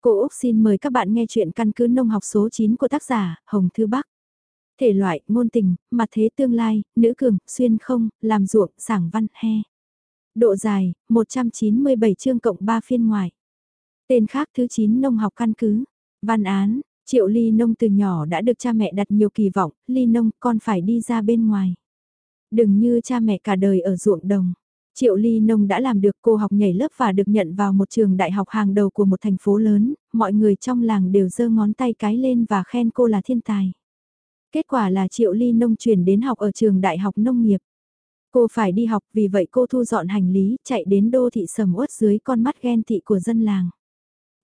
Cô Úc xin mời các bạn nghe chuyện căn cứ nông học số 9 của tác giả Hồng Thư Bắc. Thể loại, ngôn tình, mặt thế tương lai, nữ cường, xuyên không, làm ruộng, sảng văn, he. Độ dài, 197 chương cộng 3 phiên ngoài. Tên khác thứ 9 nông học căn cứ. Văn án, Triệu Ly Nông từ nhỏ đã được cha mẹ đặt nhiều kỳ vọng, Ly Nông con phải đi ra bên ngoài. Đừng như cha mẹ cả đời ở ruộng đồng. Triệu Ly Nông đã làm được cô học nhảy lớp và được nhận vào một trường đại học hàng đầu của một thành phố lớn, mọi người trong làng đều giơ ngón tay cái lên và khen cô là thiên tài. Kết quả là Triệu Ly Nông chuyển đến học ở trường đại học nông nghiệp. Cô phải đi học vì vậy cô thu dọn hành lý, chạy đến đô thị sầm uất dưới con mắt ghen tị của dân làng.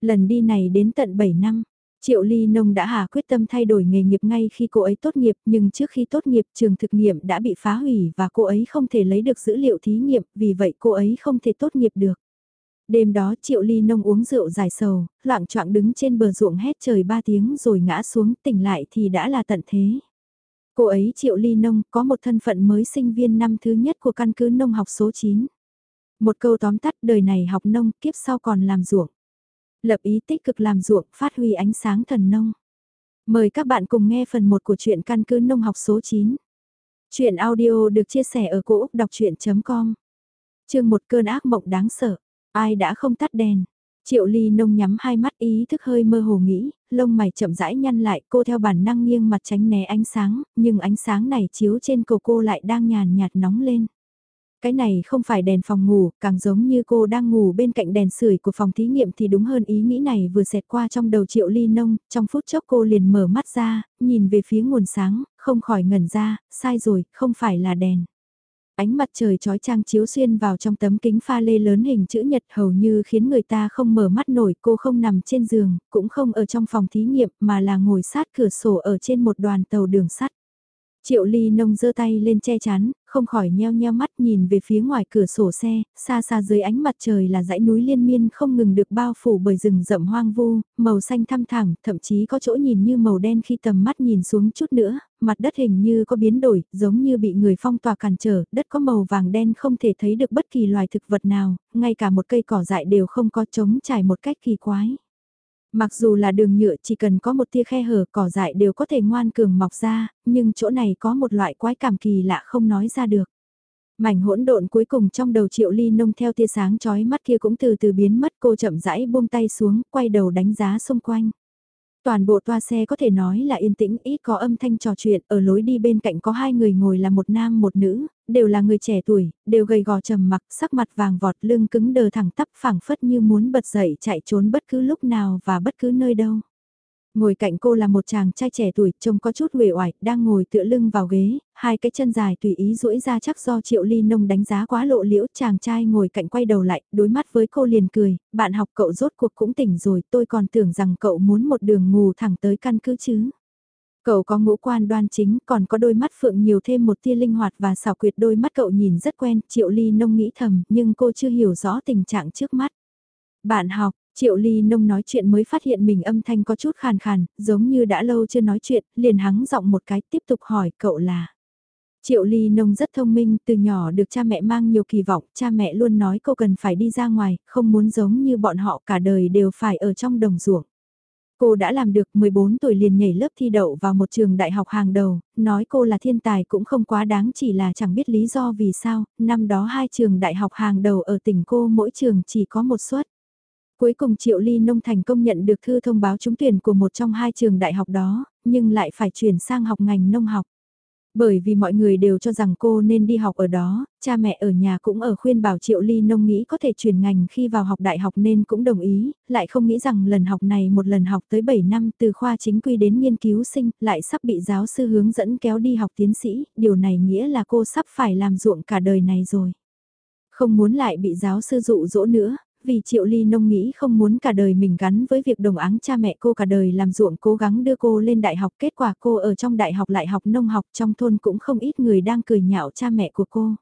Lần đi này đến tận 7 năm, Triệu Ly Nông đã hạ quyết tâm thay đổi nghề nghiệp ngay khi cô ấy tốt nghiệp nhưng trước khi tốt nghiệp trường thực nghiệm đã bị phá hủy và cô ấy không thể lấy được dữ liệu thí nghiệm vì vậy cô ấy không thể tốt nghiệp được. Đêm đó Triệu Ly Nông uống rượu dài sầu, loạn choạng đứng trên bờ ruộng hét trời ba tiếng rồi ngã xuống tỉnh lại thì đã là tận thế. Cô ấy Triệu Ly Nông có một thân phận mới sinh viên năm thứ nhất của căn cứ nông học số 9. Một câu tóm tắt đời này học nông kiếp sau còn làm ruộng. Lập ý tích cực làm ruộng, phát huy ánh sáng thần nông. Mời các bạn cùng nghe phần 1 của truyện căn cứ nông học số 9. Chuyện audio được chia sẻ ở cỗ đọc chuyện.com Chương một cơn ác mộng đáng sợ. Ai đã không tắt đèn? Triệu ly nông nhắm hai mắt ý thức hơi mơ hồ nghĩ, lông mày chậm rãi nhăn lại cô theo bản năng nghiêng mặt tránh né ánh sáng, nhưng ánh sáng này chiếu trên cầu cô lại đang nhàn nhạt nóng lên. Cái này không phải đèn phòng ngủ, càng giống như cô đang ngủ bên cạnh đèn sưởi của phòng thí nghiệm thì đúng hơn ý nghĩ này vừa xẹt qua trong đầu triệu ly nông, trong phút chốc cô liền mở mắt ra, nhìn về phía nguồn sáng, không khỏi ngẩn ra, sai rồi, không phải là đèn. Ánh mặt trời trói trang chiếu xuyên vào trong tấm kính pha lê lớn hình chữ nhật hầu như khiến người ta không mở mắt nổi cô không nằm trên giường, cũng không ở trong phòng thí nghiệm mà là ngồi sát cửa sổ ở trên một đoàn tàu đường sắt. Triệu ly nông giơ tay lên che chắn, không khỏi nheo nheo mắt nhìn về phía ngoài cửa sổ xe, xa xa dưới ánh mặt trời là dãy núi liên miên không ngừng được bao phủ bởi rừng rậm hoang vu, màu xanh thăm thẳm, thậm chí có chỗ nhìn như màu đen khi tầm mắt nhìn xuống chút nữa, mặt đất hình như có biến đổi, giống như bị người phong tỏa cản trở, đất có màu vàng đen không thể thấy được bất kỳ loài thực vật nào, ngay cả một cây cỏ dại đều không có trống trải một cách kỳ quái. Mặc dù là đường nhựa chỉ cần có một tia khe hở cỏ dại đều có thể ngoan cường mọc ra, nhưng chỗ này có một loại quái cảm kỳ lạ không nói ra được. Mảnh hỗn độn cuối cùng trong đầu triệu ly nông theo tia sáng chói mắt kia cũng từ từ biến mất cô chậm rãi buông tay xuống, quay đầu đánh giá xung quanh. Toàn bộ toa xe có thể nói là yên tĩnh, ít có âm thanh trò chuyện, ở lối đi bên cạnh có hai người ngồi là một nam một nữ, đều là người trẻ tuổi, đều gầy gò trầm mặc, sắc mặt vàng vọt lưng cứng đờ thẳng tắp phẳng phất như muốn bật dậy chạy trốn bất cứ lúc nào và bất cứ nơi đâu. Ngồi cạnh cô là một chàng trai trẻ tuổi, trông có chút uể oải, đang ngồi tựa lưng vào ghế, hai cái chân dài tùy ý duỗi ra chắc do Triệu Ly Nông đánh giá quá lộ liễu, chàng trai ngồi cạnh quay đầu lại, đối mắt với cô liền cười, bạn học cậu rốt cuộc cũng tỉnh rồi, tôi còn tưởng rằng cậu muốn một đường ngủ thẳng tới căn cứ chứ. Cậu có ngũ quan đoan chính, còn có đôi mắt phượng nhiều thêm một tia linh hoạt và xảo quyệt đôi mắt cậu nhìn rất quen, Triệu Ly Nông nghĩ thầm, nhưng cô chưa hiểu rõ tình trạng trước mắt. Bạn học, Triệu Ly Nông nói chuyện mới phát hiện mình âm thanh có chút khàn khàn, giống như đã lâu chưa nói chuyện, liền hắng giọng một cái tiếp tục hỏi cậu là. Triệu Ly Nông rất thông minh, từ nhỏ được cha mẹ mang nhiều kỳ vọng, cha mẹ luôn nói cô cần phải đi ra ngoài, không muốn giống như bọn họ cả đời đều phải ở trong đồng ruộng. Cô đã làm được 14 tuổi liền nhảy lớp thi đậu vào một trường đại học hàng đầu, nói cô là thiên tài cũng không quá đáng chỉ là chẳng biết lý do vì sao, năm đó hai trường đại học hàng đầu ở tỉnh cô mỗi trường chỉ có một suất. Cuối cùng Triệu Ly Nông thành công nhận được thư thông báo trúng tuyển của một trong hai trường đại học đó, nhưng lại phải chuyển sang học ngành nông học. Bởi vì mọi người đều cho rằng cô nên đi học ở đó, cha mẹ ở nhà cũng ở khuyên bảo Triệu Ly Nông nghĩ có thể chuyển ngành khi vào học đại học nên cũng đồng ý, lại không nghĩ rằng lần học này một lần học tới 7 năm từ khoa chính quy đến nghiên cứu sinh, lại sắp bị giáo sư hướng dẫn kéo đi học tiến sĩ, điều này nghĩa là cô sắp phải làm ruộng cả đời này rồi. Không muốn lại bị giáo sư dụ dỗ nữa, vì Triệu Ly Nông nghĩ không muốn cả đời mình gắn với việc đồng áng cha mẹ cô cả đời làm ruộng cố gắng đưa cô lên đại học. Kết quả cô ở trong đại học lại học nông học trong thôn cũng không ít người đang cười nhạo cha mẹ của cô.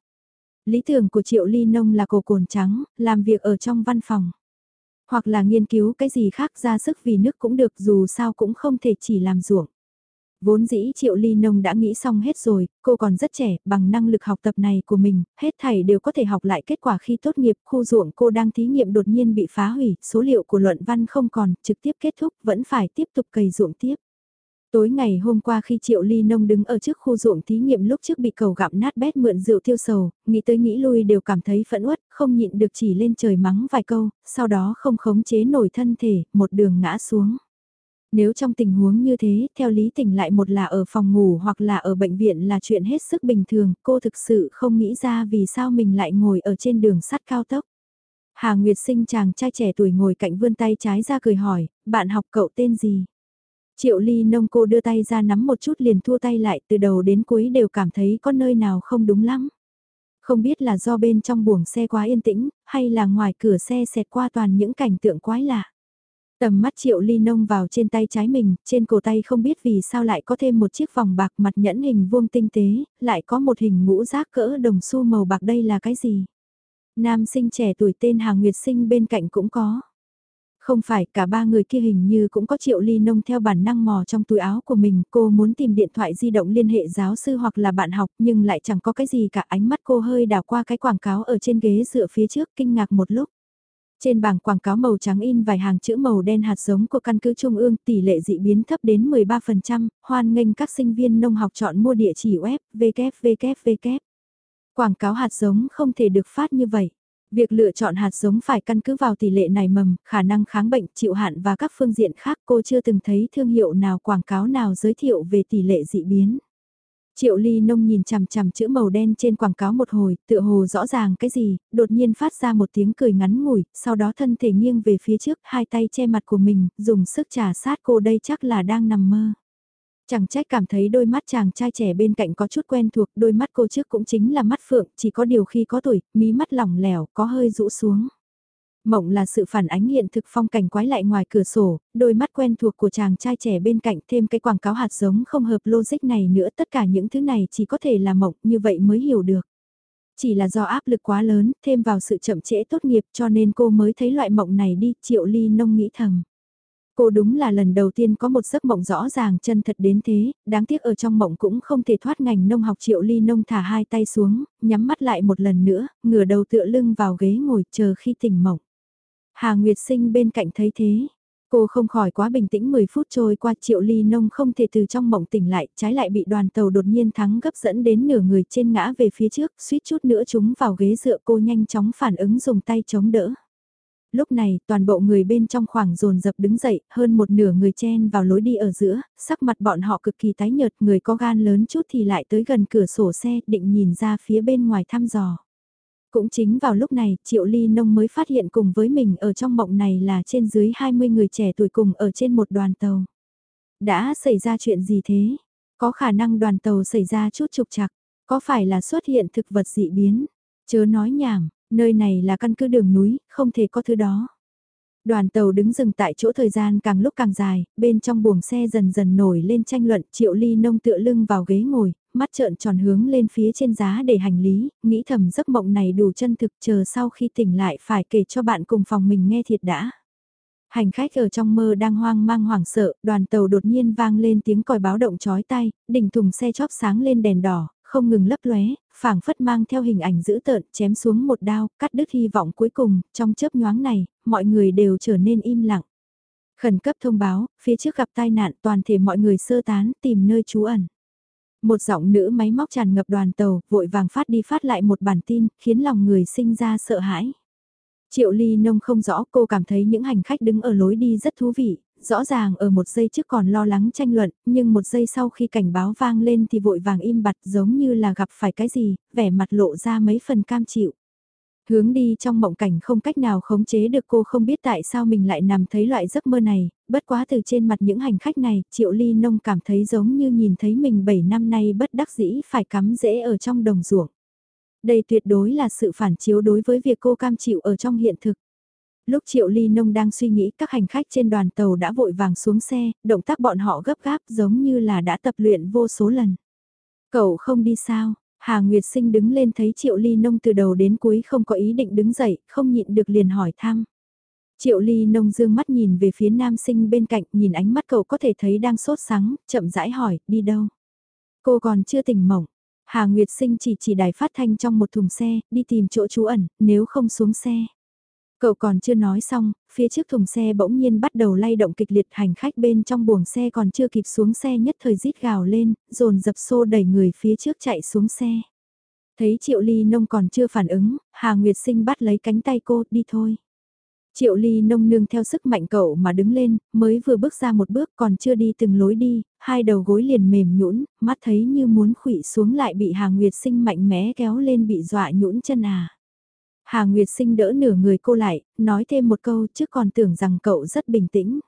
Lý tưởng của Triệu Ly Nông là cô cồn trắng, làm việc ở trong văn phòng. Hoặc là nghiên cứu cái gì khác ra sức vì nước cũng được dù sao cũng không thể chỉ làm ruộng. Vốn dĩ Triệu Ly Nông đã nghĩ xong hết rồi, cô còn rất trẻ, bằng năng lực học tập này của mình, hết thảy đều có thể học lại kết quả khi tốt nghiệp, khu ruộng cô đang thí nghiệm đột nhiên bị phá hủy, số liệu của luận văn không còn, trực tiếp kết thúc, vẫn phải tiếp tục cày ruộng tiếp. Tối ngày hôm qua khi Triệu Ly Nông đứng ở trước khu ruộng thí nghiệm lúc trước bị cầu gặm nát bét mượn rượu tiêu sầu, nghĩ tới nghĩ lui đều cảm thấy phẫn uất, không nhịn được chỉ lên trời mắng vài câu, sau đó không khống chế nổi thân thể, một đường ngã xuống. Nếu trong tình huống như thế, theo lý tỉnh lại một là ở phòng ngủ hoặc là ở bệnh viện là chuyện hết sức bình thường, cô thực sự không nghĩ ra vì sao mình lại ngồi ở trên đường sắt cao tốc. Hà Nguyệt sinh chàng trai trẻ tuổi ngồi cạnh vươn tay trái ra cười hỏi, bạn học cậu tên gì? Triệu ly nông cô đưa tay ra nắm một chút liền thua tay lại từ đầu đến cuối đều cảm thấy có nơi nào không đúng lắm. Không biết là do bên trong buồng xe quá yên tĩnh, hay là ngoài cửa xe xẹt qua toàn những cảnh tượng quái lạ. Tầm mắt triệu ly nông vào trên tay trái mình, trên cổ tay không biết vì sao lại có thêm một chiếc vòng bạc mặt nhẫn hình vuông tinh tế, lại có một hình ngũ giác cỡ đồng xu màu bạc đây là cái gì? Nam sinh trẻ tuổi tên Hà Nguyệt Sinh bên cạnh cũng có. Không phải, cả ba người kia hình như cũng có triệu ly nông theo bản năng mò trong túi áo của mình, cô muốn tìm điện thoại di động liên hệ giáo sư hoặc là bạn học nhưng lại chẳng có cái gì cả ánh mắt cô hơi đảo qua cái quảng cáo ở trên ghế dựa phía trước kinh ngạc một lúc. Trên bảng quảng cáo màu trắng in vài hàng chữ màu đen hạt giống của căn cứ Trung ương tỷ lệ dị biến thấp đến 13%, hoan nghênh các sinh viên nông học chọn mua địa chỉ web www. Quảng cáo hạt giống không thể được phát như vậy. Việc lựa chọn hạt giống phải căn cứ vào tỷ lệ nảy mầm, khả năng kháng bệnh, chịu hạn và các phương diện khác cô chưa từng thấy thương hiệu nào quảng cáo nào giới thiệu về tỷ lệ dị biến. Triệu ly nông nhìn chằm chằm chữ màu đen trên quảng cáo một hồi, tựa hồ rõ ràng cái gì, đột nhiên phát ra một tiếng cười ngắn ngủi, sau đó thân thể nghiêng về phía trước, hai tay che mặt của mình, dùng sức trà sát cô đây chắc là đang nằm mơ. Chẳng trách cảm thấy đôi mắt chàng trai trẻ bên cạnh có chút quen thuộc, đôi mắt cô trước cũng chính là mắt phượng, chỉ có điều khi có tuổi, mí mắt lỏng lẻo, có hơi rũ xuống. Mộng là sự phản ánh hiện thực phong cảnh quái lại ngoài cửa sổ, đôi mắt quen thuộc của chàng trai trẻ bên cạnh thêm cái quảng cáo hạt giống không hợp logic này nữa tất cả những thứ này chỉ có thể là mộng như vậy mới hiểu được. Chỉ là do áp lực quá lớn, thêm vào sự chậm trễ tốt nghiệp cho nên cô mới thấy loại mộng này đi, triệu ly nông nghĩ thầm. Cô đúng là lần đầu tiên có một giấc mộng rõ ràng chân thật đến thế, đáng tiếc ở trong mộng cũng không thể thoát ngành nông học triệu ly nông thả hai tay xuống, nhắm mắt lại một lần nữa, ngửa đầu tựa lưng vào ghế ngồi chờ khi tỉnh mộng. Hà Nguyệt Sinh bên cạnh thấy thế. Cô không khỏi quá bình tĩnh 10 phút trôi qua triệu ly nông không thể từ trong mộng tỉnh lại, trái lại bị đoàn tàu đột nhiên thắng gấp dẫn đến nửa người trên ngã về phía trước, suýt chút nữa chúng vào ghế dựa cô nhanh chóng phản ứng dùng tay chống đỡ. Lúc này, toàn bộ người bên trong khoảng dồn dập đứng dậy, hơn một nửa người chen vào lối đi ở giữa, sắc mặt bọn họ cực kỳ tái nhợt, người có gan lớn chút thì lại tới gần cửa sổ xe, định nhìn ra phía bên ngoài thăm dò. Cũng chính vào lúc này, Triệu Ly Nông mới phát hiện cùng với mình ở trong mộng này là trên dưới 20 người trẻ tuổi cùng ở trên một đoàn tàu. Đã xảy ra chuyện gì thế? Có khả năng đoàn tàu xảy ra chút trục trặc, có phải là xuất hiện thực vật dị biến? Chớ nói nhảm, nơi này là căn cứ đường núi, không thể có thứ đó. Đoàn tàu đứng dừng tại chỗ thời gian càng lúc càng dài, bên trong buồng xe dần dần nổi lên tranh luận triệu ly nông tựa lưng vào ghế ngồi, mắt trợn tròn hướng lên phía trên giá để hành lý, nghĩ thầm giấc mộng này đủ chân thực chờ sau khi tỉnh lại phải kể cho bạn cùng phòng mình nghe thiệt đã. Hành khách ở trong mơ đang hoang mang hoảng sợ, đoàn tàu đột nhiên vang lên tiếng còi báo động chói tai, đỉnh thùng xe chóp sáng lên đèn đỏ, không ngừng lấp lóe, phảng phất mang theo hình ảnh dữ tợn, chém xuống một đao, cắt đứt hy vọng cuối cùng, trong chớp nhoáng này, mọi người đều trở nên im lặng. Khẩn cấp thông báo, phía trước gặp tai nạn toàn thể mọi người sơ tán tìm nơi trú ẩn. Một giọng nữ máy móc tràn ngập đoàn tàu, vội vàng phát đi phát lại một bản tin, khiến lòng người sinh ra sợ hãi. Triệu ly nông không rõ cô cảm thấy những hành khách đứng ở lối đi rất thú vị, rõ ràng ở một giây trước còn lo lắng tranh luận, nhưng một giây sau khi cảnh báo vang lên thì vội vàng im bặt giống như là gặp phải cái gì, vẻ mặt lộ ra mấy phần cam chịu. Hướng đi trong mộng cảnh không cách nào khống chế được cô không biết tại sao mình lại nằm thấy loại giấc mơ này, bất quá từ trên mặt những hành khách này, Triệu Ly Nông cảm thấy giống như nhìn thấy mình 7 năm nay bất đắc dĩ phải cắm rễ ở trong đồng ruộng. Đây tuyệt đối là sự phản chiếu đối với việc cô cam chịu ở trong hiện thực. Lúc Triệu Ly Nông đang suy nghĩ các hành khách trên đoàn tàu đã vội vàng xuống xe, động tác bọn họ gấp gáp giống như là đã tập luyện vô số lần. Cậu không đi sao? Hà Nguyệt Sinh đứng lên thấy Triệu Ly Nông từ đầu đến cuối không có ý định đứng dậy, không nhịn được liền hỏi thăm. Triệu ly nông dương mắt nhìn về phía nam sinh bên cạnh, nhìn ánh mắt cậu có thể thấy đang sốt sắng, chậm rãi hỏi, đi đâu? Cô còn chưa tỉnh mộng. Hà Nguyệt sinh chỉ chỉ đài phát thanh trong một thùng xe, đi tìm chỗ trú ẩn, nếu không xuống xe. Cậu còn chưa nói xong, phía trước thùng xe bỗng nhiên bắt đầu lay động kịch liệt hành khách bên trong buồng xe còn chưa kịp xuống xe nhất thời rít gào lên, dồn dập xô đẩy người phía trước chạy xuống xe. Thấy Triệu Ly Nông còn chưa phản ứng, Hà Nguyệt Sinh bắt lấy cánh tay cô, đi thôi. Triệu Ly Nông nương theo sức mạnh cậu mà đứng lên, mới vừa bước ra một bước còn chưa đi từng lối đi, hai đầu gối liền mềm nhũn, mắt thấy như muốn khủy xuống lại bị Hà Nguyệt Sinh mạnh mẽ kéo lên bị dọa nhũn chân à. Hà Nguyệt Sinh đỡ nửa người cô lại, nói thêm một câu chứ còn tưởng rằng cậu rất bình tĩnh.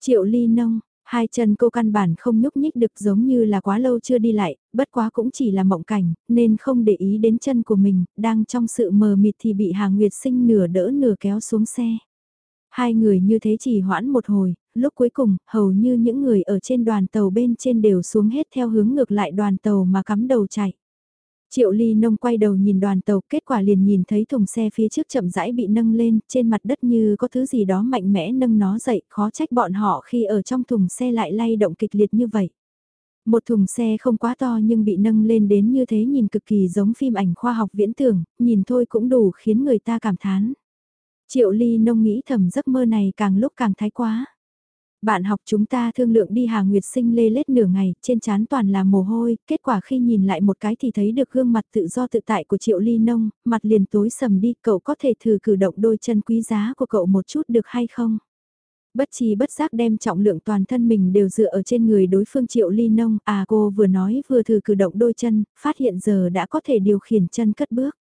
Triệu Ly Nông, hai chân cô căn bản không nhúc nhích được giống như là quá lâu chưa đi lại, bất quá cũng chỉ là mộng cảnh, nên không để ý đến chân của mình, đang trong sự mờ mịt thì bị Hà Nguyệt Sinh nửa đỡ nửa kéo xuống xe. Hai người như thế chỉ hoãn một hồi, lúc cuối cùng, hầu như những người ở trên đoàn tàu bên trên đều xuống hết theo hướng ngược lại đoàn tàu mà cắm đầu chạy. Triệu Ly Nông quay đầu nhìn đoàn tàu, kết quả liền nhìn thấy thùng xe phía trước chậm rãi bị nâng lên, trên mặt đất như có thứ gì đó mạnh mẽ nâng nó dậy, khó trách bọn họ khi ở trong thùng xe lại lay động kịch liệt như vậy. Một thùng xe không quá to nhưng bị nâng lên đến như thế nhìn cực kỳ giống phim ảnh khoa học viễn tưởng, nhìn thôi cũng đủ khiến người ta cảm thán. Triệu Ly Nông nghĩ thầm giấc mơ này càng lúc càng thái quá. Bạn học chúng ta thương lượng đi Hà Nguyệt sinh lê lết nửa ngày, trên trán toàn là mồ hôi, kết quả khi nhìn lại một cái thì thấy được gương mặt tự do tự tại của Triệu Ly Nông, mặt liền tối sầm đi, cậu có thể thử cử động đôi chân quý giá của cậu một chút được hay không? Bất chi bất giác đem trọng lượng toàn thân mình đều dựa ở trên người đối phương Triệu Ly Nông, à cô vừa nói vừa thử cử động đôi chân, phát hiện giờ đã có thể điều khiển chân cất bước.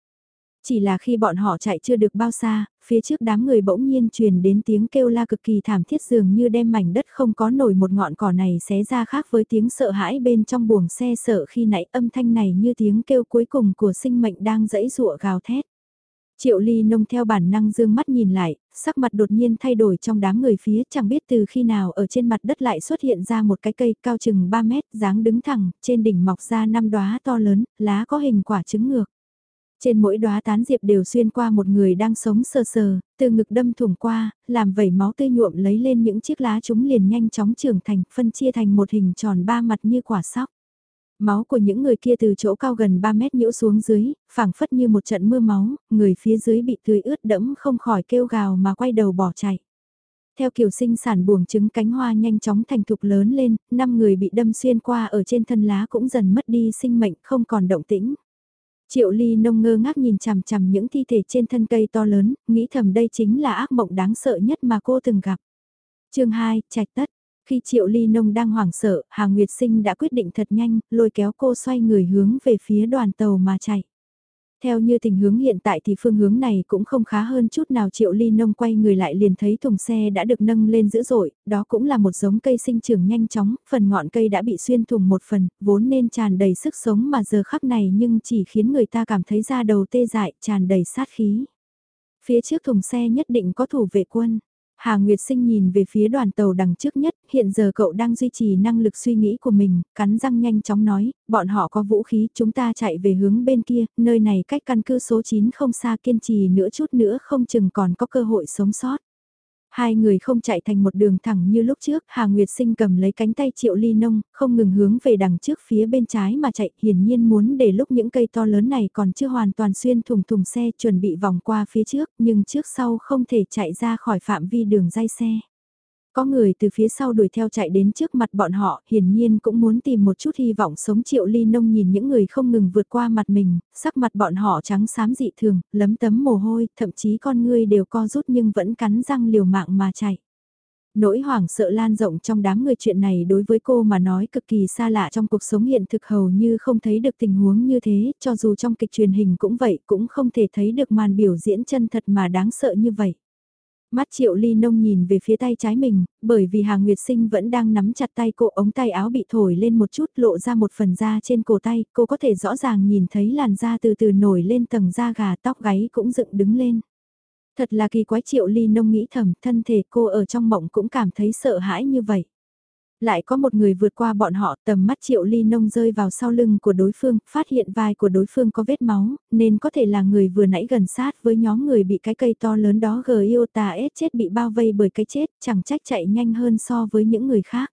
Chỉ là khi bọn họ chạy chưa được bao xa, phía trước đám người bỗng nhiên truyền đến tiếng kêu la cực kỳ thảm thiết dường như đem mảnh đất không có nổi một ngọn cỏ này xé ra khác với tiếng sợ hãi bên trong buồng xe sợ khi nãy âm thanh này như tiếng kêu cuối cùng của sinh mệnh đang dẫy dụa gào thét. Triệu ly nông theo bản năng dương mắt nhìn lại, sắc mặt đột nhiên thay đổi trong đám người phía chẳng biết từ khi nào ở trên mặt đất lại xuất hiện ra một cái cây cao chừng 3 mét dáng đứng thẳng, trên đỉnh mọc ra năm đóa to lớn, lá có hình quả trứng ngược. Trên mỗi đóa tán diệp đều xuyên qua một người đang sống sờ sờ, từ ngực đâm thủng qua, làm vẩy máu tươi nhuộm lấy lên những chiếc lá chúng liền nhanh chóng trưởng thành, phân chia thành một hình tròn ba mặt như quả sóc. Máu của những người kia từ chỗ cao gần 3 mét nhũ xuống dưới, phảng phất như một trận mưa máu, người phía dưới bị tươi ướt đẫm không khỏi kêu gào mà quay đầu bỏ chạy. Theo kiểu sinh sản buồng trứng cánh hoa nhanh chóng thành thục lớn lên, năm người bị đâm xuyên qua ở trên thân lá cũng dần mất đi sinh mệnh không còn động tĩnh. Triệu ly nông ngơ ngác nhìn chằm chằm những thi thể trên thân cây to lớn, nghĩ thầm đây chính là ác mộng đáng sợ nhất mà cô từng gặp. chương 2, trạch tất. Khi Triệu Ly Nông đang hoảng sợ, Hà Nguyệt Sinh đã quyết định thật nhanh, lôi kéo cô xoay người hướng về phía đoàn tàu mà chạy. Theo như tình hướng hiện tại thì phương hướng này cũng không khá hơn chút nào triệu ly nông quay người lại liền thấy thùng xe đã được nâng lên dữ dội, đó cũng là một giống cây sinh trưởng nhanh chóng, phần ngọn cây đã bị xuyên thủng một phần, vốn nên tràn đầy sức sống mà giờ khắc này nhưng chỉ khiến người ta cảm thấy da đầu tê dại, tràn đầy sát khí. Phía trước thùng xe nhất định có thủ vệ quân. Hà Nguyệt Sinh nhìn về phía đoàn tàu đằng trước nhất, hiện giờ cậu đang duy trì năng lực suy nghĩ của mình, cắn răng nhanh chóng nói, bọn họ có vũ khí, chúng ta chạy về hướng bên kia, nơi này cách căn cứ số 9 không xa kiên trì nữa chút nữa không chừng còn có cơ hội sống sót. Hai người không chạy thành một đường thẳng như lúc trước, Hà Nguyệt Sinh cầm lấy cánh tay Triệu Ly Nông, không ngừng hướng về đằng trước phía bên trái mà chạy, hiển nhiên muốn để lúc những cây to lớn này còn chưa hoàn toàn xuyên thùng thùng xe chuẩn bị vòng qua phía trước, nhưng trước sau không thể chạy ra khỏi phạm vi đường dây xe. Có người từ phía sau đuổi theo chạy đến trước mặt bọn họ, hiển nhiên cũng muốn tìm một chút hy vọng sống triệu ly nông nhìn những người không ngừng vượt qua mặt mình, sắc mặt bọn họ trắng xám dị thường, lấm tấm mồ hôi, thậm chí con ngươi đều co rút nhưng vẫn cắn răng liều mạng mà chạy. Nỗi hoảng sợ lan rộng trong đám người chuyện này đối với cô mà nói cực kỳ xa lạ trong cuộc sống hiện thực hầu như không thấy được tình huống như thế, cho dù trong kịch truyền hình cũng vậy cũng không thể thấy được màn biểu diễn chân thật mà đáng sợ như vậy. Mắt triệu ly nông nhìn về phía tay trái mình, bởi vì Hà Nguyệt Sinh vẫn đang nắm chặt tay cô ống tay áo bị thổi lên một chút lộ ra một phần da trên cổ tay, cô có thể rõ ràng nhìn thấy làn da từ từ nổi lên tầng da gà tóc gáy cũng dựng đứng lên. Thật là kỳ quái triệu ly nông nghĩ thầm thân thể cô ở trong mộng cũng cảm thấy sợ hãi như vậy. Lại có một người vượt qua bọn họ tầm mắt triệu ly nông rơi vào sau lưng của đối phương, phát hiện vai của đối phương có vết máu, nên có thể là người vừa nãy gần sát với nhóm người bị cái cây to lớn đó gờ yêu tà ết chết bị bao vây bởi cái chết, chẳng trách chạy nhanh hơn so với những người khác.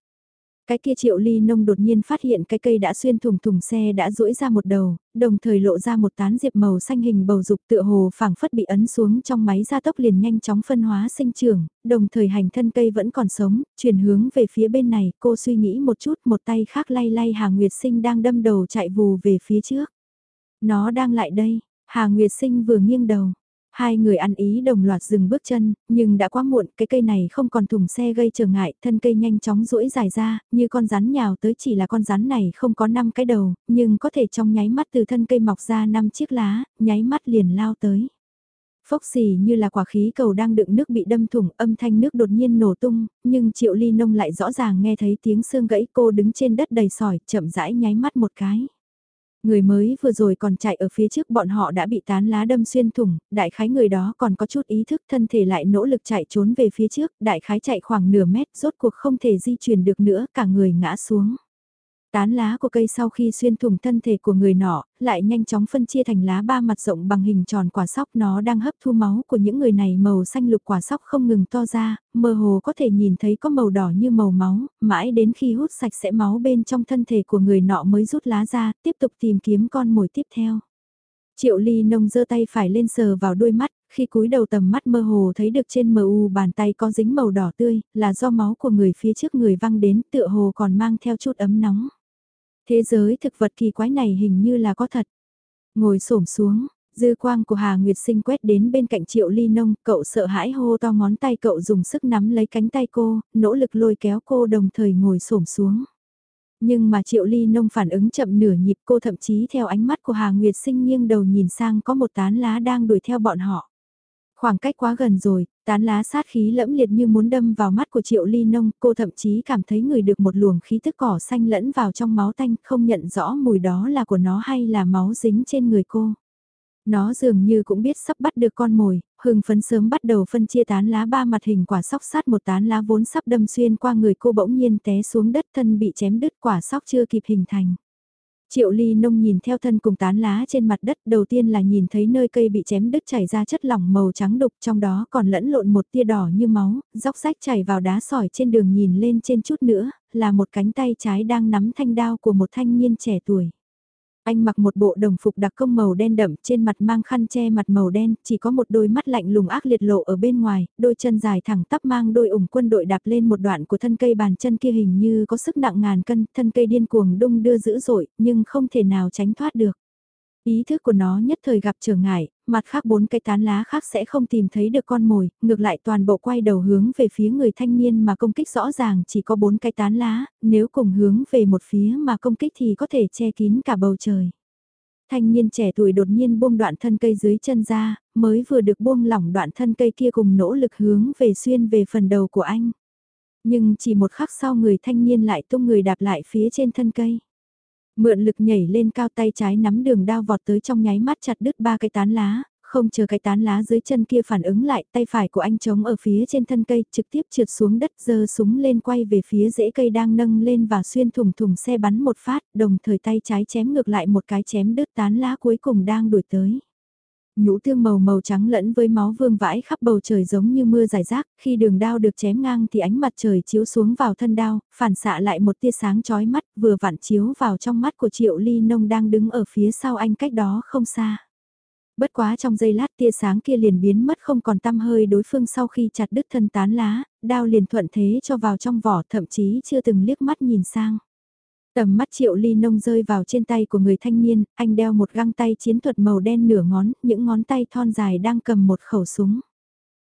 Cái kia triệu ly nông đột nhiên phát hiện cái cây đã xuyên thủng thùng xe đã rũi ra một đầu, đồng thời lộ ra một tán diệp màu xanh hình bầu dục tựa hồ phảng phất bị ấn xuống trong máy gia tốc liền nhanh chóng phân hóa sinh trưởng, đồng thời hành thân cây vẫn còn sống, chuyển hướng về phía bên này, cô suy nghĩ một chút một tay khác lay lay Hà Nguyệt Sinh đang đâm đầu chạy vù về phía trước. Nó đang lại đây, Hà Nguyệt Sinh vừa nghiêng đầu, Hai người ăn ý đồng loạt dừng bước chân, nhưng đã quá muộn, cái cây này không còn thùng xe gây trở ngại, thân cây nhanh chóng duỗi dài ra, như con rắn nhào tới chỉ là con rắn này không có 5 cái đầu, nhưng có thể trong nháy mắt từ thân cây mọc ra 5 chiếc lá, nháy mắt liền lao tới. Phốc xì như là quả khí cầu đang đựng nước bị đâm thủng âm thanh nước đột nhiên nổ tung, nhưng triệu ly nông lại rõ ràng nghe thấy tiếng xương gãy cô đứng trên đất đầy sỏi, chậm rãi nháy mắt một cái. Người mới vừa rồi còn chạy ở phía trước bọn họ đã bị tán lá đâm xuyên thủng, đại khái người đó còn có chút ý thức thân thể lại nỗ lực chạy trốn về phía trước, đại khái chạy khoảng nửa mét rốt cuộc không thể di chuyển được nữa, cả người ngã xuống. Tán lá của cây sau khi xuyên thủng thân thể của người nọ, lại nhanh chóng phân chia thành lá ba mặt rộng bằng hình tròn quả sóc nó đang hấp thu máu của những người này màu xanh lục quả sóc không ngừng to ra, mơ hồ có thể nhìn thấy có màu đỏ như màu máu, mãi đến khi hút sạch sẽ máu bên trong thân thể của người nọ mới rút lá ra, tiếp tục tìm kiếm con mồi tiếp theo. Triệu ly nông giơ tay phải lên sờ vào đôi mắt, khi cúi đầu tầm mắt mơ hồ thấy được trên mờ u bàn tay có dính màu đỏ tươi, là do máu của người phía trước người văng đến tựa hồ còn mang theo chút ấm nóng. Thế giới thực vật kỳ quái này hình như là có thật. Ngồi xổm xuống, dư quang của Hà Nguyệt Sinh quét đến bên cạnh Triệu Ly Nông, cậu sợ hãi hô to ngón tay cậu dùng sức nắm lấy cánh tay cô, nỗ lực lôi kéo cô đồng thời ngồi xổm xuống. Nhưng mà Triệu Ly Nông phản ứng chậm nửa nhịp cô thậm chí theo ánh mắt của Hà Nguyệt Sinh nghiêng đầu nhìn sang có một tán lá đang đuổi theo bọn họ. Khoảng cách quá gần rồi, tán lá sát khí lẫm liệt như muốn đâm vào mắt của triệu ly nông, cô thậm chí cảm thấy người được một luồng khí thức cỏ xanh lẫn vào trong máu tanh, không nhận rõ mùi đó là của nó hay là máu dính trên người cô. Nó dường như cũng biết sắp bắt được con mồi, hưng phấn sớm bắt đầu phân chia tán lá ba mặt hình quả sóc sát một tán lá vốn sắp đâm xuyên qua người cô bỗng nhiên té xuống đất thân bị chém đứt quả sóc chưa kịp hình thành. Triệu ly nông nhìn theo thân cùng tán lá trên mặt đất đầu tiên là nhìn thấy nơi cây bị chém đứt chảy ra chất lỏng màu trắng đục trong đó còn lẫn lộn một tia đỏ như máu, róc rách chảy vào đá sỏi trên đường nhìn lên trên chút nữa, là một cánh tay trái đang nắm thanh đao của một thanh niên trẻ tuổi. Anh mặc một bộ đồng phục đặc công màu đen đậm trên mặt mang khăn che mặt màu đen, chỉ có một đôi mắt lạnh lùng ác liệt lộ ở bên ngoài, đôi chân dài thẳng tắp mang đôi ủng quân đội đạp lên một đoạn của thân cây bàn chân kia hình như có sức nặng ngàn cân, thân cây điên cuồng đung đưa dữ dội, nhưng không thể nào tránh thoát được. Ý thức của nó nhất thời gặp trở ngại, mặt khác bốn cây tán lá khác sẽ không tìm thấy được con mồi, ngược lại toàn bộ quay đầu hướng về phía người thanh niên mà công kích rõ ràng chỉ có bốn cây tán lá, nếu cùng hướng về một phía mà công kích thì có thể che kín cả bầu trời. Thanh niên trẻ tuổi đột nhiên buông đoạn thân cây dưới chân ra, mới vừa được buông lỏng đoạn thân cây kia cùng nỗ lực hướng về xuyên về phần đầu của anh. Nhưng chỉ một khắc sau người thanh niên lại tung người đạp lại phía trên thân cây. Mượn lực nhảy lên cao tay trái nắm đường đao vọt tới trong nháy mắt chặt đứt ba cái tán lá, không chờ cái tán lá dưới chân kia phản ứng lại, tay phải của anh chống ở phía trên thân cây, trực tiếp trượt xuống đất giơ súng lên quay về phía rễ cây đang nâng lên và xuyên thủng thủng xe bắn một phát, đồng thời tay trái chém ngược lại một cái chém đứt tán lá cuối cùng đang đuổi tới. Nhũ tương màu màu trắng lẫn với máu vương vãi khắp bầu trời giống như mưa dài rác, khi đường đao được chém ngang thì ánh mặt trời chiếu xuống vào thân đao, phản xạ lại một tia sáng chói mắt vừa vặn chiếu vào trong mắt của triệu ly nông đang đứng ở phía sau anh cách đó không xa. Bất quá trong giây lát tia sáng kia liền biến mất không còn tăm hơi đối phương sau khi chặt đứt thân tán lá, đao liền thuận thế cho vào trong vỏ thậm chí chưa từng liếc mắt nhìn sang. Tầm mắt triệu ly nông rơi vào trên tay của người thanh niên, anh đeo một găng tay chiến thuật màu đen nửa ngón, những ngón tay thon dài đang cầm một khẩu súng.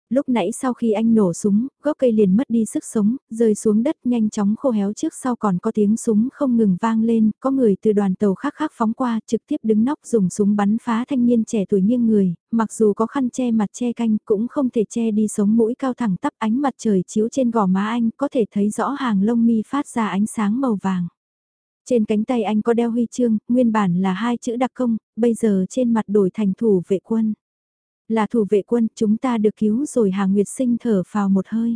Lúc nãy sau khi anh nổ súng, gốc cây liền mất đi sức sống, rơi xuống đất nhanh chóng khô héo trước sau còn có tiếng súng không ngừng vang lên, có người từ đoàn tàu khác khác phóng qua trực tiếp đứng nóc dùng súng bắn phá thanh niên trẻ tuổi nghiêng người, mặc dù có khăn che mặt che canh cũng không thể che đi sống mũi cao thẳng tắp ánh mặt trời chiếu trên gò má anh có thể thấy rõ hàng lông mi phát ra ánh sáng màu vàng. Trên cánh tay anh có đeo huy chương, nguyên bản là hai chữ đặc công, bây giờ trên mặt đổi thành thủ vệ quân. Là thủ vệ quân, chúng ta được cứu rồi Hà Nguyệt Sinh thở phào một hơi.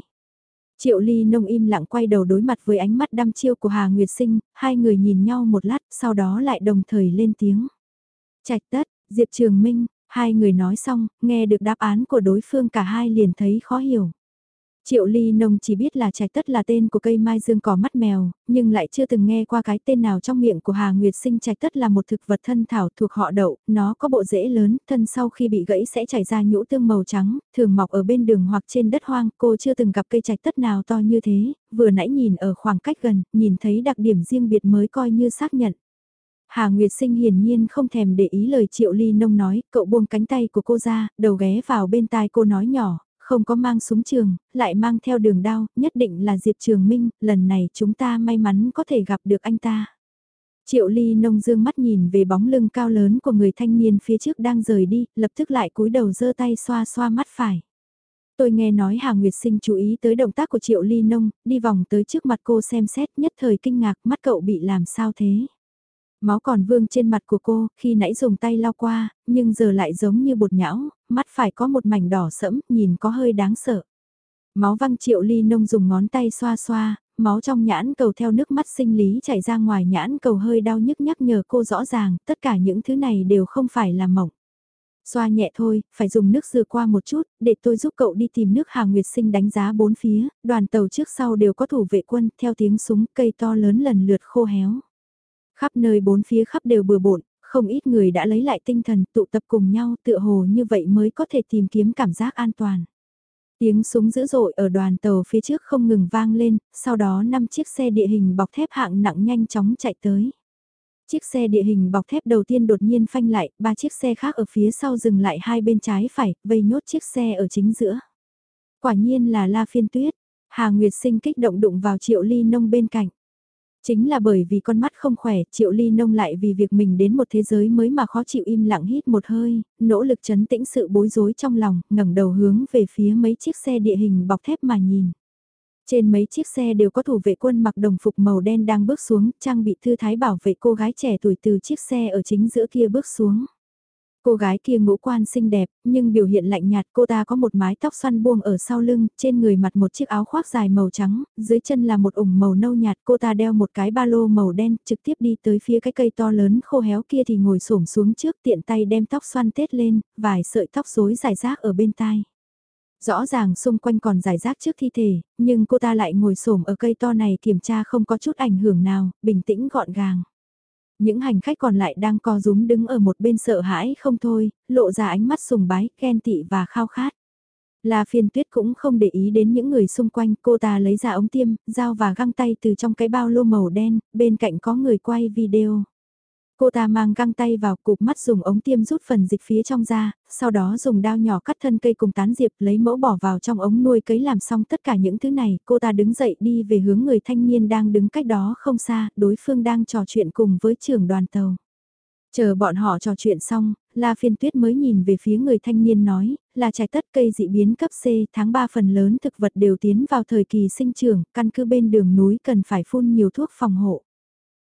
Triệu Ly Nông im lặng quay đầu đối mặt với ánh mắt đăm chiêu của Hà Nguyệt Sinh, hai người nhìn nhau một lát, sau đó lại đồng thời lên tiếng. Trạch tất, Diệp Trường Minh, hai người nói xong, nghe được đáp án của đối phương cả hai liền thấy khó hiểu. Triệu Ly Nông chỉ biết là trạch tất là tên của cây mai dương cỏ mắt mèo, nhưng lại chưa từng nghe qua cái tên nào trong miệng của Hà Nguyệt Sinh trạch tất là một thực vật thân thảo thuộc họ đậu, nó có bộ rễ lớn, thân sau khi bị gãy sẽ chảy ra nhũ tương màu trắng, thường mọc ở bên đường hoặc trên đất hoang, cô chưa từng gặp cây trạch tất nào to như thế, vừa nãy nhìn ở khoảng cách gần, nhìn thấy đặc điểm riêng biệt mới coi như xác nhận. Hà Nguyệt Sinh hiển nhiên không thèm để ý lời Triệu Ly Nông nói, cậu buông cánh tay của cô ra, đầu ghé vào bên tai cô nói nhỏ, không có mang súng trường, lại mang theo đường đao, nhất định là Diệp Trường Minh, lần này chúng ta may mắn có thể gặp được anh ta. Triệu Ly nông dương mắt nhìn về bóng lưng cao lớn của người thanh niên phía trước đang rời đi, lập tức lại cúi đầu giơ tay xoa xoa mắt phải. Tôi nghe nói Hà Nguyệt Sinh chú ý tới động tác của Triệu Ly nông, đi vòng tới trước mặt cô xem xét nhất thời kinh ngạc mắt cậu bị làm sao thế. Máu còn vương trên mặt của cô, khi nãy dùng tay lau qua, nhưng giờ lại giống như bột nhão, mắt phải có một mảnh đỏ sẫm, nhìn có hơi đáng sợ. Máu văng triệu ly nông dùng ngón tay xoa xoa, máu trong nhãn cầu theo nước mắt sinh lý chảy ra ngoài nhãn cầu hơi đau nhức nhắc nhở cô rõ ràng, tất cả những thứ này đều không phải là mộng. Xoa nhẹ thôi, phải dùng nước dừa qua một chút, để tôi giúp cậu đi tìm nước Hà Nguyệt Sinh đánh giá bốn phía, đoàn tàu trước sau đều có thủ vệ quân, theo tiếng súng cây to lớn lần lượt khô héo. Khắp nơi bốn phía khắp đều bừa bộn, không ít người đã lấy lại tinh thần tụ tập cùng nhau tựa hồ như vậy mới có thể tìm kiếm cảm giác an toàn. Tiếng súng dữ dội ở đoàn tàu phía trước không ngừng vang lên, sau đó năm chiếc xe địa hình bọc thép hạng nặng nhanh chóng chạy tới. Chiếc xe địa hình bọc thép đầu tiên đột nhiên phanh lại, ba chiếc xe khác ở phía sau dừng lại hai bên trái phải, vây nhốt chiếc xe ở chính giữa. Quả nhiên là La Phiên Tuyết, Hà Nguyệt Sinh kích động đụng vào Triệu Ly Nông bên cạnh. Chính là bởi vì con mắt không khỏe, Triệu Ly Nông lại vì việc mình đến một thế giới mới mà khó chịu im lặng hít một hơi, nỗ lực chấn tĩnh sự bối rối trong lòng, ngẩng đầu hướng về phía mấy chiếc xe địa hình bọc thép mà nhìn. Trên mấy chiếc xe đều có thủ vệ quân mặc đồng phục màu đen đang bước xuống, trang bị thư thái bảo vệ cô gái trẻ tuổi từ chiếc xe ở chính giữa kia bước xuống. Cô gái kia ngũ quan xinh đẹp, nhưng biểu hiện lạnh nhạt cô ta có một mái tóc xoăn buông ở sau lưng, trên người mặt một chiếc áo khoác dài màu trắng, dưới chân là một ủng màu nâu nhạt, cô ta đeo một cái ba lô màu đen, trực tiếp đi tới phía cái cây to lớn khô héo kia thì ngồi xổm xuống trước tiện tay đem tóc xoăn tết lên, vài sợi tóc rối dài rác ở bên tai. Rõ ràng xung quanh còn giải rác trước thi thể, nhưng cô ta lại ngồi xổm ở cây to này kiểm tra không có chút ảnh hưởng nào, bình tĩnh gọn gàng. Những hành khách còn lại đang co rúm đứng ở một bên sợ hãi không thôi, lộ ra ánh mắt sùng bái, ghen tị và khao khát. La phiên tuyết cũng không để ý đến những người xung quanh, cô ta lấy ra ống tiêm, dao và găng tay từ trong cái bao lô màu đen, bên cạnh có người quay video. Cô ta mang găng tay vào cục mắt dùng ống tiêm rút phần dịch phía trong ra, sau đó dùng đao nhỏ cắt thân cây cùng tán diệp lấy mẫu bỏ vào trong ống nuôi cấy làm xong tất cả những thứ này. Cô ta đứng dậy đi về hướng người thanh niên đang đứng cách đó không xa, đối phương đang trò chuyện cùng với trưởng đoàn tàu. Chờ bọn họ trò chuyện xong, La Phiên Tuyết mới nhìn về phía người thanh niên nói, là trái tất cây dị biến cấp C, tháng 3 phần lớn thực vật đều tiến vào thời kỳ sinh trưởng, căn cứ bên đường núi cần phải phun nhiều thuốc phòng hộ.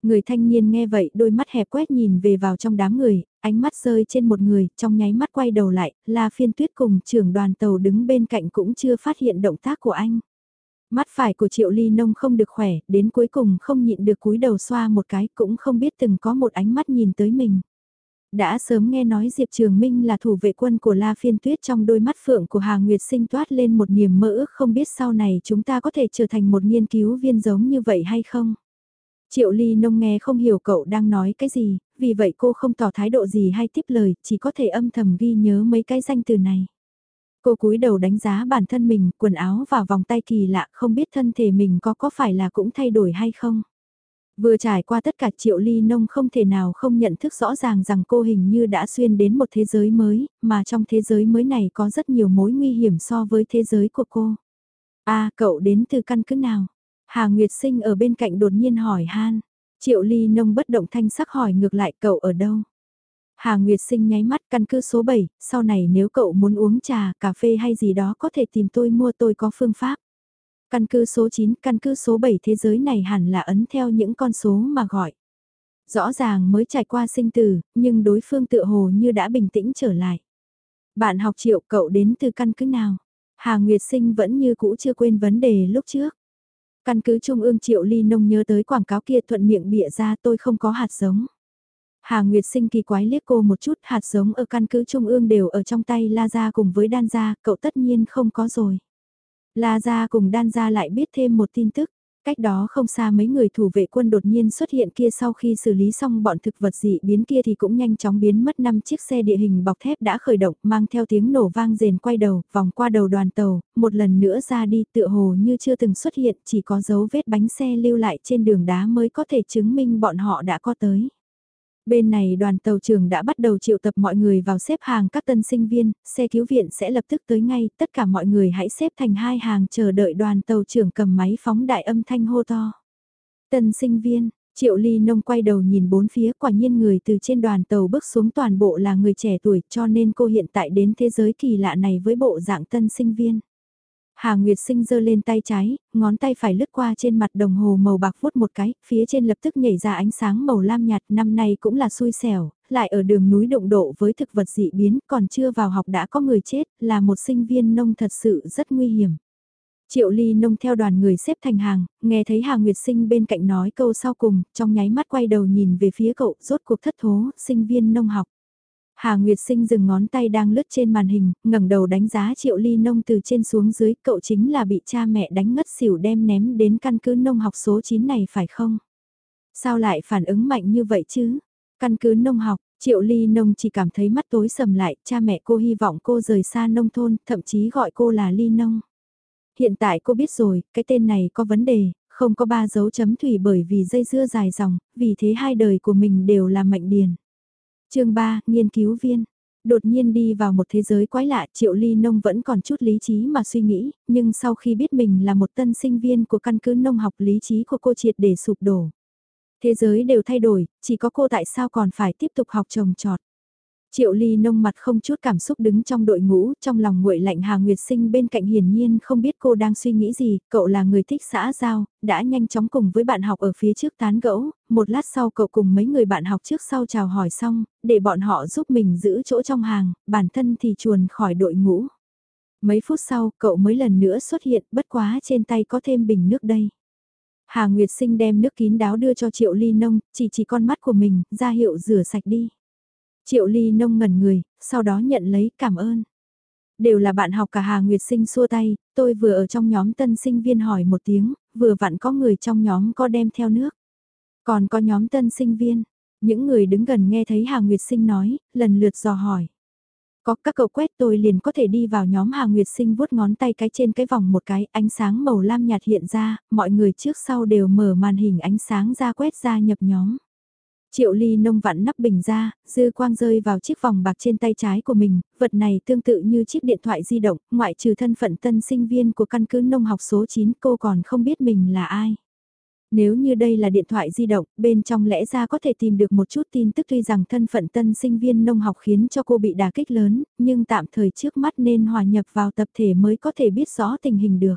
Người thanh niên nghe vậy đôi mắt hẹp quét nhìn về vào trong đám người, ánh mắt rơi trên một người, trong nháy mắt quay đầu lại, là phiên tuyết cùng trưởng đoàn tàu đứng bên cạnh cũng chưa phát hiện động tác của anh. Mắt phải của Triệu Ly Nông không được khỏe, đến cuối cùng không nhịn được cúi đầu xoa một cái cũng không biết từng có một ánh mắt nhìn tới mình. Đã sớm nghe nói Diệp Trường Minh là thủ vệ quân của La Phiên Tuyết trong đôi mắt phượng của Hà Nguyệt sinh toát lên một niềm mơ ước không biết sau này chúng ta có thể trở thành một nghiên cứu viên giống như vậy hay không. Triệu Ly Nông nghe không hiểu cậu đang nói cái gì, vì vậy cô không tỏ thái độ gì hay tiếp lời, chỉ có thể âm thầm ghi nhớ mấy cái danh từ này. Cô cúi đầu đánh giá bản thân mình, quần áo và vòng tay kỳ lạ, không biết thân thể mình có có phải là cũng thay đổi hay không. Vừa trải qua tất cả Triệu Ly Nông không thể nào không nhận thức rõ ràng rằng cô hình như đã xuyên đến một thế giới mới, mà trong thế giới mới này có rất nhiều mối nguy hiểm so với thế giới của cô. a à, cậu đến từ căn cứ nào? Hà Nguyệt Sinh ở bên cạnh đột nhiên hỏi Han. Triệu Ly Nông bất động thanh sắc hỏi ngược lại cậu ở đâu. Hà Nguyệt Sinh nháy mắt căn cứ số 7, sau này nếu cậu muốn uống trà, cà phê hay gì đó có thể tìm tôi mua tôi có phương pháp. Căn cứ số 9, căn cứ số 7 thế giới này hẳn là ấn theo những con số mà gọi. Rõ ràng mới trải qua sinh tử, nhưng đối phương tự hồ như đã bình tĩnh trở lại. Bạn học triệu cậu đến từ căn cứ nào? Hà Nguyệt Sinh vẫn như cũ chưa quên vấn đề lúc trước. Căn cứ Trung ương Triệu Ly Nông nhớ tới quảng cáo kia thuận miệng bịa ra tôi không có hạt giống. Hà Nguyệt sinh kỳ quái liếc cô một chút hạt giống ở căn cứ Trung ương đều ở trong tay La Gia cùng với Đan Gia, cậu tất nhiên không có rồi. La Gia cùng Đan Gia lại biết thêm một tin tức. Cách đó không xa mấy người thủ vệ quân đột nhiên xuất hiện kia sau khi xử lý xong bọn thực vật dị biến kia thì cũng nhanh chóng biến mất năm chiếc xe địa hình bọc thép đã khởi động mang theo tiếng nổ vang rền quay đầu, vòng qua đầu đoàn tàu, một lần nữa ra đi tựa hồ như chưa từng xuất hiện chỉ có dấu vết bánh xe lưu lại trên đường đá mới có thể chứng minh bọn họ đã có tới. Bên này đoàn tàu trưởng đã bắt đầu triệu tập mọi người vào xếp hàng các tân sinh viên, xe cứu viện sẽ lập tức tới ngay, tất cả mọi người hãy xếp thành hai hàng chờ đợi đoàn tàu trưởng cầm máy phóng đại âm thanh hô to. Tân sinh viên, Triệu Ly Nông quay đầu nhìn bốn phía quả nhiên người từ trên đoàn tàu bước xuống toàn bộ là người trẻ tuổi cho nên cô hiện tại đến thế giới kỳ lạ này với bộ dạng tân sinh viên. Hà Nguyệt Sinh giơ lên tay trái, ngón tay phải lướt qua trên mặt đồng hồ màu bạc vuốt một cái, phía trên lập tức nhảy ra ánh sáng màu lam nhạt, năm nay cũng là xui xẻo, lại ở đường núi động độ với thực vật dị biến, còn chưa vào học đã có người chết, là một sinh viên nông thật sự rất nguy hiểm. Triệu Ly nông theo đoàn người xếp thành hàng, nghe thấy Hà Nguyệt Sinh bên cạnh nói câu sau cùng, trong nháy mắt quay đầu nhìn về phía cậu, rốt cuộc thất thố, sinh viên nông học. Hà Nguyệt Sinh dừng ngón tay đang lướt trên màn hình, ngẩng đầu đánh giá Triệu Ly Nông từ trên xuống dưới, cậu chính là bị cha mẹ đánh ngất xỉu đem ném đến căn cứ nông học số 9 này phải không? Sao lại phản ứng mạnh như vậy chứ? Căn cứ nông học, Triệu Ly Nông chỉ cảm thấy mắt tối sầm lại, cha mẹ cô hy vọng cô rời xa nông thôn, thậm chí gọi cô là Ly Nông. Hiện tại cô biết rồi, cái tên này có vấn đề, không có ba dấu chấm thủy bởi vì dây dưa dài dòng, vì thế hai đời của mình đều là mệnh điền chương 3, nghiên cứu viên. Đột nhiên đi vào một thế giới quái lạ, Triệu Ly Nông vẫn còn chút lý trí mà suy nghĩ, nhưng sau khi biết mình là một tân sinh viên của căn cứ nông học lý trí của cô triệt để sụp đổ. Thế giới đều thay đổi, chỉ có cô tại sao còn phải tiếp tục học trồng trọt. Triệu Ly nông mặt không chút cảm xúc đứng trong đội ngũ, trong lòng nguội lạnh Hà Nguyệt Sinh bên cạnh hiển nhiên không biết cô đang suy nghĩ gì, cậu là người thích xã giao, đã nhanh chóng cùng với bạn học ở phía trước tán gẫu, một lát sau cậu cùng mấy người bạn học trước sau chào hỏi xong, để bọn họ giúp mình giữ chỗ trong hàng, bản thân thì chuồn khỏi đội ngũ. Mấy phút sau, cậu mới lần nữa xuất hiện, bất quá trên tay có thêm bình nước đây. Hà Nguyệt Sinh đem nước kín đáo đưa cho Triệu Ly Nông, chỉ chỉ con mắt của mình, ra hiệu rửa sạch đi. Triệu Ly nông ngẩn người, sau đó nhận lấy cảm ơn. Đều là bạn học cả Hà Nguyệt Sinh xua tay, tôi vừa ở trong nhóm tân sinh viên hỏi một tiếng, vừa vặn có người trong nhóm có đem theo nước. Còn có nhóm tân sinh viên, những người đứng gần nghe thấy Hà Nguyệt Sinh nói, lần lượt dò hỏi. Có các cậu quét tôi liền có thể đi vào nhóm Hà Nguyệt Sinh vuốt ngón tay cái trên cái vòng một cái, ánh sáng màu lam nhạt hiện ra, mọi người trước sau đều mở màn hình ánh sáng ra quét ra nhập nhóm. Triệu ly nông vặn nắp bình ra, dư quang rơi vào chiếc vòng bạc trên tay trái của mình, vật này tương tự như chiếc điện thoại di động, ngoại trừ thân phận tân sinh viên của căn cứ nông học số 9 cô còn không biết mình là ai. Nếu như đây là điện thoại di động, bên trong lẽ ra có thể tìm được một chút tin tức tuy rằng thân phận tân sinh viên nông học khiến cho cô bị đả kích lớn, nhưng tạm thời trước mắt nên hòa nhập vào tập thể mới có thể biết rõ tình hình được.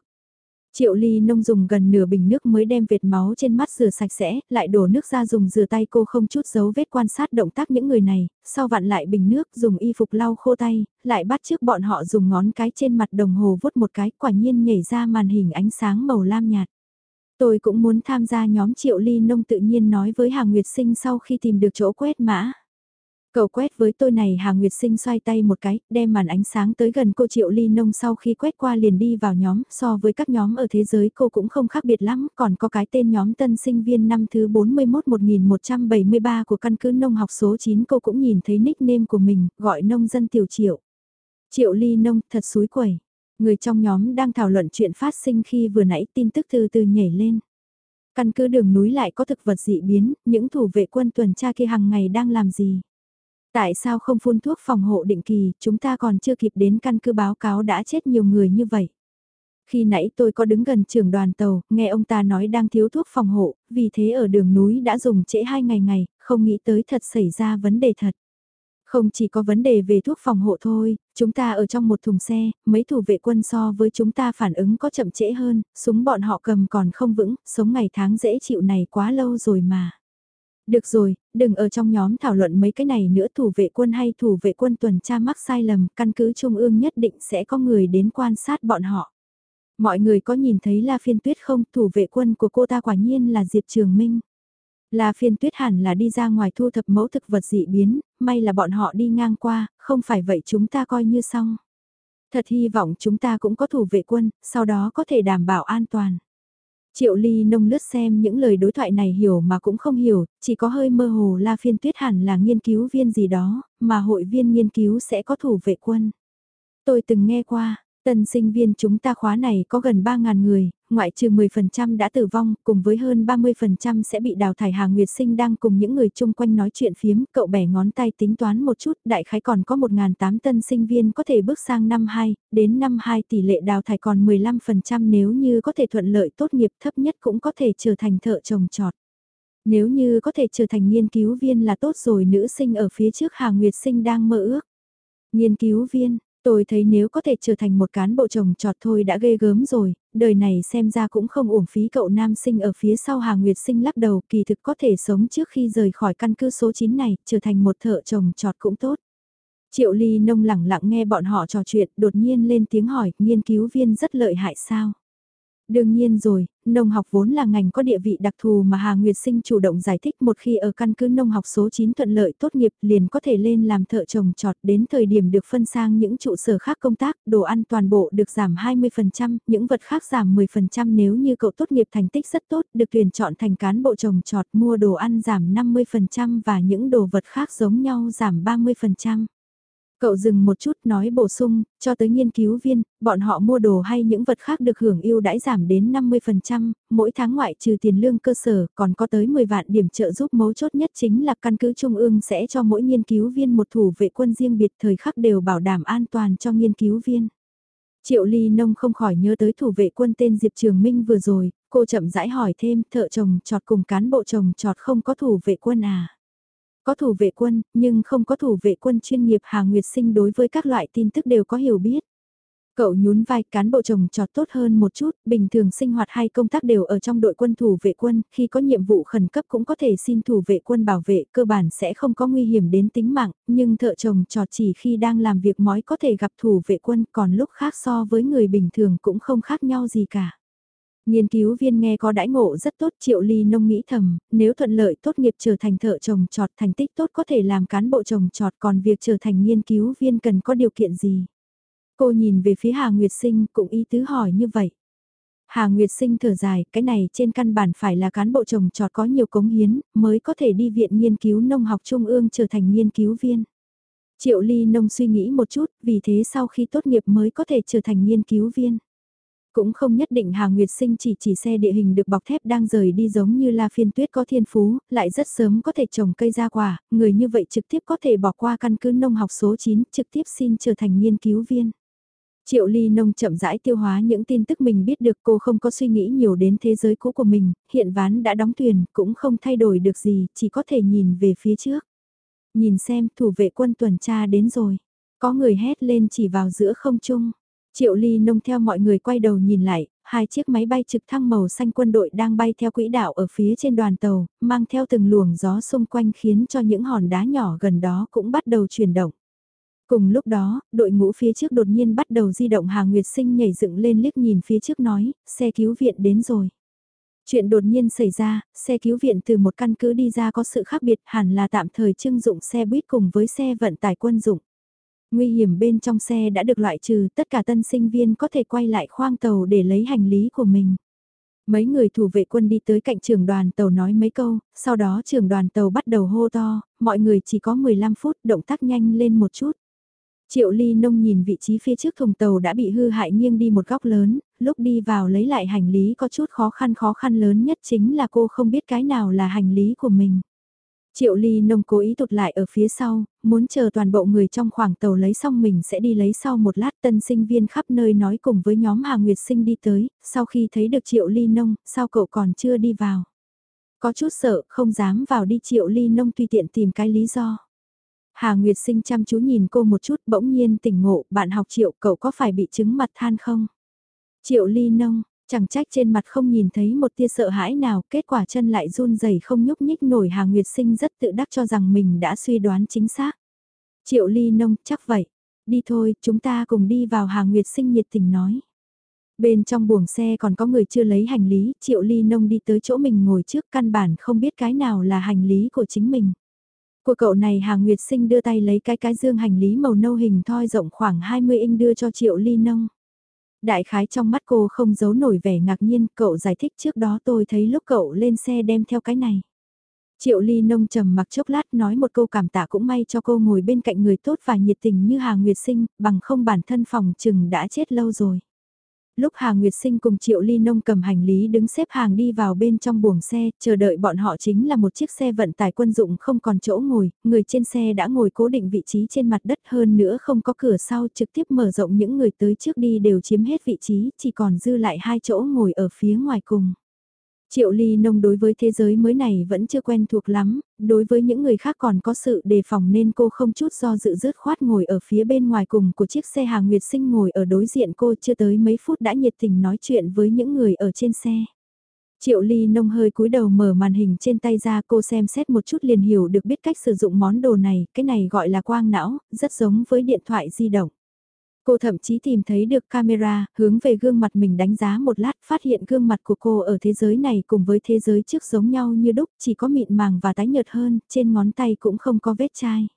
Triệu ly nông dùng gần nửa bình nước mới đem vệt máu trên mắt rửa sạch sẽ, lại đổ nước ra dùng rửa tay cô không chút dấu vết quan sát động tác những người này, sau vặn lại bình nước dùng y phục lau khô tay, lại bắt trước bọn họ dùng ngón cái trên mặt đồng hồ vuốt một cái quả nhiên nhảy ra màn hình ánh sáng màu lam nhạt. Tôi cũng muốn tham gia nhóm triệu ly nông tự nhiên nói với Hà Nguyệt Sinh sau khi tìm được chỗ quét mã. Cậu quét với tôi này Hà Nguyệt Sinh xoay tay một cái, đem màn ánh sáng tới gần cô Triệu Ly Nông sau khi quét qua liền đi vào nhóm, so với các nhóm ở thế giới cô cũng không khác biệt lắm, còn có cái tên nhóm tân sinh viên năm thứ 41-1173 của căn cứ nông học số 9 cô cũng nhìn thấy nickname của mình, gọi nông dân Tiểu Triệu. Triệu Ly Nông thật suối quẩy. Người trong nhóm đang thảo luận chuyện phát sinh khi vừa nãy tin tức từ từ nhảy lên. Căn cứ đường núi lại có thực vật dị biến, những thủ vệ quân tuần tra kia hàng ngày đang làm gì? Tại sao không phun thuốc phòng hộ định kỳ, chúng ta còn chưa kịp đến căn cứ báo cáo đã chết nhiều người như vậy. Khi nãy tôi có đứng gần trưởng đoàn tàu, nghe ông ta nói đang thiếu thuốc phòng hộ, vì thế ở đường núi đã dùng trễ hai ngày ngày, không nghĩ tới thật xảy ra vấn đề thật. Không chỉ có vấn đề về thuốc phòng hộ thôi, chúng ta ở trong một thùng xe, mấy thủ vệ quân so với chúng ta phản ứng có chậm trễ hơn, súng bọn họ cầm còn không vững, sống ngày tháng dễ chịu này quá lâu rồi mà. Được rồi, đừng ở trong nhóm thảo luận mấy cái này nữa thủ vệ quân hay thủ vệ quân tuần tra mắc sai lầm, căn cứ trung ương nhất định sẽ có người đến quan sát bọn họ. Mọi người có nhìn thấy La Phiên Tuyết không, thủ vệ quân của cô ta quả nhiên là Diệp Trường Minh. La Phiên Tuyết hẳn là đi ra ngoài thu thập mẫu thực vật dị biến, may là bọn họ đi ngang qua, không phải vậy chúng ta coi như xong. Thật hy vọng chúng ta cũng có thủ vệ quân, sau đó có thể đảm bảo an toàn. Triệu Ly nông lướt xem những lời đối thoại này hiểu mà cũng không hiểu, chỉ có hơi mơ hồ La Phiên Tuyết hẳn là nghiên cứu viên gì đó, mà hội viên nghiên cứu sẽ có thủ vệ quân. Tôi từng nghe qua, Tân sinh viên chúng ta khóa này có gần 3.000 người, ngoại trừ 10% đã tử vong, cùng với hơn 30% sẽ bị đào thải Hà Nguyệt Sinh đang cùng những người chung quanh nói chuyện phiếm, cậu bẻ ngón tay tính toán một chút, đại khái còn có 1.800 tân sinh viên có thể bước sang năm 2, đến năm 2 tỷ lệ đào thải còn 15% nếu như có thể thuận lợi tốt nghiệp thấp nhất cũng có thể trở thành thợ trồng trọt. Nếu như có thể trở thành nghiên cứu viên là tốt rồi nữ sinh ở phía trước Hà Nguyệt Sinh đang mơ ước. Nghiên cứu viên, Tôi thấy nếu có thể trở thành một cán bộ chồng trọt thôi đã ghê gớm rồi, đời này xem ra cũng không uổng phí cậu nam sinh ở phía sau Hà Nguyệt sinh lắc đầu kỳ thực có thể sống trước khi rời khỏi căn cứ số 9 này, trở thành một thợ chồng trọt cũng tốt. Triệu Ly nông lẳng lặng nghe bọn họ trò chuyện, đột nhiên lên tiếng hỏi, nghiên cứu viên rất lợi hại sao? Đương nhiên rồi, nông học vốn là ngành có địa vị đặc thù mà Hà Nguyệt Sinh chủ động giải thích một khi ở căn cứ nông học số 9 thuận lợi tốt nghiệp liền có thể lên làm thợ trồng trọt đến thời điểm được phân sang những trụ sở khác công tác, đồ ăn toàn bộ được giảm 20%, những vật khác giảm 10% nếu như cậu tốt nghiệp thành tích rất tốt được tuyển chọn thành cán bộ trồng trọt mua đồ ăn giảm 50% và những đồ vật khác giống nhau giảm 30%. Cậu dừng một chút nói bổ sung, cho tới nghiên cứu viên, bọn họ mua đồ hay những vật khác được hưởng ưu đãi giảm đến 50%, mỗi tháng ngoại trừ tiền lương cơ sở, còn có tới 10 vạn điểm trợ giúp mấu chốt nhất chính là căn cứ trung ương sẽ cho mỗi nghiên cứu viên một thủ vệ quân riêng biệt thời khắc đều bảo đảm an toàn cho nghiên cứu viên. Triệu Ly Nông không khỏi nhớ tới thủ vệ quân tên Diệp Trường Minh vừa rồi, cô chậm rãi hỏi thêm thợ chồng trọt cùng cán bộ chồng trọt không có thủ vệ quân à. Có thủ vệ quân, nhưng không có thủ vệ quân chuyên nghiệp Hà Nguyệt Sinh đối với các loại tin tức đều có hiểu biết. Cậu nhún vai cán bộ chồng trọt tốt hơn một chút, bình thường sinh hoạt hay công tác đều ở trong đội quân thủ vệ quân, khi có nhiệm vụ khẩn cấp cũng có thể xin thủ vệ quân bảo vệ, cơ bản sẽ không có nguy hiểm đến tính mạng, nhưng thợ chồng trọt chỉ khi đang làm việc mói có thể gặp thủ vệ quân, còn lúc khác so với người bình thường cũng không khác nhau gì cả. Nghiên cứu viên nghe có đãi ngộ rất tốt triệu ly nông nghĩ thầm, nếu thuận lợi tốt nghiệp trở thành thợ trồng trọt thành tích tốt có thể làm cán bộ trồng trọt còn việc trở thành nghiên cứu viên cần có điều kiện gì. Cô nhìn về phía Hà Nguyệt Sinh cũng ý tứ hỏi như vậy. Hà Nguyệt Sinh thở dài, cái này trên căn bản phải là cán bộ trồng trọt có nhiều cống hiến, mới có thể đi viện nghiên cứu nông học trung ương trở thành nghiên cứu viên. Triệu Ly Nông suy nghĩ một chút, vì thế sau khi tốt nghiệp mới có thể trở thành nghiên cứu viên. Cũng không nhất định Hà Nguyệt Sinh chỉ chỉ xe địa hình được bọc thép đang rời đi giống như La Phiên Tuyết có thiên phú, lại rất sớm có thể trồng cây ra quả, người như vậy trực tiếp có thể bỏ qua căn cứ nông học số 9, trực tiếp xin trở thành nghiên cứu viên. Triệu Ly Nông chậm rãi tiêu hóa những tin tức mình biết được cô không có suy nghĩ nhiều đến thế giới cũ của mình, hiện ván đã đóng thuyền, cũng không thay đổi được gì, chỉ có thể nhìn về phía trước. Nhìn xem, thủ vệ quân tuần tra đến rồi. Có người hét lên chỉ vào giữa không trung. Triệu Ly nông theo mọi người quay đầu nhìn lại, hai chiếc máy bay trực thăng màu xanh quân đội đang bay theo quỹ đạo ở phía trên đoàn tàu, mang theo từng luồng gió xung quanh khiến cho những hòn đá nhỏ gần đó cũng bắt đầu chuyển động. Cùng lúc đó, đội ngũ phía trước đột nhiên bắt đầu di động Hà Nguyệt Sinh nhảy dựng lên liếc nhìn phía trước nói, xe cứu viện đến rồi. Chuyện đột nhiên xảy ra, xe cứu viện từ một căn cứ đi ra có sự khác biệt hẳn là tạm thời trưng dụng xe buýt cùng với xe vận tải quân dụng. Nguy hiểm bên trong xe đã được loại trừ, tất cả tân sinh viên có thể quay lại khoang tàu để lấy hành lý của mình. Mấy người thủ vệ quân đi tới cạnh trường đoàn tàu nói mấy câu, sau đó trường đoàn tàu bắt đầu hô to, mọi người chỉ có 15 phút, động tác nhanh lên một chút. Triệu Ly Nông nhìn vị trí phía trước thùng tàu đã bị hư hại nghiêng đi một góc lớn, lúc đi vào lấy lại hành lý có chút khó khăn khó khăn lớn nhất chính là cô không biết cái nào là hành lý của mình. Triệu Ly Nông cố ý tụt lại ở phía sau, muốn chờ toàn bộ người trong khoảng tàu lấy xong mình sẽ đi lấy sau một lát tân sinh viên khắp nơi nói cùng với nhóm Hà Nguyệt Sinh đi tới, sau khi thấy được Triệu Ly Nông, sao cậu còn chưa đi vào. Có chút sợ, không dám vào đi Triệu Ly Nông tùy tiện tìm cái lý do. Hà Nguyệt Sinh chăm chú nhìn cô một chút bỗng nhiên tỉnh ngộ, bạn học Triệu cậu có phải bị chứng mặt than không? Triệu Ly Nông, Chẳng trách trên mặt không nhìn thấy một tia sợ hãi nào, kết quả chân lại run rẩy không nhúc nhích nổi Hà Nguyệt Sinh rất tự đắc cho rằng mình đã suy đoán chính xác. Triệu Ly Nông, chắc vậy. Đi thôi, chúng ta cùng đi vào Hà Nguyệt Sinh nhiệt tình nói. Bên trong buồng xe còn có người chưa lấy hành lý, Triệu Ly Nông đi tới chỗ mình ngồi trước căn bản không biết cái nào là hành lý của chính mình. Của cậu này Hà Nguyệt Sinh đưa tay lấy cái cái dương hành lý màu nâu hình thoi rộng khoảng 20 inch đưa cho Triệu Ly Nông. Đại khái trong mắt cô không giấu nổi vẻ ngạc nhiên, cậu giải thích trước đó tôi thấy lúc cậu lên xe đem theo cái này. Triệu Ly Nông trầm mặc chốc lát nói một câu cảm tạ cũng may cho cô ngồi bên cạnh người tốt và nhiệt tình như Hà Nguyệt Sinh, bằng không bản thân phòng chừng đã chết lâu rồi. Lúc Hà Nguyệt Sinh cùng Triệu Ly Nông cầm hành lý đứng xếp hàng đi vào bên trong buồng xe, chờ đợi bọn họ chính là một chiếc xe vận tải quân dụng không còn chỗ ngồi, người trên xe đã ngồi cố định vị trí trên mặt đất hơn nữa không có cửa sau trực tiếp mở rộng những người tới trước đi đều chiếm hết vị trí, chỉ còn dư lại hai chỗ ngồi ở phía ngoài cùng. Triệu Ly Nông đối với thế giới mới này vẫn chưa quen thuộc lắm, đối với những người khác còn có sự đề phòng nên cô không chút do dự dứt khoát ngồi ở phía bên ngoài cùng của chiếc xe hàng Nguyệt Sinh ngồi ở đối diện cô chưa tới mấy phút đã nhiệt tình nói chuyện với những người ở trên xe. Triệu Ly Nông hơi cúi đầu mở màn hình trên tay ra cô xem xét một chút liền hiểu được biết cách sử dụng món đồ này, cái này gọi là quang não, rất giống với điện thoại di động. Cô thậm chí tìm thấy được camera, hướng về gương mặt mình đánh giá một lát, phát hiện gương mặt của cô ở thế giới này cùng với thế giới trước giống nhau như đúc, chỉ có mịn màng và tái nhợt hơn, trên ngón tay cũng không có vết chai.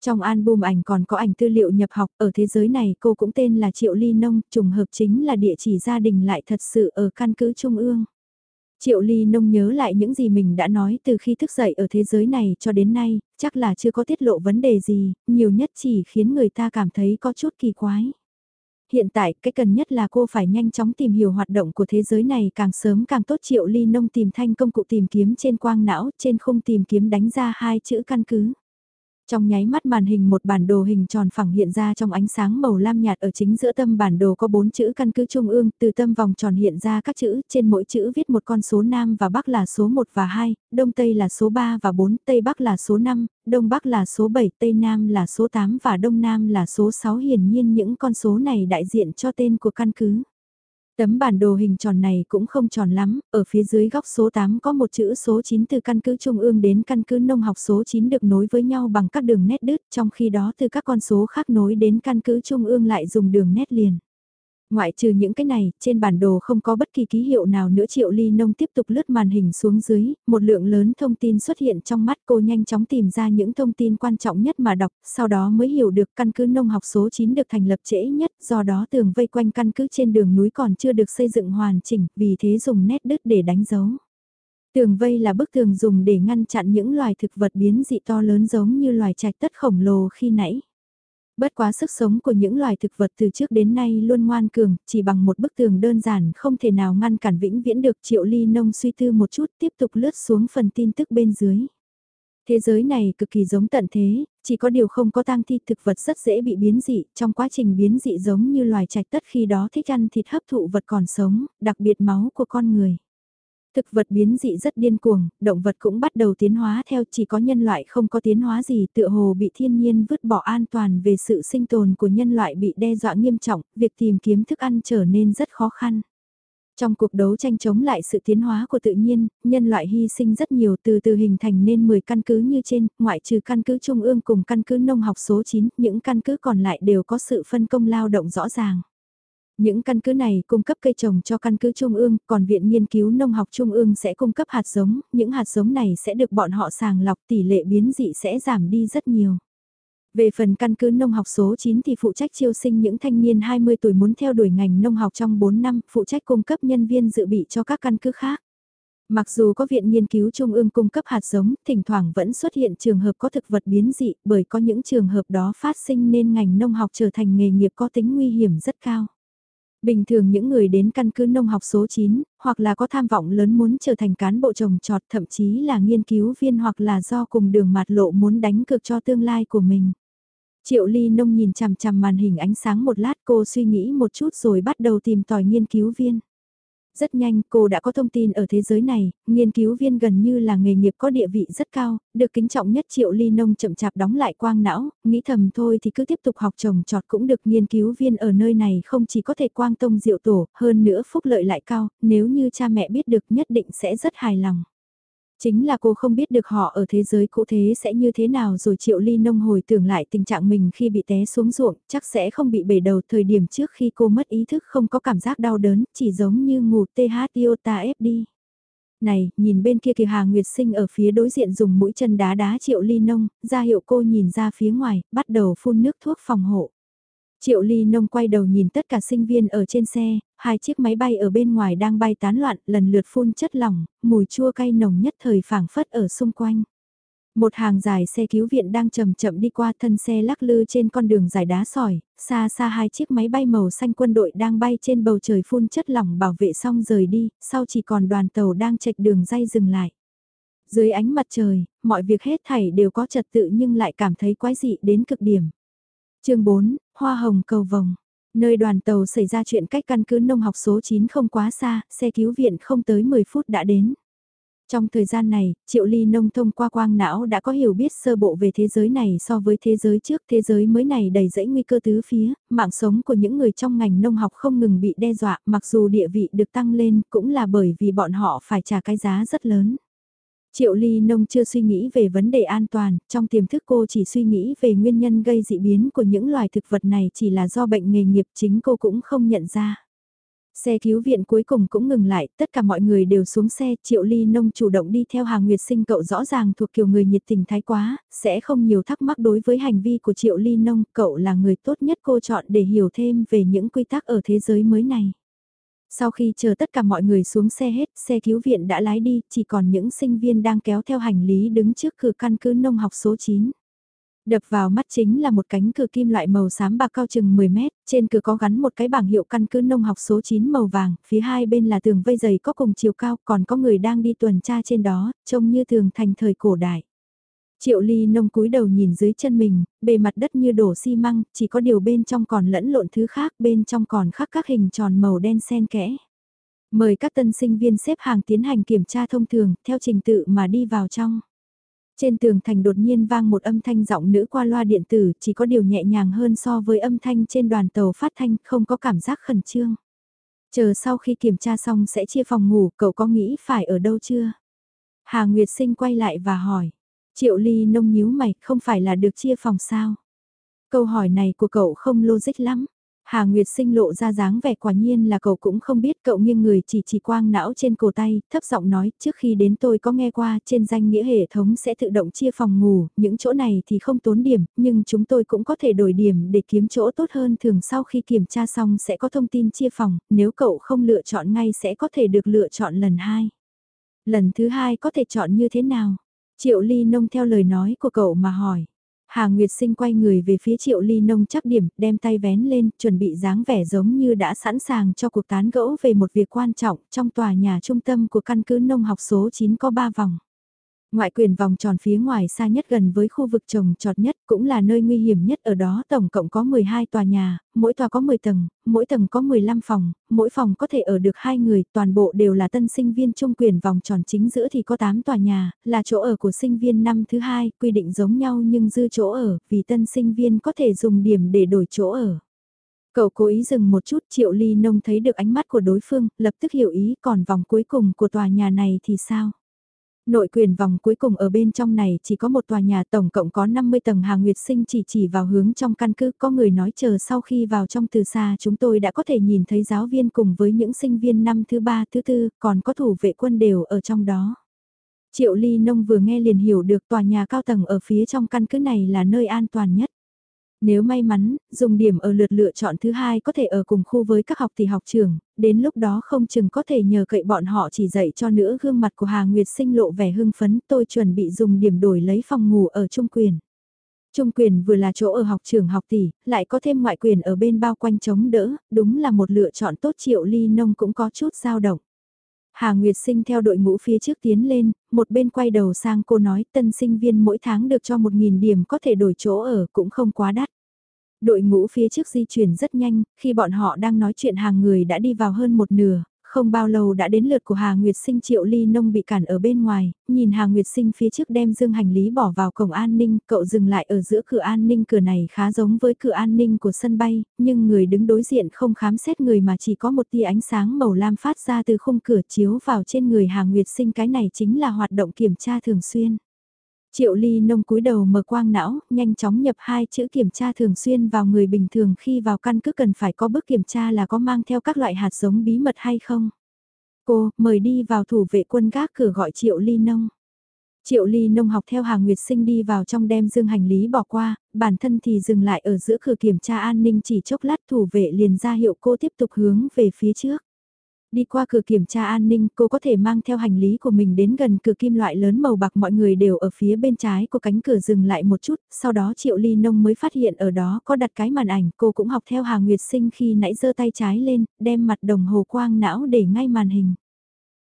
Trong album ảnh còn có ảnh tư liệu nhập học, ở thế giới này cô cũng tên là Triệu Ly Nông, trùng hợp chính là địa chỉ gia đình lại thật sự ở căn cứ Trung ương. Triệu Ly Nông nhớ lại những gì mình đã nói từ khi thức dậy ở thế giới này cho đến nay, chắc là chưa có tiết lộ vấn đề gì, nhiều nhất chỉ khiến người ta cảm thấy có chút kỳ quái. Hiện tại, cái cần nhất là cô phải nhanh chóng tìm hiểu hoạt động của thế giới này càng sớm càng tốt Triệu Ly Nông tìm thanh công cụ tìm kiếm trên quang não, trên khung tìm kiếm đánh ra hai chữ căn cứ. Trong nháy mắt màn hình một bản đồ hình tròn phẳng hiện ra trong ánh sáng màu lam nhạt ở chính giữa tâm bản đồ có bốn chữ căn cứ trung ương, từ tâm vòng tròn hiện ra các chữ, trên mỗi chữ viết một con số Nam và Bắc là số 1 và 2, Đông Tây là số 3 và 4, Tây Bắc là số 5, Đông Bắc là số 7, Tây Nam là số 8 và Đông Nam là số 6 hiển nhiên những con số này đại diện cho tên của căn cứ. Tấm bản đồ hình tròn này cũng không tròn lắm, ở phía dưới góc số 8 có một chữ số 9 từ căn cứ trung ương đến căn cứ nông học số 9 được nối với nhau bằng các đường nét đứt, trong khi đó từ các con số khác nối đến căn cứ trung ương lại dùng đường nét liền. Ngoại trừ những cái này, trên bản đồ không có bất kỳ ký hiệu nào nữa Triệu Ly Nông tiếp tục lướt màn hình xuống dưới, một lượng lớn thông tin xuất hiện trong mắt cô nhanh chóng tìm ra những thông tin quan trọng nhất mà đọc, sau đó mới hiểu được căn cứ nông học số 9 được thành lập trễ nhất, do đó tường vây quanh căn cứ trên đường núi còn chưa được xây dựng hoàn chỉnh, vì thế dùng nét đứt để đánh dấu. Tường vây là bức tường dùng để ngăn chặn những loài thực vật biến dị to lớn giống như loài trạch tất khổng lồ khi nãy. Bất quá sức sống của những loài thực vật từ trước đến nay luôn ngoan cường, chỉ bằng một bức tường đơn giản không thể nào ngăn cản vĩnh viễn được triệu ly nông suy tư một chút tiếp tục lướt xuống phần tin tức bên dưới. Thế giới này cực kỳ giống tận thế, chỉ có điều không có tang thi thực vật rất dễ bị biến dị, trong quá trình biến dị giống như loài trạch tất khi đó thích ăn thịt hấp thụ vật còn sống, đặc biệt máu của con người. Thực vật biến dị rất điên cuồng, động vật cũng bắt đầu tiến hóa theo chỉ có nhân loại không có tiến hóa gì tựa hồ bị thiên nhiên vứt bỏ an toàn về sự sinh tồn của nhân loại bị đe dọa nghiêm trọng, việc tìm kiếm thức ăn trở nên rất khó khăn. Trong cuộc đấu tranh chống lại sự tiến hóa của tự nhiên, nhân loại hy sinh rất nhiều từ từ hình thành nên 10 căn cứ như trên, ngoại trừ căn cứ trung ương cùng căn cứ nông học số 9, những căn cứ còn lại đều có sự phân công lao động rõ ràng. Những căn cứ này cung cấp cây trồng cho căn cứ Trung ương, còn Viện Nghiên cứu Nông học Trung ương sẽ cung cấp hạt giống, những hạt giống này sẽ được bọn họ sàng lọc tỷ lệ biến dị sẽ giảm đi rất nhiều. Về phần căn cứ nông học số 9 thì phụ trách chiêu sinh những thanh niên 20 tuổi muốn theo đuổi ngành nông học trong 4 năm, phụ trách cung cấp nhân viên dự bị cho các căn cứ khác. Mặc dù có viện nghiên cứu trung ương cung cấp hạt giống, thỉnh thoảng vẫn xuất hiện trường hợp có thực vật biến dị, bởi có những trường hợp đó phát sinh nên ngành nông học trở thành nghề nghiệp có tính nguy hiểm rất cao. Bình thường những người đến căn cứ nông học số 9, hoặc là có tham vọng lớn muốn trở thành cán bộ trồng trọt thậm chí là nghiên cứu viên hoặc là do cùng đường mặt lộ muốn đánh cược cho tương lai của mình. Triệu Ly Nông nhìn chằm chằm màn hình ánh sáng một lát cô suy nghĩ một chút rồi bắt đầu tìm tòi nghiên cứu viên. Rất nhanh cô đã có thông tin ở thế giới này, nghiên cứu viên gần như là nghề nghiệp có địa vị rất cao, được kính trọng nhất triệu ly nông chậm chạp đóng lại quang não, nghĩ thầm thôi thì cứ tiếp tục học trồng trọt cũng được nghiên cứu viên ở nơi này không chỉ có thể quang tông diệu tổ, hơn nữa phúc lợi lại cao, nếu như cha mẹ biết được nhất định sẽ rất hài lòng. Chính là cô không biết được họ ở thế giới cụ thế sẽ như thế nào rồi Triệu Ly Nông hồi tưởng lại tình trạng mình khi bị té xuống ruộng, chắc sẽ không bị bể đầu thời điểm trước khi cô mất ý thức không có cảm giác đau đớn, chỉ giống như ngủ THIOTA đi. Này, nhìn bên kia kìa Hà Nguyệt Sinh ở phía đối diện dùng mũi chân đá đá Triệu Ly Nông, ra hiệu cô nhìn ra phía ngoài, bắt đầu phun nước thuốc phòng hộ. Triệu Ly Nông quay đầu nhìn tất cả sinh viên ở trên xe, hai chiếc máy bay ở bên ngoài đang bay tán loạn lần lượt phun chất lỏng, mùi chua cay nồng nhất thời phảng phất ở xung quanh. Một hàng dài xe cứu viện đang chậm chậm đi qua thân xe lắc lư trên con đường dài đá sỏi, xa xa hai chiếc máy bay màu xanh quân đội đang bay trên bầu trời phun chất lỏng bảo vệ xong rời đi, sau chỉ còn đoàn tàu đang chạch đường dây dừng lại. Dưới ánh mặt trời, mọi việc hết thảy đều có trật tự nhưng lại cảm thấy quái dị đến cực điểm chương 4, Hoa Hồng Cầu Vồng. Nơi đoàn tàu xảy ra chuyện cách căn cứ nông học số 9 không quá xa, xe cứu viện không tới 10 phút đã đến. Trong thời gian này, Triệu Ly Nông thông qua quang não đã có hiểu biết sơ bộ về thế giới này so với thế giới trước. Thế giới mới này đầy rẫy nguy cơ tứ phía, mạng sống của những người trong ngành nông học không ngừng bị đe dọa, mặc dù địa vị được tăng lên cũng là bởi vì bọn họ phải trả cái giá rất lớn. Triệu Ly Nông chưa suy nghĩ về vấn đề an toàn, trong tiềm thức cô chỉ suy nghĩ về nguyên nhân gây dị biến của những loài thực vật này chỉ là do bệnh nghề nghiệp chính cô cũng không nhận ra. Xe cứu viện cuối cùng cũng ngừng lại, tất cả mọi người đều xuống xe, Triệu Ly Nông chủ động đi theo hàng Nguyệt Sinh cậu rõ ràng thuộc kiểu người nhiệt tình thái quá, sẽ không nhiều thắc mắc đối với hành vi của Triệu Ly Nông, cậu là người tốt nhất cô chọn để hiểu thêm về những quy tắc ở thế giới mới này. Sau khi chờ tất cả mọi người xuống xe hết, xe cứu viện đã lái đi, chỉ còn những sinh viên đang kéo theo hành lý đứng trước cửa căn cứ nông học số 9. Đập vào mắt chính là một cánh cửa kim loại màu xám bạc cao chừng 10 mét, trên cửa có gắn một cái bảng hiệu căn cứ nông học số 9 màu vàng, phía hai bên là tường vây dày có cùng chiều cao, còn có người đang đi tuần tra trên đó, trông như tường thành thời cổ đại. Triệu ly nông cúi đầu nhìn dưới chân mình, bề mặt đất như đổ xi măng, chỉ có điều bên trong còn lẫn lộn thứ khác, bên trong còn khắc các hình tròn màu đen xen kẽ. Mời các tân sinh viên xếp hàng tiến hành kiểm tra thông thường, theo trình tự mà đi vào trong. Trên tường thành đột nhiên vang một âm thanh giọng nữ qua loa điện tử, chỉ có điều nhẹ nhàng hơn so với âm thanh trên đoàn tàu phát thanh, không có cảm giác khẩn trương. Chờ sau khi kiểm tra xong sẽ chia phòng ngủ, cậu có nghĩ phải ở đâu chưa? Hà Nguyệt Sinh quay lại và hỏi. Triệu ly nông nhíu mày, không phải là được chia phòng sao? Câu hỏi này của cậu không logic lắm. Hà Nguyệt sinh lộ ra dáng vẻ quả nhiên là cậu cũng không biết cậu nghiêng người chỉ chỉ quang não trên cổ tay, thấp giọng nói trước khi đến tôi có nghe qua trên danh nghĩa hệ thống sẽ tự động chia phòng ngủ, những chỗ này thì không tốn điểm, nhưng chúng tôi cũng có thể đổi điểm để kiếm chỗ tốt hơn thường sau khi kiểm tra xong sẽ có thông tin chia phòng, nếu cậu không lựa chọn ngay sẽ có thể được lựa chọn lần hai. Lần thứ hai có thể chọn như thế nào? Triệu Ly Nông theo lời nói của cậu mà hỏi. Hà Nguyệt Sinh quay người về phía Triệu Ly Nông chắc điểm, đem tay vén lên, chuẩn bị dáng vẻ giống như đã sẵn sàng cho cuộc tán gẫu về một việc quan trọng trong tòa nhà trung tâm của căn cứ nông học số 9 có 3 vòng. Ngoại quyền vòng tròn phía ngoài xa nhất gần với khu vực trồng trọt nhất cũng là nơi nguy hiểm nhất ở đó tổng cộng có 12 tòa nhà, mỗi tòa có 10 tầng, mỗi tầng có 15 phòng, mỗi phòng có thể ở được hai người, toàn bộ đều là tân sinh viên trung quyền vòng tròn chính giữa thì có 8 tòa nhà, là chỗ ở của sinh viên năm thứ hai, quy định giống nhau nhưng dư chỗ ở, vì tân sinh viên có thể dùng điểm để đổi chỗ ở. Cậu cố ý dừng một chút triệu ly nông thấy được ánh mắt của đối phương, lập tức hiểu ý còn vòng cuối cùng của tòa nhà này thì sao? Nội quyền vòng cuối cùng ở bên trong này chỉ có một tòa nhà tổng cộng có 50 tầng Hà Nguyệt Sinh chỉ chỉ vào hướng trong căn cứ có người nói chờ sau khi vào trong từ xa chúng tôi đã có thể nhìn thấy giáo viên cùng với những sinh viên năm thứ ba, thứ tư, còn có thủ vệ quân đều ở trong đó. Triệu Ly Nông vừa nghe liền hiểu được tòa nhà cao tầng ở phía trong căn cứ này là nơi an toàn nhất. Nếu may mắn, dùng điểm ở lượt lựa chọn thứ hai có thể ở cùng khu với các học tỷ học trường, đến lúc đó không chừng có thể nhờ cậy bọn họ chỉ dạy cho nữa gương mặt của Hà Nguyệt sinh lộ vẻ hưng phấn tôi chuẩn bị dùng điểm đổi lấy phòng ngủ ở Trung Quyền. Trung quyền vừa là chỗ ở học trường học tỷ, lại có thêm ngoại quyền ở bên bao quanh chống đỡ, đúng là một lựa chọn tốt triệu ly nông cũng có chút dao động. Hà Nguyệt Sinh theo đội ngũ phía trước tiến lên, một bên quay đầu sang cô nói tân sinh viên mỗi tháng được cho 1.000 điểm có thể đổi chỗ ở cũng không quá đắt. Đội ngũ phía trước di chuyển rất nhanh, khi bọn họ đang nói chuyện hàng người đã đi vào hơn một nửa, Không bao lâu đã đến lượt của Hà Nguyệt Sinh triệu ly nông bị cản ở bên ngoài, nhìn Hà Nguyệt Sinh phía trước đem dương hành lý bỏ vào cổng an ninh, cậu dừng lại ở giữa cửa an ninh cửa này khá giống với cửa an ninh của sân bay, nhưng người đứng đối diện không khám xét người mà chỉ có một tia ánh sáng màu lam phát ra từ khung cửa chiếu vào trên người Hà Nguyệt Sinh cái này chính là hoạt động kiểm tra thường xuyên. Triệu ly nông cúi đầu mở quang não, nhanh chóng nhập hai chữ kiểm tra thường xuyên vào người bình thường khi vào căn cứ cần phải có bước kiểm tra là có mang theo các loại hạt giống bí mật hay không. Cô, mời đi vào thủ vệ quân gác cửa gọi Triệu ly nông. Triệu ly nông học theo hà nguyệt sinh đi vào trong đem dương hành lý bỏ qua, bản thân thì dừng lại ở giữa cửa kiểm tra an ninh chỉ chốc lát thủ vệ liền ra hiệu cô tiếp tục hướng về phía trước. Đi qua cửa kiểm tra an ninh, cô có thể mang theo hành lý của mình đến gần cửa kim loại lớn màu bạc mọi người đều ở phía bên trái của cánh cửa dừng lại một chút, sau đó Triệu Ly Nông mới phát hiện ở đó có đặt cái màn ảnh, cô cũng học theo Hà Nguyệt Sinh khi nãy giơ tay trái lên, đem mặt đồng hồ quang não để ngay màn hình.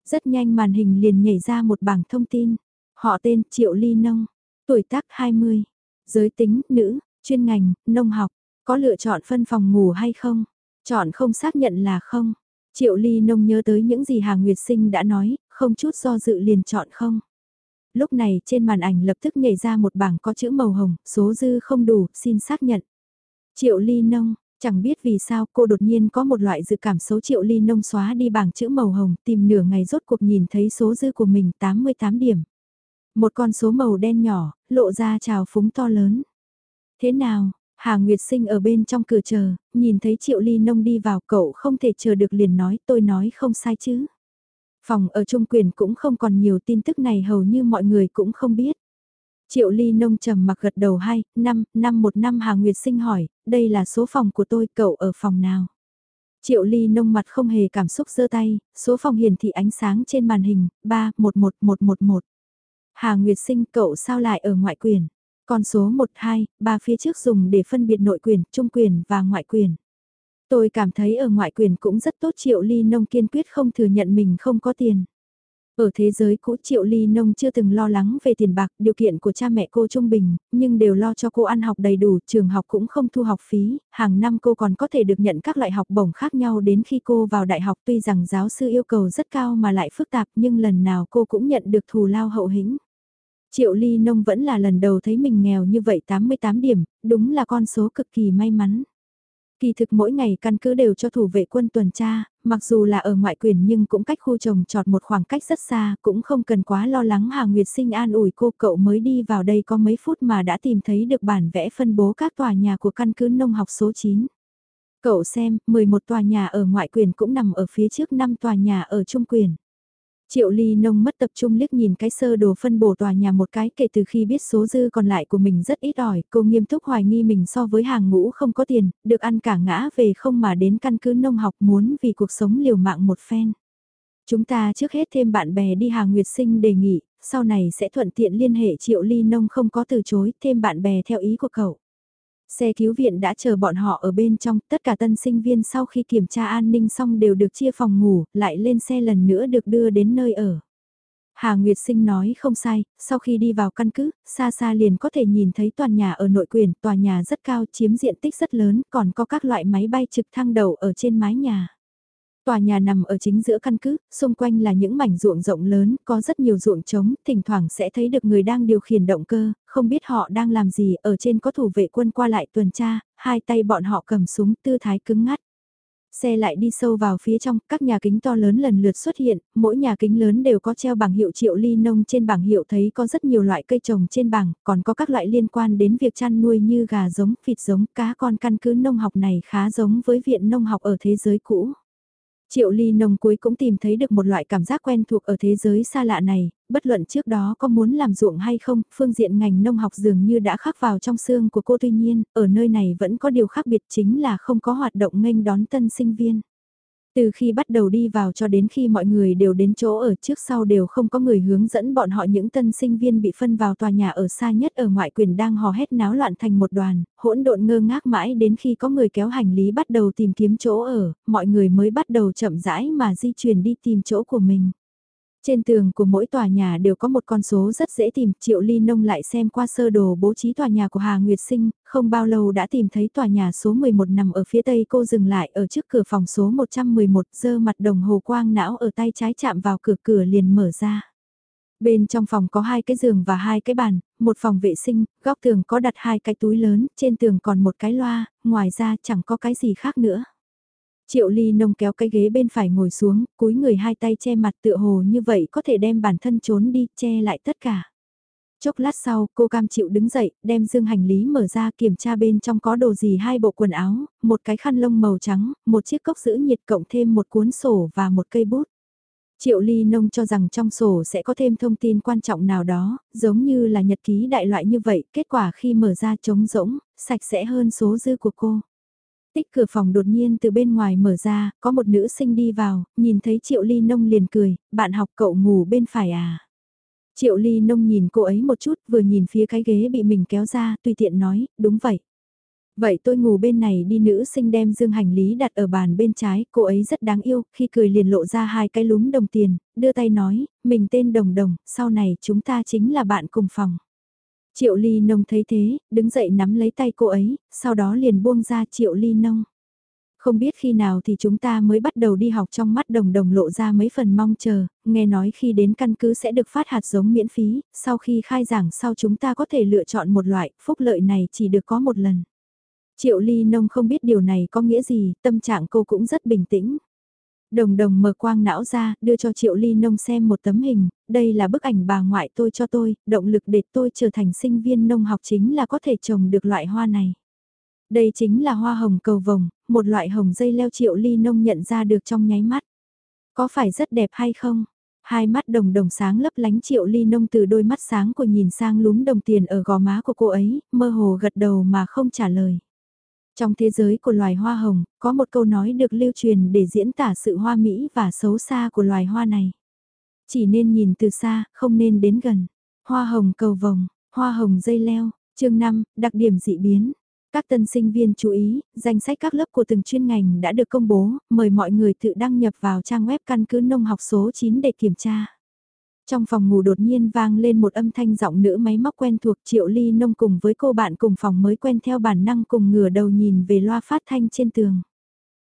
Rất nhanh màn hình liền nhảy ra một bảng thông tin, họ tên Triệu Ly Nông, tuổi tác 20, giới tính, nữ, chuyên ngành, nông học, có lựa chọn phân phòng ngủ hay không? Chọn không xác nhận là không. Triệu Ly Nông nhớ tới những gì Hà Nguyệt Sinh đã nói, không chút do dự liền chọn không. Lúc này trên màn ảnh lập tức nhảy ra một bảng có chữ màu hồng, số dư không đủ, xin xác nhận. Triệu Ly Nông, chẳng biết vì sao cô đột nhiên có một loại dự cảm xấu Triệu Ly Nông xóa đi bảng chữ màu hồng, tìm nửa ngày rốt cuộc nhìn thấy số dư của mình 88 điểm. Một con số màu đen nhỏ, lộ ra trào phúng to lớn. Thế nào, Hà Nguyệt Sinh ở bên trong cửa chờ, nhìn thấy Triệu Ly Nông đi vào cậu không thể chờ được liền nói tôi nói không sai chứ. Phòng ở Trung Quyền cũng không còn nhiều tin tức này hầu như mọi người cũng không biết. Triệu Ly Nông trầm mặc gật đầu 2, năm, năm một năm Hà Nguyệt Sinh hỏi, đây là số phòng của tôi, cậu ở phòng nào? Triệu Ly Nông mặt không hề cảm xúc giơ tay, số phòng hiển thị ánh sáng trên màn hình, 3, 1, 1, 1, 1, 1. Hà Nguyệt Sinh cậu sao lại ở ngoại quyền? Con số 1, 2, 3 phía trước dùng để phân biệt nội quyền, trung quyền và ngoại quyền. Tôi cảm thấy ở ngoại quyền cũng rất tốt Triệu Ly Nông kiên quyết không thừa nhận mình không có tiền. Ở thế giới cũ Triệu Ly Nông chưa từng lo lắng về tiền bạc, điều kiện của cha mẹ cô trung bình, nhưng đều lo cho cô ăn học đầy đủ, trường học cũng không thu học phí, hàng năm cô còn có thể được nhận các loại học bổng khác nhau đến khi cô vào đại học tuy rằng giáo sư yêu cầu rất cao mà lại phức tạp nhưng lần nào cô cũng nhận được thù lao hậu hĩnh. Triệu Ly Nông vẫn là lần đầu thấy mình nghèo như vậy 88 điểm, đúng là con số cực kỳ may mắn. Kỳ thực mỗi ngày căn cứ đều cho thủ vệ quân tuần tra, mặc dù là ở ngoại quyền nhưng cũng cách khu trồng trọt một khoảng cách rất xa, cũng không cần quá lo lắng Hà Nguyệt Sinh an ủi cô cậu mới đi vào đây có mấy phút mà đã tìm thấy được bản vẽ phân bố các tòa nhà của căn cứ nông học số 9. Cậu xem, 11 tòa nhà ở ngoại quyền cũng nằm ở phía trước 5 tòa nhà ở trung quyền. Triệu Ly Nông mất tập trung liếc nhìn cái sơ đồ phân bổ tòa nhà một cái kể từ khi biết số dư còn lại của mình rất ít ỏi, cô nghiêm túc hoài nghi mình so với hàng ngũ không có tiền, được ăn cả ngã về không mà đến căn cứ nông học muốn vì cuộc sống liều mạng một phen. Chúng ta trước hết thêm bạn bè đi hàng Nguyệt Sinh đề nghị, sau này sẽ thuận tiện liên hệ Triệu Ly Nông không có từ chối, thêm bạn bè theo ý của cậu. Xe cứu viện đã chờ bọn họ ở bên trong, tất cả tân sinh viên sau khi kiểm tra an ninh xong đều được chia phòng ngủ, lại lên xe lần nữa được đưa đến nơi ở. Hà Nguyệt Sinh nói không sai, sau khi đi vào căn cứ, xa xa liền có thể nhìn thấy toàn nhà ở nội quyền, tòa nhà rất cao chiếm diện tích rất lớn, còn có các loại máy bay trực thăng đầu ở trên mái nhà. Tòa nhà nằm ở chính giữa căn cứ, xung quanh là những mảnh ruộng rộng lớn, có rất nhiều ruộng trống, thỉnh thoảng sẽ thấy được người đang điều khiển động cơ, không biết họ đang làm gì, ở trên có thủ vệ quân qua lại tuần tra, hai tay bọn họ cầm súng tư thái cứng ngắt. Xe lại đi sâu vào phía trong, các nhà kính to lớn lần lượt xuất hiện, mỗi nhà kính lớn đều có treo bảng hiệu triệu ly nông trên bảng hiệu thấy có rất nhiều loại cây trồng trên bảng, còn có các loại liên quan đến việc chăn nuôi như gà giống, vịt giống, cá con căn cứ nông học này khá giống với viện nông học ở thế giới cũ. Triệu ly nông cuối cũng tìm thấy được một loại cảm giác quen thuộc ở thế giới xa lạ này, bất luận trước đó có muốn làm ruộng hay không, phương diện ngành nông học dường như đã khắc vào trong xương của cô tuy nhiên, ở nơi này vẫn có điều khác biệt chính là không có hoạt động nghênh đón tân sinh viên. Từ khi bắt đầu đi vào cho đến khi mọi người đều đến chỗ ở trước sau đều không có người hướng dẫn bọn họ những tân sinh viên bị phân vào tòa nhà ở xa nhất ở ngoại quyền đang hò hét náo loạn thành một đoàn, hỗn độn ngơ ngác mãi đến khi có người kéo hành lý bắt đầu tìm kiếm chỗ ở, mọi người mới bắt đầu chậm rãi mà di chuyển đi tìm chỗ của mình. Trên tường của mỗi tòa nhà đều có một con số rất dễ tìm, Triệu Ly Nông lại xem qua sơ đồ bố trí tòa nhà của Hà Nguyệt Sinh, không bao lâu đã tìm thấy tòa nhà số 11 nằm ở phía tây cô dừng lại ở trước cửa phòng số 111, giơ mặt đồng hồ quang não ở tay trái chạm vào cửa cửa liền mở ra. Bên trong phòng có hai cái giường và hai cái bàn, một phòng vệ sinh, góc tường có đặt hai cái túi lớn, trên tường còn một cái loa, ngoài ra chẳng có cái gì khác nữa. Triệu ly nông kéo cái ghế bên phải ngồi xuống, cúi người hai tay che mặt tựa hồ như vậy có thể đem bản thân trốn đi, che lại tất cả. Chốc lát sau, cô cam chịu đứng dậy, đem dương hành lý mở ra kiểm tra bên trong có đồ gì hai bộ quần áo, một cái khăn lông màu trắng, một chiếc cốc giữ nhiệt cộng thêm một cuốn sổ và một cây bút. Triệu Ly Nông cho rằng trong sổ sẽ có thêm thông tin quan trọng nào đó, giống như là nhật ký đại loại như vậy, kết quả khi mở ra trống rỗng, sạch sẽ hơn số dư của cô. Tích cửa phòng đột nhiên từ bên ngoài mở ra, có một nữ sinh đi vào, nhìn thấy Triệu Ly Nông liền cười, bạn học cậu ngủ bên phải à. Triệu Ly Nông nhìn cô ấy một chút, vừa nhìn phía cái ghế bị mình kéo ra, tùy tiện nói, đúng vậy. Vậy tôi ngủ bên này đi nữ sinh đem dương hành lý đặt ở bàn bên trái, cô ấy rất đáng yêu, khi cười liền lộ ra hai cái lúm đồng tiền, đưa tay nói, mình tên Đồng Đồng, sau này chúng ta chính là bạn cùng phòng. Triệu Ly Nông thấy thế, đứng dậy nắm lấy tay cô ấy, sau đó liền buông ra Triệu Ly Nông. Không biết khi nào thì chúng ta mới bắt đầu đi học trong mắt đồng đồng lộ ra mấy phần mong chờ, nghe nói khi đến căn cứ sẽ được phát hạt giống miễn phí, sau khi khai giảng sau chúng ta có thể lựa chọn một loại, phúc lợi này chỉ được có một lần. Triệu Ly Nông không biết điều này có nghĩa gì, tâm trạng cô cũng rất bình tĩnh. Đồng đồng mở quang não ra, đưa cho Triệu Ly Nông xem một tấm hình, đây là bức ảnh bà ngoại tôi cho tôi, động lực để tôi trở thành sinh viên nông học chính là có thể trồng được loại hoa này. Đây chính là hoa hồng cầu vồng, một loại hồng dây leo Triệu Ly Nông nhận ra được trong nháy mắt. Có phải rất đẹp hay không? Hai mắt đồng đồng sáng lấp lánh Triệu Ly Nông từ đôi mắt sáng của nhìn sang lúm đồng tiền ở gò má của cô ấy, mơ hồ gật đầu mà không trả lời. Trong thế giới của loài hoa hồng, có một câu nói được lưu truyền để diễn tả sự hoa mỹ và xấu xa của loài hoa này. Chỉ nên nhìn từ xa, không nên đến gần. Hoa hồng cầu vồng, hoa hồng dây leo, chương 5, đặc điểm dị biến. Các tân sinh viên chú ý, danh sách các lớp của từng chuyên ngành đã được công bố, mời mọi người tự đăng nhập vào trang web căn cứ nông học số 9 để kiểm tra. Trong phòng ngủ đột nhiên vang lên một âm thanh giọng nữ máy móc quen thuộc Triệu Ly Nông cùng với cô bạn cùng phòng mới quen theo bản năng cùng ngửa đầu nhìn về loa phát thanh trên tường.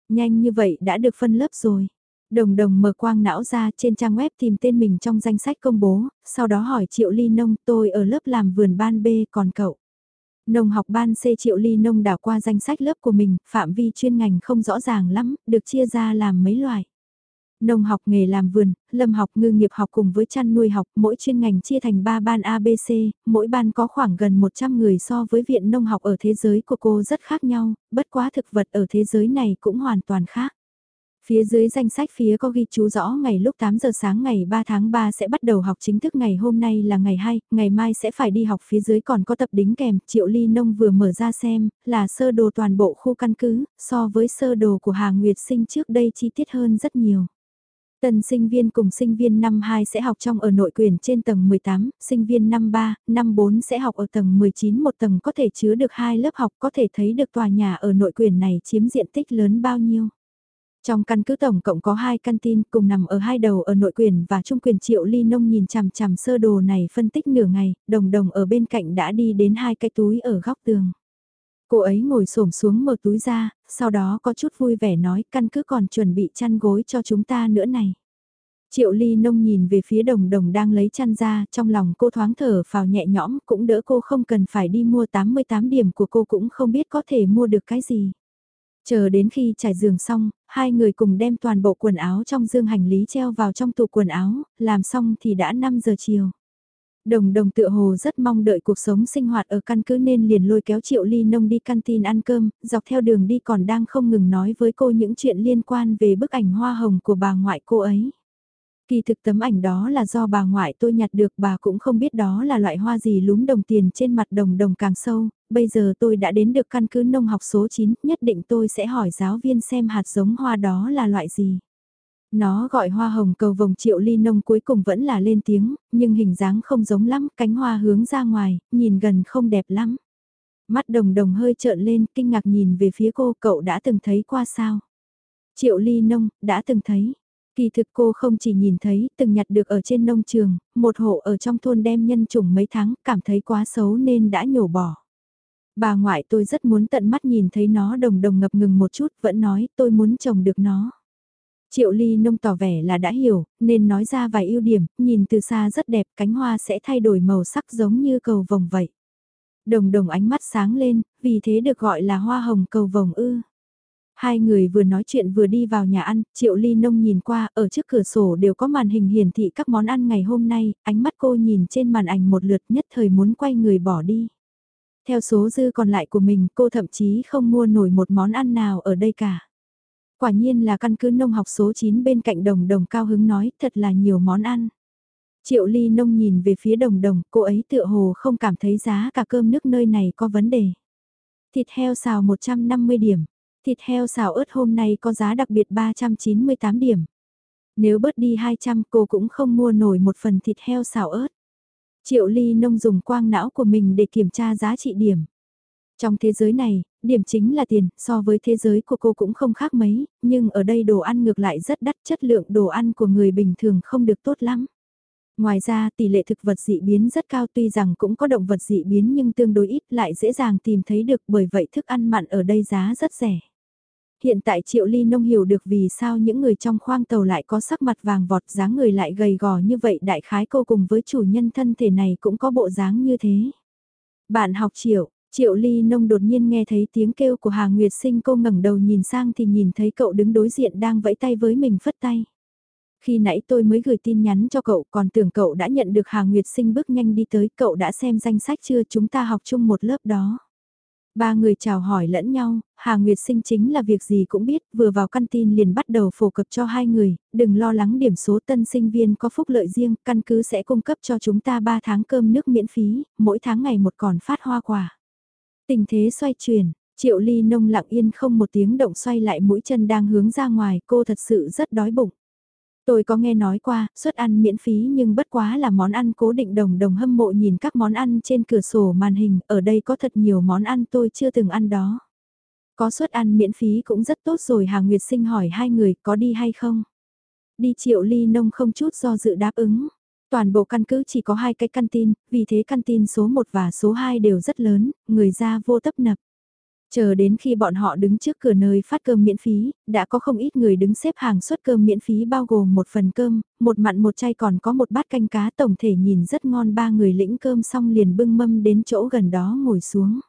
Nhanh như vậy đã được phân lớp rồi. Đồng đồng mở quang não ra trên trang web tìm tên mình trong danh sách công bố, sau đó hỏi Triệu Ly Nông tôi ở lớp làm vườn ban B còn cậu. Nông học ban C Triệu Ly Nông đảo qua danh sách lớp của mình, phạm vi chuyên ngành không rõ ràng lắm, được chia ra làm mấy loại nông học nghề làm vườn, lâm học ngư nghiệp học cùng với chăn nuôi học, mỗi chuyên ngành chia thành 3 ban ABC, mỗi ban có khoảng gần 100 người so với viện nông học ở thế giới của cô rất khác nhau, bất quá thực vật ở thế giới này cũng hoàn toàn khác. Phía dưới danh sách phía có ghi chú rõ ngày lúc 8 giờ sáng ngày 3 tháng 3 sẽ bắt đầu học chính thức ngày hôm nay là ngày 2, ngày mai sẽ phải đi học phía dưới còn có tập đính kèm, Triệu Ly Nông vừa mở ra xem, là sơ đồ toàn bộ khu căn cứ, so với sơ đồ của Hà Nguyệt Sinh trước đây chi tiết hơn rất nhiều. Tân sinh viên cùng sinh viên năm 2 sẽ học trong ở nội quyền trên tầng 18, sinh viên năm 3, năm 4 sẽ học ở tầng 19 một tầng có thể chứa được hai lớp học có thể thấy được tòa nhà ở nội quyền này chiếm diện tích lớn bao nhiêu. Trong căn cứ tổng cộng có hai căn tin cùng nằm ở hai đầu ở nội quyền và trung quyền triệu ly nông nhìn chằm chằm sơ đồ này phân tích nửa ngày, đồng đồng ở bên cạnh đã đi đến hai cái túi ở góc tường. Cô ấy ngồi xổm xuống mở túi ra, sau đó có chút vui vẻ nói căn cứ còn chuẩn bị chăn gối cho chúng ta nữa này. Triệu ly nông nhìn về phía đồng đồng đang lấy chăn ra, trong lòng cô thoáng thở vào nhẹ nhõm, cũng đỡ cô không cần phải đi mua 88 điểm của cô cũng không biết có thể mua được cái gì. Chờ đến khi trải giường xong, hai người cùng đem toàn bộ quần áo trong dương hành lý treo vào trong tủ quần áo, làm xong thì đã 5 giờ chiều. Đồng đồng tựa hồ rất mong đợi cuộc sống sinh hoạt ở căn cứ nên liền lôi kéo Triệu Ly Nông đi canteen ăn cơm, dọc theo đường đi còn đang không ngừng nói với cô những chuyện liên quan về bức ảnh hoa hồng của bà ngoại cô ấy. Kỳ thực tấm ảnh đó là do bà ngoại tôi nhặt được bà cũng không biết đó là loại hoa gì lúm đồng tiền trên mặt đồng đồng càng sâu, bây giờ tôi đã đến được căn cứ nông học số 9, nhất định tôi sẽ hỏi giáo viên xem hạt giống hoa đó là loại gì. Nó gọi hoa hồng cầu vồng triệu ly nông cuối cùng vẫn là lên tiếng, nhưng hình dáng không giống lắm, cánh hoa hướng ra ngoài, nhìn gần không đẹp lắm. Mắt đồng đồng hơi trợn lên, kinh ngạc nhìn về phía cô, cậu đã từng thấy qua sao? Triệu ly nông, đã từng thấy. Kỳ thực cô không chỉ nhìn thấy, từng nhặt được ở trên nông trường, một hộ ở trong thôn đem nhân chủng mấy tháng, cảm thấy quá xấu nên đã nhổ bỏ. Bà ngoại tôi rất muốn tận mắt nhìn thấy nó đồng đồng ngập ngừng một chút, vẫn nói tôi muốn trồng được nó. Triệu ly nông tỏ vẻ là đã hiểu, nên nói ra vài ưu điểm, nhìn từ xa rất đẹp, cánh hoa sẽ thay đổi màu sắc giống như cầu vồng vậy. Đồng đồng ánh mắt sáng lên, vì thế được gọi là hoa hồng cầu vồng ư. Hai người vừa nói chuyện vừa đi vào nhà ăn, Triệu Ly Nông nhìn qua, ở trước cửa sổ đều có màn hình hiển thị các món ăn ngày hôm nay, ánh mắt cô nhìn trên màn ảnh một lượt nhất thời muốn quay người bỏ đi. Theo số dư còn lại của mình, cô thậm chí không mua nổi một món ăn nào ở đây cả. Quả nhiên là căn cứ nông học số 9 bên cạnh đồng đồng cao hứng nói, thật là nhiều món ăn. Triệu ly nông nhìn về phía đồng đồng, cô ấy tựa hồ không cảm thấy giá cả cơm nước nơi này có vấn đề. Thịt heo xào 150 điểm, thịt heo xào ớt hôm nay có giá đặc biệt 398 điểm. Nếu bớt đi 200 cô cũng không mua nổi một phần thịt heo xào ớt. Triệu ly nông dùng quang não của mình để kiểm tra giá trị điểm. Trong thế giới này, điểm chính là tiền, so với thế giới của cô cũng không khác mấy, nhưng ở đây đồ ăn ngược lại rất đắt, chất lượng đồ ăn của người bình thường không được tốt lắm. Ngoài ra tỷ lệ thực vật dị biến rất cao tuy rằng cũng có động vật dị biến nhưng tương đối ít lại dễ dàng tìm thấy được bởi vậy thức ăn mặn ở đây giá rất rẻ. Hiện tại Triệu Ly Nông hiểu được vì sao những người trong khoang tàu lại có sắc mặt vàng vọt dáng người lại gầy gò như vậy đại khái cô cùng với chủ nhân thân thể này cũng có bộ dáng như thế. Bạn học Triệu, Triệu Ly Nông đột nhiên nghe thấy tiếng kêu của Hà Nguyệt Sinh cô ngẩng đầu nhìn sang thì nhìn thấy cậu đứng đối diện đang vẫy tay với mình phất tay. Khi nãy tôi mới gửi tin nhắn cho cậu còn tưởng cậu đã nhận được Hà Nguyệt Sinh bước nhanh đi tới cậu đã xem danh sách chưa chúng ta học chung một lớp đó. Ba người chào hỏi lẫn nhau, Hà Nguyệt Sinh chính là việc gì cũng biết, vừa vào căn tin liền bắt đầu phổ cập cho hai người, đừng lo lắng điểm số tân sinh viên có phúc lợi riêng, căn cứ sẽ cung cấp cho chúng ta 3 tháng cơm nước miễn phí, mỗi tháng ngày một còn phát hoa quả. Tình thế xoay chuyển, Triệu Ly nông lặng yên không một tiếng động xoay lại mũi chân đang hướng ra ngoài, cô thật sự rất đói bụng. Tôi có nghe nói qua, suất ăn miễn phí nhưng bất quá là món ăn cố định đồng đồng hâm mộ nhìn các món ăn trên cửa sổ màn hình, ở đây có thật nhiều món ăn tôi chưa từng ăn đó. Có suất ăn miễn phí cũng rất tốt rồi Hà Nguyệt Sinh hỏi hai người có đi hay không? Đi triệu ly nông không chút do dự đáp ứng. Toàn bộ căn cứ chỉ có hai cái căn tin, vì thế căn tin số 1 và số 2 đều rất lớn, người ra vô tấp nập. Chờ đến khi bọn họ đứng trước cửa nơi phát cơm miễn phí, đã có không ít người đứng xếp hàng suất cơm miễn phí bao gồm một phần cơm, một mặn một chay còn có một bát canh cá tổng thể nhìn rất ngon ba người lĩnh cơm xong liền bưng mâm đến chỗ gần đó ngồi xuống.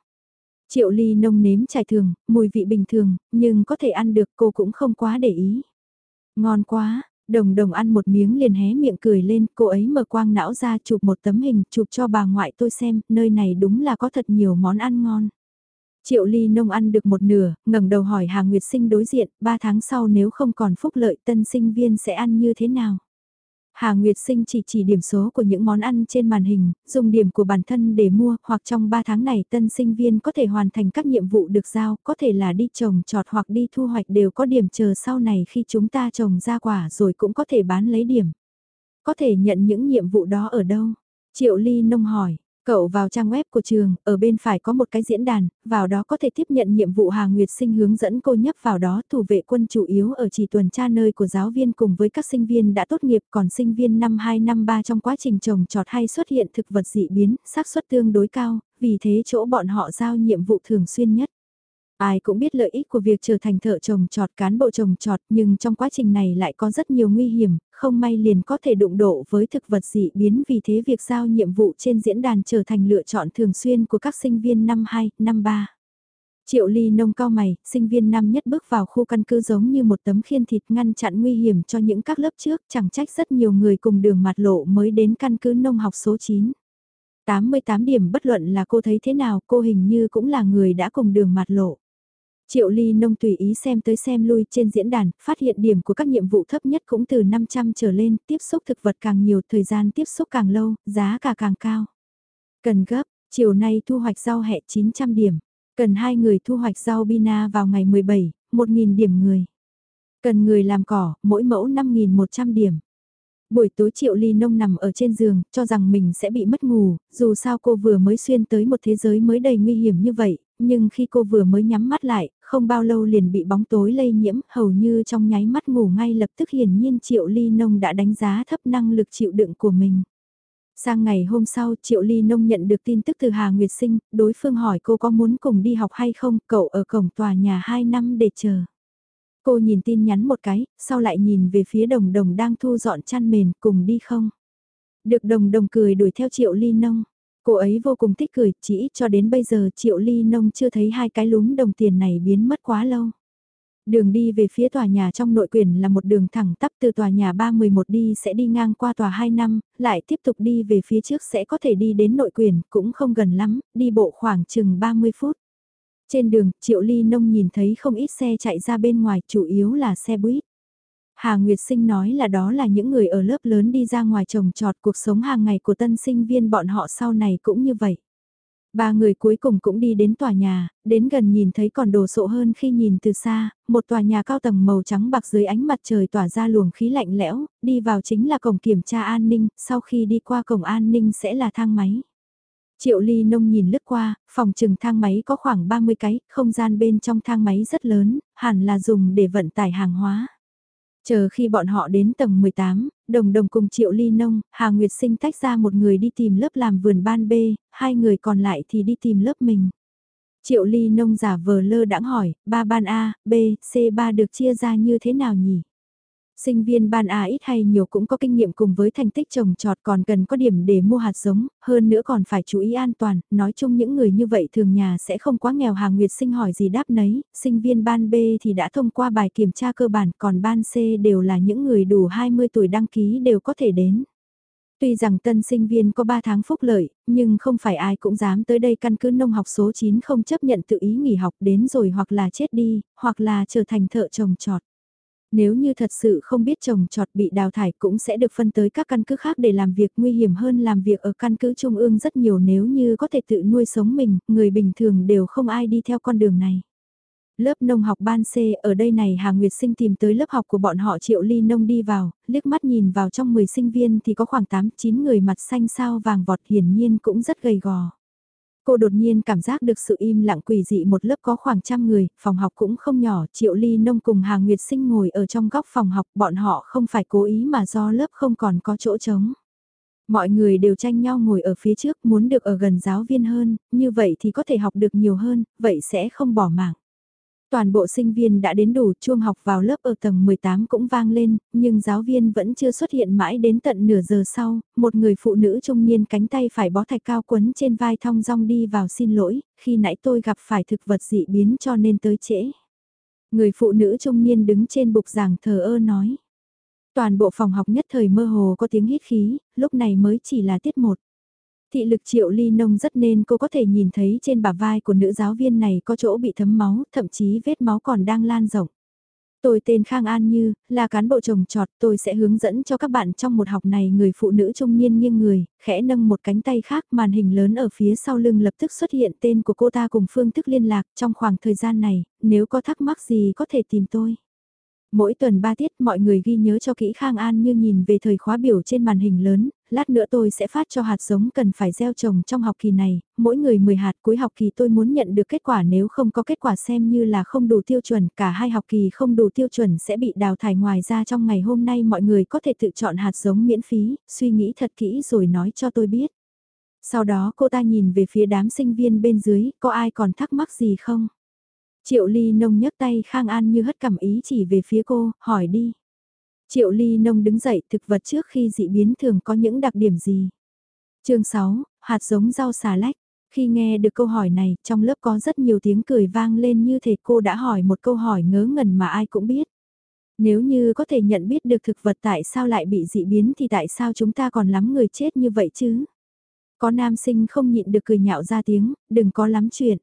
Triệu ly nông nếm chài thường, mùi vị bình thường, nhưng có thể ăn được cô cũng không quá để ý. Ngon quá, đồng đồng ăn một miếng liền hé miệng cười lên, cô ấy mở quang não ra chụp một tấm hình, chụp cho bà ngoại tôi xem, nơi này đúng là có thật nhiều món ăn ngon. Triệu Ly Nông ăn được một nửa, ngẩng đầu hỏi Hà Nguyệt Sinh đối diện, ba tháng sau nếu không còn phúc lợi tân sinh viên sẽ ăn như thế nào? Hà Nguyệt Sinh chỉ chỉ điểm số của những món ăn trên màn hình, dùng điểm của bản thân để mua, hoặc trong 3 tháng này tân sinh viên có thể hoàn thành các nhiệm vụ được giao, có thể là đi trồng trọt hoặc đi thu hoạch đều có điểm chờ sau này khi chúng ta trồng ra quả rồi cũng có thể bán lấy điểm. Có thể nhận những nhiệm vụ đó ở đâu? Triệu Ly Nông hỏi, Cậu vào trang web của trường, ở bên phải có một cái diễn đàn, vào đó có thể tiếp nhận nhiệm vụ Hà Nguyệt Sinh hướng dẫn cô nhấp vào đó thủ vệ quân chủ yếu ở chỉ tuần tra nơi của giáo viên cùng với các sinh viên đã tốt nghiệp còn sinh viên năm 2 năm 3 trong quá trình trồng trọt hay xuất hiện thực vật dị biến, xác suất tương đối cao, vì thế chỗ bọn họ giao nhiệm vụ thường xuyên nhất. Ai cũng biết lợi ích của việc trở thành thợ trồng trọt cán bộ trồng trọt nhưng trong quá trình này lại có rất nhiều nguy hiểm, không may liền có thể đụng độ với thực vật dị biến vì thế việc giao nhiệm vụ trên diễn đàn trở thành lựa chọn thường xuyên của các sinh viên năm 2, năm 3. Triệu ly nông cao mày, sinh viên năm nhất bước vào khu căn cứ giống như một tấm khiên thịt ngăn chặn nguy hiểm cho những các lớp trước, chẳng trách rất nhiều người cùng đường mặt lộ mới đến căn cứ nông học số 9. 88 điểm bất luận là cô thấy thế nào, cô hình như cũng là người đã cùng đường mặt lộ. Triệu Ly Nông tùy ý xem tới xem lui trên diễn đàn, phát hiện điểm của các nhiệm vụ thấp nhất cũng từ 500 trở lên, tiếp xúc thực vật càng nhiều, thời gian tiếp xúc càng lâu, giá cả càng cao. Cần gấp, chiều nay thu hoạch rau hẹ 900 điểm, cần hai người thu hoạch rau bina vào ngày 17, 1.000 điểm người. Cần người làm cỏ, mỗi mẫu 5.100 điểm. Buổi tối Triệu Ly Nông nằm ở trên giường, cho rằng mình sẽ bị mất ngủ, dù sao cô vừa mới xuyên tới một thế giới mới đầy nguy hiểm như vậy, nhưng khi cô vừa mới nhắm mắt lại, không bao lâu liền bị bóng tối lây nhiễm, hầu như trong nháy mắt ngủ ngay lập tức hiển nhiên Triệu Ly Nông đã đánh giá thấp năng lực chịu đựng của mình. Sang ngày hôm sau, Triệu Ly Nông nhận được tin tức từ Hà Nguyệt Sinh, đối phương hỏi cô có muốn cùng đi học hay không, cậu ở cổng tòa nhà 2 năm để chờ. Cô nhìn tin nhắn một cái, sau lại nhìn về phía đồng đồng đang thu dọn chăn mền, cùng đi không? Được đồng đồng cười đuổi theo Triệu Ly Nông. Cô ấy vô cùng thích cười, chỉ cho đến bây giờ Triệu Ly Nông chưa thấy hai cái lúm đồng tiền này biến mất quá lâu. Đường đi về phía tòa nhà trong nội quyền là một đường thẳng tắp từ tòa nhà 311 đi sẽ đi ngang qua tòa 2 năm, lại tiếp tục đi về phía trước sẽ có thể đi đến nội quyền, cũng không gần lắm, đi bộ khoảng chừng 30 phút. Trên đường, Triệu Ly Nông nhìn thấy không ít xe chạy ra bên ngoài, chủ yếu là xe buýt. Hà Nguyệt Sinh nói là đó là những người ở lớp lớn đi ra ngoài trồng trọt cuộc sống hàng ngày của tân sinh viên bọn họ sau này cũng như vậy. Ba người cuối cùng cũng đi đến tòa nhà, đến gần nhìn thấy còn đồ sộ hơn khi nhìn từ xa, một tòa nhà cao tầng màu trắng bạc dưới ánh mặt trời tỏa ra luồng khí lạnh lẽo, đi vào chính là cổng kiểm tra an ninh, sau khi đi qua cổng an ninh sẽ là thang máy. Triệu Ly Nông nhìn lướt qua, phòng trừng thang máy có khoảng 30 cái, không gian bên trong thang máy rất lớn, hẳn là dùng để vận tải hàng hóa. Chờ khi bọn họ đến tầng 18, đồng đồng cùng Triệu Ly Nông, Hà Nguyệt Sinh tách ra một người đi tìm lớp làm vườn ban B, hai người còn lại thì đi tìm lớp mình. Triệu Ly Nông giả vờ lơ đãng hỏi, ba ban A, B, C3 được chia ra như thế nào nhỉ? Sinh viên ban A ít hay nhiều cũng có kinh nghiệm cùng với thành tích trồng trọt còn cần có điểm để mua hạt giống, hơn nữa còn phải chú ý an toàn, nói chung những người như vậy thường nhà sẽ không quá nghèo hàng nguyệt sinh hỏi gì đáp nấy, sinh viên ban B thì đã thông qua bài kiểm tra cơ bản còn ban C đều là những người đủ 20 tuổi đăng ký đều có thể đến. Tuy rằng tân sinh viên có 3 tháng phúc lợi, nhưng không phải ai cũng dám tới đây căn cứ nông học số 9 không chấp nhận tự ý nghỉ học đến rồi hoặc là chết đi, hoặc là trở thành thợ trồng trọt. Nếu như thật sự không biết trồng trọt bị đào thải cũng sẽ được phân tới các căn cứ khác để làm việc nguy hiểm hơn làm việc ở căn cứ trung ương rất nhiều nếu như có thể tự nuôi sống mình, người bình thường đều không ai đi theo con đường này. Lớp nông học ban C ở đây này Hà Nguyệt Sinh tìm tới lớp học của bọn họ Triệu Ly Nông đi vào, liếc mắt nhìn vào trong 10 sinh viên thì có khoảng 8-9 người mặt xanh sao vàng vọt hiển nhiên cũng rất gầy gò. Cô đột nhiên cảm giác được sự im lặng quỷ dị một lớp có khoảng trăm người, phòng học cũng không nhỏ, Triệu Ly Nông cùng Hà Nguyệt Sinh ngồi ở trong góc phòng học, bọn họ không phải cố ý mà do lớp không còn có chỗ trống. Mọi người đều tranh nhau ngồi ở phía trước muốn được ở gần giáo viên hơn, như vậy thì có thể học được nhiều hơn, vậy sẽ không bỏ mạng. Toàn bộ sinh viên đã đến đủ chuông học vào lớp ở tầng 18 cũng vang lên, nhưng giáo viên vẫn chưa xuất hiện mãi đến tận nửa giờ sau, một người phụ nữ trung niên cánh tay phải bó thạch cao quấn trên vai thong dong đi vào xin lỗi, khi nãy tôi gặp phải thực vật dị biến cho nên tới trễ. Người phụ nữ trung niên đứng trên bục giảng thờ ơ nói. Toàn bộ phòng học nhất thời mơ hồ có tiếng hít khí, lúc này mới chỉ là tiết một. Thị lực triệu ly nông rất nên cô có thể nhìn thấy trên bả vai của nữ giáo viên này có chỗ bị thấm máu, thậm chí vết máu còn đang lan rộng. Tôi tên Khang An Như, là cán bộ trồng trọt, tôi sẽ hướng dẫn cho các bạn trong một học này người phụ nữ trung niên nghiêng người, khẽ nâng một cánh tay khác màn hình lớn ở phía sau lưng lập tức xuất hiện tên của cô ta cùng phương thức liên lạc trong khoảng thời gian này, nếu có thắc mắc gì có thể tìm tôi. Mỗi tuần 3 tiết mọi người ghi nhớ cho kỹ Khang An như nhìn về thời khóa biểu trên màn hình lớn, lát nữa tôi sẽ phát cho hạt giống cần phải gieo trồng trong học kỳ này, mỗi người 10 hạt cuối học kỳ tôi muốn nhận được kết quả nếu không có kết quả xem như là không đủ tiêu chuẩn, cả hai học kỳ không đủ tiêu chuẩn sẽ bị đào thải ngoài ra trong ngày hôm nay mọi người có thể tự chọn hạt giống miễn phí, suy nghĩ thật kỹ rồi nói cho tôi biết. Sau đó cô ta nhìn về phía đám sinh viên bên dưới, có ai còn thắc mắc gì không? Triệu Ly Nông nhấc tay Khang An như hất cảm ý chỉ về phía cô, hỏi đi. Triệu Ly Nông đứng dậy thực vật trước khi dị biến thường có những đặc điểm gì? chương 6, hạt giống rau xà lách. Khi nghe được câu hỏi này, trong lớp có rất nhiều tiếng cười vang lên như thể cô đã hỏi một câu hỏi ngớ ngẩn mà ai cũng biết. Nếu như có thể nhận biết được thực vật tại sao lại bị dị biến thì tại sao chúng ta còn lắm người chết như vậy chứ? Có nam sinh không nhịn được cười nhạo ra tiếng, đừng có lắm chuyện.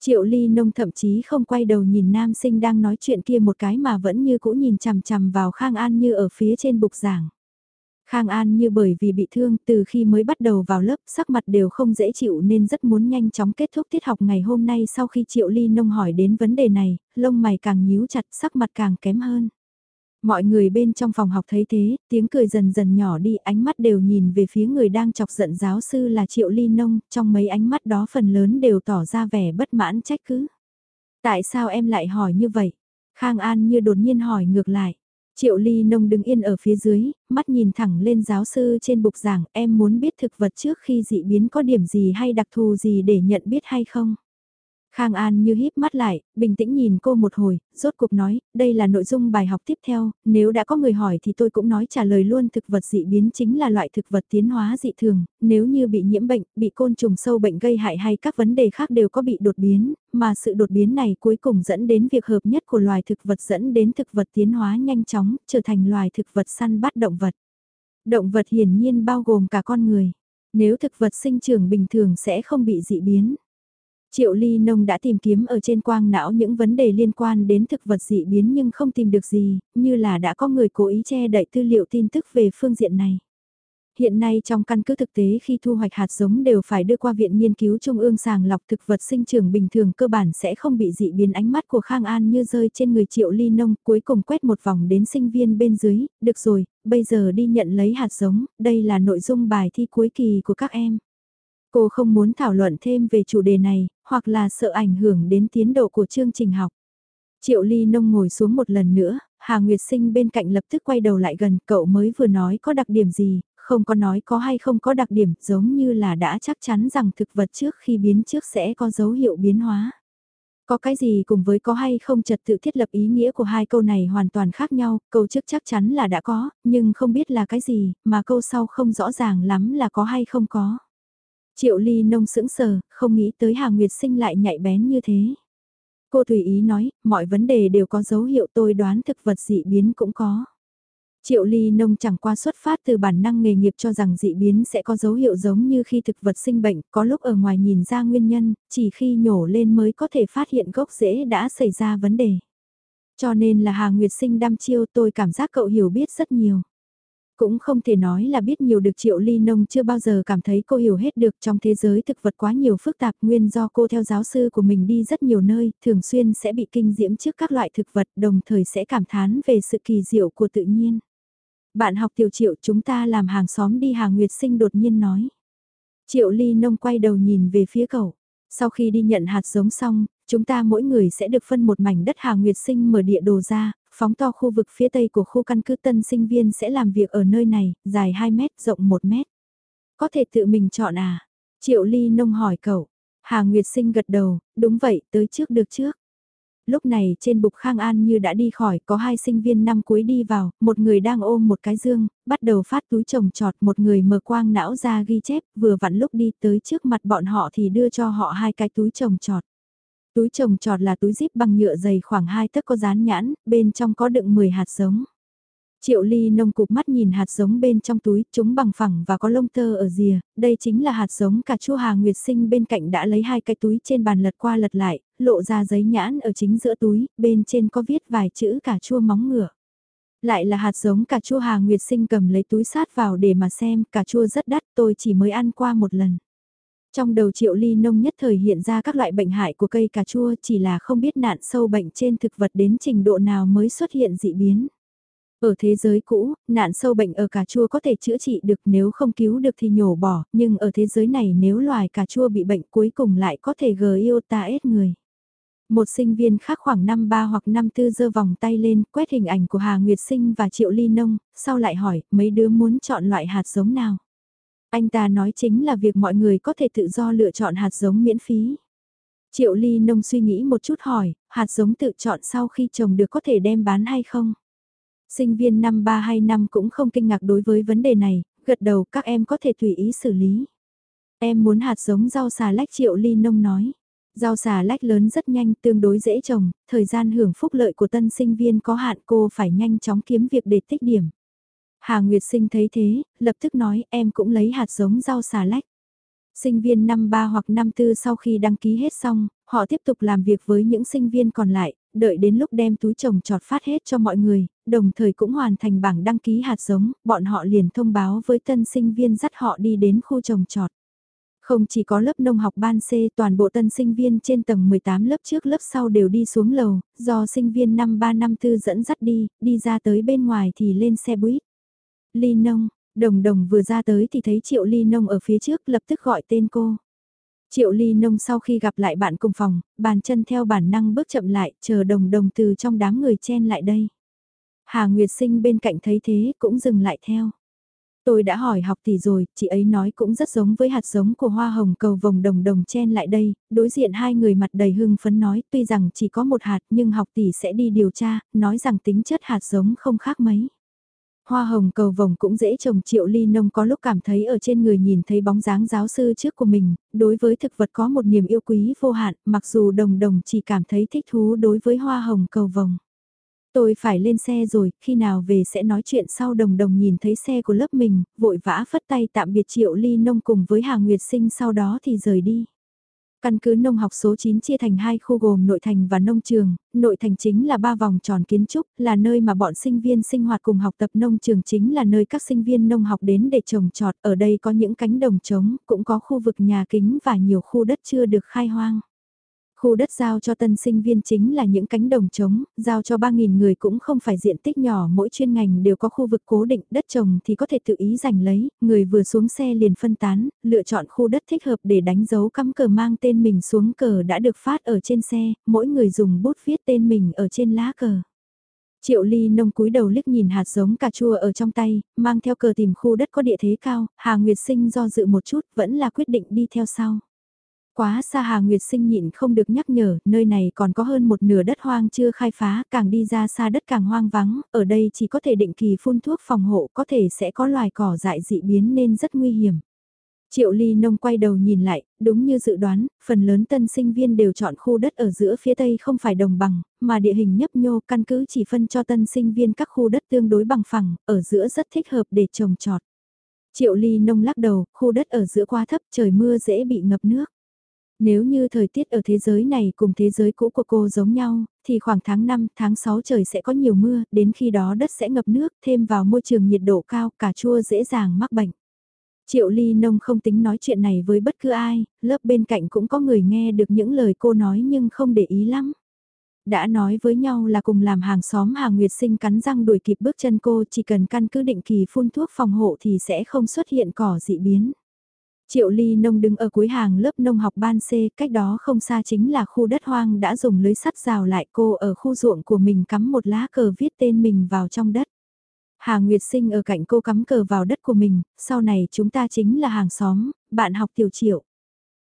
Triệu ly nông thậm chí không quay đầu nhìn nam sinh đang nói chuyện kia một cái mà vẫn như cũ nhìn chằm chằm vào Khang An như ở phía trên bục giảng. Khang An như bởi vì bị thương từ khi mới bắt đầu vào lớp sắc mặt đều không dễ chịu nên rất muốn nhanh chóng kết thúc tiết học ngày hôm nay sau khi Triệu Ly Nông hỏi đến vấn đề này, lông mày càng nhíu chặt sắc mặt càng kém hơn. Mọi người bên trong phòng học thấy thế, tiếng cười dần dần nhỏ đi, ánh mắt đều nhìn về phía người đang chọc giận giáo sư là Triệu Ly Nông, trong mấy ánh mắt đó phần lớn đều tỏ ra vẻ bất mãn trách cứ. Tại sao em lại hỏi như vậy? Khang An như đột nhiên hỏi ngược lại. Triệu Ly Nông đứng yên ở phía dưới, mắt nhìn thẳng lên giáo sư trên bục giảng, em muốn biết thực vật trước khi dị biến có điểm gì hay đặc thù gì để nhận biết hay không? Khang An như híp mắt lại, bình tĩnh nhìn cô một hồi, rốt cuộc nói, đây là nội dung bài học tiếp theo, nếu đã có người hỏi thì tôi cũng nói trả lời luôn thực vật dị biến chính là loại thực vật tiến hóa dị thường, nếu như bị nhiễm bệnh, bị côn trùng sâu bệnh gây hại hay các vấn đề khác đều có bị đột biến, mà sự đột biến này cuối cùng dẫn đến việc hợp nhất của loài thực vật dẫn đến thực vật tiến hóa nhanh chóng, trở thành loài thực vật săn bắt động vật. Động vật hiển nhiên bao gồm cả con người. Nếu thực vật sinh trưởng bình thường sẽ không bị dị biến. Triệu Ly Nông đã tìm kiếm ở trên quang não những vấn đề liên quan đến thực vật dị biến nhưng không tìm được gì, như là đã có người cố ý che đậy tư liệu tin tức về phương diện này. Hiện nay trong căn cứ thực tế khi thu hoạch hạt giống đều phải đưa qua viện nghiên cứu trung ương sàng lọc thực vật sinh trưởng bình thường cơ bản sẽ không bị dị biến ánh mắt của Khang An như rơi trên người triệu ly nông cuối cùng quét một vòng đến sinh viên bên dưới, được rồi, bây giờ đi nhận lấy hạt giống, đây là nội dung bài thi cuối kỳ của các em. Cô không muốn thảo luận thêm về chủ đề này, hoặc là sợ ảnh hưởng đến tiến độ của chương trình học. Triệu Ly Nông ngồi xuống một lần nữa, Hà Nguyệt Sinh bên cạnh lập tức quay đầu lại gần cậu mới vừa nói có đặc điểm gì, không có nói có hay không có đặc điểm giống như là đã chắc chắn rằng thực vật trước khi biến trước sẽ có dấu hiệu biến hóa. Có cái gì cùng với có hay không trật tự thiết lập ý nghĩa của hai câu này hoàn toàn khác nhau, câu trước chắc chắn là đã có, nhưng không biết là cái gì, mà câu sau không rõ ràng lắm là có hay không có. Triệu ly nông sững sờ, không nghĩ tới Hà Nguyệt sinh lại nhạy bén như thế. Cô tùy ý nói, mọi vấn đề đều có dấu hiệu tôi đoán thực vật dị biến cũng có. Triệu ly nông chẳng qua xuất phát từ bản năng nghề nghiệp cho rằng dị biến sẽ có dấu hiệu giống như khi thực vật sinh bệnh, có lúc ở ngoài nhìn ra nguyên nhân, chỉ khi nhổ lên mới có thể phát hiện gốc rễ đã xảy ra vấn đề. Cho nên là Hà Nguyệt sinh đăm chiêu tôi cảm giác cậu hiểu biết rất nhiều. Cũng không thể nói là biết nhiều được Triệu Ly Nông chưa bao giờ cảm thấy cô hiểu hết được trong thế giới thực vật quá nhiều phức tạp nguyên do cô theo giáo sư của mình đi rất nhiều nơi, thường xuyên sẽ bị kinh diễm trước các loại thực vật đồng thời sẽ cảm thán về sự kỳ diệu của tự nhiên. Bạn học tiểu triệu chúng ta làm hàng xóm đi hàng Nguyệt Sinh đột nhiên nói. Triệu Ly Nông quay đầu nhìn về phía cậu. Sau khi đi nhận hạt giống xong, chúng ta mỗi người sẽ được phân một mảnh đất Hà Nguyệt Sinh mở địa đồ ra, phóng to khu vực phía tây của khu căn cứ tân sinh viên sẽ làm việc ở nơi này, dài 2 mét, rộng 1 mét. Có thể tự mình chọn à? Triệu Ly Nông hỏi cậu. Hà Nguyệt Sinh gật đầu, đúng vậy, tới trước được trước. Lúc này trên bục Khang An như đã đi khỏi, có hai sinh viên năm cuối đi vào, một người đang ôm một cái dương, bắt đầu phát túi trồng trọt, một người mở quang não ra ghi chép, vừa vặn lúc đi tới trước mặt bọn họ thì đưa cho họ hai cái túi trồng trọt. Túi trồng trọt là túi zip bằng nhựa dày khoảng 2 tấc có dán nhãn, bên trong có đựng 10 hạt giống. Triệu ly nông cục mắt nhìn hạt giống bên trong túi, chúng bằng phẳng và có lông tơ ở rìa, đây chính là hạt giống cà chua Hà Nguyệt Sinh bên cạnh đã lấy hai cái túi trên bàn lật qua lật lại, lộ ra giấy nhãn ở chính giữa túi, bên trên có viết vài chữ cà chua móng ngựa. Lại là hạt giống cà chua Hà Nguyệt Sinh cầm lấy túi sát vào để mà xem, cà chua rất đắt tôi chỉ mới ăn qua một lần. Trong đầu triệu ly nông nhất thời hiện ra các loại bệnh hại của cây cà chua chỉ là không biết nạn sâu bệnh trên thực vật đến trình độ nào mới xuất hiện dị biến. Ở thế giới cũ, nạn sâu bệnh ở cà chua có thể chữa trị được nếu không cứu được thì nhổ bỏ, nhưng ở thế giới này nếu loài cà chua bị bệnh cuối cùng lại có thể gờ yêu ta ết người. Một sinh viên khác khoảng năm ba hoặc năm tư giơ vòng tay lên, quét hình ảnh của Hà Nguyệt Sinh và Triệu Ly Nông, sau lại hỏi, mấy đứa muốn chọn loại hạt giống nào? Anh ta nói chính là việc mọi người có thể tự do lựa chọn hạt giống miễn phí. Triệu Ly Nông suy nghĩ một chút hỏi, hạt giống tự chọn sau khi trồng được có thể đem bán hay không? Sinh viên năm 3 hay năm cũng không kinh ngạc đối với vấn đề này, gật đầu các em có thể tùy ý xử lý. Em muốn hạt giống rau xà lách Triệu Ly Nông nói. Rau xà lách lớn rất nhanh, tương đối dễ trồng, thời gian hưởng phúc lợi của tân sinh viên có hạn cô phải nhanh chóng kiếm việc để tích điểm. Hà Nguyệt Sinh thấy thế, lập tức nói em cũng lấy hạt giống rau xà lách. Sinh viên năm 3 hoặc năm 4 sau khi đăng ký hết xong, họ tiếp tục làm việc với những sinh viên còn lại, đợi đến lúc đem túi trồng trọt phát hết cho mọi người, đồng thời cũng hoàn thành bảng đăng ký hạt giống, bọn họ liền thông báo với tân sinh viên dắt họ đi đến khu trồng trọt. Không chỉ có lớp nông học ban C, toàn bộ tân sinh viên trên tầng 18 lớp trước lớp sau đều đi xuống lầu, do sinh viên năm 3 năm tư dẫn dắt đi, đi ra tới bên ngoài thì lên xe buýt. Ly nông, đồng đồng vừa ra tới thì thấy triệu ly nông ở phía trước lập tức gọi tên cô. Triệu ly nông sau khi gặp lại bạn cùng phòng, bàn chân theo bản năng bước chậm lại, chờ đồng đồng từ trong đám người chen lại đây. Hà Nguyệt Sinh bên cạnh thấy thế cũng dừng lại theo. Tôi đã hỏi học tỷ rồi, chị ấy nói cũng rất giống với hạt giống của hoa hồng cầu vồng đồng đồng chen lại đây, đối diện hai người mặt đầy hưng phấn nói tuy rằng chỉ có một hạt nhưng học tỷ sẽ đi điều tra, nói rằng tính chất hạt giống không khác mấy. Hoa hồng cầu vồng cũng dễ trồng triệu ly nông có lúc cảm thấy ở trên người nhìn thấy bóng dáng giáo sư trước của mình, đối với thực vật có một niềm yêu quý vô hạn, mặc dù đồng đồng chỉ cảm thấy thích thú đối với hoa hồng cầu vồng. Tôi phải lên xe rồi, khi nào về sẽ nói chuyện sau đồng đồng nhìn thấy xe của lớp mình, vội vã phất tay tạm biệt triệu ly nông cùng với Hà Nguyệt Sinh sau đó thì rời đi. Căn cứ nông học số 9 chia thành hai khu gồm nội thành và nông trường, nội thành chính là ba vòng tròn kiến trúc, là nơi mà bọn sinh viên sinh hoạt cùng học tập. Nông trường chính là nơi các sinh viên nông học đến để trồng trọt, ở đây có những cánh đồng trống, cũng có khu vực nhà kính và nhiều khu đất chưa được khai hoang. Khu đất giao cho tân sinh viên chính là những cánh đồng trống, giao cho 3.000 người cũng không phải diện tích nhỏ mỗi chuyên ngành đều có khu vực cố định, đất trồng thì có thể tự ý giành lấy, người vừa xuống xe liền phân tán, lựa chọn khu đất thích hợp để đánh dấu cắm cờ mang tên mình xuống cờ đã được phát ở trên xe, mỗi người dùng bút viết tên mình ở trên lá cờ. Triệu ly nông cúi đầu liếc nhìn hạt giống cà chua ở trong tay, mang theo cờ tìm khu đất có địa thế cao, Hà Nguyệt Sinh do dự một chút vẫn là quyết định đi theo sau. Quá xa Hà Nguyệt sinh nhịn không được nhắc nhở, nơi này còn có hơn một nửa đất hoang chưa khai phá, càng đi ra xa đất càng hoang vắng, ở đây chỉ có thể định kỳ phun thuốc phòng hộ, có thể sẽ có loài cỏ dại dị biến nên rất nguy hiểm. Triệu Ly Nông quay đầu nhìn lại, đúng như dự đoán, phần lớn tân sinh viên đều chọn khu đất ở giữa phía tây không phải đồng bằng, mà địa hình nhấp nhô căn cứ chỉ phân cho tân sinh viên các khu đất tương đối bằng phẳng, ở giữa rất thích hợp để trồng trọt. Triệu Ly Nông lắc đầu, khu đất ở giữa quá thấp trời mưa dễ bị ngập nước. Nếu như thời tiết ở thế giới này cùng thế giới cũ của cô giống nhau, thì khoảng tháng 5, tháng 6 trời sẽ có nhiều mưa, đến khi đó đất sẽ ngập nước, thêm vào môi trường nhiệt độ cao, cà chua dễ dàng mắc bệnh. Triệu Ly Nông không tính nói chuyện này với bất cứ ai, lớp bên cạnh cũng có người nghe được những lời cô nói nhưng không để ý lắm. Đã nói với nhau là cùng làm hàng xóm Hà Nguyệt Sinh cắn răng đuổi kịp bước chân cô chỉ cần căn cứ định kỳ phun thuốc phòng hộ thì sẽ không xuất hiện cỏ dị biến. Triệu Ly Nông đứng ở cuối hàng lớp nông học ban C, cách đó không xa chính là khu đất hoang đã dùng lưới sắt rào lại cô ở khu ruộng của mình cắm một lá cờ viết tên mình vào trong đất. Hà Nguyệt Sinh ở cạnh cô cắm cờ vào đất của mình, sau này chúng ta chính là hàng xóm, bạn học tiểu triệu.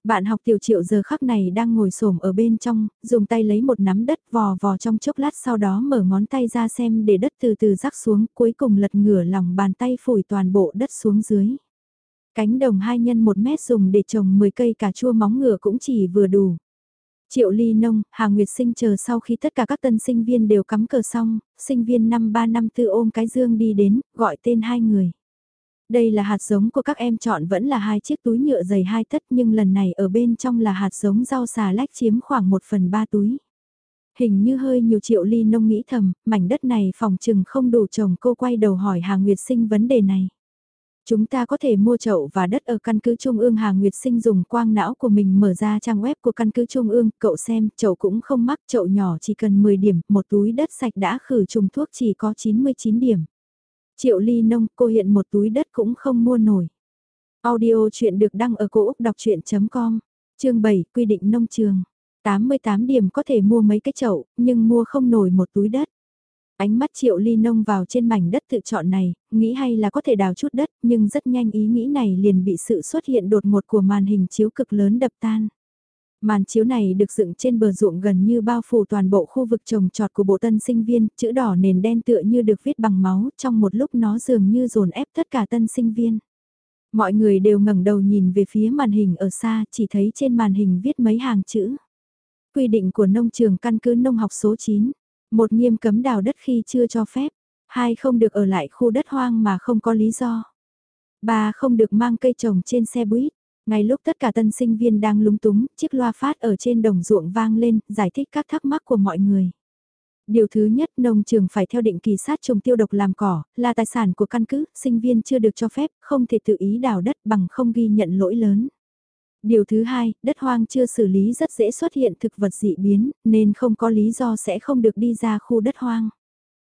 Bạn học tiểu triệu giờ khắc này đang ngồi xổm ở bên trong, dùng tay lấy một nắm đất vò vò trong chốc lát sau đó mở ngón tay ra xem để đất từ từ rắc xuống, cuối cùng lật ngửa lòng bàn tay phủi toàn bộ đất xuống dưới. Cánh đồng hai nhân một mét dùng để trồng 10 cây cà chua móng ngựa cũng chỉ vừa đủ. Triệu ly nông, Hà Nguyệt sinh chờ sau khi tất cả các tân sinh viên đều cắm cờ xong, sinh viên năm 3 năm tư ôm cái dương đi đến, gọi tên hai người. Đây là hạt giống của các em chọn vẫn là hai chiếc túi nhựa dày hai tất nhưng lần này ở bên trong là hạt giống rau xà lách chiếm khoảng 1 phần 3 túi. Hình như hơi nhiều triệu ly nông nghĩ thầm, mảnh đất này phòng trừng không đủ trồng cô quay đầu hỏi Hà Nguyệt sinh vấn đề này. Chúng ta có thể mua chậu và đất ở căn cứ Trung ương Hà Nguyệt Sinh dùng quang não của mình mở ra trang web của căn cứ Trung ương, cậu xem, chậu cũng không mắc, chậu nhỏ chỉ cần 10 điểm, một túi đất sạch đã khử trùng thuốc chỉ có 99 điểm. Triệu ly nông, cô hiện một túi đất cũng không mua nổi. Audio chuyện được đăng ở cổ Úc đọc chuyện.com, chương 7, quy định nông trường. 88 điểm có thể mua mấy cái chậu, nhưng mua không nổi một túi đất. Ánh mắt triệu ly nông vào trên mảnh đất tự chọn này, nghĩ hay là có thể đào chút đất, nhưng rất nhanh ý nghĩ này liền bị sự xuất hiện đột ngột của màn hình chiếu cực lớn đập tan. Màn chiếu này được dựng trên bờ ruộng gần như bao phủ toàn bộ khu vực trồng trọt của bộ tân sinh viên, chữ đỏ nền đen tựa như được viết bằng máu, trong một lúc nó dường như dồn ép tất cả tân sinh viên. Mọi người đều ngẩng đầu nhìn về phía màn hình ở xa, chỉ thấy trên màn hình viết mấy hàng chữ. Quy định của nông trường căn cứ nông học số 9. Một nghiêm cấm đào đất khi chưa cho phép. Hai không được ở lại khu đất hoang mà không có lý do. Ba không được mang cây trồng trên xe buýt. Ngay lúc tất cả tân sinh viên đang lúng túng, chiếc loa phát ở trên đồng ruộng vang lên, giải thích các thắc mắc của mọi người. Điều thứ nhất, nông trường phải theo định kỳ sát trùng tiêu độc làm cỏ, là tài sản của căn cứ, sinh viên chưa được cho phép, không thể tự ý đào đất bằng không ghi nhận lỗi lớn. Điều thứ hai, đất hoang chưa xử lý rất dễ xuất hiện thực vật dị biến, nên không có lý do sẽ không được đi ra khu đất hoang.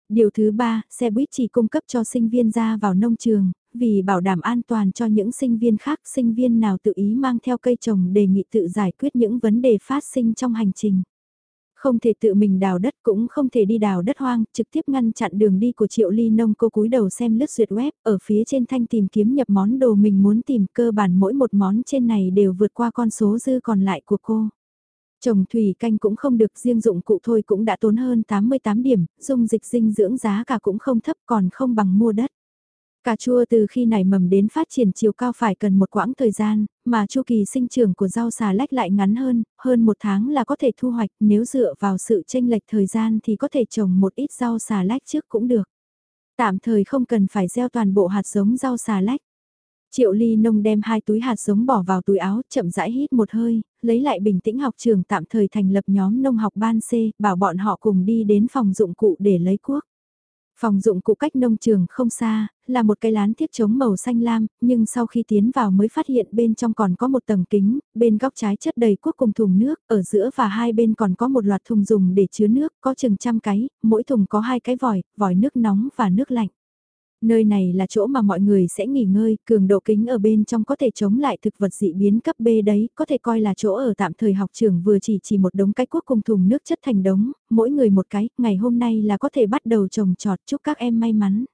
Điều thứ ba, xe buýt chỉ cung cấp cho sinh viên ra vào nông trường, vì bảo đảm an toàn cho những sinh viên khác, sinh viên nào tự ý mang theo cây trồng đề nghị tự giải quyết những vấn đề phát sinh trong hành trình. Không thể tự mình đào đất cũng không thể đi đào đất hoang, trực tiếp ngăn chặn đường đi của Triệu Ly Nông cô cúi đầu xem lướt duyệt web, ở phía trên thanh tìm kiếm nhập món đồ mình muốn tìm cơ bản mỗi một món trên này đều vượt qua con số dư còn lại của cô. Trồng thủy canh cũng không được riêng dụng cụ thôi cũng đã tốn hơn 88 điểm, dung dịch dinh dưỡng giá cả cũng không thấp còn không bằng mua đất. Cà chua từ khi nảy mầm đến phát triển chiều cao phải cần một quãng thời gian, mà chu kỳ sinh trưởng của rau xà lách lại ngắn hơn, hơn một tháng là có thể thu hoạch, nếu dựa vào sự tranh lệch thời gian thì có thể trồng một ít rau xà lách trước cũng được. Tạm thời không cần phải gieo toàn bộ hạt giống rau xà lách. Triệu ly nông đem hai túi hạt giống bỏ vào túi áo, chậm rãi hít một hơi, lấy lại bình tĩnh học trường tạm thời thành lập nhóm nông học ban C, bảo bọn họ cùng đi đến phòng dụng cụ để lấy cuốc. Phòng dụng cụ cách nông trường không xa, là một cái lán thiết chống màu xanh lam, nhưng sau khi tiến vào mới phát hiện bên trong còn có một tầng kính, bên góc trái chất đầy cuốc cùng thùng nước, ở giữa và hai bên còn có một loạt thùng dùng để chứa nước, có chừng trăm cái, mỗi thùng có hai cái vòi, vòi nước nóng và nước lạnh. Nơi này là chỗ mà mọi người sẽ nghỉ ngơi, cường độ kính ở bên trong có thể chống lại thực vật dị biến cấp B đấy, có thể coi là chỗ ở tạm thời học trường vừa chỉ chỉ một đống cái cuốc cùng thùng nước chất thành đống, mỗi người một cái, ngày hôm nay là có thể bắt đầu trồng trọt chúc các em may mắn.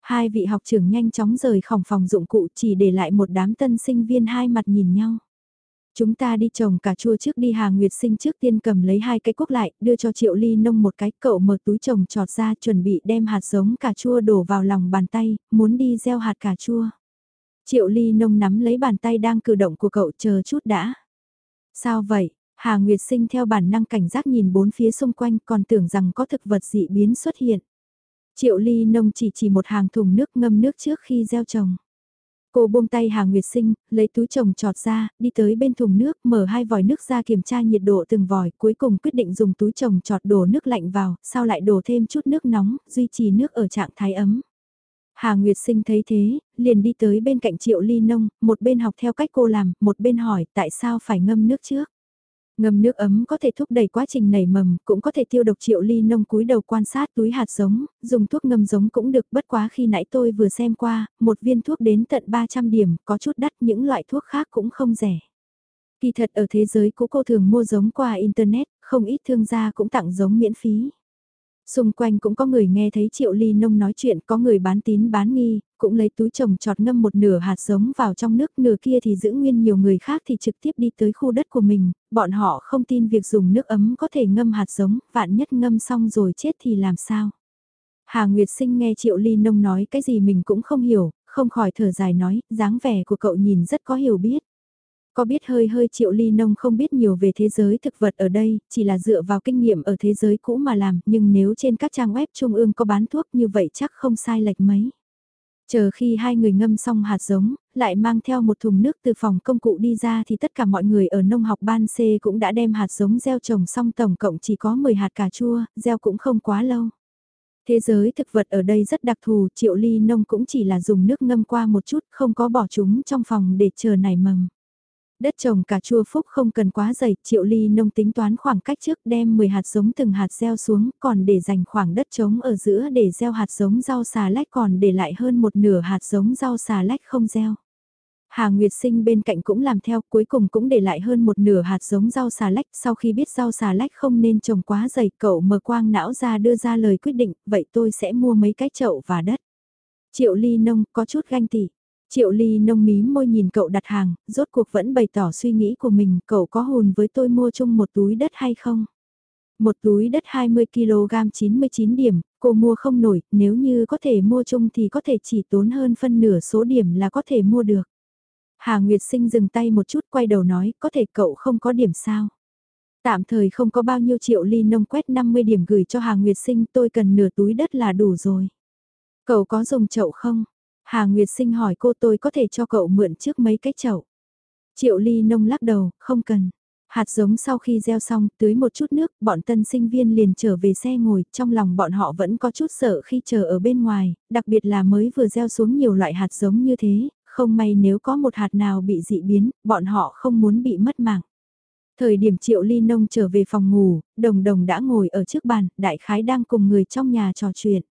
Hai vị học trưởng nhanh chóng rời khỏi phòng dụng cụ chỉ để lại một đám tân sinh viên hai mặt nhìn nhau. Chúng ta đi trồng cà chua trước đi Hà Nguyệt Sinh trước tiên cầm lấy hai cái cuốc lại, đưa cho Triệu Ly nông một cái, cậu mở túi trồng trọt ra chuẩn bị đem hạt giống cà chua đổ vào lòng bàn tay, muốn đi gieo hạt cà chua. Triệu Ly nông nắm lấy bàn tay đang cử động của cậu chờ chút đã. Sao vậy? Hà Nguyệt Sinh theo bản năng cảnh giác nhìn bốn phía xung quanh còn tưởng rằng có thực vật dị biến xuất hiện. Triệu Ly nông chỉ chỉ một hàng thùng nước ngâm nước trước khi gieo trồng. Cô buông tay Hà Nguyệt Sinh, lấy túi trồng trọt ra, đi tới bên thùng nước, mở hai vòi nước ra kiểm tra nhiệt độ từng vòi, cuối cùng quyết định dùng túi trồng trọt đổ nước lạnh vào, sau lại đổ thêm chút nước nóng, duy trì nước ở trạng thái ấm. Hà Nguyệt Sinh thấy thế, liền đi tới bên cạnh Triệu Ly Nông, một bên học theo cách cô làm, một bên hỏi tại sao phải ngâm nước trước. Ngâm nước ấm có thể thúc đẩy quá trình nảy mầm, cũng có thể tiêu độc triệu ly nông cúi đầu quan sát túi hạt giống, dùng thuốc ngâm giống cũng được bất quá khi nãy tôi vừa xem qua, một viên thuốc đến tận 300 điểm, có chút đắt những loại thuốc khác cũng không rẻ. Kỳ thật ở thế giới cũ cô thường mua giống qua Internet, không ít thương gia cũng tặng giống miễn phí. Xung quanh cũng có người nghe thấy Triệu Ly Nông nói chuyện, có người bán tín bán nghi, cũng lấy túi trồng trọt ngâm một nửa hạt giống vào trong nước, nửa kia thì giữ nguyên nhiều người khác thì trực tiếp đi tới khu đất của mình, bọn họ không tin việc dùng nước ấm có thể ngâm hạt giống, vạn nhất ngâm xong rồi chết thì làm sao. Hà Nguyệt Sinh nghe Triệu Ly Nông nói cái gì mình cũng không hiểu, không khỏi thở dài nói, dáng vẻ của cậu nhìn rất có hiểu biết. Có biết hơi hơi triệu ly nông không biết nhiều về thế giới thực vật ở đây, chỉ là dựa vào kinh nghiệm ở thế giới cũ mà làm, nhưng nếu trên các trang web trung ương có bán thuốc như vậy chắc không sai lệch mấy. Chờ khi hai người ngâm xong hạt giống, lại mang theo một thùng nước từ phòng công cụ đi ra thì tất cả mọi người ở nông học ban C cũng đã đem hạt giống gieo trồng xong tổng cộng chỉ có 10 hạt cà chua, gieo cũng không quá lâu. Thế giới thực vật ở đây rất đặc thù, triệu ly nông cũng chỉ là dùng nước ngâm qua một chút, không có bỏ chúng trong phòng để chờ nảy mầm. Đất trồng cà chua phúc không cần quá dày, triệu ly nông tính toán khoảng cách trước đem 10 hạt giống từng hạt gieo xuống, còn để dành khoảng đất trống ở giữa để gieo hạt giống rau xà lách còn để lại hơn một nửa hạt giống rau xà lách không gieo. Hà Nguyệt Sinh bên cạnh cũng làm theo, cuối cùng cũng để lại hơn một nửa hạt giống rau xà lách, sau khi biết rau xà lách không nên trồng quá dày, cậu mở quang não ra đưa ra lời quyết định, vậy tôi sẽ mua mấy cái chậu và đất. Triệu ly nông có chút ganh tị. Triệu ly nông mí môi nhìn cậu đặt hàng, rốt cuộc vẫn bày tỏ suy nghĩ của mình, cậu có hồn với tôi mua chung một túi đất hay không? Một túi đất 20kg 99 điểm, cô mua không nổi, nếu như có thể mua chung thì có thể chỉ tốn hơn phân nửa số điểm là có thể mua được. Hà Nguyệt Sinh dừng tay một chút quay đầu nói, có thể cậu không có điểm sao? Tạm thời không có bao nhiêu triệu ly nông quét 50 điểm gửi cho Hà Nguyệt Sinh tôi cần nửa túi đất là đủ rồi. Cậu có dùng chậu không? Hà Nguyệt Sinh hỏi cô tôi có thể cho cậu mượn trước mấy cái chậu. Triệu Ly nông lắc đầu, không cần. Hạt giống sau khi gieo xong, tưới một chút nước, bọn tân sinh viên liền trở về xe ngồi, trong lòng bọn họ vẫn có chút sợ khi chờ ở bên ngoài, đặc biệt là mới vừa gieo xuống nhiều loại hạt giống như thế, không may nếu có một hạt nào bị dị biến, bọn họ không muốn bị mất mạng. Thời điểm Triệu Ly Nông trở về phòng ngủ, Đồng Đồng đã ngồi ở trước bàn, đại khái đang cùng người trong nhà trò chuyện.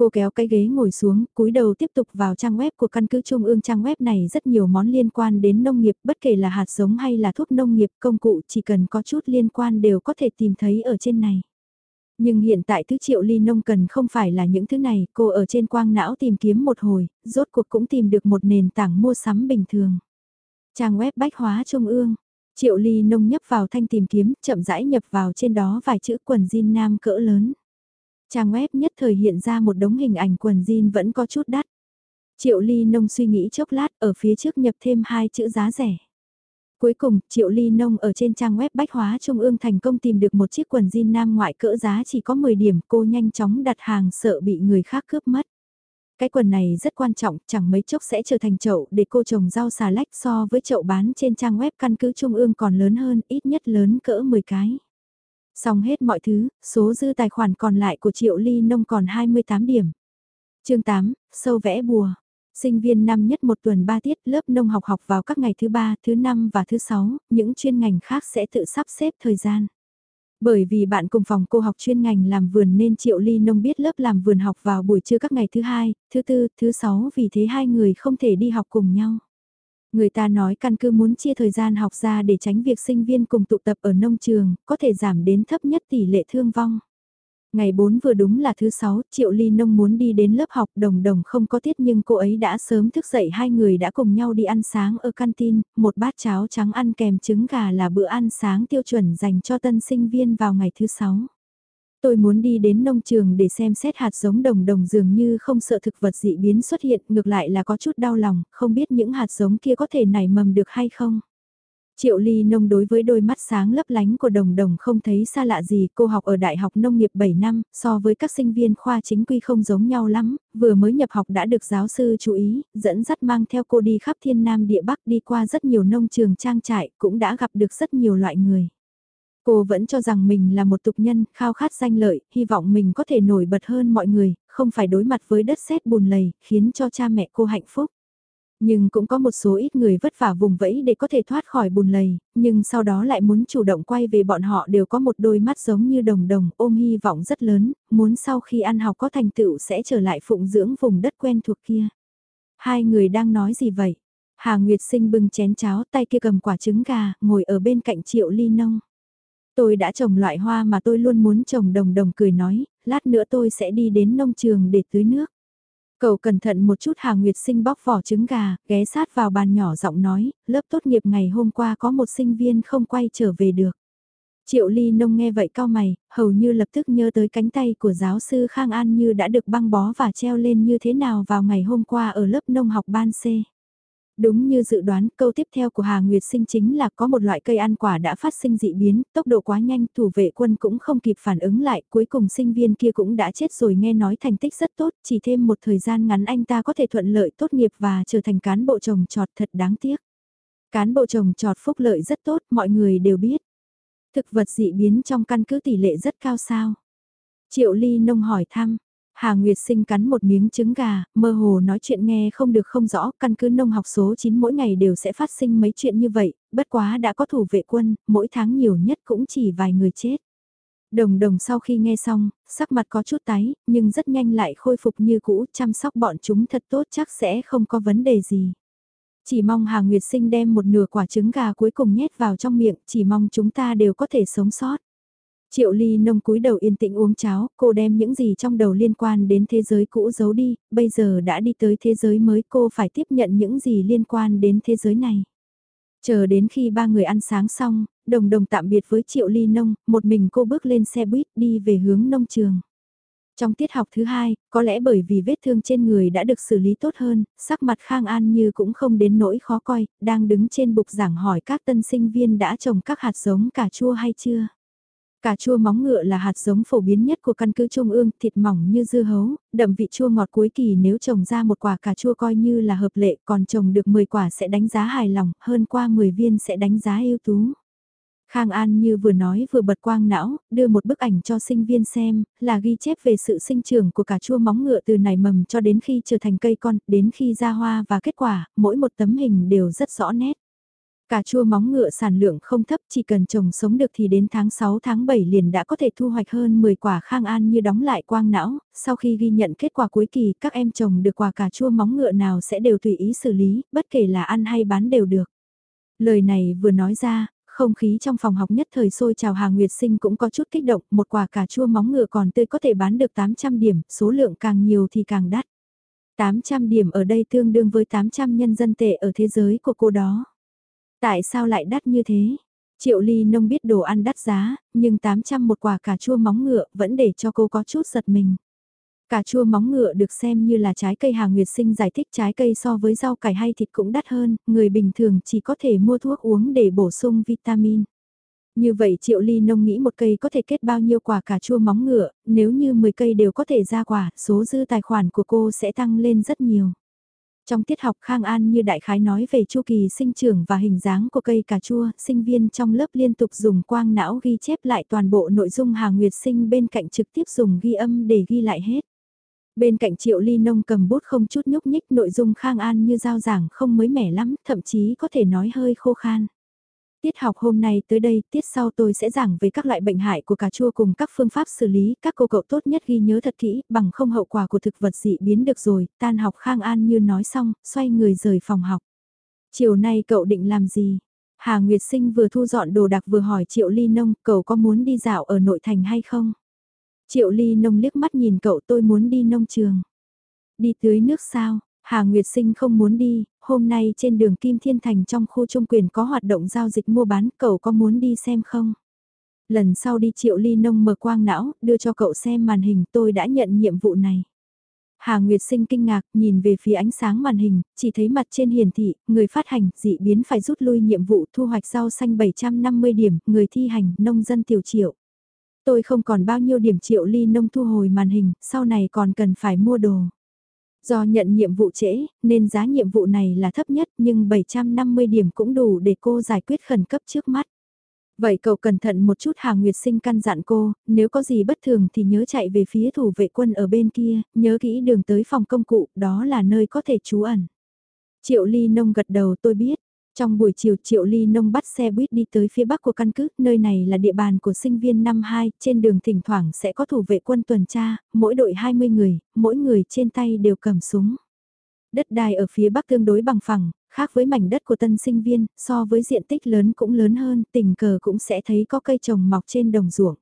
Cô kéo cái ghế ngồi xuống, cúi đầu tiếp tục vào trang web của căn cứ Trung ương trang web này rất nhiều món liên quan đến nông nghiệp, bất kể là hạt giống hay là thuốc nông nghiệp, công cụ chỉ cần có chút liên quan đều có thể tìm thấy ở trên này. Nhưng hiện tại thứ triệu ly nông cần không phải là những thứ này, cô ở trên quang não tìm kiếm một hồi, rốt cuộc cũng tìm được một nền tảng mua sắm bình thường. Trang web bách hóa trung ương, triệu ly nông nhấp vào thanh tìm kiếm, chậm rãi nhập vào trên đó vài chữ quần jean nam cỡ lớn. Trang web nhất thời hiện ra một đống hình ảnh quần jean vẫn có chút đắt. Triệu ly nông suy nghĩ chốc lát ở phía trước nhập thêm hai chữ giá rẻ. Cuối cùng, Triệu Ly Nông ở trên trang web Bách Hóa Trung ương thành công tìm được một chiếc quần jean nam ngoại cỡ giá chỉ có 10 điểm, cô nhanh chóng đặt hàng sợ bị người khác cướp mất. Cái quần này rất quan trọng, chẳng mấy chốc sẽ trở thành chậu để cô trồng rau xà lách so với chậu bán trên trang web căn cứ Trung ương còn lớn hơn, ít nhất lớn cỡ 10 cái. Xong hết mọi thứ, số dư tài khoản còn lại của Triệu Ly Nông còn 28 điểm. chương 8, sâu vẽ bùa. Sinh viên năm nhất một tuần 3 tiết lớp nông học học vào các ngày thứ 3, thứ 5 và thứ 6, những chuyên ngành khác sẽ tự sắp xếp thời gian. Bởi vì bạn cùng phòng cô học chuyên ngành làm vườn nên Triệu Ly Nông biết lớp làm vườn học vào buổi trưa các ngày thứ 2, thứ 4, thứ 6 vì thế hai người không thể đi học cùng nhau. Người ta nói căn cứ muốn chia thời gian học ra để tránh việc sinh viên cùng tụ tập ở nông trường, có thể giảm đến thấp nhất tỷ lệ thương vong. Ngày 4 vừa đúng là thứ 6, Triệu Ly Nông muốn đi đến lớp học đồng đồng không có tiết nhưng cô ấy đã sớm thức dậy hai người đã cùng nhau đi ăn sáng ở canteen, một bát cháo trắng ăn kèm trứng gà là bữa ăn sáng tiêu chuẩn dành cho tân sinh viên vào ngày thứ 6. Tôi muốn đi đến nông trường để xem xét hạt giống đồng đồng dường như không sợ thực vật dị biến xuất hiện, ngược lại là có chút đau lòng, không biết những hạt giống kia có thể nảy mầm được hay không. Triệu Ly Nông đối với đôi mắt sáng lấp lánh của đồng đồng không thấy xa lạ gì, cô học ở Đại học Nông nghiệp 7 năm, so với các sinh viên khoa chính quy không giống nhau lắm, vừa mới nhập học đã được giáo sư chú ý, dẫn dắt mang theo cô đi khắp thiên nam địa bắc đi qua rất nhiều nông trường trang trại, cũng đã gặp được rất nhiều loại người. Cô vẫn cho rằng mình là một tục nhân, khao khát danh lợi, hy vọng mình có thể nổi bật hơn mọi người, không phải đối mặt với đất sét bùn lầy, khiến cho cha mẹ cô hạnh phúc. Nhưng cũng có một số ít người vất vả vùng vẫy để có thể thoát khỏi bùn lầy, nhưng sau đó lại muốn chủ động quay về bọn họ đều có một đôi mắt giống như đồng đồng, ôm hy vọng rất lớn, muốn sau khi ăn học có thành tựu sẽ trở lại phụng dưỡng vùng đất quen thuộc kia. Hai người đang nói gì vậy? Hà Nguyệt Sinh bưng chén cháo tay kia cầm quả trứng gà, ngồi ở bên cạnh triệu ly nông. Tôi đã trồng loại hoa mà tôi luôn muốn trồng đồng đồng cười nói, lát nữa tôi sẽ đi đến nông trường để tưới nước. Cậu cẩn thận một chút Hà Nguyệt sinh bóc vỏ trứng gà, ghé sát vào bàn nhỏ giọng nói, lớp tốt nghiệp ngày hôm qua có một sinh viên không quay trở về được. Triệu Ly Nông nghe vậy cao mày, hầu như lập tức nhớ tới cánh tay của giáo sư Khang An như đã được băng bó và treo lên như thế nào vào ngày hôm qua ở lớp nông học ban C. Đúng như dự đoán, câu tiếp theo của Hà Nguyệt Sinh chính là có một loại cây ăn quả đã phát sinh dị biến, tốc độ quá nhanh, thủ vệ quân cũng không kịp phản ứng lại, cuối cùng sinh viên kia cũng đã chết rồi nghe nói thành tích rất tốt, chỉ thêm một thời gian ngắn anh ta có thể thuận lợi tốt nghiệp và trở thành cán bộ trồng trọt thật đáng tiếc. Cán bộ trồng trọt phúc lợi rất tốt, mọi người đều biết. Thực vật dị biến trong căn cứ tỷ lệ rất cao sao? Triệu Ly Nông hỏi thăm, Hà Nguyệt sinh cắn một miếng trứng gà, mơ hồ nói chuyện nghe không được không rõ, căn cứ nông học số 9 mỗi ngày đều sẽ phát sinh mấy chuyện như vậy, bất quá đã có thủ vệ quân, mỗi tháng nhiều nhất cũng chỉ vài người chết. Đồng đồng sau khi nghe xong, sắc mặt có chút tái, nhưng rất nhanh lại khôi phục như cũ, chăm sóc bọn chúng thật tốt chắc sẽ không có vấn đề gì. Chỉ mong Hà Nguyệt sinh đem một nửa quả trứng gà cuối cùng nhét vào trong miệng, chỉ mong chúng ta đều có thể sống sót. Triệu ly nông cúi đầu yên tĩnh uống cháo, cô đem những gì trong đầu liên quan đến thế giới cũ giấu đi, bây giờ đã đi tới thế giới mới cô phải tiếp nhận những gì liên quan đến thế giới này. Chờ đến khi ba người ăn sáng xong, đồng đồng tạm biệt với triệu ly nông, một mình cô bước lên xe buýt đi về hướng nông trường. Trong tiết học thứ hai, có lẽ bởi vì vết thương trên người đã được xử lý tốt hơn, sắc mặt Khang An như cũng không đến nỗi khó coi, đang đứng trên bục giảng hỏi các tân sinh viên đã trồng các hạt giống cà chua hay chưa. Cà chua móng ngựa là hạt giống phổ biến nhất của căn cứ trung ương, thịt mỏng như dưa hấu, đậm vị chua ngọt cuối kỳ nếu trồng ra một quả cà chua coi như là hợp lệ, còn trồng được 10 quả sẽ đánh giá hài lòng, hơn qua 10 viên sẽ đánh giá ưu tú. Khang An như vừa nói vừa bật quang não, đưa một bức ảnh cho sinh viên xem, là ghi chép về sự sinh trưởng của cà chua móng ngựa từ nảy mầm cho đến khi trở thành cây con, đến khi ra hoa và kết quả, mỗi một tấm hình đều rất rõ nét. Cà chua móng ngựa sản lượng không thấp chỉ cần trồng sống được thì đến tháng 6 tháng 7 liền đã có thể thu hoạch hơn 10 quả khang an như đóng lại quang não, sau khi ghi nhận kết quả cuối kỳ các em trồng được quả cà chua móng ngựa nào sẽ đều tùy ý xử lý, bất kể là ăn hay bán đều được. Lời này vừa nói ra, không khí trong phòng học nhất thời sôi chào Hà Nguyệt Sinh cũng có chút kích động, một quả cà chua móng ngựa còn tươi có thể bán được 800 điểm, số lượng càng nhiều thì càng đắt. 800 điểm ở đây tương đương với 800 nhân dân tệ ở thế giới của cô đó. Tại sao lại đắt như thế? Triệu ly nông biết đồ ăn đắt giá, nhưng 800 một quả cà chua móng ngựa vẫn để cho cô có chút giật mình. Cà chua móng ngựa được xem như là trái cây Hà Nguyệt Sinh giải thích trái cây so với rau cải hay thịt cũng đắt hơn, người bình thường chỉ có thể mua thuốc uống để bổ sung vitamin. Như vậy Triệu Ly Nông nghĩ một cây có thể kết bao nhiêu quả cà chua móng ngựa, nếu như 10 cây đều có thể ra quả, số dư tài khoản của cô sẽ tăng lên rất nhiều. Trong tiết học Khang An như đại khái nói về chu kỳ sinh trưởng và hình dáng của cây cà chua, sinh viên trong lớp liên tục dùng quang não ghi chép lại toàn bộ nội dung Hà Nguyệt Sinh bên cạnh trực tiếp dùng ghi âm để ghi lại hết. Bên cạnh Triệu Ly Nông cầm bút không chút nhúc nhích nội dung Khang An như giao giảng không mới mẻ lắm, thậm chí có thể nói hơi khô khan. Tiết học hôm nay tới đây, tiết sau tôi sẽ giảng về các loại bệnh hại của cà chua cùng các phương pháp xử lý, các cô cậu tốt nhất ghi nhớ thật kỹ, bằng không hậu quả của thực vật dị biến được rồi, tan học Khang An như nói xong, xoay người rời phòng học. Chiều nay cậu định làm gì? Hà Nguyệt Sinh vừa thu dọn đồ đạc vừa hỏi Triệu Ly Nông, cậu có muốn đi dạo ở nội thành hay không? Triệu Ly Nông liếc mắt nhìn cậu tôi muốn đi nông trường. Đi tưới nước sao? Hà Nguyệt Sinh không muốn đi, hôm nay trên đường Kim Thiên Thành trong khu trung quyền có hoạt động giao dịch mua bán, cậu có muốn đi xem không? Lần sau đi Triệu Ly Nông mở quang não, đưa cho cậu xem màn hình tôi đã nhận nhiệm vụ này. Hà Nguyệt Sinh kinh ngạc, nhìn về phía ánh sáng màn hình, chỉ thấy mặt trên hiển thị, người phát hành, dị biến phải rút lui nhiệm vụ thu hoạch rau xanh 750 điểm, người thi hành, nông dân tiểu triệu. Tôi không còn bao nhiêu điểm triệu ly nông thu hồi màn hình, sau này còn cần phải mua đồ. Do nhận nhiệm vụ trễ, nên giá nhiệm vụ này là thấp nhất nhưng 750 điểm cũng đủ để cô giải quyết khẩn cấp trước mắt. Vậy cậu cẩn thận một chút Hà Nguyệt Sinh căn dặn cô, nếu có gì bất thường thì nhớ chạy về phía thủ vệ quân ở bên kia, nhớ kỹ đường tới phòng công cụ, đó là nơi có thể trú ẩn. Triệu Ly Nông gật đầu tôi biết, trong buổi chiều Triệu Ly Nông bắt xe buýt đi tới phía bắc của căn cứ, nơi này là địa bàn của sinh viên năm 2, trên đường thỉnh thoảng sẽ có thủ vệ quân tuần tra, mỗi đội 20 người, mỗi người trên tay đều cầm súng. Đất đai ở phía bắc tương đối bằng phẳng, khác với mảnh đất của tân sinh viên, so với diện tích lớn cũng lớn hơn, tình cờ cũng sẽ thấy có cây trồng mọc trên đồng ruộng.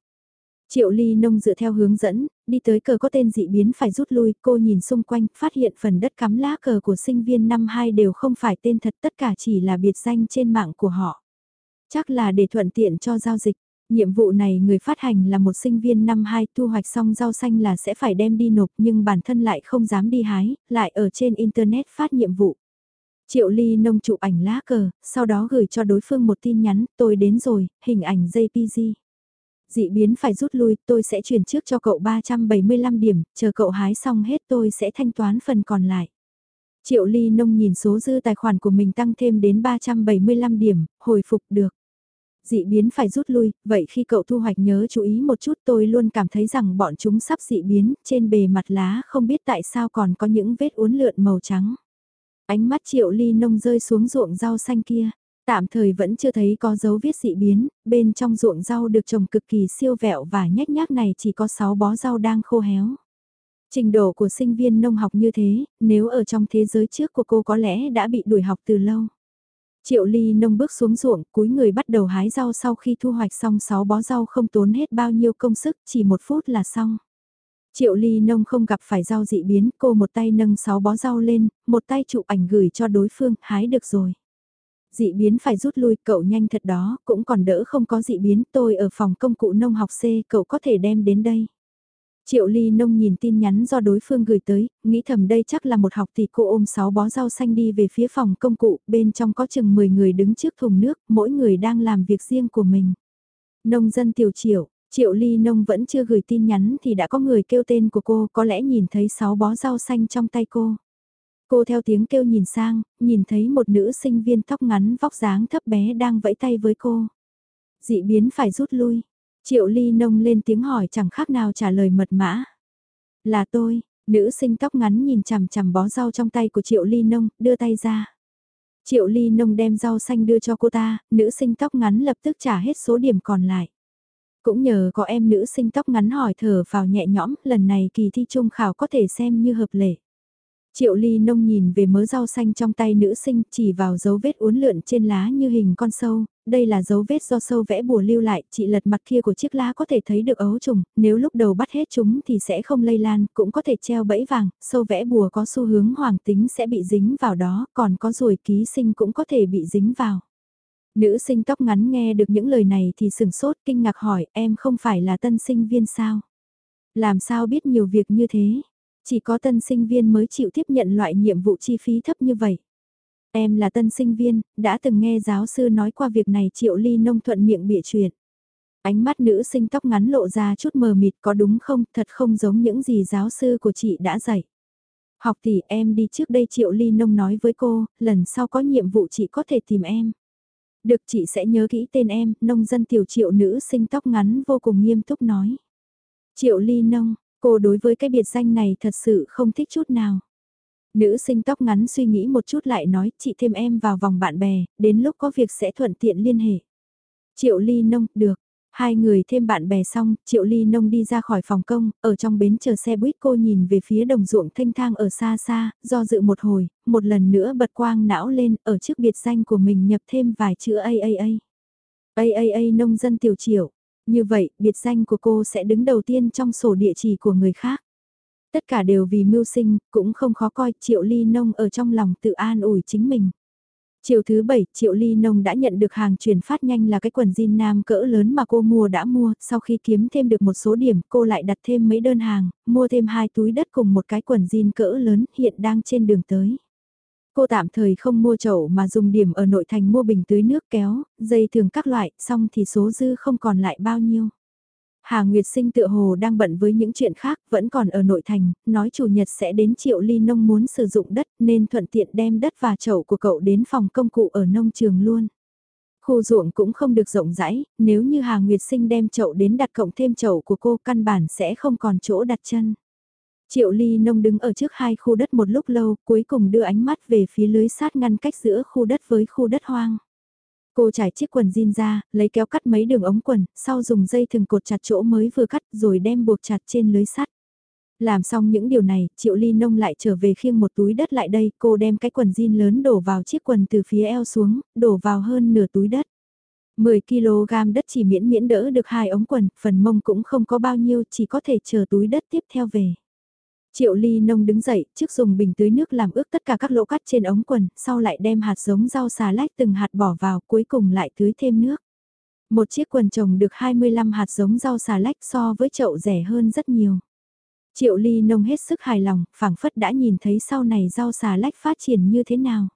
Triệu ly nông dựa theo hướng dẫn, đi tới cờ có tên dị biến phải rút lui, cô nhìn xung quanh, phát hiện phần đất cắm lá cờ của sinh viên năm 2 đều không phải tên thật tất cả chỉ là biệt danh trên mạng của họ. Chắc là để thuận tiện cho giao dịch. Nhiệm vụ này người phát hành là một sinh viên năm 2 thu hoạch xong rau xanh là sẽ phải đem đi nộp nhưng bản thân lại không dám đi hái, lại ở trên Internet phát nhiệm vụ. Triệu Ly nông chụp ảnh lá cờ, sau đó gửi cho đối phương một tin nhắn, tôi đến rồi, hình ảnh JPG dị biến phải rút lui, tôi sẽ chuyển trước cho cậu 375 điểm, chờ cậu hái xong hết tôi sẽ thanh toán phần còn lại. Triệu Ly Nông nhìn số dư tài khoản của mình tăng thêm đến 375 điểm, hồi phục được. Dị biến phải rút lui, vậy khi cậu thu hoạch nhớ chú ý một chút tôi luôn cảm thấy rằng bọn chúng sắp dị biến, trên bề mặt lá không biết tại sao còn có những vết uốn lượn màu trắng. Ánh mắt Triệu Ly Nông rơi xuống ruộng rau xanh kia. Tạm thời vẫn chưa thấy có dấu viết dị biến, bên trong ruộng rau được trồng cực kỳ siêu vẹo và nhách nhác này chỉ có 6 bó rau đang khô héo. Trình độ của sinh viên nông học như thế, nếu ở trong thế giới trước của cô có lẽ đã bị đuổi học từ lâu. Triệu ly nông bước xuống ruộng, cúi người bắt đầu hái rau sau khi thu hoạch xong 6 bó rau không tốn hết bao nhiêu công sức, chỉ một phút là xong. Triệu ly nông không gặp phải rau dị biến, cô một tay nâng 6 bó rau lên, một tay chụp ảnh gửi cho đối phương, hái được rồi. Dị biến phải rút lui, cậu nhanh thật đó, cũng còn đỡ không có dị biến, tôi ở phòng công cụ nông học C, cậu có thể đem đến đây. Triệu Ly Nông nhìn tin nhắn do đối phương gửi tới, nghĩ thầm đây chắc là một học thì cô ôm 6 bó rau xanh đi về phía phòng công cụ, bên trong có chừng 10 người đứng trước thùng nước, mỗi người đang làm việc riêng của mình. Nông dân tiểu triệu, Triệu Ly Nông vẫn chưa gửi tin nhắn thì đã có người kêu tên của cô, có lẽ nhìn thấy 6 bó rau xanh trong tay cô. Cô theo tiếng kêu nhìn sang, nhìn thấy một nữ sinh viên tóc ngắn vóc dáng thấp bé đang vẫy tay với cô. Dị biến phải rút lui. Triệu ly nông lên tiếng hỏi chẳng khác nào trả lời mật mã. Là tôi, nữ sinh tóc ngắn nhìn chằm chằm bó rau trong tay của triệu ly nông, đưa tay ra. Triệu ly nông đem rau xanh đưa cho cô ta, nữ sinh tóc ngắn lập tức trả hết số điểm còn lại. Cũng nhờ có em nữ sinh tóc ngắn hỏi thở vào nhẹ nhõm, lần này kỳ thi trung khảo có thể xem như hợp lệ. Triệu ly nông nhìn về mớ rau xanh trong tay nữ sinh chỉ vào dấu vết uốn lượn trên lá như hình con sâu, đây là dấu vết do sâu vẽ bùa lưu lại, chị lật mặt kia của chiếc lá có thể thấy được ấu trùng, nếu lúc đầu bắt hết chúng thì sẽ không lây lan, cũng có thể treo bẫy vàng, sâu vẽ bùa có xu hướng hoàng tính sẽ bị dính vào đó, còn có ruồi ký sinh cũng có thể bị dính vào. Nữ sinh tóc ngắn nghe được những lời này thì sừng sốt kinh ngạc hỏi em không phải là tân sinh viên sao? Làm sao biết nhiều việc như thế? Chỉ có tân sinh viên mới chịu tiếp nhận loại nhiệm vụ chi phí thấp như vậy. Em là tân sinh viên, đã từng nghe giáo sư nói qua việc này triệu ly nông thuận miệng bịa chuyện. Ánh mắt nữ sinh tóc ngắn lộ ra chút mờ mịt có đúng không, thật không giống những gì giáo sư của chị đã dạy. Học thì em đi trước đây triệu ly nông nói với cô, lần sau có nhiệm vụ chị có thể tìm em. Được chị sẽ nhớ kỹ tên em, nông dân tiểu triệu nữ sinh tóc ngắn vô cùng nghiêm túc nói. Triệu ly nông, cô đối với cái biệt danh này thật sự không thích chút nào. Nữ sinh tóc ngắn suy nghĩ một chút lại nói chị thêm em vào vòng bạn bè, đến lúc có việc sẽ thuận tiện liên hệ. Triệu ly nông, được. Hai người thêm bạn bè xong, Triệu Ly Nông đi ra khỏi phòng công, ở trong bến chờ xe buýt cô nhìn về phía đồng ruộng thanh thang ở xa xa, do dự một hồi, một lần nữa bật quang não lên, ở trước biệt danh của mình nhập thêm vài chữ AAA. AAA nông dân tiểu triệu. Như vậy, biệt danh của cô sẽ đứng đầu tiên trong sổ địa chỉ của người khác. Tất cả đều vì mưu sinh, cũng không khó coi, Triệu Ly Nông ở trong lòng tự an ủi chính mình. Chiều thứ bảy, Triệu Ly Nông đã nhận được hàng chuyển phát nhanh là cái quần jean nam cỡ lớn mà cô mua đã mua, sau khi kiếm thêm được một số điểm cô lại đặt thêm mấy đơn hàng, mua thêm hai túi đất cùng một cái quần jean cỡ lớn hiện đang trên đường tới. Cô tạm thời không mua chậu mà dùng điểm ở nội thành mua bình tưới nước kéo, dây thường các loại, xong thì số dư không còn lại bao nhiêu. Hà Nguyệt Sinh tự hồ đang bận với những chuyện khác, vẫn còn ở nội thành, nói chủ nhật sẽ đến triệu ly nông muốn sử dụng đất nên thuận tiện đem đất và chậu của cậu đến phòng công cụ ở nông trường luôn. Khu ruộng cũng không được rộng rãi, nếu như Hà Nguyệt Sinh đem chậu đến đặt cộng thêm chậu của cô căn bản sẽ không còn chỗ đặt chân. Triệu ly nông đứng ở trước hai khu đất một lúc lâu, cuối cùng đưa ánh mắt về phía lưới sát ngăn cách giữa khu đất với khu đất hoang. Cô trải chiếc quần jean ra, lấy kéo cắt mấy đường ống quần, sau dùng dây thừng cột chặt chỗ mới vừa cắt rồi đem buộc chặt trên lưới sắt. Làm xong những điều này, Triệu Ly Nông lại trở về khiêng một túi đất lại đây, cô đem cái quần jean lớn đổ vào chiếc quần từ phía eo xuống, đổ vào hơn nửa túi đất. 10kg đất chỉ miễn miễn đỡ được hai ống quần, phần mông cũng không có bao nhiêu, chỉ có thể chờ túi đất tiếp theo về. Triệu ly nông đứng dậy, trước dùng bình tưới nước làm ướt tất cả các lỗ cắt trên ống quần, sau lại đem hạt giống rau xà lách từng hạt bỏ vào, cuối cùng lại tưới thêm nước. Một chiếc quần trồng được 25 hạt giống rau xà lách so với chậu rẻ hơn rất nhiều. Triệu ly nông hết sức hài lòng, phảng phất đã nhìn thấy sau này rau xà lách phát triển như thế nào.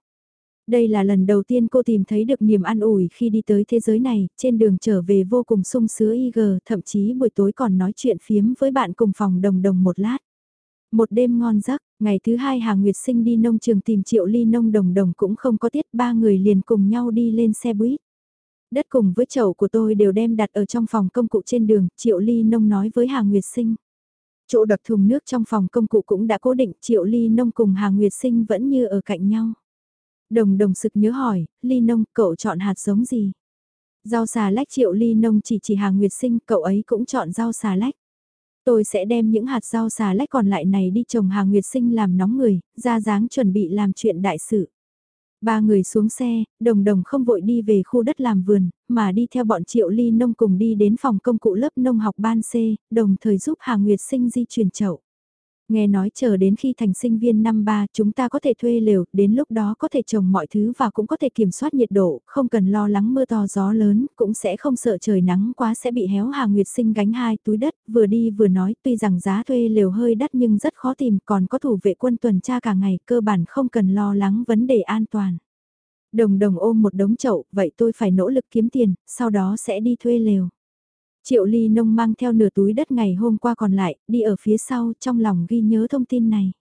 Đây là lần đầu tiên cô tìm thấy được niềm an ủi khi đi tới thế giới này, trên đường trở về vô cùng sung sướng IG, thậm chí buổi tối còn nói chuyện phiếm với bạn cùng phòng đồng đồng một lát. Một đêm ngon giấc, ngày thứ hai Hà Nguyệt Sinh đi nông trường tìm Triệu Ly nông đồng đồng cũng không có tiết ba người liền cùng nhau đi lên xe buýt. Đất cùng với chậu của tôi đều đem đặt ở trong phòng công cụ trên đường, Triệu Ly nông nói với Hà Nguyệt Sinh. Chỗ đặt thùng nước trong phòng công cụ cũng đã cố định, Triệu Ly nông cùng Hà Nguyệt Sinh vẫn như ở cạnh nhau. Đồng đồng sực nhớ hỏi, Ly nông, cậu chọn hạt giống gì? Rau xà lách Triệu Ly nông chỉ chỉ Hà Nguyệt Sinh, cậu ấy cũng chọn rau xà lách. Tôi sẽ đem những hạt rau xà lách còn lại này đi trồng Hà nguyệt sinh làm nóng người, ra dáng chuẩn bị làm chuyện đại sự. Ba người xuống xe, đồng đồng không vội đi về khu đất làm vườn, mà đi theo bọn triệu ly nông cùng đi đến phòng công cụ lớp nông học ban C, đồng thời giúp Hà Nguyệt Sinh di chuyển chậu. Nghe nói chờ đến khi thành sinh viên năm ba chúng ta có thể thuê lều, đến lúc đó có thể trồng mọi thứ và cũng có thể kiểm soát nhiệt độ, không cần lo lắng mưa to gió lớn, cũng sẽ không sợ trời nắng quá sẽ bị héo Hà Nguyệt sinh gánh hai túi đất, vừa đi vừa nói tuy rằng giá thuê lều hơi đắt nhưng rất khó tìm, còn có thủ vệ quân tuần tra cả ngày, cơ bản không cần lo lắng vấn đề an toàn. Đồng đồng ôm một đống chậu, vậy tôi phải nỗ lực kiếm tiền, sau đó sẽ đi thuê lều. Triệu Ly Nông mang theo nửa túi đất ngày hôm qua còn lại, đi ở phía sau trong lòng ghi nhớ thông tin này.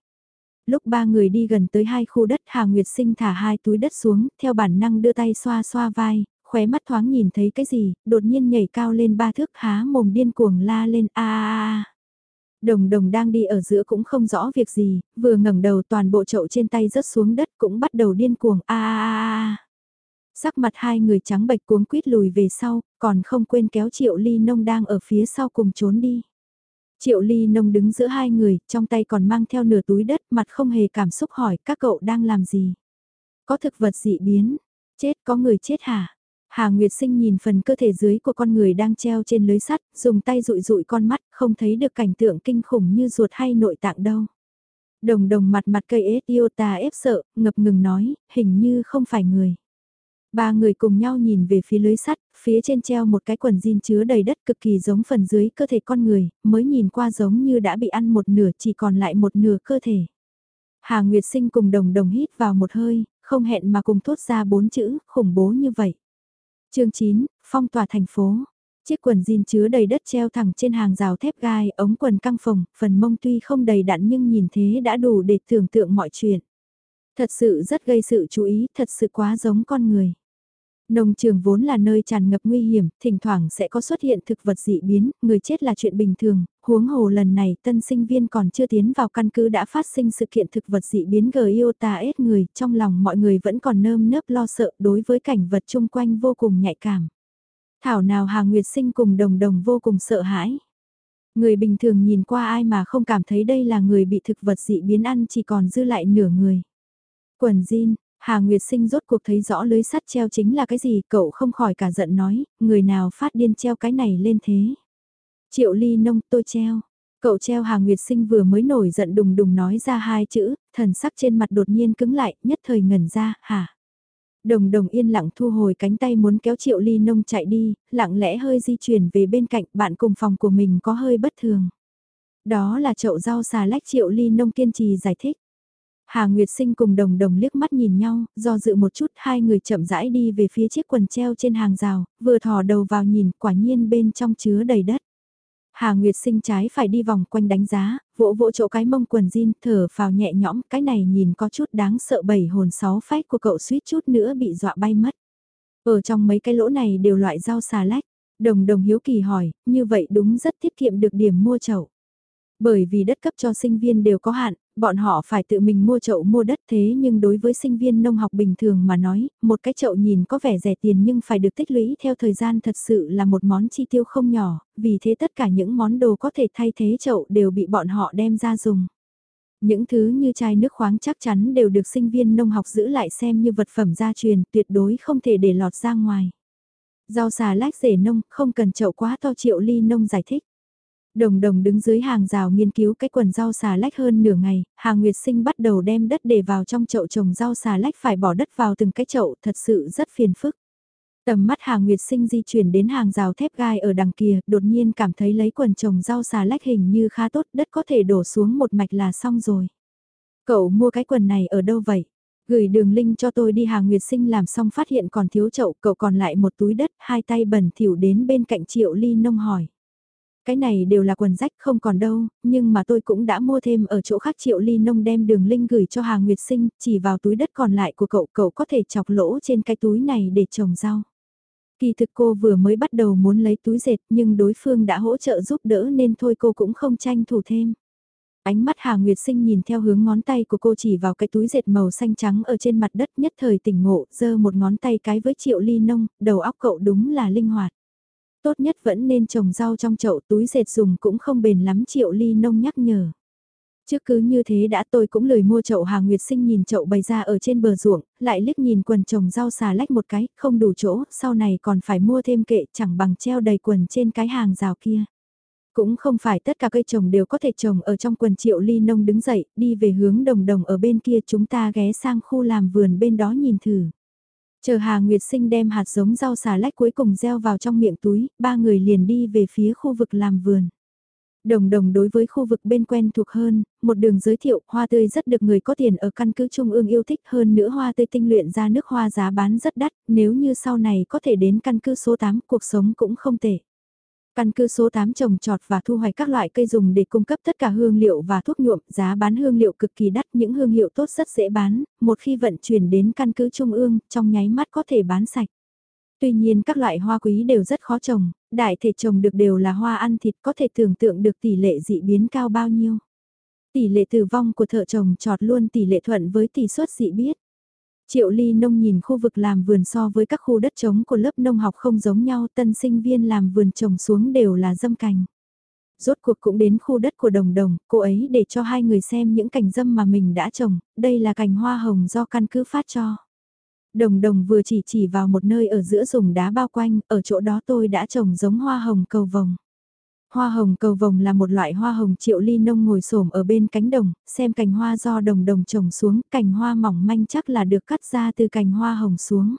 Lúc ba người đi gần tới hai khu đất Hà Nguyệt Sinh thả hai túi đất xuống, theo bản năng đưa tay xoa xoa vai, khóe mắt thoáng nhìn thấy cái gì, đột nhiên nhảy cao lên ba thước há mồm điên cuồng la lên a a a. Đồng đồng đang đi ở giữa cũng không rõ việc gì, vừa ngẩng đầu toàn bộ chậu trên tay rớt xuống đất cũng bắt đầu điên cuồng a a a. Sắc mặt hai người trắng bệch cuống quýt lùi về sau, còn không quên kéo triệu ly nông đang ở phía sau cùng trốn đi. Triệu ly nông đứng giữa hai người, trong tay còn mang theo nửa túi đất, mặt không hề cảm xúc hỏi các cậu đang làm gì. Có thực vật dị biến, chết có người chết hả? Hà Nguyệt Sinh nhìn phần cơ thể dưới của con người đang treo trên lưới sắt, dùng tay rụi rụi con mắt, không thấy được cảnh tượng kinh khủng như ruột hay nội tạng đâu. Đồng đồng mặt mặt cây ết yêu ta ép sợ, ngập ngừng nói, hình như không phải người. Ba người cùng nhau nhìn về phía lưới sắt, phía trên treo một cái quần jean chứa đầy đất cực kỳ giống phần dưới cơ thể con người, mới nhìn qua giống như đã bị ăn một nửa chỉ còn lại một nửa cơ thể. Hà Nguyệt Sinh cùng đồng đồng hít vào một hơi, không hẹn mà cùng thốt ra bốn chữ, khủng bố như vậy. chương 9, phong tỏa thành phố. Chiếc quần jean chứa đầy đất treo thẳng trên hàng rào thép gai, ống quần căng phồng, phần mông tuy không đầy đặn nhưng nhìn thế đã đủ để tưởng tượng mọi chuyện. Thật sự rất gây sự chú ý, thật sự quá giống con người. Nông trường vốn là nơi tràn ngập nguy hiểm, thỉnh thoảng sẽ có xuất hiện thực vật dị biến, người chết là chuyện bình thường, huống hồ lần này tân sinh viên còn chưa tiến vào căn cứ đã phát sinh sự kiện thực vật dị biến gờ yêu ta ết người, trong lòng mọi người vẫn còn nơm nớp lo sợ đối với cảnh vật chung quanh vô cùng nhạy cảm. Thảo nào Hà Nguyệt Sinh cùng đồng đồng vô cùng sợ hãi. Người bình thường nhìn qua ai mà không cảm thấy đây là người bị thực vật dị biến ăn chỉ còn dư lại nửa người. Quần jean, Hà Nguyệt Sinh rốt cuộc thấy rõ lưới sắt treo chính là cái gì, cậu không khỏi cả giận nói, người nào phát điên treo cái này lên thế. Triệu ly nông tôi treo. Cậu treo Hà Nguyệt Sinh vừa mới nổi giận đùng đùng nói ra hai chữ, thần sắc trên mặt đột nhiên cứng lại, nhất thời ngẩn ra, hả? Đồng đồng yên lặng thu hồi cánh tay muốn kéo triệu ly nông chạy đi, lặng lẽ hơi di chuyển về bên cạnh bạn cùng phòng của mình có hơi bất thường. Đó là chậu rau xà lách triệu ly nông kiên trì giải thích. Hà Nguyệt Sinh cùng đồng đồng liếc mắt nhìn nhau, do dự một chút hai người chậm rãi đi về phía chiếc quần treo trên hàng rào, vừa thò đầu vào nhìn quả nhiên bên trong chứa đầy đất. Hà Nguyệt Sinh trái phải đi vòng quanh đánh giá, vỗ vỗ chỗ cái mông quần jean, thở vào nhẹ nhõm, cái này nhìn có chút đáng sợ bảy hồn sáu phách của cậu suýt chút nữa bị dọa bay mất. Ở trong mấy cái lỗ này đều loại rau xà lách, đồng đồng hiếu kỳ hỏi, như vậy đúng rất tiết kiệm được điểm mua chậu. Bởi vì đất cấp cho sinh viên đều có hạn, bọn họ phải tự mình mua chậu mua đất thế nhưng đối với sinh viên nông học bình thường mà nói, một cái chậu nhìn có vẻ rẻ tiền nhưng phải được tích lũy theo thời gian thật sự là một món chi tiêu không nhỏ, vì thế tất cả những món đồ có thể thay thế chậu đều bị bọn họ đem ra dùng. Những thứ như chai nước khoáng chắc chắn đều được sinh viên nông học giữ lại xem như vật phẩm gia truyền, tuyệt đối không thể để lọt ra ngoài. Rau xà lách rể nông, không cần chậu quá to triệu ly nông giải thích. Đồng đồng đứng dưới hàng rào nghiên cứu cái quần rau xà lách hơn nửa ngày, Hà Nguyệt Sinh bắt đầu đem đất để vào trong chậu trồng rau xà lách phải bỏ đất vào từng cái chậu, thật sự rất phiền phức. Tầm mắt Hà Nguyệt Sinh di chuyển đến hàng rào thép gai ở đằng kia, đột nhiên cảm thấy lấy quần trồng rau xà lách hình như khá tốt, đất có thể đổ xuống một mạch là xong rồi. Cậu mua cái quần này ở đâu vậy? Gửi đường link cho tôi đi Hà Nguyệt Sinh làm xong phát hiện còn thiếu chậu, cậu còn lại một túi đất, hai tay bẩn thỉu đến bên cạnh Triệu Ly Nông hỏi. Cái này đều là quần rách không còn đâu, nhưng mà tôi cũng đã mua thêm ở chỗ khác triệu ly nông đem đường link gửi cho Hà Nguyệt Sinh, chỉ vào túi đất còn lại của cậu, cậu có thể chọc lỗ trên cái túi này để trồng rau. Kỳ thực cô vừa mới bắt đầu muốn lấy túi dệt nhưng đối phương đã hỗ trợ giúp đỡ nên thôi cô cũng không tranh thủ thêm. Ánh mắt Hà Nguyệt Sinh nhìn theo hướng ngón tay của cô chỉ vào cái túi dệt màu xanh trắng ở trên mặt đất nhất thời tỉnh ngộ, giơ một ngón tay cái với triệu ly nông, đầu óc cậu đúng là linh hoạt. Tốt nhất vẫn nên trồng rau trong chậu túi dệt dùng cũng không bền lắm triệu ly nông nhắc nhở. Trước cứ như thế đã tôi cũng lười mua chậu Hà Nguyệt Sinh nhìn chậu bày ra ở trên bờ ruộng, lại liếc nhìn quần trồng rau xà lách một cái, không đủ chỗ, sau này còn phải mua thêm kệ chẳng bằng treo đầy quần trên cái hàng rào kia. Cũng không phải tất cả cây trồng đều có thể trồng ở trong quần triệu ly nông đứng dậy, đi về hướng đồng đồng ở bên kia chúng ta ghé sang khu làm vườn bên đó nhìn thử. Chờ Hà Nguyệt Sinh đem hạt giống rau xà lách cuối cùng gieo vào trong miệng túi, ba người liền đi về phía khu vực làm vườn. Đồng đồng đối với khu vực bên quen thuộc hơn, một đường giới thiệu hoa tươi rất được người có tiền ở căn cứ trung ương yêu thích hơn nữa hoa tươi tinh luyện ra nước hoa giá bán rất đắt, nếu như sau này có thể đến căn cứ số 8 cuộc sống cũng không tệ. Căn cứ số 8 trồng trọt và thu hoạch các loại cây dùng để cung cấp tất cả hương liệu và thuốc nhuộm, giá bán hương liệu cực kỳ đắt, những hương liệu tốt rất dễ bán, một khi vận chuyển đến căn cứ trung ương, trong nháy mắt có thể bán sạch. Tuy nhiên các loại hoa quý đều rất khó trồng, đại thể trồng được đều là hoa ăn thịt có thể tưởng tượng được tỷ lệ dị biến cao bao nhiêu. Tỷ lệ tử vong của thợ trồng trọt luôn tỷ lệ thuận với tỷ suất dị biết. Triệu ly nông nhìn khu vực làm vườn so với các khu đất trống của lớp nông học không giống nhau tân sinh viên làm vườn trồng xuống đều là dâm cành. Rốt cuộc cũng đến khu đất của đồng đồng, cô ấy để cho hai người xem những cành dâm mà mình đã trồng, đây là cành hoa hồng do căn cứ phát cho. Đồng đồng vừa chỉ chỉ vào một nơi ở giữa dùng đá bao quanh, ở chỗ đó tôi đã trồng giống hoa hồng cầu vồng. Hoa hồng cầu vồng là một loại hoa hồng triệu ly nông ngồi xổm ở bên cánh đồng, xem cành hoa do đồng đồng trồng xuống, cành hoa mỏng manh chắc là được cắt ra từ cành hoa hồng xuống.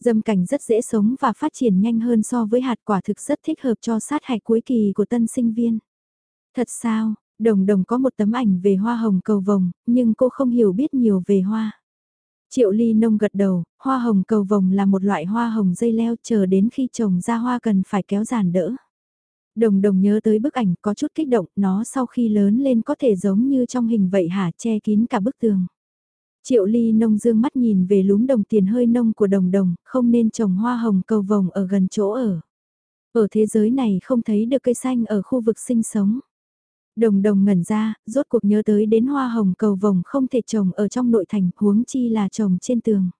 Dâm cảnh rất dễ sống và phát triển nhanh hơn so với hạt quả thực rất thích hợp cho sát hạch cuối kỳ của tân sinh viên. Thật sao, đồng đồng có một tấm ảnh về hoa hồng cầu vồng, nhưng cô không hiểu biết nhiều về hoa. Triệu ly nông gật đầu, hoa hồng cầu vồng là một loại hoa hồng dây leo chờ đến khi trồng ra hoa cần phải kéo giàn đỡ. Đồng đồng nhớ tới bức ảnh có chút kích động, nó sau khi lớn lên có thể giống như trong hình vậy hả che kín cả bức tường. Triệu ly nông dương mắt nhìn về lúm đồng tiền hơi nông của đồng đồng, không nên trồng hoa hồng cầu vồng ở gần chỗ ở. Ở thế giới này không thấy được cây xanh ở khu vực sinh sống. Đồng đồng ngẩn ra, rốt cuộc nhớ tới đến hoa hồng cầu vồng không thể trồng ở trong nội thành, huống chi là trồng trên tường.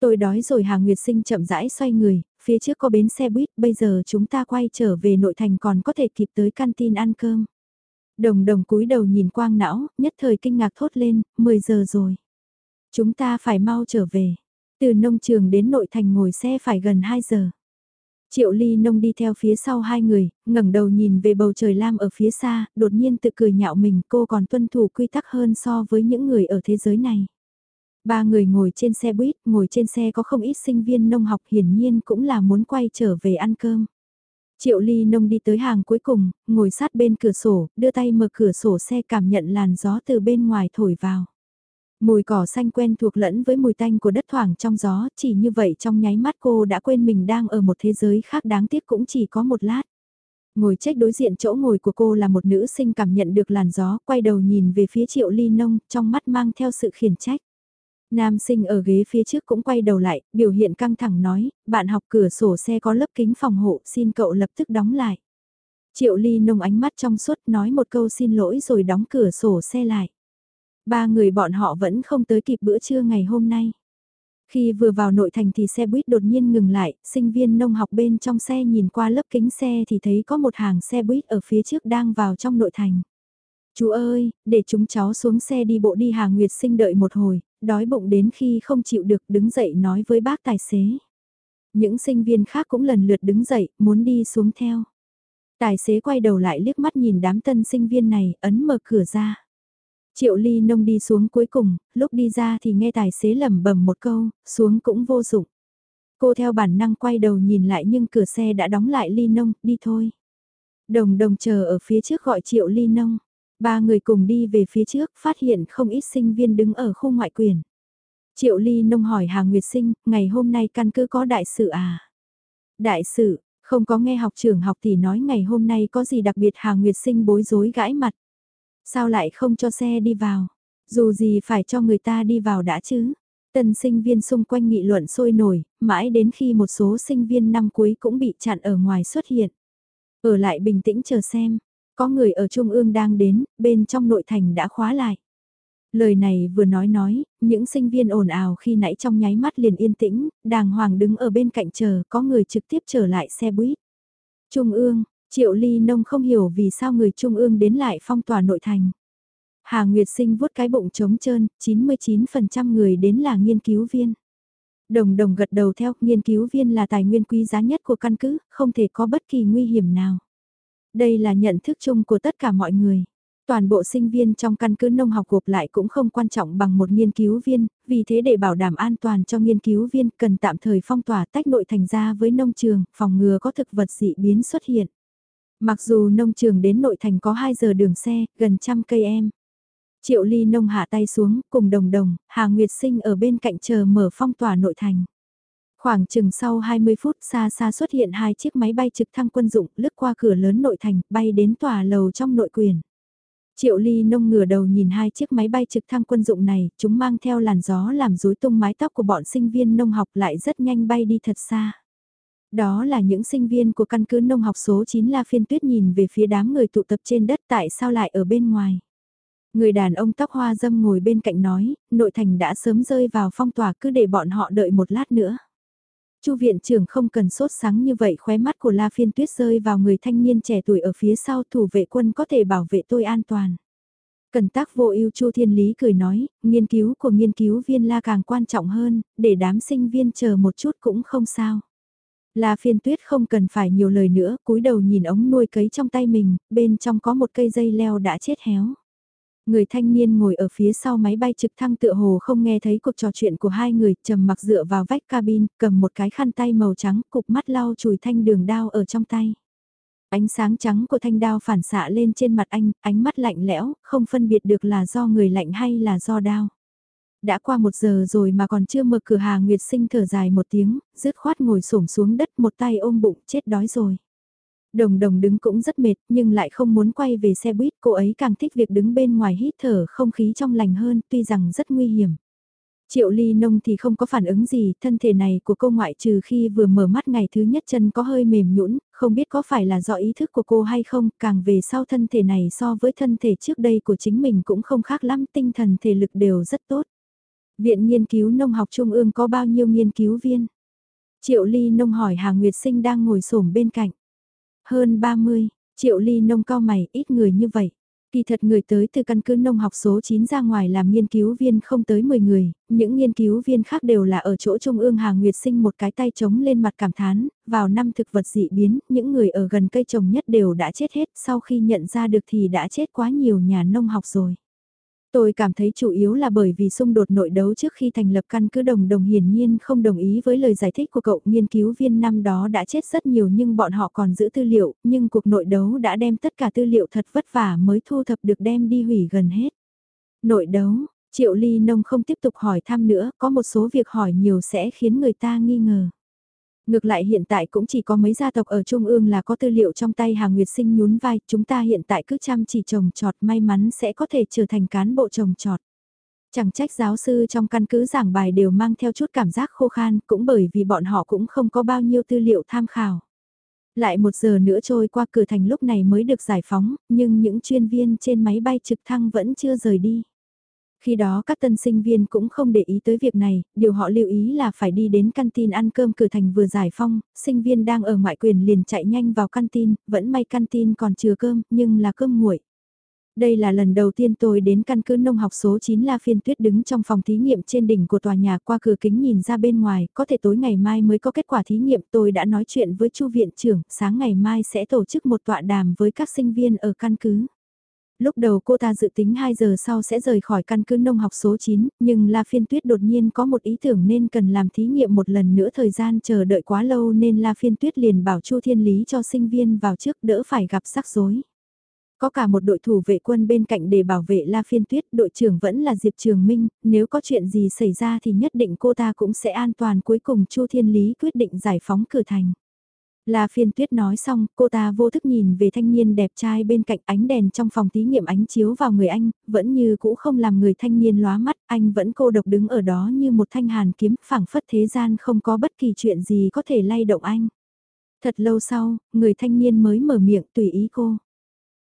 Tôi đói rồi Hà Nguyệt Sinh chậm rãi xoay người, phía trước có bến xe buýt, bây giờ chúng ta quay trở về nội thành còn có thể kịp tới canteen ăn cơm. Đồng đồng cúi đầu nhìn quang não, nhất thời kinh ngạc thốt lên, 10 giờ rồi. Chúng ta phải mau trở về. Từ nông trường đến nội thành ngồi xe phải gần 2 giờ. Triệu ly nông đi theo phía sau hai người, ngẩng đầu nhìn về bầu trời lam ở phía xa, đột nhiên tự cười nhạo mình cô còn tuân thủ quy tắc hơn so với những người ở thế giới này. Ba người ngồi trên xe buýt, ngồi trên xe có không ít sinh viên nông học hiển nhiên cũng là muốn quay trở về ăn cơm. Triệu ly nông đi tới hàng cuối cùng, ngồi sát bên cửa sổ, đưa tay mở cửa sổ xe cảm nhận làn gió từ bên ngoài thổi vào. Mùi cỏ xanh quen thuộc lẫn với mùi tanh của đất thoảng trong gió, chỉ như vậy trong nháy mắt cô đã quên mình đang ở một thế giới khác đáng tiếc cũng chỉ có một lát. Ngồi trách đối diện chỗ ngồi của cô là một nữ sinh cảm nhận được làn gió, quay đầu nhìn về phía triệu ly nông, trong mắt mang theo sự khiển trách. Nam sinh ở ghế phía trước cũng quay đầu lại, biểu hiện căng thẳng nói, bạn học cửa sổ xe có lớp kính phòng hộ, xin cậu lập tức đóng lại. Triệu ly nông ánh mắt trong suốt nói một câu xin lỗi rồi đóng cửa sổ xe lại. Ba người bọn họ vẫn không tới kịp bữa trưa ngày hôm nay. Khi vừa vào nội thành thì xe buýt đột nhiên ngừng lại, sinh viên nông học bên trong xe nhìn qua lớp kính xe thì thấy có một hàng xe buýt ở phía trước đang vào trong nội thành. Chú ơi, để chúng cháu xuống xe đi bộ đi Hà Nguyệt sinh đợi một hồi, đói bụng đến khi không chịu được đứng dậy nói với bác tài xế. Những sinh viên khác cũng lần lượt đứng dậy, muốn đi xuống theo. Tài xế quay đầu lại liếc mắt nhìn đám tân sinh viên này, ấn mở cửa ra. Triệu ly nông đi xuống cuối cùng, lúc đi ra thì nghe tài xế lẩm bẩm một câu, xuống cũng vô dụng. Cô theo bản năng quay đầu nhìn lại nhưng cửa xe đã đóng lại ly nông, đi thôi. Đồng đồng chờ ở phía trước gọi triệu ly nông. Ba người cùng đi về phía trước, phát hiện không ít sinh viên đứng ở khu ngoại quyền. Triệu ly nông hỏi Hà Nguyệt Sinh, ngày hôm nay căn cứ có đại sự à? Đại sự, không có nghe học trưởng học thì nói ngày hôm nay có gì đặc biệt Hà Nguyệt Sinh bối rối gãi mặt. Sao lại không cho xe đi vào? Dù gì phải cho người ta đi vào đã chứ? Tần sinh viên xung quanh nghị luận sôi nổi, mãi đến khi một số sinh viên năm cuối cũng bị chặn ở ngoài xuất hiện. Ở lại bình tĩnh chờ xem, có người ở Trung ương đang đến, bên trong nội thành đã khóa lại. Lời này vừa nói nói, những sinh viên ồn ào khi nãy trong nháy mắt liền yên tĩnh, đàng hoàng đứng ở bên cạnh chờ, có người trực tiếp trở lại xe buýt. Trung ương, Triệu Ly Nông không hiểu vì sao người Trung ương đến lại phong tỏa nội thành. Hà Nguyệt Sinh vuốt cái bụng trống trơn, 99% người đến là nghiên cứu viên. Đồng đồng gật đầu theo, nghiên cứu viên là tài nguyên quý giá nhất của căn cứ, không thể có bất kỳ nguy hiểm nào. Đây là nhận thức chung của tất cả mọi người. Toàn bộ sinh viên trong căn cứ nông học gộp lại cũng không quan trọng bằng một nghiên cứu viên, vì thế để bảo đảm an toàn cho nghiên cứu viên cần tạm thời phong tỏa tách nội thành ra với nông trường, phòng ngừa có thực vật dị biến xuất hiện. Mặc dù nông trường đến nội thành có 2 giờ đường xe, gần trăm cây em. Triệu ly nông hạ tay xuống, cùng đồng đồng, Hà Nguyệt Sinh ở bên cạnh chờ mở phong tỏa nội thành. Khoảng chừng sau 20 phút xa xa xuất hiện hai chiếc máy bay trực thăng quân dụng lướt qua cửa lớn nội thành, bay đến tòa lầu trong nội quyền. Triệu ly nông ngửa đầu nhìn hai chiếc máy bay trực thăng quân dụng này, chúng mang theo làn gió làm rối tung mái tóc của bọn sinh viên nông học lại rất nhanh bay đi thật xa. Đó là những sinh viên của căn cứ nông học số 9 La Phiên Tuyết nhìn về phía đám người tụ tập trên đất tại sao lại ở bên ngoài. Người đàn ông tóc hoa dâm ngồi bên cạnh nói, nội thành đã sớm rơi vào phong tỏa cứ để bọn họ đợi một lát nữa. Chu viện trưởng không cần sốt sáng như vậy khóe mắt của La Phiên Tuyết rơi vào người thanh niên trẻ tuổi ở phía sau thủ vệ quân có thể bảo vệ tôi an toàn. Cần tác vô ưu Chu Thiên Lý cười nói, nghiên cứu của nghiên cứu viên La càng quan trọng hơn, để đám sinh viên chờ một chút cũng không sao. La phiên tuyết không cần phải nhiều lời nữa, cúi đầu nhìn ống nuôi cấy trong tay mình, bên trong có một cây dây leo đã chết héo. Người thanh niên ngồi ở phía sau máy bay trực thăng tựa hồ không nghe thấy cuộc trò chuyện của hai người, trầm mặc dựa vào vách cabin, cầm một cái khăn tay màu trắng, cục mắt lau chùi thanh đường đao ở trong tay. Ánh sáng trắng của thanh đao phản xạ lên trên mặt anh, ánh mắt lạnh lẽo, không phân biệt được là do người lạnh hay là do đao. Đã qua một giờ rồi mà còn chưa mở cửa hàng Nguyệt Sinh thở dài một tiếng, dứt khoát ngồi xổm xuống đất một tay ôm bụng chết đói rồi. Đồng đồng đứng cũng rất mệt nhưng lại không muốn quay về xe buýt, cô ấy càng thích việc đứng bên ngoài hít thở không khí trong lành hơn tuy rằng rất nguy hiểm. Triệu ly nông thì không có phản ứng gì, thân thể này của cô ngoại trừ khi vừa mở mắt ngày thứ nhất chân có hơi mềm nhũn, không biết có phải là do ý thức của cô hay không, càng về sau thân thể này so với thân thể trước đây của chính mình cũng không khác lắm, tinh thần thể lực đều rất tốt. Viện Nghiên cứu Nông học Trung ương có bao nhiêu nghiên cứu viên? Triệu Ly Nông hỏi Hà Nguyệt Sinh đang ngồi xổm bên cạnh. Hơn 30, Triệu Ly Nông cao mày, ít người như vậy. Kỳ thật người tới từ căn cứ nông học số 9 ra ngoài làm nghiên cứu viên không tới 10 người, những nghiên cứu viên khác đều là ở chỗ Trung ương Hà Nguyệt sinh một cái tay trống lên mặt cảm thán, vào năm thực vật dị biến, những người ở gần cây trồng nhất đều đã chết hết, sau khi nhận ra được thì đã chết quá nhiều nhà nông học rồi. Tôi cảm thấy chủ yếu là bởi vì xung đột nội đấu trước khi thành lập căn cứ đồng đồng hiển nhiên không đồng ý với lời giải thích của cậu nghiên cứu viên năm đó đã chết rất nhiều nhưng bọn họ còn giữ tư liệu, nhưng cuộc nội đấu đã đem tất cả tư liệu thật vất vả mới thu thập được đem đi hủy gần hết. Nội đấu, Triệu Ly Nông không tiếp tục hỏi thăm nữa, có một số việc hỏi nhiều sẽ khiến người ta nghi ngờ. Ngược lại hiện tại cũng chỉ có mấy gia tộc ở Trung ương là có tư liệu trong tay Hà Nguyệt Sinh nhún vai, chúng ta hiện tại cứ chăm chỉ trồng trọt may mắn sẽ có thể trở thành cán bộ trồng trọt. Chẳng trách giáo sư trong căn cứ giảng bài đều mang theo chút cảm giác khô khan, cũng bởi vì bọn họ cũng không có bao nhiêu tư liệu tham khảo. Lại một giờ nữa trôi qua cửa thành lúc này mới được giải phóng, nhưng những chuyên viên trên máy bay trực thăng vẫn chưa rời đi. Khi đó các tân sinh viên cũng không để ý tới việc này, điều họ lưu ý là phải đi đến canteen ăn cơm cửa thành vừa giải phong, sinh viên đang ở ngoại quyền liền chạy nhanh vào canteen, vẫn may canteen còn chừa cơm, nhưng là cơm nguội. Đây là lần đầu tiên tôi đến căn cứ nông học số 9 La Phiên Tuyết đứng trong phòng thí nghiệm trên đỉnh của tòa nhà qua cửa kính nhìn ra bên ngoài, có thể tối ngày mai mới có kết quả thí nghiệm tôi đã nói chuyện với chu viện trưởng, sáng ngày mai sẽ tổ chức một tọa đàm với các sinh viên ở căn cứ. Lúc đầu cô ta dự tính 2 giờ sau sẽ rời khỏi căn cứ nông học số 9, nhưng La Phiên Tuyết đột nhiên có một ý tưởng nên cần làm thí nghiệm một lần nữa thời gian chờ đợi quá lâu nên La Phiên Tuyết liền bảo Chu Thiên Lý cho sinh viên vào trước đỡ phải gặp rắc rối. Có cả một đội thủ vệ quân bên cạnh để bảo vệ La Phiên Tuyết, đội trưởng vẫn là Diệp Trường Minh, nếu có chuyện gì xảy ra thì nhất định cô ta cũng sẽ an toàn cuối cùng Chu Thiên Lý quyết định giải phóng cửa thành. La phiên tuyết nói xong, cô ta vô thức nhìn về thanh niên đẹp trai bên cạnh ánh đèn trong phòng thí nghiệm ánh chiếu vào người anh, vẫn như cũ không làm người thanh niên lóa mắt, anh vẫn cô độc đứng ở đó như một thanh hàn kiếm phảng phất thế gian không có bất kỳ chuyện gì có thể lay động anh. Thật lâu sau, người thanh niên mới mở miệng tùy ý cô.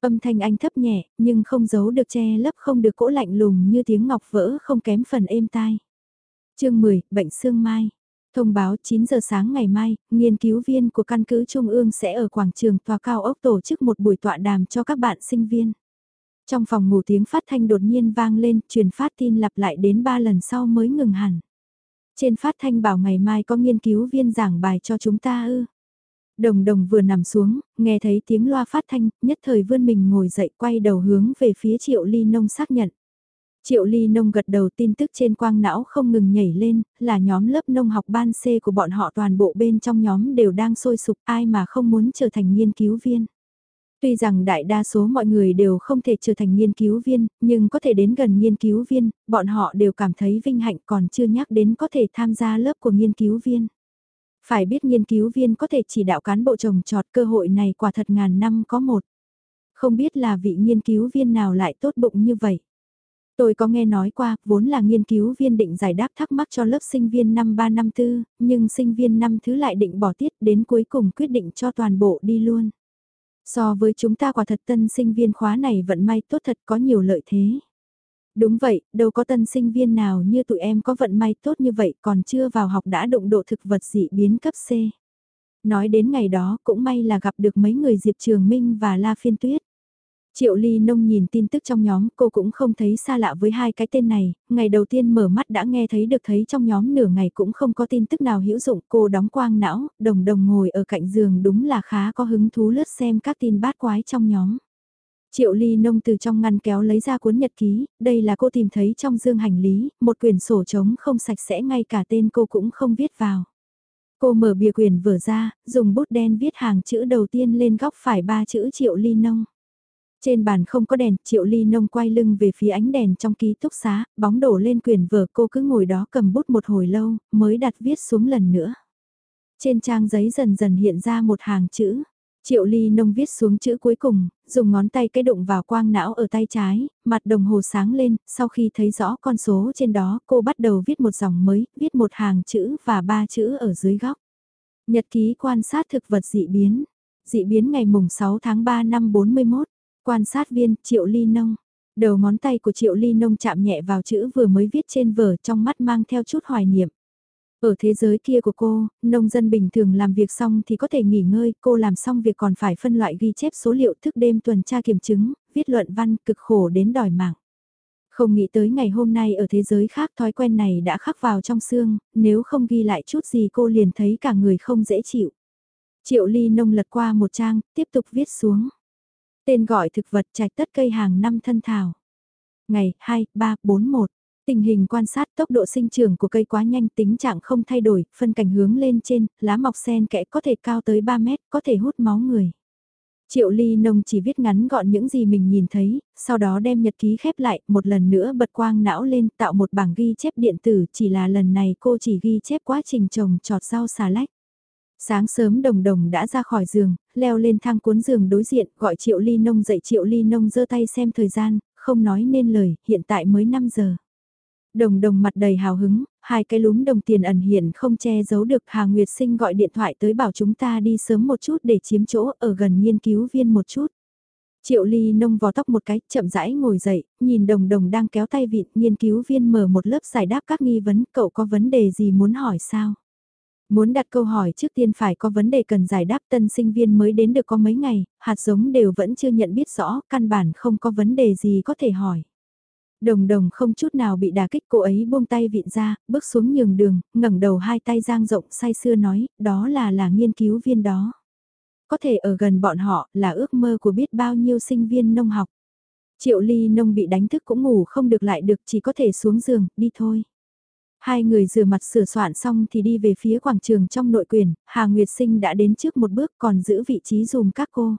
Âm thanh anh thấp nhẹ, nhưng không giấu được che lấp không được cỗ lạnh lùng như tiếng ngọc vỡ không kém phần êm tai. chương 10, bệnh xương mai. Thông báo 9 giờ sáng ngày mai, nghiên cứu viên của căn cứ Trung ương sẽ ở quảng trường tòa cao ốc tổ chức một buổi tọa đàm cho các bạn sinh viên. Trong phòng ngủ tiếng phát thanh đột nhiên vang lên, truyền phát tin lặp lại đến 3 lần sau mới ngừng hẳn. Trên phát thanh bảo ngày mai có nghiên cứu viên giảng bài cho chúng ta ư. Đồng đồng vừa nằm xuống, nghe thấy tiếng loa phát thanh, nhất thời vươn mình ngồi dậy quay đầu hướng về phía triệu ly nông xác nhận. Triệu Ly Nông gật đầu tin tức trên quang não không ngừng nhảy lên, là nhóm lớp nông học ban C của bọn họ toàn bộ bên trong nhóm đều đang sôi sục ai mà không muốn trở thành nghiên cứu viên. Tuy rằng đại đa số mọi người đều không thể trở thành nghiên cứu viên, nhưng có thể đến gần nghiên cứu viên, bọn họ đều cảm thấy vinh hạnh còn chưa nhắc đến có thể tham gia lớp của nghiên cứu viên. Phải biết nghiên cứu viên có thể chỉ đạo cán bộ trồng trọt cơ hội này quả thật ngàn năm có một. Không biết là vị nghiên cứu viên nào lại tốt bụng như vậy. Tôi có nghe nói qua, vốn là nghiên cứu viên định giải đáp thắc mắc cho lớp sinh viên năm 3 năm 4, nhưng sinh viên năm thứ lại định bỏ tiết đến cuối cùng quyết định cho toàn bộ đi luôn. So với chúng ta quả thật tân sinh viên khóa này vận may tốt thật có nhiều lợi thế. Đúng vậy, đâu có tân sinh viên nào như tụi em có vận may tốt như vậy còn chưa vào học đã đụng độ thực vật dị biến cấp C. Nói đến ngày đó cũng may là gặp được mấy người Diệp Trường Minh và La Phiên Tuyết. Triệu Ly Nông nhìn tin tức trong nhóm, cô cũng không thấy xa lạ với hai cái tên này, ngày đầu tiên mở mắt đã nghe thấy được thấy trong nhóm nửa ngày cũng không có tin tức nào hữu dụng, cô đóng quang não, đồng đồng ngồi ở cạnh giường đúng là khá có hứng thú lướt xem các tin bát quái trong nhóm. Triệu Ly Nông từ trong ngăn kéo lấy ra cuốn nhật ký, đây là cô tìm thấy trong dương hành lý, một quyển sổ trống không sạch sẽ ngay cả tên cô cũng không viết vào. Cô mở bìa quyển vở ra, dùng bút đen viết hàng chữ đầu tiên lên góc phải ba chữ Triệu Ly Nông. Trên bàn không có đèn, Triệu Ly Nông quay lưng về phía ánh đèn trong ký túc xá, bóng đổ lên quyển vở cô cứ ngồi đó cầm bút một hồi lâu, mới đặt viết xuống lần nữa. Trên trang giấy dần dần hiện ra một hàng chữ. Triệu Ly Nông viết xuống chữ cuối cùng, dùng ngón tay cái đụng vào quang não ở tay trái, mặt đồng hồ sáng lên, sau khi thấy rõ con số trên đó cô bắt đầu viết một dòng mới, viết một hàng chữ và ba chữ ở dưới góc. Nhật ký quan sát thực vật dị biến. Dị biến ngày mùng 6 tháng 3 năm 41. Quan sát viên Triệu Ly Nông. Đầu ngón tay của Triệu Ly Nông chạm nhẹ vào chữ vừa mới viết trên vở trong mắt mang theo chút hoài niệm. Ở thế giới kia của cô, nông dân bình thường làm việc xong thì có thể nghỉ ngơi, cô làm xong việc còn phải phân loại ghi chép số liệu thức đêm tuần tra kiểm chứng, viết luận văn cực khổ đến đòi mạng. Không nghĩ tới ngày hôm nay ở thế giới khác thói quen này đã khắc vào trong xương, nếu không ghi lại chút gì cô liền thấy cả người không dễ chịu. Triệu ly nông lật qua một trang, tiếp tục viết xuống. Tên gọi thực vật trạch tất cây hàng năm thân thảo. Ngày 2, 3, 4, 1. Tình hình quan sát tốc độ sinh trưởng của cây quá nhanh tính trạng không thay đổi, phân cảnh hướng lên trên, lá mọc sen kẽ có thể cao tới 3 mét, có thể hút máu người. Triệu ly nông chỉ viết ngắn gọn những gì mình nhìn thấy, sau đó đem nhật ký khép lại, một lần nữa bật quang não lên tạo một bảng ghi chép điện tử, chỉ là lần này cô chỉ ghi chép quá trình trồng trọt rau xà lách. Sáng sớm đồng đồng đã ra khỏi giường, leo lên thang cuốn giường đối diện, gọi Triệu Ly Nông dậy Triệu Ly Nông giơ tay xem thời gian, không nói nên lời, hiện tại mới 5 giờ. Đồng đồng mặt đầy hào hứng, hai cái lúm đồng tiền ẩn hiện không che giấu được Hà Nguyệt Sinh gọi điện thoại tới bảo chúng ta đi sớm một chút để chiếm chỗ ở gần nghiên cứu viên một chút. Triệu Ly nông vò tóc một cái, chậm rãi ngồi dậy, nhìn đồng đồng đang kéo tay vịt, nghiên cứu viên mở một lớp giải đáp các nghi vấn, cậu có vấn đề gì muốn hỏi sao? Muốn đặt câu hỏi trước tiên phải có vấn đề cần giải đáp tân sinh viên mới đến được có mấy ngày, hạt giống đều vẫn chưa nhận biết rõ, căn bản không có vấn đề gì có thể hỏi. Đồng đồng không chút nào bị đả kích cô ấy buông tay vịn ra, bước xuống nhường đường, ngẩng đầu hai tay giang rộng say sưa nói, đó là là nghiên cứu viên đó. Có thể ở gần bọn họ là ước mơ của biết bao nhiêu sinh viên nông học. Triệu ly nông bị đánh thức cũng ngủ không được lại được chỉ có thể xuống giường, đi thôi. Hai người rửa mặt sửa soạn xong thì đi về phía quảng trường trong nội quyền, Hà Nguyệt Sinh đã đến trước một bước còn giữ vị trí dùm các cô.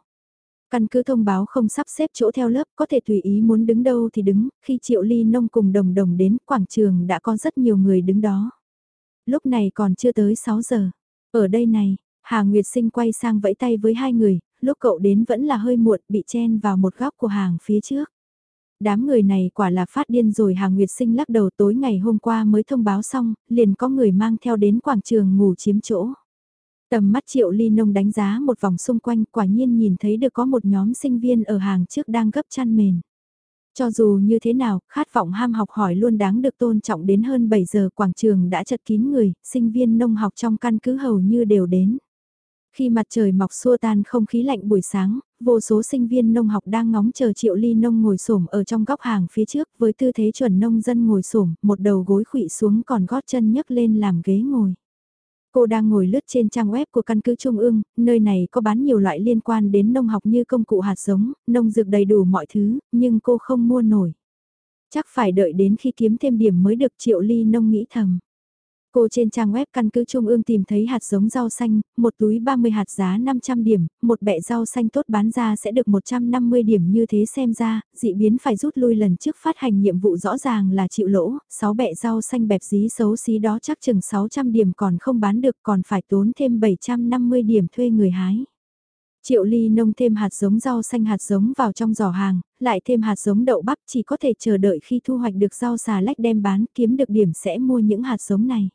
Căn cứ thông báo không sắp xếp chỗ theo lớp có thể tùy ý muốn đứng đâu thì đứng, khi Triệu Ly Nông cùng đồng đồng đến quảng trường đã có rất nhiều người đứng đó. Lúc này còn chưa tới 6 giờ. Ở đây này, Hà Nguyệt Sinh quay sang vẫy tay với hai người, lúc cậu đến vẫn là hơi muộn bị chen vào một góc của hàng phía trước. Đám người này quả là phát điên rồi Hà Nguyệt Sinh lắc đầu tối ngày hôm qua mới thông báo xong, liền có người mang theo đến quảng trường ngủ chiếm chỗ. Tầm mắt Triệu Ly Nông đánh giá một vòng xung quanh quả nhiên nhìn thấy được có một nhóm sinh viên ở hàng trước đang gấp chăn mền. Cho dù như thế nào, khát vọng ham học hỏi luôn đáng được tôn trọng đến hơn 7 giờ quảng trường đã chật kín người, sinh viên nông học trong căn cứ hầu như đều đến. Khi mặt trời mọc xua tan không khí lạnh buổi sáng, vô số sinh viên nông học đang ngóng chờ triệu ly nông ngồi xổm ở trong góc hàng phía trước với tư thế chuẩn nông dân ngồi xổm một đầu gối khụy xuống còn gót chân nhấc lên làm ghế ngồi. Cô đang ngồi lướt trên trang web của căn cứ Trung ương, nơi này có bán nhiều loại liên quan đến nông học như công cụ hạt giống, nông dược đầy đủ mọi thứ, nhưng cô không mua nổi. Chắc phải đợi đến khi kiếm thêm điểm mới được triệu ly nông nghĩ thầm. Cô trên trang web căn cứ Trung ương tìm thấy hạt giống rau xanh, một túi 30 hạt giá 500 điểm, một bẹ rau xanh tốt bán ra sẽ được 150 điểm như thế xem ra, dị biến phải rút lui lần trước phát hành nhiệm vụ rõ ràng là chịu lỗ, 6 bẹ rau xanh bẹp dí xấu xí đó chắc chừng 600 điểm còn không bán được còn phải tốn thêm 750 điểm thuê người hái. Triệu ly nông thêm hạt giống rau xanh hạt giống vào trong giỏ hàng, lại thêm hạt giống đậu bắp chỉ có thể chờ đợi khi thu hoạch được rau xà lách đem bán kiếm được điểm sẽ mua những hạt giống này.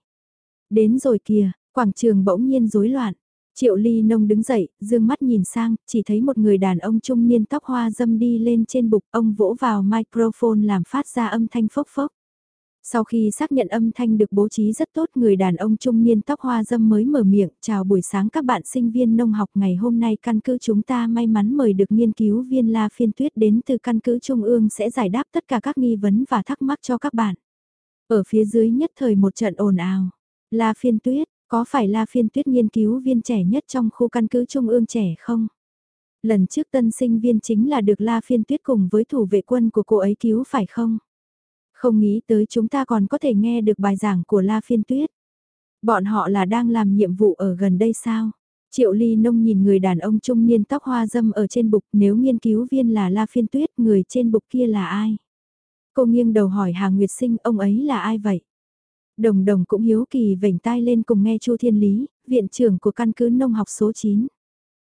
Đến rồi kìa, quảng trường bỗng nhiên rối loạn. Triệu ly nông đứng dậy, dương mắt nhìn sang, chỉ thấy một người đàn ông trung niên tóc hoa dâm đi lên trên bục, ông vỗ vào microphone làm phát ra âm thanh phốc phốc. Sau khi xác nhận âm thanh được bố trí rất tốt người đàn ông trung niên tóc hoa dâm mới mở miệng, chào buổi sáng các bạn sinh viên nông học ngày hôm nay căn cứ chúng ta may mắn mời được nghiên cứu viên La Phiên Tuyết đến từ căn cứ Trung ương sẽ giải đáp tất cả các nghi vấn và thắc mắc cho các bạn. Ở phía dưới nhất thời một trận ồn ào, La Phiên Tuyết, có phải La Phiên Tuyết nghiên cứu viên trẻ nhất trong khu căn cứ Trung ương trẻ không? Lần trước tân sinh viên chính là được La Phiên Tuyết cùng với thủ vệ quân của cô ấy cứu phải không? Không nghĩ tới chúng ta còn có thể nghe được bài giảng của La Phiên Tuyết. Bọn họ là đang làm nhiệm vụ ở gần đây sao? Triệu Ly Nông nhìn người đàn ông trung niên tóc hoa dâm ở trên bục nếu nghiên cứu viên là La Phiên Tuyết người trên bục kia là ai? Cô nghiêng đầu hỏi Hà Nguyệt Sinh ông ấy là ai vậy? Đồng đồng cũng hiếu kỳ vểnh tai lên cùng nghe Chu Thiên Lý, viện trưởng của căn cứ nông học số 9.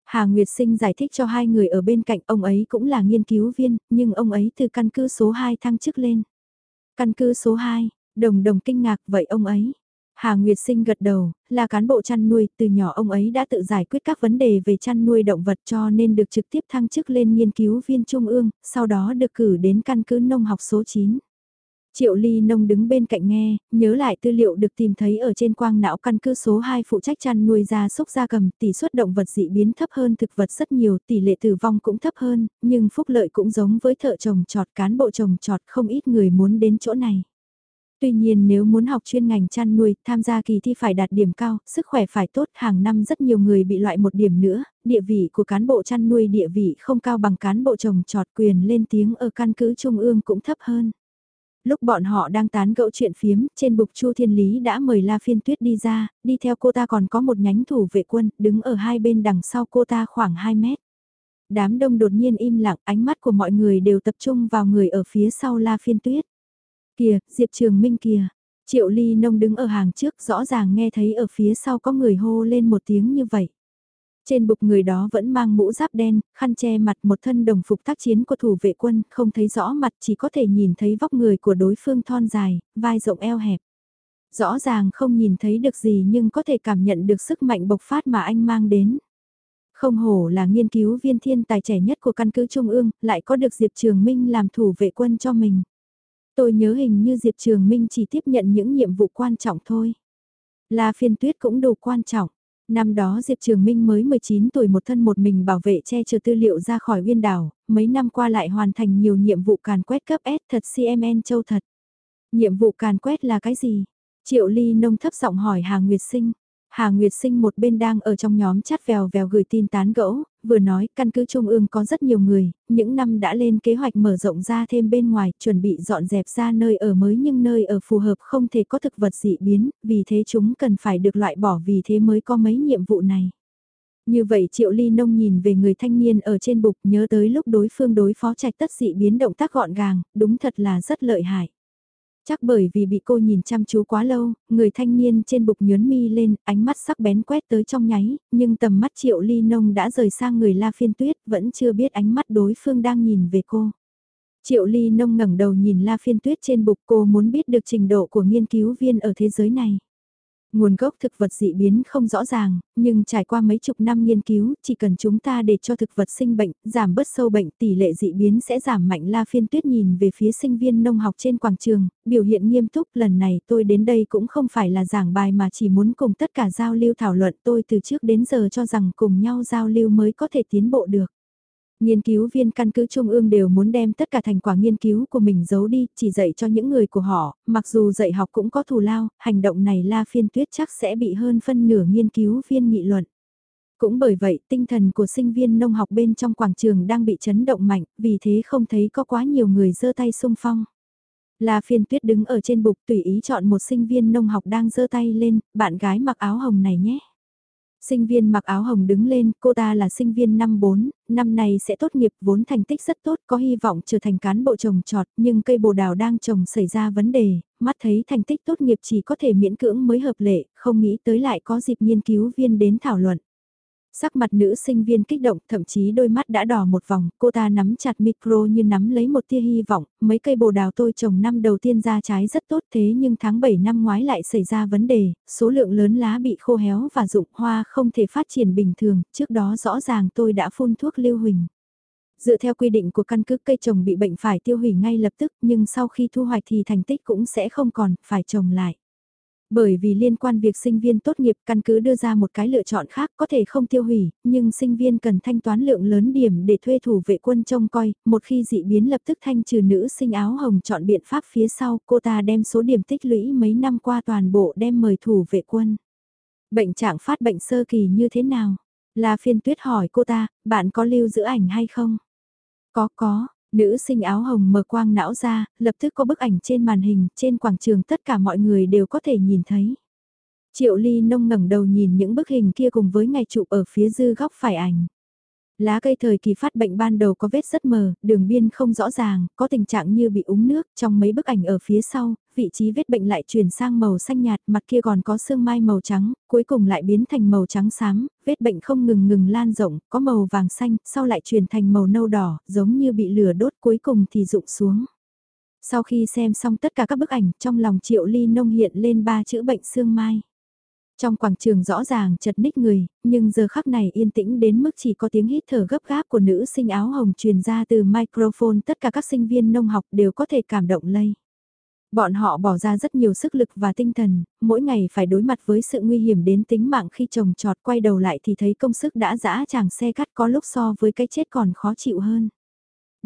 Hà Nguyệt Sinh giải thích cho hai người ở bên cạnh ông ấy cũng là nghiên cứu viên, nhưng ông ấy từ căn cứ số 2 thăng chức lên. Căn cứ số 2, đồng đồng kinh ngạc vậy ông ấy. Hà Nguyệt Sinh gật đầu, là cán bộ chăn nuôi, từ nhỏ ông ấy đã tự giải quyết các vấn đề về chăn nuôi động vật cho nên được trực tiếp thăng chức lên nghiên cứu viên trung ương, sau đó được cử đến căn cứ nông học số 9. Triệu Ly Nông đứng bên cạnh nghe, nhớ lại tư liệu được tìm thấy ở trên quang não căn cứ số 2 phụ trách chăn nuôi gia súc gia cầm, tỷ suất động vật dị biến thấp hơn thực vật rất nhiều, tỷ lệ tử vong cũng thấp hơn, nhưng phúc lợi cũng giống với thợ trồng trọt cán bộ trồng trọt không ít người muốn đến chỗ này. Tuy nhiên nếu muốn học chuyên ngành chăn nuôi, tham gia kỳ thi phải đạt điểm cao, sức khỏe phải tốt, hàng năm rất nhiều người bị loại một điểm nữa, địa vị của cán bộ chăn nuôi địa vị không cao bằng cán bộ trồng trọt quyền lên tiếng ở căn cứ trung ương cũng thấp hơn. Lúc bọn họ đang tán gẫu chuyện phiếm, trên bục Chu Thiên Lý đã mời La Phiên Tuyết đi ra, đi theo cô ta còn có một nhánh thủ vệ quân, đứng ở hai bên đằng sau cô ta khoảng 2 mét. Đám đông đột nhiên im lặng, ánh mắt của mọi người đều tập trung vào người ở phía sau La Phiên Tuyết. Kìa, Diệp Trường Minh kìa. Triệu Ly Nông đứng ở hàng trước rõ ràng nghe thấy ở phía sau có người hô lên một tiếng như vậy. Trên bục người đó vẫn mang mũ giáp đen, khăn che mặt một thân đồng phục tác chiến của thủ vệ quân, không thấy rõ mặt chỉ có thể nhìn thấy vóc người của đối phương thon dài, vai rộng eo hẹp. Rõ ràng không nhìn thấy được gì nhưng có thể cảm nhận được sức mạnh bộc phát mà anh mang đến. Không hổ là nghiên cứu viên thiên tài trẻ nhất của căn cứ Trung ương, lại có được Diệp Trường Minh làm thủ vệ quân cho mình. Tôi nhớ hình như Diệp Trường Minh chỉ tiếp nhận những nhiệm vụ quan trọng thôi. Là phiên tuyết cũng đủ quan trọng. Năm đó Diệp Trường Minh mới 19 tuổi một thân một mình bảo vệ che chở tư liệu ra khỏi uyên đảo, mấy năm qua lại hoàn thành nhiều nhiệm vụ càn quét cấp S thật CMN châu thật. Nhiệm vụ càn quét là cái gì? Triệu Ly nông thấp giọng hỏi Hà Nguyệt Sinh. Hà Nguyệt Sinh một bên đang ở trong nhóm chat vèo vèo gửi tin tán gẫu, vừa nói căn cứ Trung ương có rất nhiều người, những năm đã lên kế hoạch mở rộng ra thêm bên ngoài, chuẩn bị dọn dẹp ra nơi ở mới nhưng nơi ở phù hợp không thể có thực vật dị biến, vì thế chúng cần phải được loại bỏ vì thế mới có mấy nhiệm vụ này. Như vậy Triệu Ly Nông nhìn về người thanh niên ở trên bục nhớ tới lúc đối phương đối phó trạch tất dị biến động tác gọn gàng, đúng thật là rất lợi hại. Chắc bởi vì bị cô nhìn chăm chú quá lâu, người thanh niên trên bục nhớn mi lên, ánh mắt sắc bén quét tới trong nháy, nhưng tầm mắt triệu ly nông đã rời sang người la phiên tuyết, vẫn chưa biết ánh mắt đối phương đang nhìn về cô. Triệu ly nông ngẩng đầu nhìn la phiên tuyết trên bục cô muốn biết được trình độ của nghiên cứu viên ở thế giới này. Nguồn gốc thực vật dị biến không rõ ràng, nhưng trải qua mấy chục năm nghiên cứu, chỉ cần chúng ta để cho thực vật sinh bệnh, giảm bớt sâu bệnh, tỷ lệ dị biến sẽ giảm mạnh. La Phiên Tuyết nhìn về phía sinh viên nông học trên quảng trường, biểu hiện nghiêm túc, lần này tôi đến đây cũng không phải là giảng bài mà chỉ muốn cùng tất cả giao lưu thảo luận, tôi từ trước đến giờ cho rằng cùng nhau giao lưu mới có thể tiến bộ được. Nghiên cứu viên căn cứ Trung ương đều muốn đem tất cả thành quả nghiên cứu của mình giấu đi, chỉ dạy cho những người của họ, mặc dù dạy học cũng có thù lao, hành động này La Phiên Tuyết chắc sẽ bị hơn phân nửa nghiên cứu viên nghị luận. Cũng bởi vậy, tinh thần của sinh viên nông học bên trong quảng trường đang bị chấn động mạnh, vì thế không thấy có quá nhiều người giơ tay xung phong. La Phiên Tuyết đứng ở trên bục tùy ý chọn một sinh viên nông học đang giơ tay lên, bạn gái mặc áo hồng này nhé. Sinh viên mặc áo hồng đứng lên, cô ta là sinh viên năm 4, năm nay sẽ tốt nghiệp vốn thành tích rất tốt, có hy vọng trở thành cán bộ trồng trọt, nhưng cây bồ đào đang trồng xảy ra vấn đề, mắt thấy thành tích tốt nghiệp chỉ có thể miễn cưỡng mới hợp lệ, không nghĩ tới lại có dịp nghiên cứu viên đến thảo luận. Sắc mặt nữ sinh viên kích động, thậm chí đôi mắt đã đỏ một vòng, cô ta nắm chặt micro như nắm lấy một tia hy vọng, mấy cây bồ đào tôi trồng năm đầu tiên ra trái rất tốt thế nhưng tháng 7 năm ngoái lại xảy ra vấn đề, số lượng lớn lá bị khô héo và rụng hoa không thể phát triển bình thường, trước đó rõ ràng tôi đã phun thuốc lưu huỳnh. Dựa theo quy định của căn cứ cây trồng bị bệnh phải tiêu hủy ngay lập tức nhưng sau khi thu hoạch thì thành tích cũng sẽ không còn, phải trồng lại. Bởi vì liên quan việc sinh viên tốt nghiệp căn cứ đưa ra một cái lựa chọn khác có thể không tiêu hủy, nhưng sinh viên cần thanh toán lượng lớn điểm để thuê thủ vệ quân trông coi, một khi dị biến lập tức thanh trừ nữ sinh áo hồng chọn biện pháp phía sau, cô ta đem số điểm tích lũy mấy năm qua toàn bộ đem mời thủ vệ quân. Bệnh trạng phát bệnh sơ kỳ như thế nào? La phiên tuyết hỏi cô ta, bạn có lưu giữ ảnh hay không? Có có, Nữ sinh áo hồng mở quang não ra, lập tức có bức ảnh trên màn hình, trên quảng trường tất cả mọi người đều có thể nhìn thấy. Triệu Ly nông ngẩng đầu nhìn những bức hình kia cùng với ngày chụp ở phía dư góc phải ảnh. Lá cây thời kỳ phát bệnh ban đầu có vết rất mờ, đường biên không rõ ràng, có tình trạng như bị úng nước, trong mấy bức ảnh ở phía sau, vị trí vết bệnh lại chuyển sang màu xanh nhạt, mặt kia còn có sương mai màu trắng, cuối cùng lại biến thành màu trắng xám, vết bệnh không ngừng ngừng lan rộng, có màu vàng xanh, sau lại chuyển thành màu nâu đỏ, giống như bị lửa đốt cuối cùng thì rụng xuống. Sau khi xem xong tất cả các bức ảnh, trong lòng triệu ly nông hiện lên ba chữ bệnh sương mai. Trong quảng trường rõ ràng chật ních người, nhưng giờ khắc này yên tĩnh đến mức chỉ có tiếng hít thở gấp gáp của nữ sinh áo hồng truyền ra từ microphone tất cả các sinh viên nông học đều có thể cảm động lây. Bọn họ bỏ ra rất nhiều sức lực và tinh thần, mỗi ngày phải đối mặt với sự nguy hiểm đến tính mạng khi trồng trọt quay đầu lại thì thấy công sức đã dã chàng xe cắt có lúc so với cái chết còn khó chịu hơn.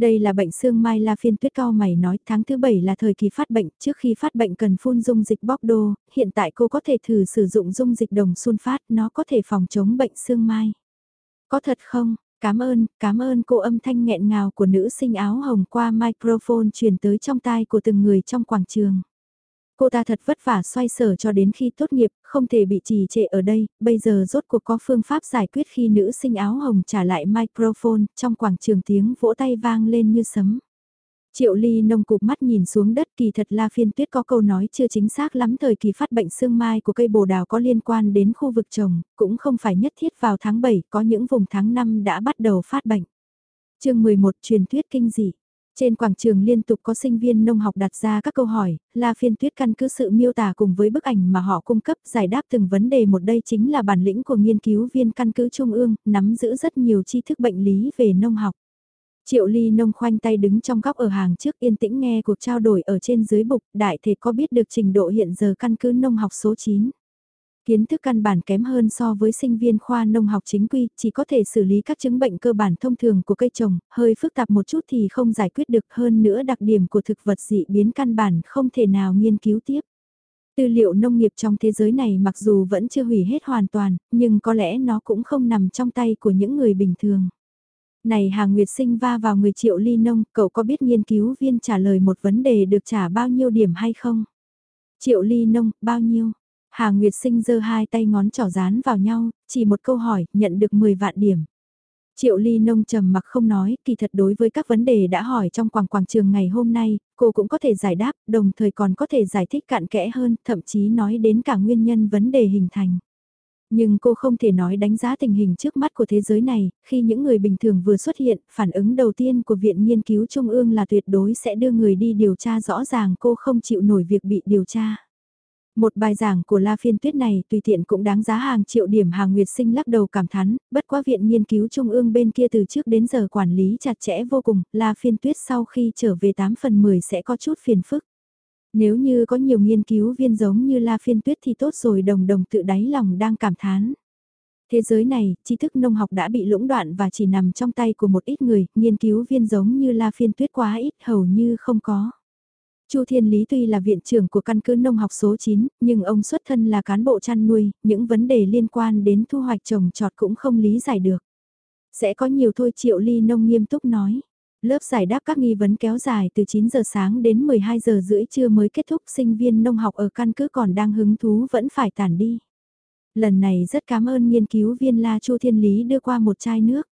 Đây là bệnh xương mai la phiên tuyết cao mày nói tháng thứ 7 là thời kỳ phát bệnh, trước khi phát bệnh cần phun dung dịch bóc đô, hiện tại cô có thể thử sử dụng dung dịch đồng sun phát, nó có thể phòng chống bệnh xương mai. Có thật không? Cảm ơn, cảm ơn cô âm thanh nghẹn ngào của nữ sinh áo hồng qua microphone truyền tới trong tai của từng người trong quảng trường. Cô ta thật vất vả xoay sở cho đến khi tốt nghiệp, không thể bị trì trệ ở đây, bây giờ rốt cuộc có phương pháp giải quyết khi nữ sinh áo hồng trả lại microphone, trong quảng trường tiếng vỗ tay vang lên như sấm. Triệu Ly nông cục mắt nhìn xuống đất kỳ thật La Phiên Tuyết có câu nói chưa chính xác lắm thời kỳ phát bệnh sương mai của cây bồ đào có liên quan đến khu vực trồng, cũng không phải nhất thiết vào tháng 7, có những vùng tháng 5 đã bắt đầu phát bệnh. chương 11 truyền thuyết kinh dị trên quảng trường liên tục có sinh viên nông học đặt ra các câu hỏi, La Phiên Tuyết căn cứ sự miêu tả cùng với bức ảnh mà họ cung cấp giải đáp từng vấn đề một đây chính là bản lĩnh của nghiên cứu viên căn cứ Trung ương, nắm giữ rất nhiều tri thức bệnh lý về nông học. Triệu Ly nông khoanh tay đứng trong góc ở hàng trước yên tĩnh nghe cuộc trao đổi ở trên dưới bục, đại thể có biết được trình độ hiện giờ căn cứ nông học số 9. Kiến thức căn bản kém hơn so với sinh viên khoa nông học chính quy, chỉ có thể xử lý các chứng bệnh cơ bản thông thường của cây trồng, hơi phức tạp một chút thì không giải quyết được hơn nữa đặc điểm của thực vật dị biến căn bản không thể nào nghiên cứu tiếp. Tư liệu nông nghiệp trong thế giới này mặc dù vẫn chưa hủy hết hoàn toàn, nhưng có lẽ nó cũng không nằm trong tay của những người bình thường. Này Hà Nguyệt Sinh va vào người triệu ly nông, cậu có biết nghiên cứu viên trả lời một vấn đề được trả bao nhiêu điểm hay không? Triệu ly nông, bao nhiêu? Hà Nguyệt Sinh giơ hai tay ngón trỏ dán vào nhau, chỉ một câu hỏi, nhận được 10 vạn điểm. Triệu Ly Nông trầm mặc không nói, kỳ thật đối với các vấn đề đã hỏi trong quảng quảng trường ngày hôm nay, cô cũng có thể giải đáp, đồng thời còn có thể giải thích cạn kẽ hơn, thậm chí nói đến cả nguyên nhân vấn đề hình thành. Nhưng cô không thể nói đánh giá tình hình trước mắt của thế giới này, khi những người bình thường vừa xuất hiện, phản ứng đầu tiên của Viện Nghiên cứu Trung ương là tuyệt đối sẽ đưa người đi điều tra rõ ràng cô không chịu nổi việc bị điều tra. Một bài giảng của La Phiên Tuyết này tùy tiện cũng đáng giá hàng triệu điểm hàng nguyệt sinh lắc đầu cảm thán, bất quá viện nghiên cứu trung ương bên kia từ trước đến giờ quản lý chặt chẽ vô cùng, La Phiên Tuyết sau khi trở về 8 phần 10 sẽ có chút phiền phức. Nếu như có nhiều nghiên cứu viên giống như La Phiên Tuyết thì tốt rồi đồng đồng tự đáy lòng đang cảm thán. Thế giới này, tri thức nông học đã bị lũng đoạn và chỉ nằm trong tay của một ít người, nghiên cứu viên giống như La Phiên Tuyết quá ít hầu như không có. Chu Thiên Lý tuy là viện trưởng của căn cứ nông học số 9, nhưng ông xuất thân là cán bộ chăn nuôi, những vấn đề liên quan đến thu hoạch trồng trọt cũng không lý giải được. Sẽ có nhiều thôi Triệu Ly nông nghiêm túc nói. Lớp giải đáp các nghi vấn kéo dài từ 9 giờ sáng đến 12 giờ rưỡi trưa mới kết thúc sinh viên nông học ở căn cứ còn đang hứng thú vẫn phải tản đi. Lần này rất cảm ơn nghiên cứu viên La Chu Thiên Lý đưa qua một chai nước.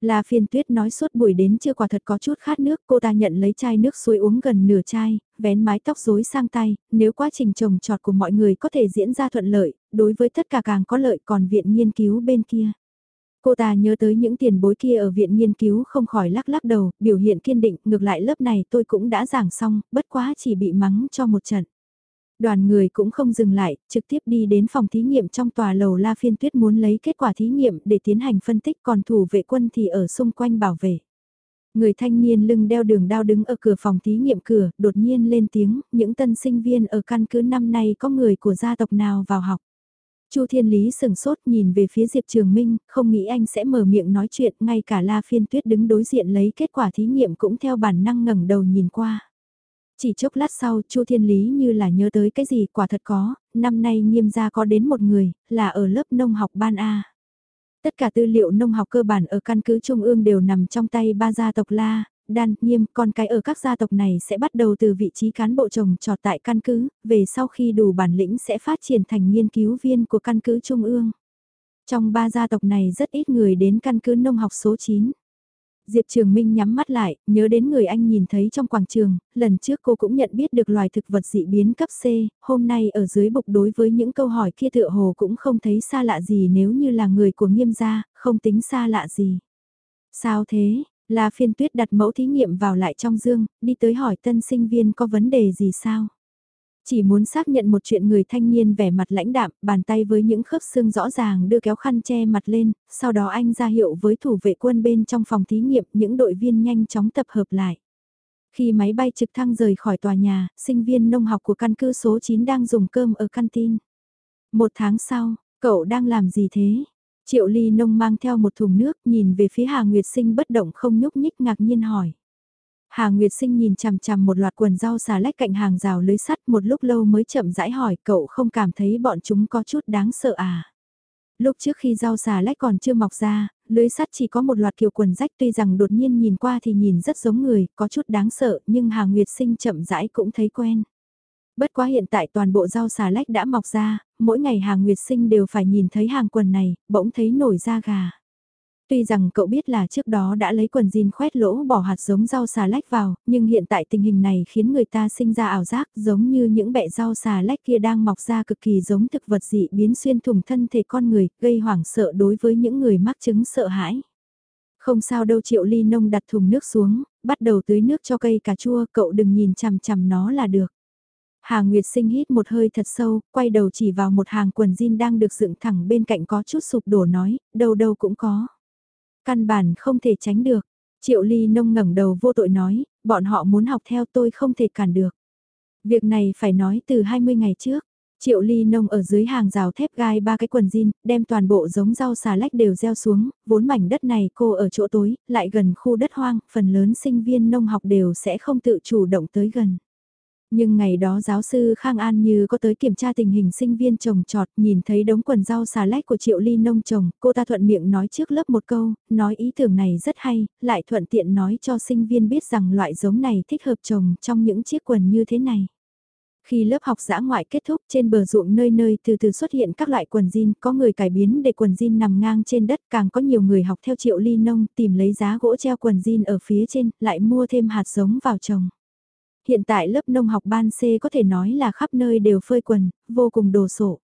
La phiên tuyết nói suốt buổi đến chưa quả thật có chút khát nước, cô ta nhận lấy chai nước suối uống gần nửa chai, vén mái tóc rối sang tay, nếu quá trình trồng trọt của mọi người có thể diễn ra thuận lợi, đối với tất cả càng có lợi còn viện nghiên cứu bên kia. Cô ta nhớ tới những tiền bối kia ở viện nghiên cứu không khỏi lắc lắc đầu, biểu hiện kiên định, ngược lại lớp này tôi cũng đã giảng xong, bất quá chỉ bị mắng cho một trận. Đoàn người cũng không dừng lại, trực tiếp đi đến phòng thí nghiệm trong tòa lầu La Phiên Tuyết muốn lấy kết quả thí nghiệm để tiến hành phân tích còn thủ vệ quân thì ở xung quanh bảo vệ. Người thanh niên lưng đeo đường đao đứng ở cửa phòng thí nghiệm cửa, đột nhiên lên tiếng, những tân sinh viên ở căn cứ năm nay có người của gia tộc nào vào học. Chu Thiên Lý sừng sốt nhìn về phía Diệp Trường Minh, không nghĩ anh sẽ mở miệng nói chuyện, ngay cả La Phiên Tuyết đứng đối diện lấy kết quả thí nghiệm cũng theo bản năng ngẩng đầu nhìn qua. Chỉ chốc lát sau, Chu Thiên Lý như là nhớ tới cái gì quả thật có, năm nay nghiêm gia có đến một người, là ở lớp nông học ban A. Tất cả tư liệu nông học cơ bản ở căn cứ Trung ương đều nằm trong tay ba gia tộc La, Đan, Nghiêm, con cái ở các gia tộc này sẽ bắt đầu từ vị trí cán bộ trồng trọt tại căn cứ, về sau khi đủ bản lĩnh sẽ phát triển thành nghiên cứu viên của căn cứ Trung ương. Trong ba gia tộc này rất ít người đến căn cứ nông học số 9. Diệp Trường Minh nhắm mắt lại, nhớ đến người anh nhìn thấy trong quảng trường, lần trước cô cũng nhận biết được loài thực vật dị biến cấp C, hôm nay ở dưới bục đối với những câu hỏi kia tựa hồ cũng không thấy xa lạ gì nếu như là người của nghiêm gia, không tính xa lạ gì. Sao thế, Là phiên tuyết đặt mẫu thí nghiệm vào lại trong dương, đi tới hỏi tân sinh viên có vấn đề gì sao? Chỉ muốn xác nhận một chuyện người thanh niên vẻ mặt lãnh đạm, bàn tay với những khớp xương rõ ràng đưa kéo khăn che mặt lên, sau đó anh ra hiệu với thủ vệ quân bên trong phòng thí nghiệm những đội viên nhanh chóng tập hợp lại. Khi máy bay trực thăng rời khỏi tòa nhà, sinh viên nông học của căn cứ số 9 đang dùng cơm ở canteen. Một tháng sau, cậu đang làm gì thế? Triệu ly nông mang theo một thùng nước nhìn về phía Hà Nguyệt Sinh bất động không nhúc nhích ngạc nhiên hỏi. Hà Nguyệt Sinh nhìn chằm chằm một loạt quần rau xà lách cạnh hàng rào lưới sắt một lúc lâu mới chậm rãi hỏi cậu không cảm thấy bọn chúng có chút đáng sợ à. Lúc trước khi rau xà lách còn chưa mọc ra, lưới sắt chỉ có một loạt kiểu quần rách tuy rằng đột nhiên nhìn qua thì nhìn rất giống người, có chút đáng sợ nhưng Hà Nguyệt Sinh chậm rãi cũng thấy quen. Bất quá hiện tại toàn bộ rau xà lách đã mọc ra, mỗi ngày hà nguyệt sinh đều phải nhìn thấy hàng quần này, bỗng thấy nổi da gà. Tuy rằng cậu biết là trước đó đã lấy quần jean khoét lỗ bỏ hạt giống rau xà lách vào, nhưng hiện tại tình hình này khiến người ta sinh ra ảo giác giống như những bẹ rau xà lách kia đang mọc ra cực kỳ giống thực vật dị biến xuyên thủng thân thể con người, gây hoảng sợ đối với những người mắc chứng sợ hãi. Không sao đâu triệu ly nông đặt thùng nước xuống, bắt đầu tưới nước cho cây cà chua, cậu đừng nhìn chằm chằm nó là được. Hà Nguyệt sinh hít một hơi thật sâu, quay đầu chỉ vào một hàng quần jean đang được dựng thẳng bên cạnh có chút sụp đổ nói, đâu đâu cũng có. Căn bản không thể tránh được. Triệu Ly nông ngẩng đầu vô tội nói, bọn họ muốn học theo tôi không thể cản được. Việc này phải nói từ 20 ngày trước. Triệu Ly nông ở dưới hàng rào thép gai ba cái quần jean, đem toàn bộ giống rau xà lách đều gieo xuống, vốn mảnh đất này cô ở chỗ tối, lại gần khu đất hoang, phần lớn sinh viên nông học đều sẽ không tự chủ động tới gần. Nhưng ngày đó giáo sư Khang An như có tới kiểm tra tình hình sinh viên trồng trọt, nhìn thấy đống quần rau xà lách của Triệu Ly nông trồng, cô ta thuận miệng nói trước lớp một câu, nói ý tưởng này rất hay, lại thuận tiện nói cho sinh viên biết rằng loại giống này thích hợp trồng trong những chiếc quần như thế này. Khi lớp học giã ngoại kết thúc trên bờ ruộng nơi nơi từ từ xuất hiện các loại quần jean, có người cải biến để quần jean nằm ngang trên đất, càng có nhiều người học theo triệu ly nông tìm lấy giá gỗ treo quần jean ở phía trên, lại mua thêm hạt giống vào trồng. Hiện tại lớp nông học ban C có thể nói là khắp nơi đều phơi quần, vô cùng đồ sộ.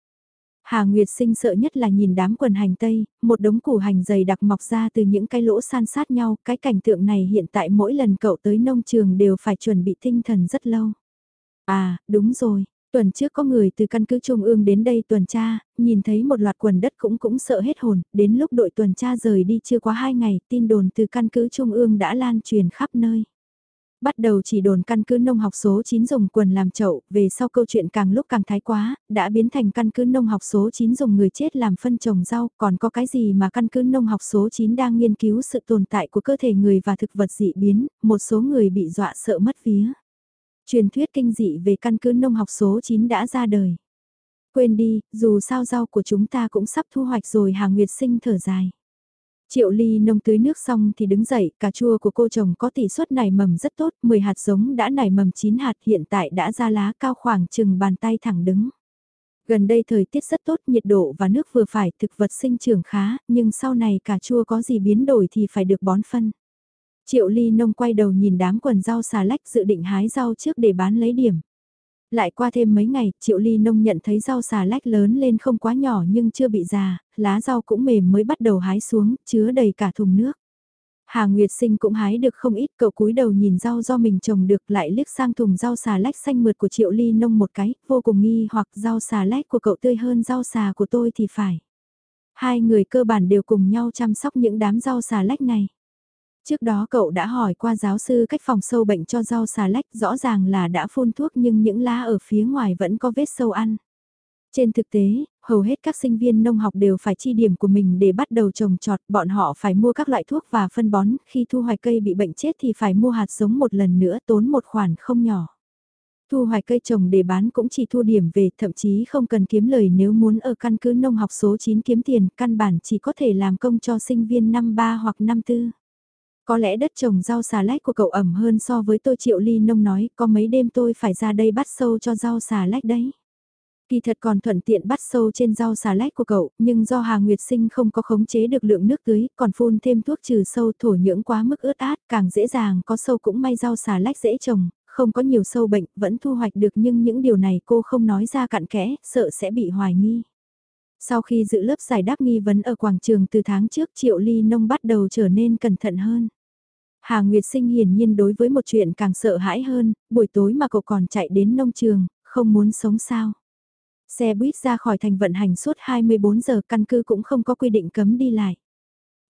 Hà Nguyệt sinh sợ nhất là nhìn đám quần hành tây, một đống củ hành dày đặc mọc ra từ những cái lỗ san sát nhau, cái cảnh tượng này hiện tại mỗi lần cậu tới nông trường đều phải chuẩn bị tinh thần rất lâu. À, đúng rồi, tuần trước có người từ căn cứ Trung ương đến đây tuần tra, nhìn thấy một loạt quần đất cũng cũng sợ hết hồn, đến lúc đội tuần tra rời đi chưa quá hai ngày, tin đồn từ căn cứ Trung ương đã lan truyền khắp nơi bắt đầu chỉ đồn căn cứ nông học số 9 dùng quần làm chậu, về sau câu chuyện càng lúc càng thái quá, đã biến thành căn cứ nông học số 9 dùng người chết làm phân trồng rau, còn có cái gì mà căn cứ nông học số 9 đang nghiên cứu sự tồn tại của cơ thể người và thực vật dị biến, một số người bị dọa sợ mất vía. Truyền thuyết kinh dị về căn cứ nông học số 9 đã ra đời. Quên đi, dù sao rau của chúng ta cũng sắp thu hoạch rồi Hà Nguyệt Sinh thở dài. Triệu ly nông tưới nước xong thì đứng dậy, cà chua của cô chồng có tỷ suất nảy mầm rất tốt, 10 hạt giống đã nảy mầm 9 hạt hiện tại đã ra lá cao khoảng chừng bàn tay thẳng đứng. Gần đây thời tiết rất tốt, nhiệt độ và nước vừa phải, thực vật sinh trưởng khá, nhưng sau này cà chua có gì biến đổi thì phải được bón phân. Triệu ly nông quay đầu nhìn đám quần rau xà lách dự định hái rau trước để bán lấy điểm. Lại qua thêm mấy ngày, Triệu Ly Nông nhận thấy rau xà lách lớn lên không quá nhỏ nhưng chưa bị già, lá rau cũng mềm mới bắt đầu hái xuống, chứa đầy cả thùng nước. Hà Nguyệt Sinh cũng hái được không ít, cậu cúi đầu nhìn rau do mình trồng được lại liếc sang thùng rau xà lách xanh mượt của Triệu Ly Nông một cái, vô cùng nghi hoặc rau xà lách của cậu tươi hơn rau xà của tôi thì phải. Hai người cơ bản đều cùng nhau chăm sóc những đám rau xà lách này. Trước đó cậu đã hỏi qua giáo sư cách phòng sâu bệnh cho rau xà lách rõ ràng là đã phun thuốc nhưng những lá ở phía ngoài vẫn có vết sâu ăn. Trên thực tế, hầu hết các sinh viên nông học đều phải chi điểm của mình để bắt đầu trồng trọt, bọn họ phải mua các loại thuốc và phân bón, khi thu hoạch cây bị bệnh chết thì phải mua hạt giống một lần nữa tốn một khoản không nhỏ. Thu hoạch cây trồng để bán cũng chỉ thu điểm về, thậm chí không cần kiếm lời nếu muốn ở căn cứ nông học số 9 kiếm tiền, căn bản chỉ có thể làm công cho sinh viên năm 3 hoặc năm 4. Có lẽ đất trồng rau xà lách của cậu ẩm hơn so với tôi triệu ly nông nói, có mấy đêm tôi phải ra đây bắt sâu cho rau xà lách đấy. Kỳ thật còn thuận tiện bắt sâu trên rau xà lách của cậu, nhưng do Hà Nguyệt Sinh không có khống chế được lượng nước tưới, còn phun thêm thuốc trừ sâu thổ nhưỡng quá mức ướt át, càng dễ dàng có sâu cũng may rau xà lách dễ trồng, không có nhiều sâu bệnh, vẫn thu hoạch được nhưng những điều này cô không nói ra cặn kẽ, sợ sẽ bị hoài nghi. Sau khi dự lớp giải đáp nghi vấn ở quảng trường từ tháng trước Triệu Ly Nông bắt đầu trở nên cẩn thận hơn. Hà Nguyệt Sinh hiển nhiên đối với một chuyện càng sợ hãi hơn, buổi tối mà cậu còn chạy đến nông trường, không muốn sống sao. Xe buýt ra khỏi thành vận hành suốt 24 giờ căn cứ cũng không có quy định cấm đi lại.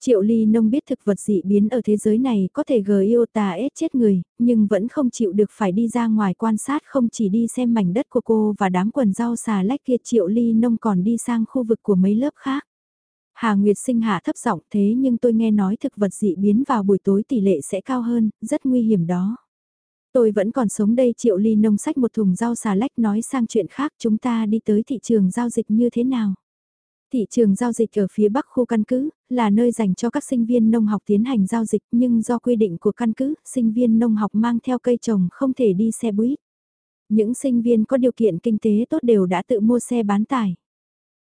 Triệu Ly Nông biết thực vật dị biến ở thế giới này có thể gờ yêu tà ết chết người, nhưng vẫn không chịu được phải đi ra ngoài quan sát không chỉ đi xem mảnh đất của cô và đám quần rau xà lách kia Triệu Ly Nông còn đi sang khu vực của mấy lớp khác. Hà Nguyệt sinh hạ thấp giọng thế nhưng tôi nghe nói thực vật dị biến vào buổi tối tỷ lệ sẽ cao hơn, rất nguy hiểm đó. Tôi vẫn còn sống đây Triệu Ly Nông sách một thùng rau xà lách nói sang chuyện khác chúng ta đi tới thị trường giao dịch như thế nào. Thị trường giao dịch ở phía bắc khu căn cứ, là nơi dành cho các sinh viên nông học tiến hành giao dịch nhưng do quy định của căn cứ, sinh viên nông học mang theo cây trồng không thể đi xe buýt. Những sinh viên có điều kiện kinh tế tốt đều đã tự mua xe bán tải.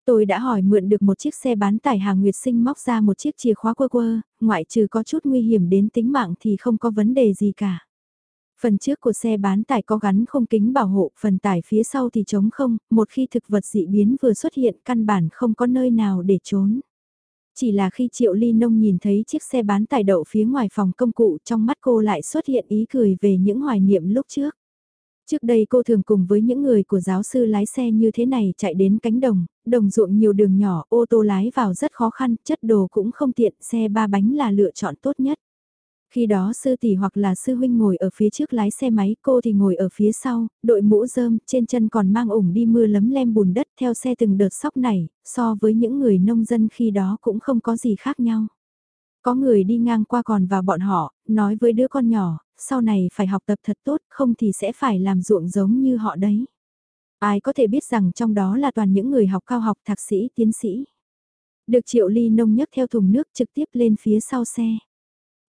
Tôi đã hỏi mượn được một chiếc xe bán tải hàng Nguyệt Sinh móc ra một chiếc chìa khóa quơ quơ, ngoại trừ có chút nguy hiểm đến tính mạng thì không có vấn đề gì cả. Phần trước của xe bán tải có gắn không kính bảo hộ, phần tải phía sau thì trống không, một khi thực vật dị biến vừa xuất hiện căn bản không có nơi nào để trốn. Chỉ là khi Triệu Ly Nông nhìn thấy chiếc xe bán tải đậu phía ngoài phòng công cụ trong mắt cô lại xuất hiện ý cười về những hoài niệm lúc trước. Trước đây cô thường cùng với những người của giáo sư lái xe như thế này chạy đến cánh đồng, đồng ruộng nhiều đường nhỏ, ô tô lái vào rất khó khăn, chất đồ cũng không tiện, xe ba bánh là lựa chọn tốt nhất. Khi đó sư tỷ hoặc là sư huynh ngồi ở phía trước lái xe máy, cô thì ngồi ở phía sau, đội mũ rơm, trên chân còn mang ủng đi mưa lấm lem bùn đất theo xe từng đợt sóc này, so với những người nông dân khi đó cũng không có gì khác nhau. Có người đi ngang qua còn vào bọn họ, nói với đứa con nhỏ, sau này phải học tập thật tốt, không thì sẽ phải làm ruộng giống như họ đấy. Ai có thể biết rằng trong đó là toàn những người học cao học thạc sĩ, tiến sĩ. Được triệu ly nông nhấc theo thùng nước trực tiếp lên phía sau xe.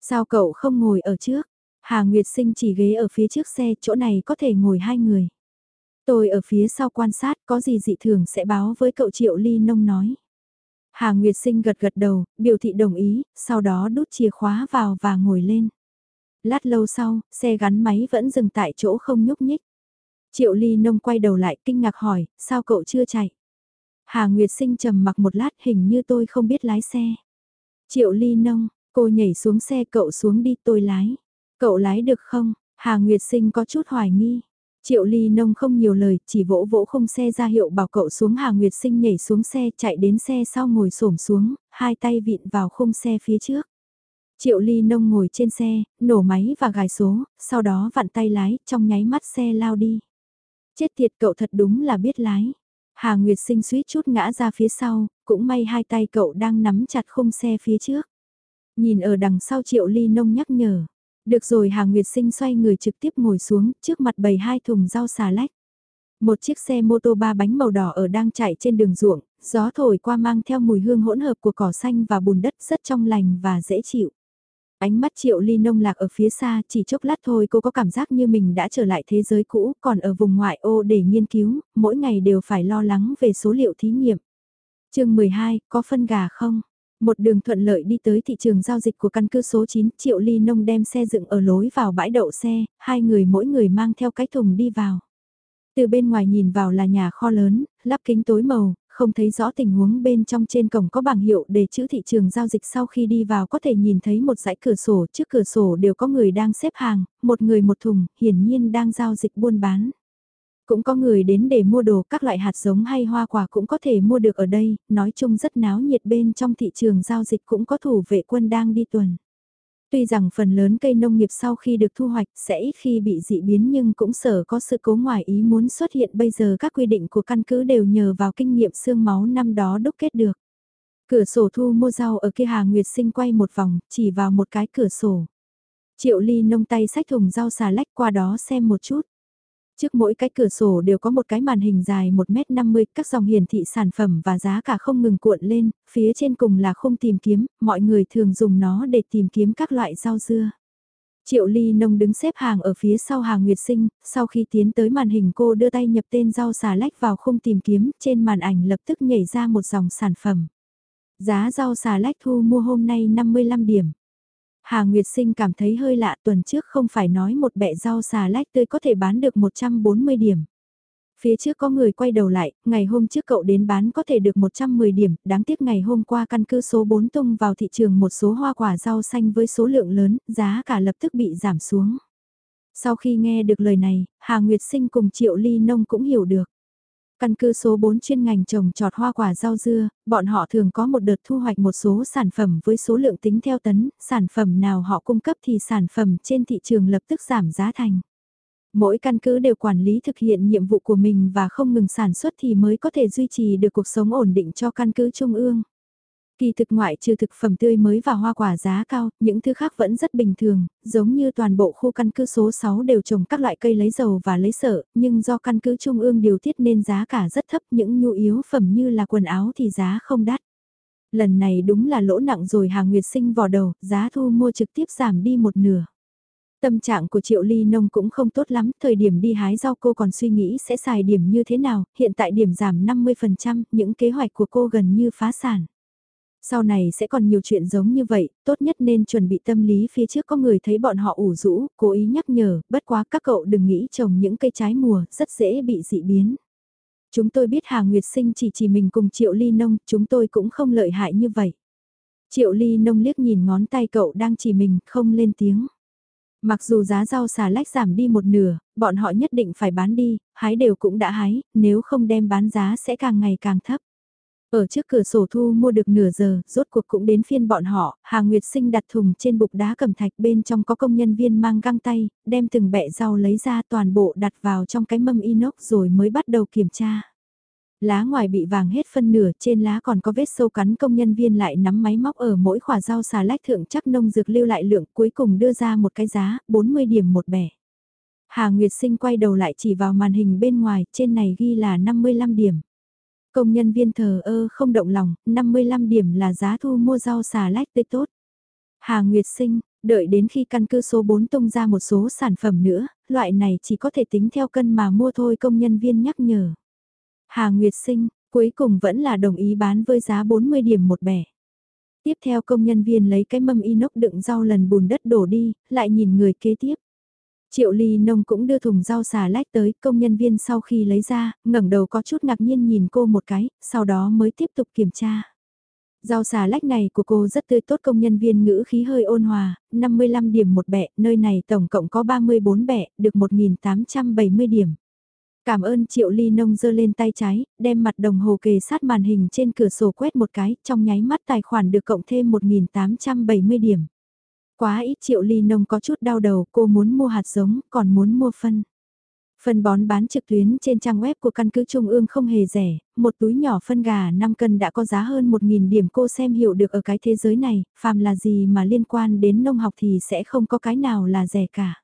Sao cậu không ngồi ở trước? Hà Nguyệt Sinh chỉ ghế ở phía trước xe, chỗ này có thể ngồi hai người. Tôi ở phía sau quan sát, có gì dị thường sẽ báo với cậu Triệu Ly Nông nói. Hà Nguyệt Sinh gật gật đầu, biểu thị đồng ý, sau đó đút chìa khóa vào và ngồi lên. Lát lâu sau, xe gắn máy vẫn dừng tại chỗ không nhúc nhích. Triệu Ly Nông quay đầu lại kinh ngạc hỏi, sao cậu chưa chạy? Hà Nguyệt Sinh trầm mặc một lát hình như tôi không biết lái xe. Triệu Ly Nông, cô nhảy xuống xe cậu xuống đi tôi lái. Cậu lái được không? Hà Nguyệt Sinh có chút hoài nghi. Triệu Ly Nông không nhiều lời, chỉ vỗ vỗ không xe ra hiệu bảo cậu xuống Hà Nguyệt Sinh nhảy xuống xe chạy đến xe sau ngồi xổm xuống, hai tay vịn vào khung xe phía trước. Triệu Ly Nông ngồi trên xe, nổ máy và gài số, sau đó vặn tay lái, trong nháy mắt xe lao đi. Chết tiệt cậu thật đúng là biết lái. Hà Nguyệt sinh suýt chút ngã ra phía sau, cũng may hai tay cậu đang nắm chặt khung xe phía trước. Nhìn ở đằng sau Triệu Ly Nông nhắc nhở. Được rồi Hà Nguyệt sinh xoay người trực tiếp ngồi xuống, trước mặt bầy hai thùng rau xà lách. Một chiếc xe mô tô ba bánh màu đỏ ở đang chạy trên đường ruộng, gió thổi qua mang theo mùi hương hỗn hợp của cỏ xanh và bùn đất rất trong lành và dễ chịu. Ánh mắt triệu ly nông lạc ở phía xa chỉ chốc lát thôi cô có cảm giác như mình đã trở lại thế giới cũ còn ở vùng ngoại ô để nghiên cứu, mỗi ngày đều phải lo lắng về số liệu thí nghiệm. chương 12, có phân gà không? Một đường thuận lợi đi tới thị trường giao dịch của căn cứ số 9, Triệu Ly Nông đem xe dựng ở lối vào bãi đậu xe, hai người mỗi người mang theo cái thùng đi vào. Từ bên ngoài nhìn vào là nhà kho lớn, lắp kính tối màu, không thấy rõ tình huống bên trong trên cổng có bảng hiệu để chữ thị trường giao dịch sau khi đi vào có thể nhìn thấy một dãy cửa sổ, trước cửa sổ đều có người đang xếp hàng, một người một thùng, hiển nhiên đang giao dịch buôn bán. Cũng có người đến để mua đồ các loại hạt giống hay hoa quả cũng có thể mua được ở đây, nói chung rất náo nhiệt bên trong thị trường giao dịch cũng có thủ vệ quân đang đi tuần. Tuy rằng phần lớn cây nông nghiệp sau khi được thu hoạch sẽ ít khi bị dị biến nhưng cũng sở có sự cố ngoài ý muốn xuất hiện bây giờ các quy định của căn cứ đều nhờ vào kinh nghiệm xương máu năm đó đúc kết được. Cửa sổ thu mua rau ở kia Hà Nguyệt Sinh quay một vòng, chỉ vào một cái cửa sổ. Triệu ly nông tay sách thùng rau xà lách qua đó xem một chút. Trước mỗi cái cửa sổ đều có một cái màn hình dài 1m50, các dòng hiển thị sản phẩm và giá cả không ngừng cuộn lên, phía trên cùng là khung tìm kiếm, mọi người thường dùng nó để tìm kiếm các loại rau dưa. Triệu Ly Nông đứng xếp hàng ở phía sau hàng Nguyệt Sinh, sau khi tiến tới màn hình cô đưa tay nhập tên rau xà lách vào khung tìm kiếm, trên màn ảnh lập tức nhảy ra một dòng sản phẩm. Giá rau xà lách thu mua hôm nay 55 điểm. Hà Nguyệt Sinh cảm thấy hơi lạ tuần trước không phải nói một bẹ rau xà lách tươi có thể bán được 140 điểm. Phía trước có người quay đầu lại, ngày hôm trước cậu đến bán có thể được 110 điểm, đáng tiếc ngày hôm qua căn cứ số 4 tung vào thị trường một số hoa quả rau xanh với số lượng lớn, giá cả lập tức bị giảm xuống. Sau khi nghe được lời này, Hà Nguyệt Sinh cùng Triệu Ly Nông cũng hiểu được. Căn cứ số 4 chuyên ngành trồng trọt hoa quả rau dưa, bọn họ thường có một đợt thu hoạch một số sản phẩm với số lượng tính theo tấn, sản phẩm nào họ cung cấp thì sản phẩm trên thị trường lập tức giảm giá thành. Mỗi căn cứ đều quản lý thực hiện nhiệm vụ của mình và không ngừng sản xuất thì mới có thể duy trì được cuộc sống ổn định cho căn cứ trung ương. Kỳ thực ngoại trừ thực phẩm tươi mới và hoa quả giá cao, những thứ khác vẫn rất bình thường, giống như toàn bộ khu căn cứ số 6 đều trồng các loại cây lấy dầu và lấy sợ, nhưng do căn cứ trung ương điều tiết nên giá cả rất thấp, những nhu yếu phẩm như là quần áo thì giá không đắt. Lần này đúng là lỗ nặng rồi Hà Nguyệt sinh vò đầu, giá thu mua trực tiếp giảm đi một nửa. Tâm trạng của Triệu Ly Nông cũng không tốt lắm, thời điểm đi hái rau cô còn suy nghĩ sẽ xài điểm như thế nào, hiện tại điểm giảm 50%, những kế hoạch của cô gần như phá sản. Sau này sẽ còn nhiều chuyện giống như vậy, tốt nhất nên chuẩn bị tâm lý phía trước có người thấy bọn họ ủ rũ, cố ý nhắc nhở, bất quá các cậu đừng nghĩ trồng những cây trái mùa, rất dễ bị dị biến. Chúng tôi biết Hà Nguyệt Sinh chỉ chỉ mình cùng Triệu Ly Nông, chúng tôi cũng không lợi hại như vậy. Triệu Ly Nông liếc nhìn ngón tay cậu đang chỉ mình, không lên tiếng. Mặc dù giá rau xà lách giảm đi một nửa, bọn họ nhất định phải bán đi, hái đều cũng đã hái, nếu không đem bán giá sẽ càng ngày càng thấp. Ở trước cửa sổ thu mua được nửa giờ, rốt cuộc cũng đến phiên bọn họ, Hà Nguyệt Sinh đặt thùng trên bục đá cầm thạch bên trong có công nhân viên mang găng tay, đem từng bẹ rau lấy ra toàn bộ đặt vào trong cái mâm inox rồi mới bắt đầu kiểm tra. Lá ngoài bị vàng hết phân nửa, trên lá còn có vết sâu cắn công nhân viên lại nắm máy móc ở mỗi khỏa rau xà lách thượng chắc nông dược lưu lại lượng cuối cùng đưa ra một cái giá, 40 điểm một bẻ. Hà Nguyệt Sinh quay đầu lại chỉ vào màn hình bên ngoài, trên này ghi là 55 điểm. Công nhân viên thờ ơ không động lòng, 55 điểm là giá thu mua rau xà lách tươi tốt. Hà Nguyệt Sinh, đợi đến khi căn cứ số 4 tung ra một số sản phẩm nữa, loại này chỉ có thể tính theo cân mà mua thôi công nhân viên nhắc nhở. Hà Nguyệt Sinh, cuối cùng vẫn là đồng ý bán với giá 40 điểm một bẻ. Tiếp theo công nhân viên lấy cái mâm inox đựng rau lần bùn đất đổ đi, lại nhìn người kế tiếp. Triệu ly nông cũng đưa thùng rau xà lách tới, công nhân viên sau khi lấy ra, ngẩng đầu có chút ngạc nhiên nhìn cô một cái, sau đó mới tiếp tục kiểm tra. Rau xà lách này của cô rất tươi tốt công nhân viên ngữ khí hơi ôn hòa, 55 điểm một bẹ, nơi này tổng cộng có 34 bẹ, được 1.870 điểm. Cảm ơn Triệu Ly Nông giơ lên tay trái, đem mặt đồng hồ kề sát màn hình trên cửa sổ quét một cái, trong nháy mắt tài khoản được cộng thêm 1.870 điểm. Quá ít triệu ly nông có chút đau đầu, cô muốn mua hạt giống, còn muốn mua phân. Phân bón bán trực tuyến trên trang web của căn cứ Trung ương không hề rẻ, một túi nhỏ phân gà 5 cân đã có giá hơn 1.000 điểm cô xem hiểu được ở cái thế giới này, phàm là gì mà liên quan đến nông học thì sẽ không có cái nào là rẻ cả.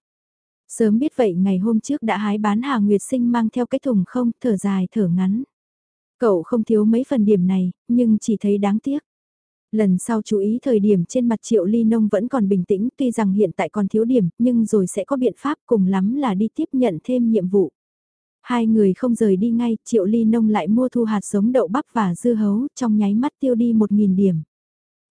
Sớm biết vậy ngày hôm trước đã hái bán Hà Nguyệt Sinh mang theo cái thùng không, thở dài thở ngắn. Cậu không thiếu mấy phần điểm này, nhưng chỉ thấy đáng tiếc. Lần sau chú ý thời điểm trên mặt Triệu Ly Nông vẫn còn bình tĩnh tuy rằng hiện tại còn thiếu điểm nhưng rồi sẽ có biện pháp cùng lắm là đi tiếp nhận thêm nhiệm vụ. Hai người không rời đi ngay, Triệu Ly Nông lại mua thu hạt giống đậu bắp và dưa hấu trong nháy mắt tiêu đi 1.000 điểm.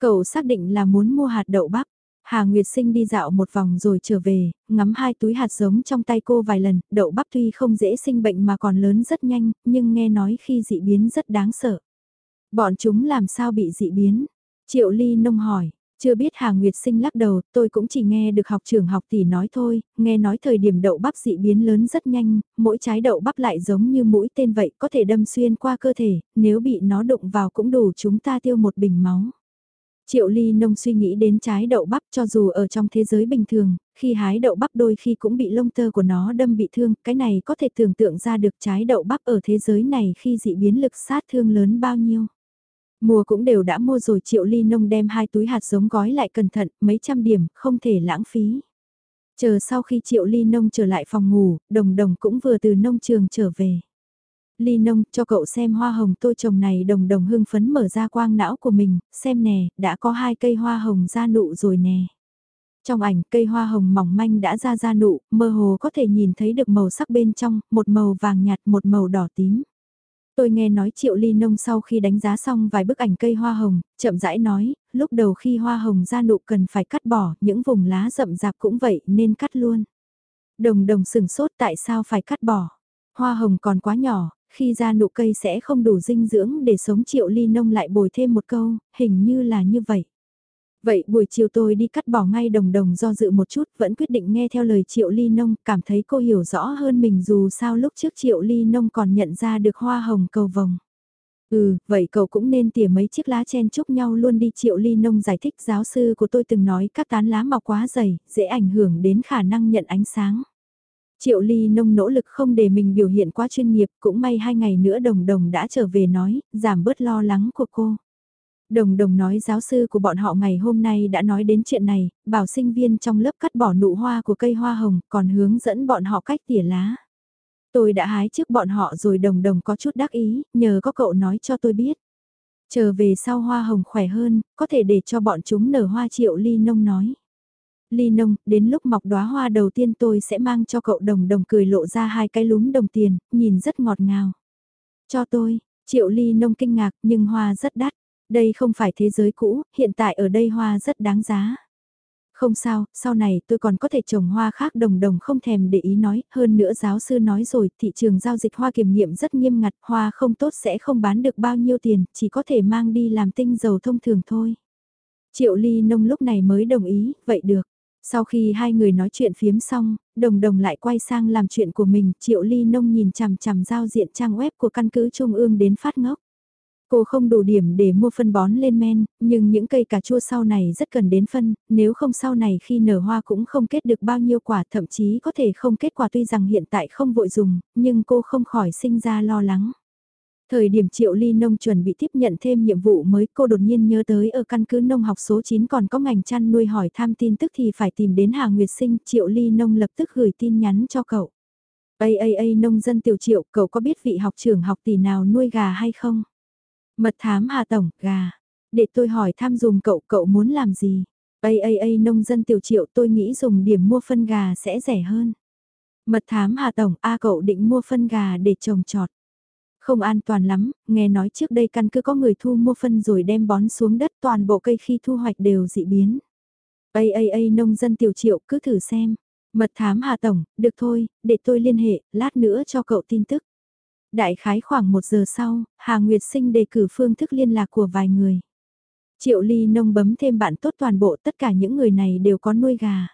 Cậu xác định là muốn mua hạt đậu bắp. Hà Nguyệt Sinh đi dạo một vòng rồi trở về, ngắm hai túi hạt giống trong tay cô vài lần, đậu bắp tuy không dễ sinh bệnh mà còn lớn rất nhanh, nhưng nghe nói khi dị biến rất đáng sợ. Bọn chúng làm sao bị dị biến? Triệu Ly Nông hỏi, chưa biết Hà Nguyệt Sinh lắc đầu, tôi cũng chỉ nghe được học trưởng học tỷ nói thôi, nghe nói thời điểm đậu bắp dị biến lớn rất nhanh, mỗi trái đậu bắp lại giống như mũi tên vậy có thể đâm xuyên qua cơ thể, nếu bị nó đụng vào cũng đủ chúng ta tiêu một bình máu. Triệu Ly Nông suy nghĩ đến trái đậu bắp cho dù ở trong thế giới bình thường, khi hái đậu bắp đôi khi cũng bị lông tơ của nó đâm bị thương, cái này có thể tưởng tượng ra được trái đậu bắp ở thế giới này khi dị biến lực sát thương lớn bao nhiêu mua cũng đều đã mua rồi Triệu Ly Nông đem hai túi hạt giống gói lại cẩn thận, mấy trăm điểm, không thể lãng phí. Chờ sau khi Triệu Ly Nông trở lại phòng ngủ, đồng đồng cũng vừa từ nông trường trở về. Ly nông, cho cậu xem hoa hồng tôi trồng này đồng đồng hưng phấn mở ra quang não của mình, xem nè, đã có hai cây hoa hồng ra nụ rồi nè. Trong ảnh cây hoa hồng mỏng manh đã ra ra nụ, mơ hồ có thể nhìn thấy được màu sắc bên trong, một màu vàng nhạt một màu đỏ tím. Tôi nghe nói Triệu Ly Nông sau khi đánh giá xong vài bức ảnh cây hoa hồng, chậm rãi nói, lúc đầu khi hoa hồng ra nụ cần phải cắt bỏ, những vùng lá rậm rạp cũng vậy nên cắt luôn. Đồng đồng sừng sốt tại sao phải cắt bỏ. Hoa hồng còn quá nhỏ, khi ra nụ cây sẽ không đủ dinh dưỡng để sống triệu ly nông lại bồi thêm một câu, hình như là như vậy. Vậy buổi chiều tôi đi cắt bỏ ngay đồng đồng do dự một chút vẫn quyết định nghe theo lời triệu ly nông cảm thấy cô hiểu rõ hơn mình dù sao lúc trước triệu ly nông còn nhận ra được hoa hồng cầu vồng. Ừ, vậy cậu cũng nên tỉa mấy chiếc lá chen chúc nhau luôn đi triệu ly nông giải thích giáo sư của tôi từng nói các tán lá mọc quá dày, dễ ảnh hưởng đến khả năng nhận ánh sáng. Triệu Ly Nông nỗ lực không để mình biểu hiện quá chuyên nghiệp, cũng may hai ngày nữa Đồng Đồng đã trở về nói, giảm bớt lo lắng của cô. Đồng Đồng nói giáo sư của bọn họ ngày hôm nay đã nói đến chuyện này, bảo sinh viên trong lớp cắt bỏ nụ hoa của cây hoa hồng, còn hướng dẫn bọn họ cách tỉa lá. Tôi đã hái trước bọn họ rồi Đồng Đồng có chút đắc ý, nhờ có cậu nói cho tôi biết. Chờ về sau hoa hồng khỏe hơn, có thể để cho bọn chúng nở hoa Triệu Ly Nông nói. Ly nông, đến lúc mọc đóa hoa đầu tiên tôi sẽ mang cho cậu đồng đồng cười lộ ra hai cái lúm đồng tiền, nhìn rất ngọt ngào. Cho tôi, triệu ly nông kinh ngạc nhưng hoa rất đắt. Đây không phải thế giới cũ, hiện tại ở đây hoa rất đáng giá. Không sao, sau này tôi còn có thể trồng hoa khác đồng đồng không thèm để ý nói, hơn nữa giáo sư nói rồi, thị trường giao dịch hoa kiểm nghiệm rất nghiêm ngặt, hoa không tốt sẽ không bán được bao nhiêu tiền, chỉ có thể mang đi làm tinh dầu thông thường thôi. Triệu ly nông lúc này mới đồng ý, vậy được. Sau khi hai người nói chuyện phiếm xong, đồng đồng lại quay sang làm chuyện của mình, Triệu Ly Nông nhìn chằm chằm giao diện trang web của căn cứ Trung ương đến phát ngốc. Cô không đủ điểm để mua phân bón lên men, nhưng những cây cà chua sau này rất cần đến phân, nếu không sau này khi nở hoa cũng không kết được bao nhiêu quả, thậm chí có thể không kết quả tuy rằng hiện tại không vội dùng, nhưng cô không khỏi sinh ra lo lắng. Thời điểm Triệu Ly Nông chuẩn bị tiếp nhận thêm nhiệm vụ mới cô đột nhiên nhớ tới ở căn cứ nông học số 9 còn có ngành chăn nuôi hỏi thăm tin tức thì phải tìm đến Hà Nguyệt Sinh. Triệu Ly Nông lập tức gửi tin nhắn cho cậu. AAA nông dân tiểu triệu, cậu có biết vị học trưởng học tỷ nào nuôi gà hay không? Mật thám Hà Tổng, gà. Để tôi hỏi thăm dùng cậu, cậu muốn làm gì? Ây ây ây nông dân tiểu triệu tôi nghĩ dùng điểm mua phân gà sẽ rẻ hơn. Mật thám Hà Tổng, A cậu định mua phân gà để trồng trọt. Không an toàn lắm, nghe nói trước đây căn cứ có người thu mua phân rồi đem bón xuống đất toàn bộ cây khi thu hoạch đều dị biến. Ây ây ây nông dân tiểu triệu cứ thử xem. Mật thám Hà Tổng, được thôi, để tôi liên hệ, lát nữa cho cậu tin tức. Đại khái khoảng một giờ sau, Hà Nguyệt Sinh đề cử phương thức liên lạc của vài người. Triệu Ly nông bấm thêm bạn tốt toàn bộ tất cả những người này đều có nuôi gà.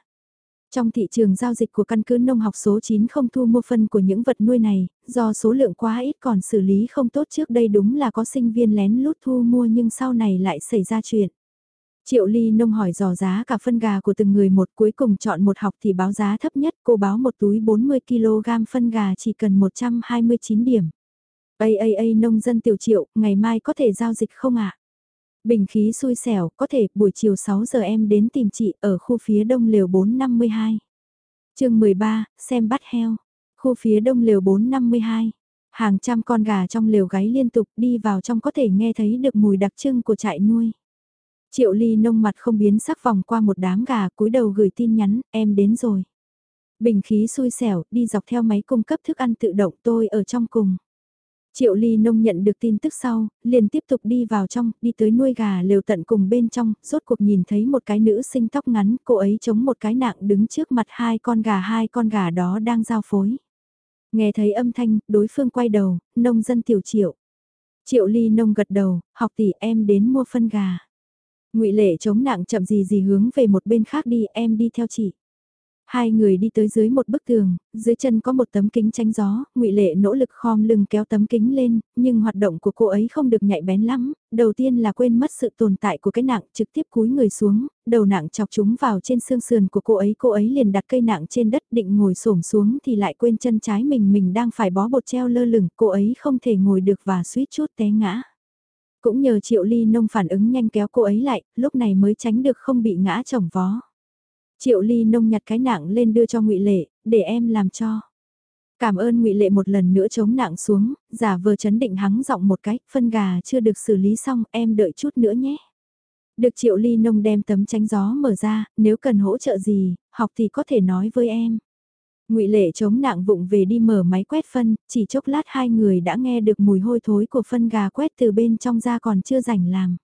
Trong thị trường giao dịch của căn cứ nông học số 9 không thu mua phân của những vật nuôi này, do số lượng quá ít còn xử lý không tốt trước đây đúng là có sinh viên lén lút thu mua nhưng sau này lại xảy ra chuyện. Triệu Ly nông hỏi dò giá cả phân gà của từng người một cuối cùng chọn một học thì báo giá thấp nhất cô báo một túi 40kg phân gà chỉ cần 129 điểm. AAA nông dân tiểu triệu, ngày mai có thể giao dịch không ạ? Bình khí xui xẻo, có thể buổi chiều 6 giờ em đến tìm chị ở khu phía đông lều 452. chương 13, xem bắt heo. Khu phía đông lều 452. Hàng trăm con gà trong lều gáy liên tục đi vào trong có thể nghe thấy được mùi đặc trưng của trại nuôi. Triệu ly nông mặt không biến sắc vòng qua một đám gà cúi đầu gửi tin nhắn, em đến rồi. Bình khí xui xẻo, đi dọc theo máy cung cấp thức ăn tự động tôi ở trong cùng. Triệu Ly Nông nhận được tin tức sau, liền tiếp tục đi vào trong, đi tới nuôi gà lều tận cùng bên trong, rốt cuộc nhìn thấy một cái nữ sinh tóc ngắn, cô ấy chống một cái nạng đứng trước mặt hai con gà hai con gà đó đang giao phối. Nghe thấy âm thanh, đối phương quay đầu, nông dân tiểu triệu. Triệu Ly Nông gật đầu, học tỷ em đến mua phân gà ngụy Lệ chống nặng chậm gì gì hướng về một bên khác đi, em đi theo chị. Hai người đi tới dưới một bức tường, dưới chân có một tấm kính tránh gió, ngụy Lệ nỗ lực khom lưng kéo tấm kính lên, nhưng hoạt động của cô ấy không được nhạy bén lắm, đầu tiên là quên mất sự tồn tại của cái nạng trực tiếp cúi người xuống, đầu nạng chọc chúng vào trên xương sườn của cô ấy, cô ấy liền đặt cây nạng trên đất định ngồi xổm xuống thì lại quên chân trái mình mình đang phải bó bột treo lơ lửng, cô ấy không thể ngồi được và suýt chút té ngã. Cũng nhờ Triệu Ly Nông phản ứng nhanh kéo cô ấy lại, lúc này mới tránh được không bị ngã chồng vó. Triệu Ly nông nhặt cái nặng lên đưa cho ngụy Lệ, để em làm cho. Cảm ơn ngụy Lệ một lần nữa chống nặng xuống, giả vờ chấn định hắng giọng một cái, phân gà chưa được xử lý xong, em đợi chút nữa nhé. Được Triệu Ly nông đem tấm tránh gió mở ra, nếu cần hỗ trợ gì, học thì có thể nói với em. Ngụy Lệ chống nạng vụng về đi mở máy quét phân, chỉ chốc lát hai người đã nghe được mùi hôi thối của phân gà quét từ bên trong ra còn chưa rảnh làm.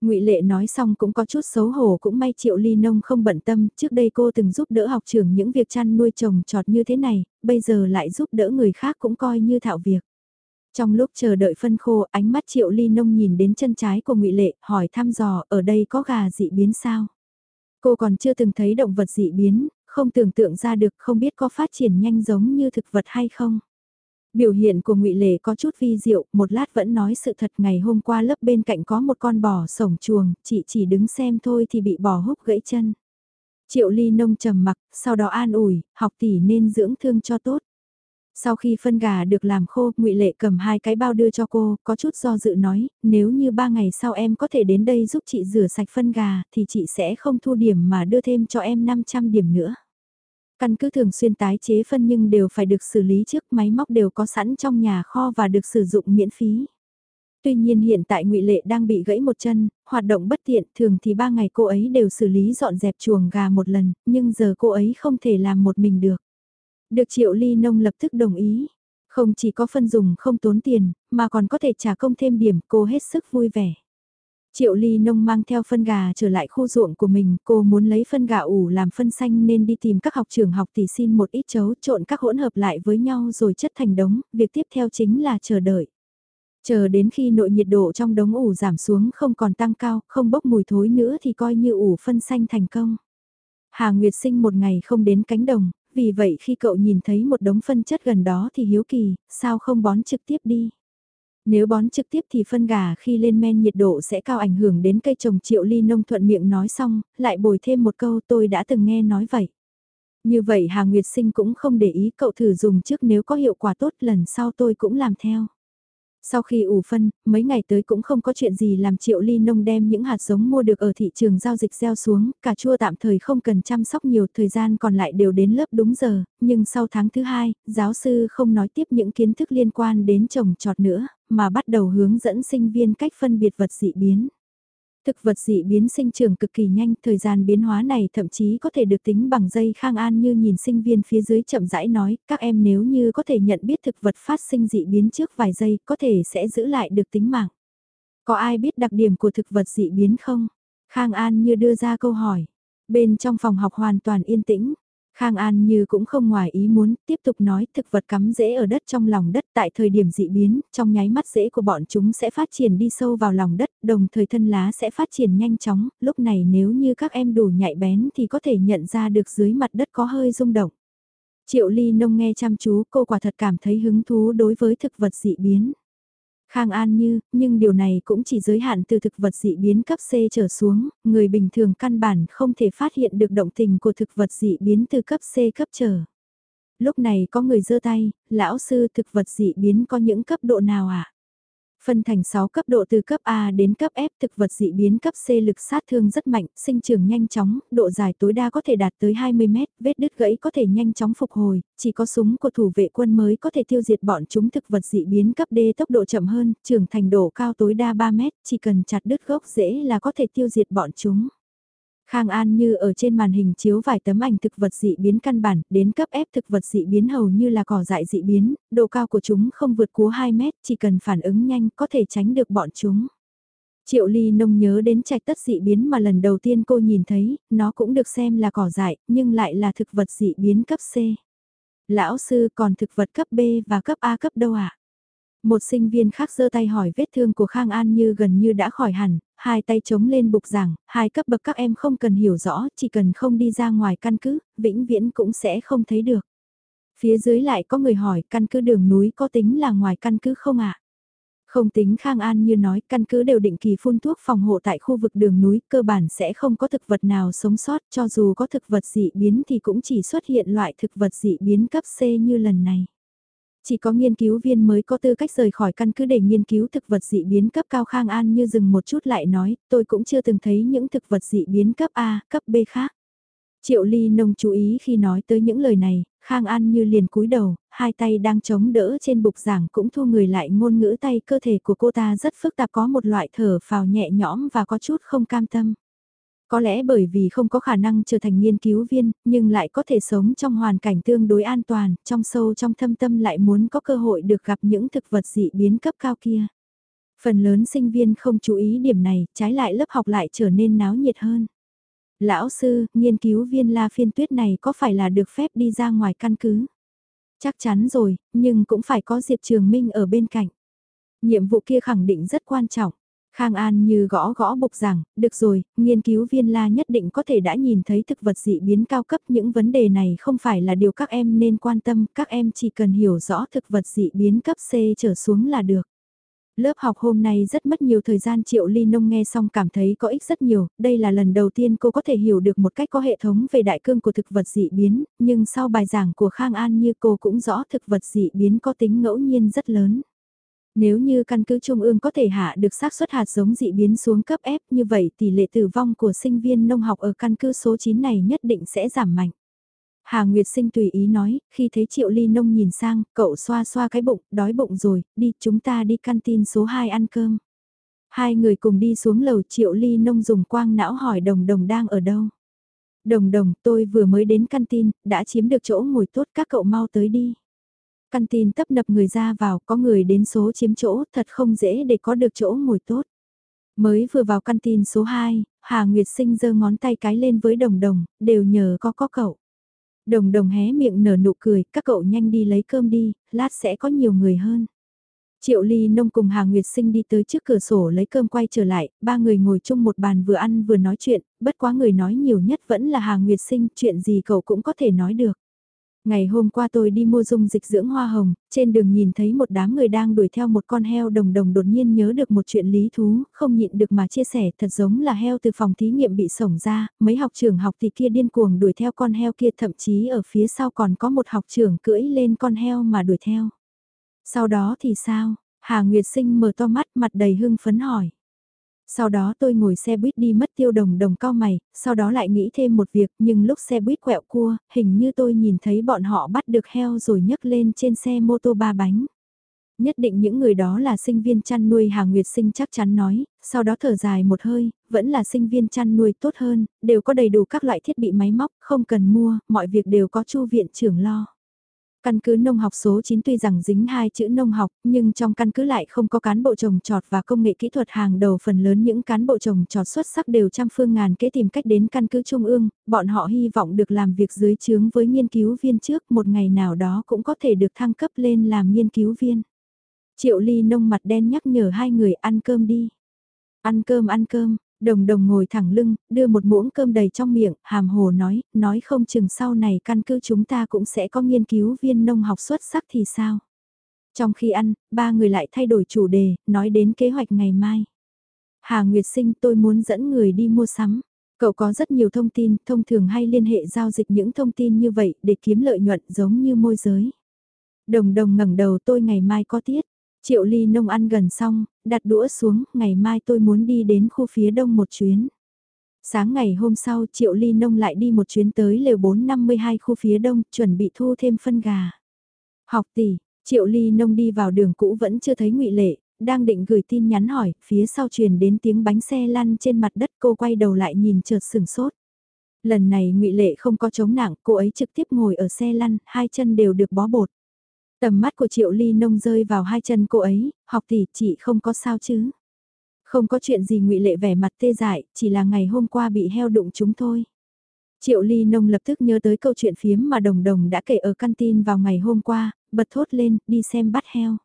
Ngụy Lệ nói xong cũng có chút xấu hổ cũng may Triệu Ly Nông không bận tâm, trước đây cô từng giúp đỡ học trưởng những việc chăn nuôi trồng trọt như thế này, bây giờ lại giúp đỡ người khác cũng coi như thạo việc. Trong lúc chờ đợi phân khô, ánh mắt Triệu Ly Nông nhìn đến chân trái của Ngụy Lệ, hỏi thăm dò, ở đây có gà dị biến sao? Cô còn chưa từng thấy động vật dị biến, không tưởng tượng ra được không biết có phát triển nhanh giống như thực vật hay không. Biểu hiện của ngụy Lệ có chút vi diệu, một lát vẫn nói sự thật ngày hôm qua lớp bên cạnh có một con bò sổng chuồng, chị chỉ đứng xem thôi thì bị bò húc gãy chân. Triệu ly nông trầm mặc, sau đó an ủi, học tỷ nên dưỡng thương cho tốt. Sau khi phân gà được làm khô, ngụy Lệ cầm hai cái bao đưa cho cô, có chút do dự nói, nếu như ba ngày sau em có thể đến đây giúp chị rửa sạch phân gà, thì chị sẽ không thu điểm mà đưa thêm cho em 500 điểm nữa. Căn cứ thường xuyên tái chế phân nhưng đều phải được xử lý trước máy móc đều có sẵn trong nhà kho và được sử dụng miễn phí. Tuy nhiên hiện tại ngụy Lệ đang bị gãy một chân, hoạt động bất tiện, thường thì ba ngày cô ấy đều xử lý dọn dẹp chuồng gà một lần, nhưng giờ cô ấy không thể làm một mình được. Được Triệu Ly Nông lập tức đồng ý. Không chỉ có phân dùng không tốn tiền, mà còn có thể trả công thêm điểm, cô hết sức vui vẻ. Triệu Ly Nông mang theo phân gà trở lại khu ruộng của mình, cô muốn lấy phân gà ủ làm phân xanh nên đi tìm các học trường học tỷ xin một ít chấu trộn các hỗn hợp lại với nhau rồi chất thành đống, việc tiếp theo chính là chờ đợi. Chờ đến khi nội nhiệt độ trong đống ủ giảm xuống không còn tăng cao, không bốc mùi thối nữa thì coi như ủ phân xanh thành công. Hà Nguyệt sinh một ngày không đến cánh đồng, vì vậy khi cậu nhìn thấy một đống phân chất gần đó thì hiếu kỳ, sao không bón trực tiếp đi. Nếu bón trực tiếp thì phân gà khi lên men nhiệt độ sẽ cao ảnh hưởng đến cây trồng triệu ly nông thuận miệng nói xong, lại bồi thêm một câu tôi đã từng nghe nói vậy. Như vậy Hà Nguyệt Sinh cũng không để ý cậu thử dùng trước nếu có hiệu quả tốt lần sau tôi cũng làm theo. Sau khi ủ phân, mấy ngày tới cũng không có chuyện gì làm triệu ly nông đem những hạt giống mua được ở thị trường giao dịch gieo xuống, cà chua tạm thời không cần chăm sóc nhiều thời gian còn lại đều đến lớp đúng giờ, nhưng sau tháng thứ hai, giáo sư không nói tiếp những kiến thức liên quan đến trồng trọt nữa, mà bắt đầu hướng dẫn sinh viên cách phân biệt vật dị biến. Thực vật dị biến sinh trưởng cực kỳ nhanh, thời gian biến hóa này thậm chí có thể được tính bằng dây khang an như nhìn sinh viên phía dưới chậm rãi nói, các em nếu như có thể nhận biết thực vật phát sinh dị biến trước vài giây, có thể sẽ giữ lại được tính mạng. Có ai biết đặc điểm của thực vật dị biến không? Khang An như đưa ra câu hỏi. Bên trong phòng học hoàn toàn yên tĩnh, Khang An như cũng không ngoài ý muốn, tiếp tục nói thực vật cắm rễ ở đất trong lòng đất tại thời điểm dị biến, trong nháy mắt rễ của bọn chúng sẽ phát triển đi sâu vào lòng đất, đồng thời thân lá sẽ phát triển nhanh chóng, lúc này nếu như các em đủ nhạy bén thì có thể nhận ra được dưới mặt đất có hơi rung động. Triệu Ly Nông nghe chăm chú cô quả thật cảm thấy hứng thú đối với thực vật dị biến. Khang An Như, nhưng điều này cũng chỉ giới hạn từ thực vật dị biến cấp C trở xuống, người bình thường căn bản không thể phát hiện được động tình của thực vật dị biến từ cấp C cấp trở. Lúc này có người giơ tay, lão sư thực vật dị biến có những cấp độ nào ạ? À? Phân thành 6 cấp độ từ cấp A đến cấp F thực vật dị biến cấp C lực sát thương rất mạnh, sinh trưởng nhanh chóng, độ dài tối đa có thể đạt tới 20 mét, vết đứt gãy có thể nhanh chóng phục hồi, chỉ có súng của thủ vệ quân mới có thể tiêu diệt bọn chúng thực vật dị biến cấp D tốc độ chậm hơn, trưởng thành độ cao tối đa 3 mét, chỉ cần chặt đứt gốc rễ là có thể tiêu diệt bọn chúng. Khang An như ở trên màn hình chiếu vài tấm ảnh thực vật dị biến căn bản, đến cấp ép thực vật dị biến hầu như là cỏ dại dị biến, độ cao của chúng không vượt quá 2 mét, chỉ cần phản ứng nhanh có thể tránh được bọn chúng. Triệu Ly Nông nhớ đến trạch tất dị biến mà lần đầu tiên cô nhìn thấy, nó cũng được xem là cỏ dại, nhưng lại là thực vật dị biến cấp C. Lão sư còn thực vật cấp B và cấp A cấp đâu ạ? À? Một sinh viên khác giơ tay hỏi vết thương của Khang An như gần như đã khỏi hẳn, hai tay chống lên bục giảng, hai cấp bậc các em không cần hiểu rõ, chỉ cần không đi ra ngoài căn cứ, vĩnh viễn cũng sẽ không thấy được. Phía dưới lại có người hỏi căn cứ đường núi có tính là ngoài căn cứ không ạ? Không tính Khang An như nói, căn cứ đều định kỳ phun thuốc phòng hộ tại khu vực đường núi, cơ bản sẽ không có thực vật nào sống sót, cho dù có thực vật dị biến thì cũng chỉ xuất hiện loại thực vật dị biến cấp C như lần này. Chỉ có nghiên cứu viên mới có tư cách rời khỏi căn cứ để nghiên cứu thực vật dị biến cấp cao Khang An như dừng một chút lại nói, tôi cũng chưa từng thấy những thực vật dị biến cấp A, cấp B khác. Triệu Ly Nông chú ý khi nói tới những lời này, Khang An như liền cúi đầu, hai tay đang chống đỡ trên bục giảng cũng thu người lại ngôn ngữ tay cơ thể của cô ta rất phức tạp có một loại thở phào nhẹ nhõm và có chút không cam tâm. Có lẽ bởi vì không có khả năng trở thành nghiên cứu viên, nhưng lại có thể sống trong hoàn cảnh tương đối an toàn, trong sâu trong thâm tâm lại muốn có cơ hội được gặp những thực vật dị biến cấp cao kia. Phần lớn sinh viên không chú ý điểm này, trái lại lớp học lại trở nên náo nhiệt hơn. Lão sư, nghiên cứu viên La Phiên Tuyết này có phải là được phép đi ra ngoài căn cứ? Chắc chắn rồi, nhưng cũng phải có Diệp Trường Minh ở bên cạnh. Nhiệm vụ kia khẳng định rất quan trọng. Khang An như gõ gõ bục rằng, được rồi, nghiên cứu viên la nhất định có thể đã nhìn thấy thực vật dị biến cao cấp những vấn đề này không phải là điều các em nên quan tâm, các em chỉ cần hiểu rõ thực vật dị biến cấp C trở xuống là được. Lớp học hôm nay rất mất nhiều thời gian Triệu Ly Nông nghe xong cảm thấy có ích rất nhiều, đây là lần đầu tiên cô có thể hiểu được một cách có hệ thống về đại cương của thực vật dị biến, nhưng sau bài giảng của Khang An như cô cũng rõ thực vật dị biến có tính ngẫu nhiên rất lớn. Nếu như căn cứ trung ương có thể hạ được xác suất hạt giống dị biến xuống cấp F như vậy tỷ lệ tử vong của sinh viên nông học ở căn cứ số 9 này nhất định sẽ giảm mạnh. Hà Nguyệt Sinh tùy ý nói, khi thấy Triệu Ly Nông nhìn sang, cậu xoa xoa cái bụng, đói bụng rồi, đi chúng ta đi canteen số 2 ăn cơm. Hai người cùng đi xuống lầu Triệu Ly Nông dùng quang não hỏi Đồng Đồng đang ở đâu. Đồng Đồng, tôi vừa mới đến canteen, đã chiếm được chỗ ngồi tốt các cậu mau tới đi. Căn tin tấp nập người ra vào, có người đến số chiếm chỗ, thật không dễ để có được chỗ ngồi tốt. Mới vừa vào căn tin số 2, Hà Nguyệt Sinh giơ ngón tay cái lên với đồng đồng, đều nhờ có có cậu. Đồng đồng hé miệng nở nụ cười, các cậu nhanh đi lấy cơm đi, lát sẽ có nhiều người hơn. Triệu Ly Nông cùng Hà Nguyệt Sinh đi tới trước cửa sổ lấy cơm quay trở lại, ba người ngồi chung một bàn vừa ăn vừa nói chuyện, bất quá người nói nhiều nhất vẫn là Hà Nguyệt Sinh, chuyện gì cậu cũng có thể nói được. Ngày hôm qua tôi đi mua dung dịch dưỡng hoa hồng, trên đường nhìn thấy một đám người đang đuổi theo một con heo đồng đồng đột nhiên nhớ được một chuyện lý thú, không nhịn được mà chia sẻ thật giống là heo từ phòng thí nghiệm bị sổng ra, mấy học trưởng học thì kia điên cuồng đuổi theo con heo kia thậm chí ở phía sau còn có một học trưởng cưỡi lên con heo mà đuổi theo. Sau đó thì sao? Hà Nguyệt Sinh mở to mắt mặt đầy hưng phấn hỏi sau đó tôi ngồi xe buýt đi mất tiêu đồng đồng cao mày, sau đó lại nghĩ thêm một việc nhưng lúc xe buýt quẹo cua, hình như tôi nhìn thấy bọn họ bắt được heo rồi nhấc lên trên xe mô tô ba bánh. Nhất định những người đó là sinh viên chăn nuôi Hà Nguyệt Sinh chắc chắn nói, sau đó thở dài một hơi, vẫn là sinh viên chăn nuôi tốt hơn, đều có đầy đủ các loại thiết bị máy móc, không cần mua, mọi việc đều có chu viện trưởng lo. Căn cứ nông học số 9 tuy rằng dính hai chữ nông học, nhưng trong căn cứ lại không có cán bộ trồng trọt và công nghệ kỹ thuật hàng đầu phần lớn những cán bộ trồng trọt xuất sắc đều trăm phương ngàn kế tìm cách đến căn cứ trung ương, bọn họ hy vọng được làm việc dưới chướng với nghiên cứu viên trước một ngày nào đó cũng có thể được thăng cấp lên làm nghiên cứu viên. Triệu ly nông mặt đen nhắc nhở hai người ăn cơm đi. Ăn cơm ăn cơm, Đồng đồng ngồi thẳng lưng, đưa một muỗng cơm đầy trong miệng, hàm hồ nói, nói không chừng sau này căn cứ chúng ta cũng sẽ có nghiên cứu viên nông học xuất sắc thì sao. Trong khi ăn, ba người lại thay đổi chủ đề, nói đến kế hoạch ngày mai. Hà Nguyệt Sinh tôi muốn dẫn người đi mua sắm. Cậu có rất nhiều thông tin, thông thường hay liên hệ giao dịch những thông tin như vậy để kiếm lợi nhuận giống như môi giới. Đồng đồng ngẩng đầu tôi ngày mai có tiết. Triệu ly nông ăn gần xong, đặt đũa xuống, ngày mai tôi muốn đi đến khu phía đông một chuyến. Sáng ngày hôm sau Triệu Ly Nông lại đi một chuyến tới lều 452 khu phía đông, chuẩn bị thu thêm phân gà. Học tỷ, Triệu Ly Nông đi vào đường cũ vẫn chưa thấy ngụy Lệ, đang định gửi tin nhắn hỏi, phía sau truyền đến tiếng bánh xe lăn trên mặt đất cô quay đầu lại nhìn chợt sừng sốt. Lần này ngụy Lệ không có chống nặng, cô ấy trực tiếp ngồi ở xe lăn, hai chân đều được bó bột. Tầm mắt của Triệu Ly Nông rơi vào hai chân cô ấy, học tỷ chị không có sao chứ. Không có chuyện gì ngụy Lệ vẻ mặt tê dại, chỉ là ngày hôm qua bị heo đụng chúng thôi. Triệu Ly Nông lập tức nhớ tới câu chuyện phiếm mà Đồng Đồng đã kể ở tin vào ngày hôm qua, bật thốt lên, đi xem bắt heo.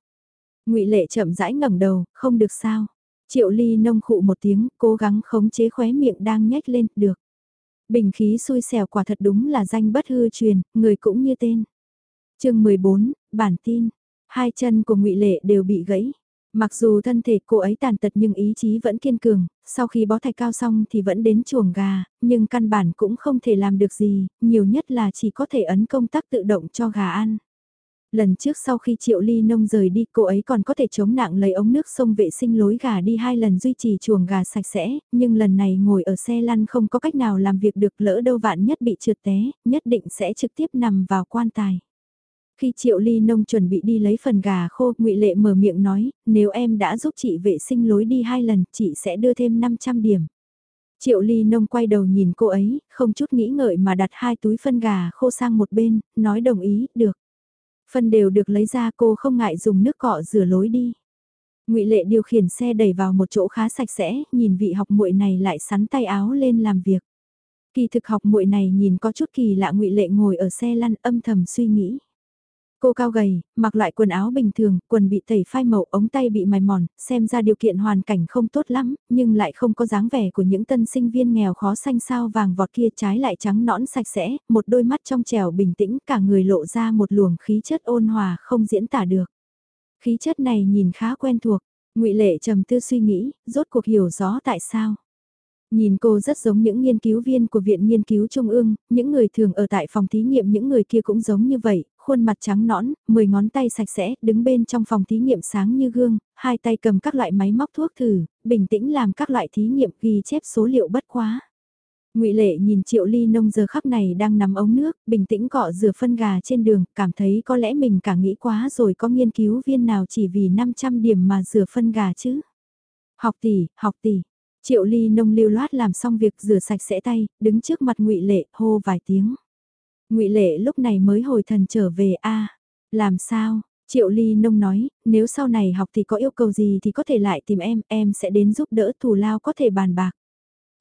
Ngụy Lệ chậm rãi ngẩng đầu, không được sao. Triệu Ly Nông khụ một tiếng, cố gắng khống chế khóe miệng đang nhếch lên, được. Bình khí xui xẻo quả thật đúng là danh bất hư truyền, người cũng như tên chương 14, bản tin. Hai chân của ngụy Lệ đều bị gãy. Mặc dù thân thể cô ấy tàn tật nhưng ý chí vẫn kiên cường, sau khi bó thạch cao xong thì vẫn đến chuồng gà, nhưng căn bản cũng không thể làm được gì, nhiều nhất là chỉ có thể ấn công tắc tự động cho gà ăn. Lần trước sau khi Triệu Ly Nông rời đi cô ấy còn có thể chống nặng lấy ống nước sông vệ sinh lối gà đi hai lần duy trì chuồng gà sạch sẽ, nhưng lần này ngồi ở xe lăn không có cách nào làm việc được lỡ đâu vạn nhất bị trượt té, nhất định sẽ trực tiếp nằm vào quan tài. Khi Triệu Ly Nông chuẩn bị đi lấy phần gà khô, ngụy Lệ mở miệng nói, nếu em đã giúp chị vệ sinh lối đi hai lần, chị sẽ đưa thêm 500 điểm. Triệu Ly Nông quay đầu nhìn cô ấy, không chút nghĩ ngợi mà đặt hai túi phân gà khô sang một bên, nói đồng ý, được. Phân đều được lấy ra cô không ngại dùng nước cọ rửa lối đi. ngụy Lệ điều khiển xe đẩy vào một chỗ khá sạch sẽ, nhìn vị học muội này lại sắn tay áo lên làm việc. Kỳ thực học muội này nhìn có chút kỳ lạ ngụy Lệ ngồi ở xe lăn âm thầm suy nghĩ. Cô cao gầy, mặc loại quần áo bình thường, quần bị tẩy phai màu, ống tay bị mài mòn, xem ra điều kiện hoàn cảnh không tốt lắm, nhưng lại không có dáng vẻ của những tân sinh viên nghèo khó xanh sao vàng vọt kia trái lại trắng nõn sạch sẽ, một đôi mắt trong trẻo bình tĩnh cả người lộ ra một luồng khí chất ôn hòa không diễn tả được. Khí chất này nhìn khá quen thuộc, ngụy Lệ trầm tư suy nghĩ, rốt cuộc hiểu rõ tại sao. Nhìn cô rất giống những nghiên cứu viên của Viện Nghiên cứu Trung ương, những người thường ở tại phòng thí nghiệm những người kia cũng giống như vậy, khuôn mặt trắng nõn, 10 ngón tay sạch sẽ, đứng bên trong phòng thí nghiệm sáng như gương, hai tay cầm các loại máy móc thuốc thử, bình tĩnh làm các loại thí nghiệm ghi chép số liệu bất quá. Ngụy Lệ nhìn Triệu Ly Nông giờ khắc này đang nằm ống nước, bình tĩnh cọ rửa phân gà trên đường, cảm thấy có lẽ mình cả nghĩ quá rồi có nghiên cứu viên nào chỉ vì 500 điểm mà rửa phân gà chứ. Học tỷ, học tỷ. Triệu Ly Nông lưu loát làm xong việc rửa sạch sẽ tay, đứng trước mặt Ngụy Lệ hô vài tiếng ngụy Lệ lúc này mới hồi thần trở về a làm sao? Triệu Ly Nông nói, nếu sau này học thì có yêu cầu gì thì có thể lại tìm em, em sẽ đến giúp đỡ thù lao có thể bàn bạc.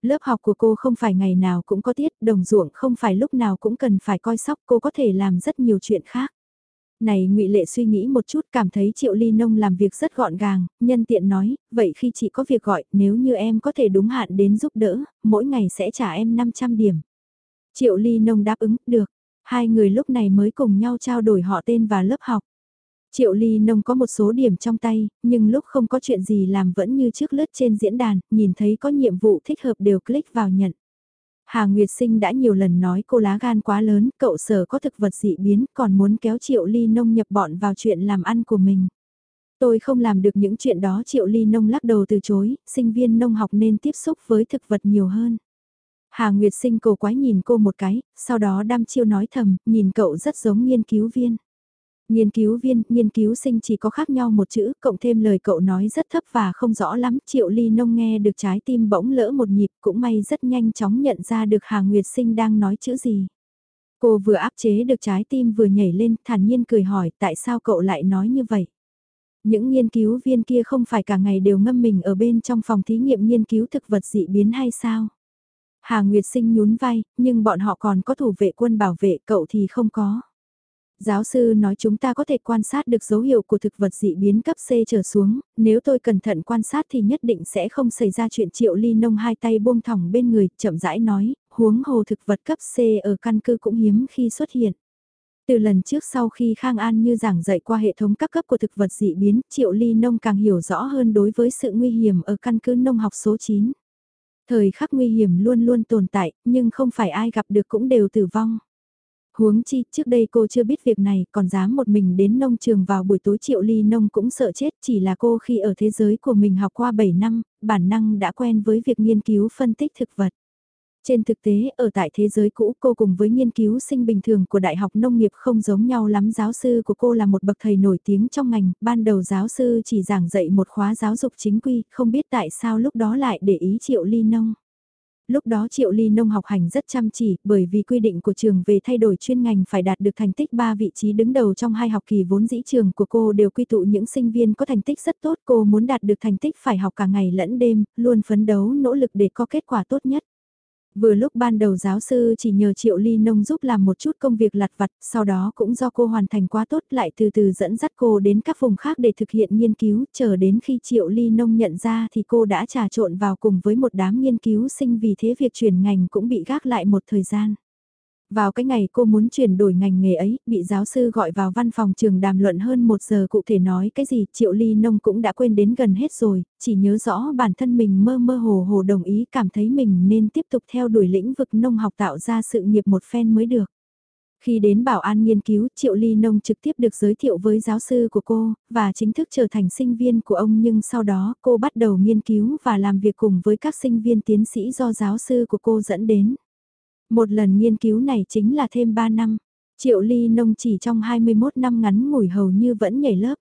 Lớp học của cô không phải ngày nào cũng có tiết, đồng ruộng không phải lúc nào cũng cần phải coi sóc, cô có thể làm rất nhiều chuyện khác. Này ngụy Lệ suy nghĩ một chút cảm thấy Triệu Ly Nông làm việc rất gọn gàng, nhân tiện nói, vậy khi chị có việc gọi, nếu như em có thể đúng hạn đến giúp đỡ, mỗi ngày sẽ trả em 500 điểm. Triệu Ly Nông đáp ứng, được. Hai người lúc này mới cùng nhau trao đổi họ tên và lớp học. Triệu Ly Nông có một số điểm trong tay, nhưng lúc không có chuyện gì làm vẫn như trước lướt trên diễn đàn, nhìn thấy có nhiệm vụ thích hợp đều click vào nhận. Hà Nguyệt Sinh đã nhiều lần nói cô lá gan quá lớn, cậu sở có thực vật dị biến, còn muốn kéo Triệu Ly Nông nhập bọn vào chuyện làm ăn của mình. Tôi không làm được những chuyện đó Triệu Ly Nông lắc đầu từ chối, sinh viên nông học nên tiếp xúc với thực vật nhiều hơn. Hà Nguyệt sinh cổ quái nhìn cô một cái, sau đó đăm chiêu nói thầm, nhìn cậu rất giống nghiên cứu viên. Nghiên cứu viên, nghiên cứu sinh chỉ có khác nhau một chữ, cộng thêm lời cậu nói rất thấp và không rõ lắm, triệu ly nông nghe được trái tim bỗng lỡ một nhịp, cũng may rất nhanh chóng nhận ra được Hà Nguyệt sinh đang nói chữ gì. Cô vừa áp chế được trái tim vừa nhảy lên, thản nhiên cười hỏi tại sao cậu lại nói như vậy. Những nghiên cứu viên kia không phải cả ngày đều ngâm mình ở bên trong phòng thí nghiệm nghiên cứu thực vật dị biến hay sao? Hà Nguyệt Sinh nhún vai, nhưng bọn họ còn có thủ vệ quân bảo vệ cậu thì không có. Giáo sư nói chúng ta có thể quan sát được dấu hiệu của thực vật dị biến cấp C trở xuống, nếu tôi cẩn thận quan sát thì nhất định sẽ không xảy ra chuyện triệu ly nông hai tay buông thỏng bên người, chậm rãi nói, huống hồ thực vật cấp C ở căn cứ cũng hiếm khi xuất hiện. Từ lần trước sau khi Khang An như giảng dạy qua hệ thống các cấp của thực vật dị biến, triệu ly nông càng hiểu rõ hơn đối với sự nguy hiểm ở căn cứ nông học số 9. Thời khắc nguy hiểm luôn luôn tồn tại, nhưng không phải ai gặp được cũng đều tử vong. Huống chi, trước đây cô chưa biết việc này, còn dám một mình đến nông trường vào buổi tối triệu ly nông cũng sợ chết, chỉ là cô khi ở thế giới của mình học qua 7 năm, bản năng đã quen với việc nghiên cứu phân tích thực vật. Trên thực tế, ở tại thế giới cũ cô cùng với nghiên cứu sinh bình thường của Đại học Nông nghiệp không giống nhau lắm. Giáo sư của cô là một bậc thầy nổi tiếng trong ngành, ban đầu giáo sư chỉ giảng dạy một khóa giáo dục chính quy, không biết tại sao lúc đó lại để ý triệu ly nông. Lúc đó Triệu Ly Nông học hành rất chăm chỉ, bởi vì quy định của trường về thay đổi chuyên ngành phải đạt được thành tích 3 vị trí đứng đầu trong hai học kỳ vốn dĩ trường của cô đều quy tụ những sinh viên có thành tích rất tốt. Cô muốn đạt được thành tích phải học cả ngày lẫn đêm, luôn phấn đấu nỗ lực để có kết quả tốt nhất. Vừa lúc ban đầu giáo sư chỉ nhờ Triệu Ly Nông giúp làm một chút công việc lặt vặt, sau đó cũng do cô hoàn thành quá tốt lại từ từ dẫn dắt cô đến các vùng khác để thực hiện nghiên cứu, chờ đến khi Triệu Ly Nông nhận ra thì cô đã trà trộn vào cùng với một đám nghiên cứu sinh vì thế việc chuyển ngành cũng bị gác lại một thời gian. Vào cái ngày cô muốn chuyển đổi ngành nghề ấy, bị giáo sư gọi vào văn phòng trường đàm luận hơn một giờ cụ thể nói cái gì, Triệu Ly Nông cũng đã quên đến gần hết rồi, chỉ nhớ rõ bản thân mình mơ mơ hồ hồ đồng ý cảm thấy mình nên tiếp tục theo đuổi lĩnh vực nông học tạo ra sự nghiệp một phen mới được. Khi đến bảo an nghiên cứu, Triệu Ly Nông trực tiếp được giới thiệu với giáo sư của cô, và chính thức trở thành sinh viên của ông nhưng sau đó cô bắt đầu nghiên cứu và làm việc cùng với các sinh viên tiến sĩ do giáo sư của cô dẫn đến. Một lần nghiên cứu này chính là thêm 3 năm. Triệu Ly Nông chỉ trong 21 năm ngắn ngủi hầu như vẫn nhảy lớp.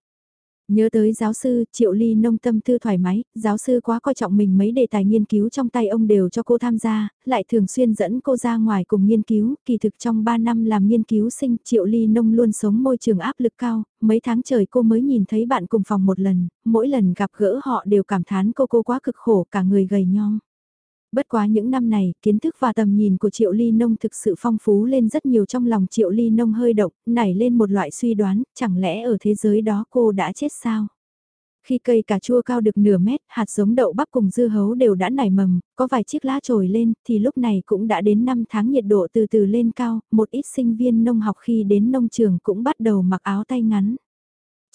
Nhớ tới giáo sư, Triệu Ly nông tâm tư thoải mái, giáo sư quá coi trọng mình mấy đề tài nghiên cứu trong tay ông đều cho cô tham gia, lại thường xuyên dẫn cô ra ngoài cùng nghiên cứu, kỳ thực trong 3 năm làm nghiên cứu sinh, Triệu Ly nông luôn sống môi trường áp lực cao, mấy tháng trời cô mới nhìn thấy bạn cùng phòng một lần, mỗi lần gặp gỡ họ đều cảm thán cô cô quá cực khổ cả người gầy nhom. Bất quá những năm này, kiến thức và tầm nhìn của Triệu Ly Nông thực sự phong phú lên rất nhiều trong lòng Triệu Ly Nông hơi động, nảy lên một loại suy đoán, chẳng lẽ ở thế giới đó cô đã chết sao? Khi cây cà chua cao được nửa mét, hạt giống đậu bắp cùng dưa hấu đều đã nảy mầm, có vài chiếc lá trồi lên, thì lúc này cũng đã đến 5 tháng nhiệt độ từ từ lên cao, một ít sinh viên nông học khi đến nông trường cũng bắt đầu mặc áo tay ngắn.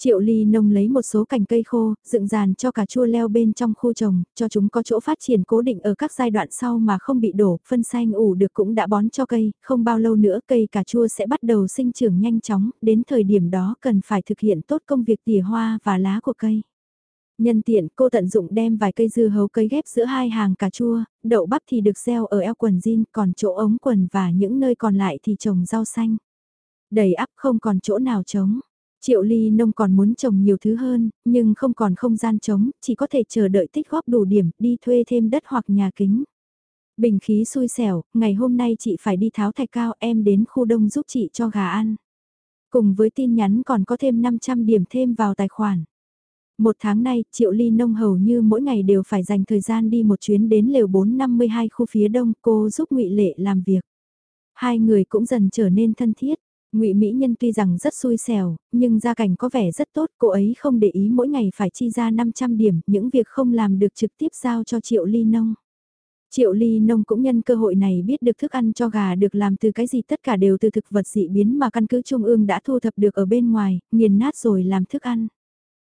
Triệu ly nông lấy một số cành cây khô, dựng dàn cho cà chua leo bên trong khu trồng, cho chúng có chỗ phát triển cố định ở các giai đoạn sau mà không bị đổ, phân xanh ủ được cũng đã bón cho cây, không bao lâu nữa cây cà chua sẽ bắt đầu sinh trưởng nhanh chóng, đến thời điểm đó cần phải thực hiện tốt công việc tỉa hoa và lá của cây. Nhân tiện cô tận dụng đem vài cây dưa hấu cây ghép giữa hai hàng cà chua, đậu bắp thì được gieo ở eo quần jean, còn chỗ ống quần và những nơi còn lại thì trồng rau xanh. Đầy ắp không còn chỗ nào trống. Triệu ly nông còn muốn trồng nhiều thứ hơn, nhưng không còn không gian trống, chỉ có thể chờ đợi tích góp đủ điểm, đi thuê thêm đất hoặc nhà kính. Bình khí xui xẻo, ngày hôm nay chị phải đi tháo thạch cao em đến khu đông giúp chị cho gà ăn. Cùng với tin nhắn còn có thêm 500 điểm thêm vào tài khoản. Một tháng nay, Triệu Ly Nông hầu như mỗi ngày đều phải dành thời gian đi một chuyến đến lều 452 khu phía đông cô giúp ngụy Lệ làm việc. Hai người cũng dần trở nên thân thiết, Ngụy Mỹ Nhân tuy rằng rất xui xẻo, nhưng gia cảnh có vẻ rất tốt, cô ấy không để ý mỗi ngày phải chi ra 500 điểm, những việc không làm được trực tiếp giao cho Triệu Ly Nông. Triệu Ly Nông cũng nhân cơ hội này biết được thức ăn cho gà được làm từ cái gì tất cả đều từ thực vật dị biến mà căn cứ Trung ương đã thu thập được ở bên ngoài, nghiền nát rồi làm thức ăn.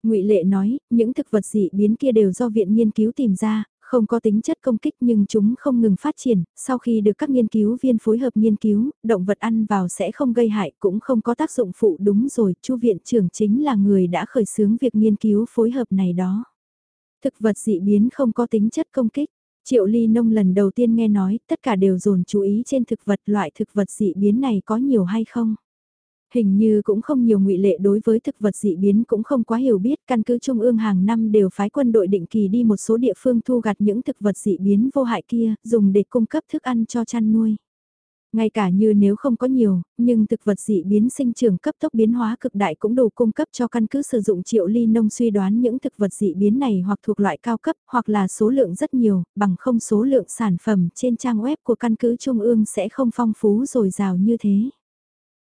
Ngụy Lệ nói, những thực vật dị biến kia đều do viện nghiên cứu tìm ra, không có tính chất công kích nhưng chúng không ngừng phát triển, sau khi được các nghiên cứu viên phối hợp nghiên cứu, động vật ăn vào sẽ không gây hại cũng không có tác dụng phụ đúng rồi, chu viện trưởng chính là người đã khởi xướng việc nghiên cứu phối hợp này đó. Thực vật dị biến không có tính chất công kích. Triệu Ly Nông lần đầu tiên nghe nói, tất cả đều dồn chú ý trên thực vật loại thực vật dị biến này có nhiều hay không. Hình như cũng không nhiều ngụy lệ đối với thực vật dị biến cũng không quá hiểu biết, căn cứ Trung ương hàng năm đều phái quân đội định kỳ đi một số địa phương thu gặt những thực vật dị biến vô hại kia, dùng để cung cấp thức ăn cho chăn nuôi. Ngay cả như nếu không có nhiều, nhưng thực vật dị biến sinh trưởng cấp tốc biến hóa cực đại cũng đủ cung cấp cho căn cứ sử dụng triệu ly nông suy đoán những thực vật dị biến này hoặc thuộc loại cao cấp hoặc là số lượng rất nhiều, bằng không số lượng sản phẩm trên trang web của căn cứ Trung ương sẽ không phong phú dồi dào như thế.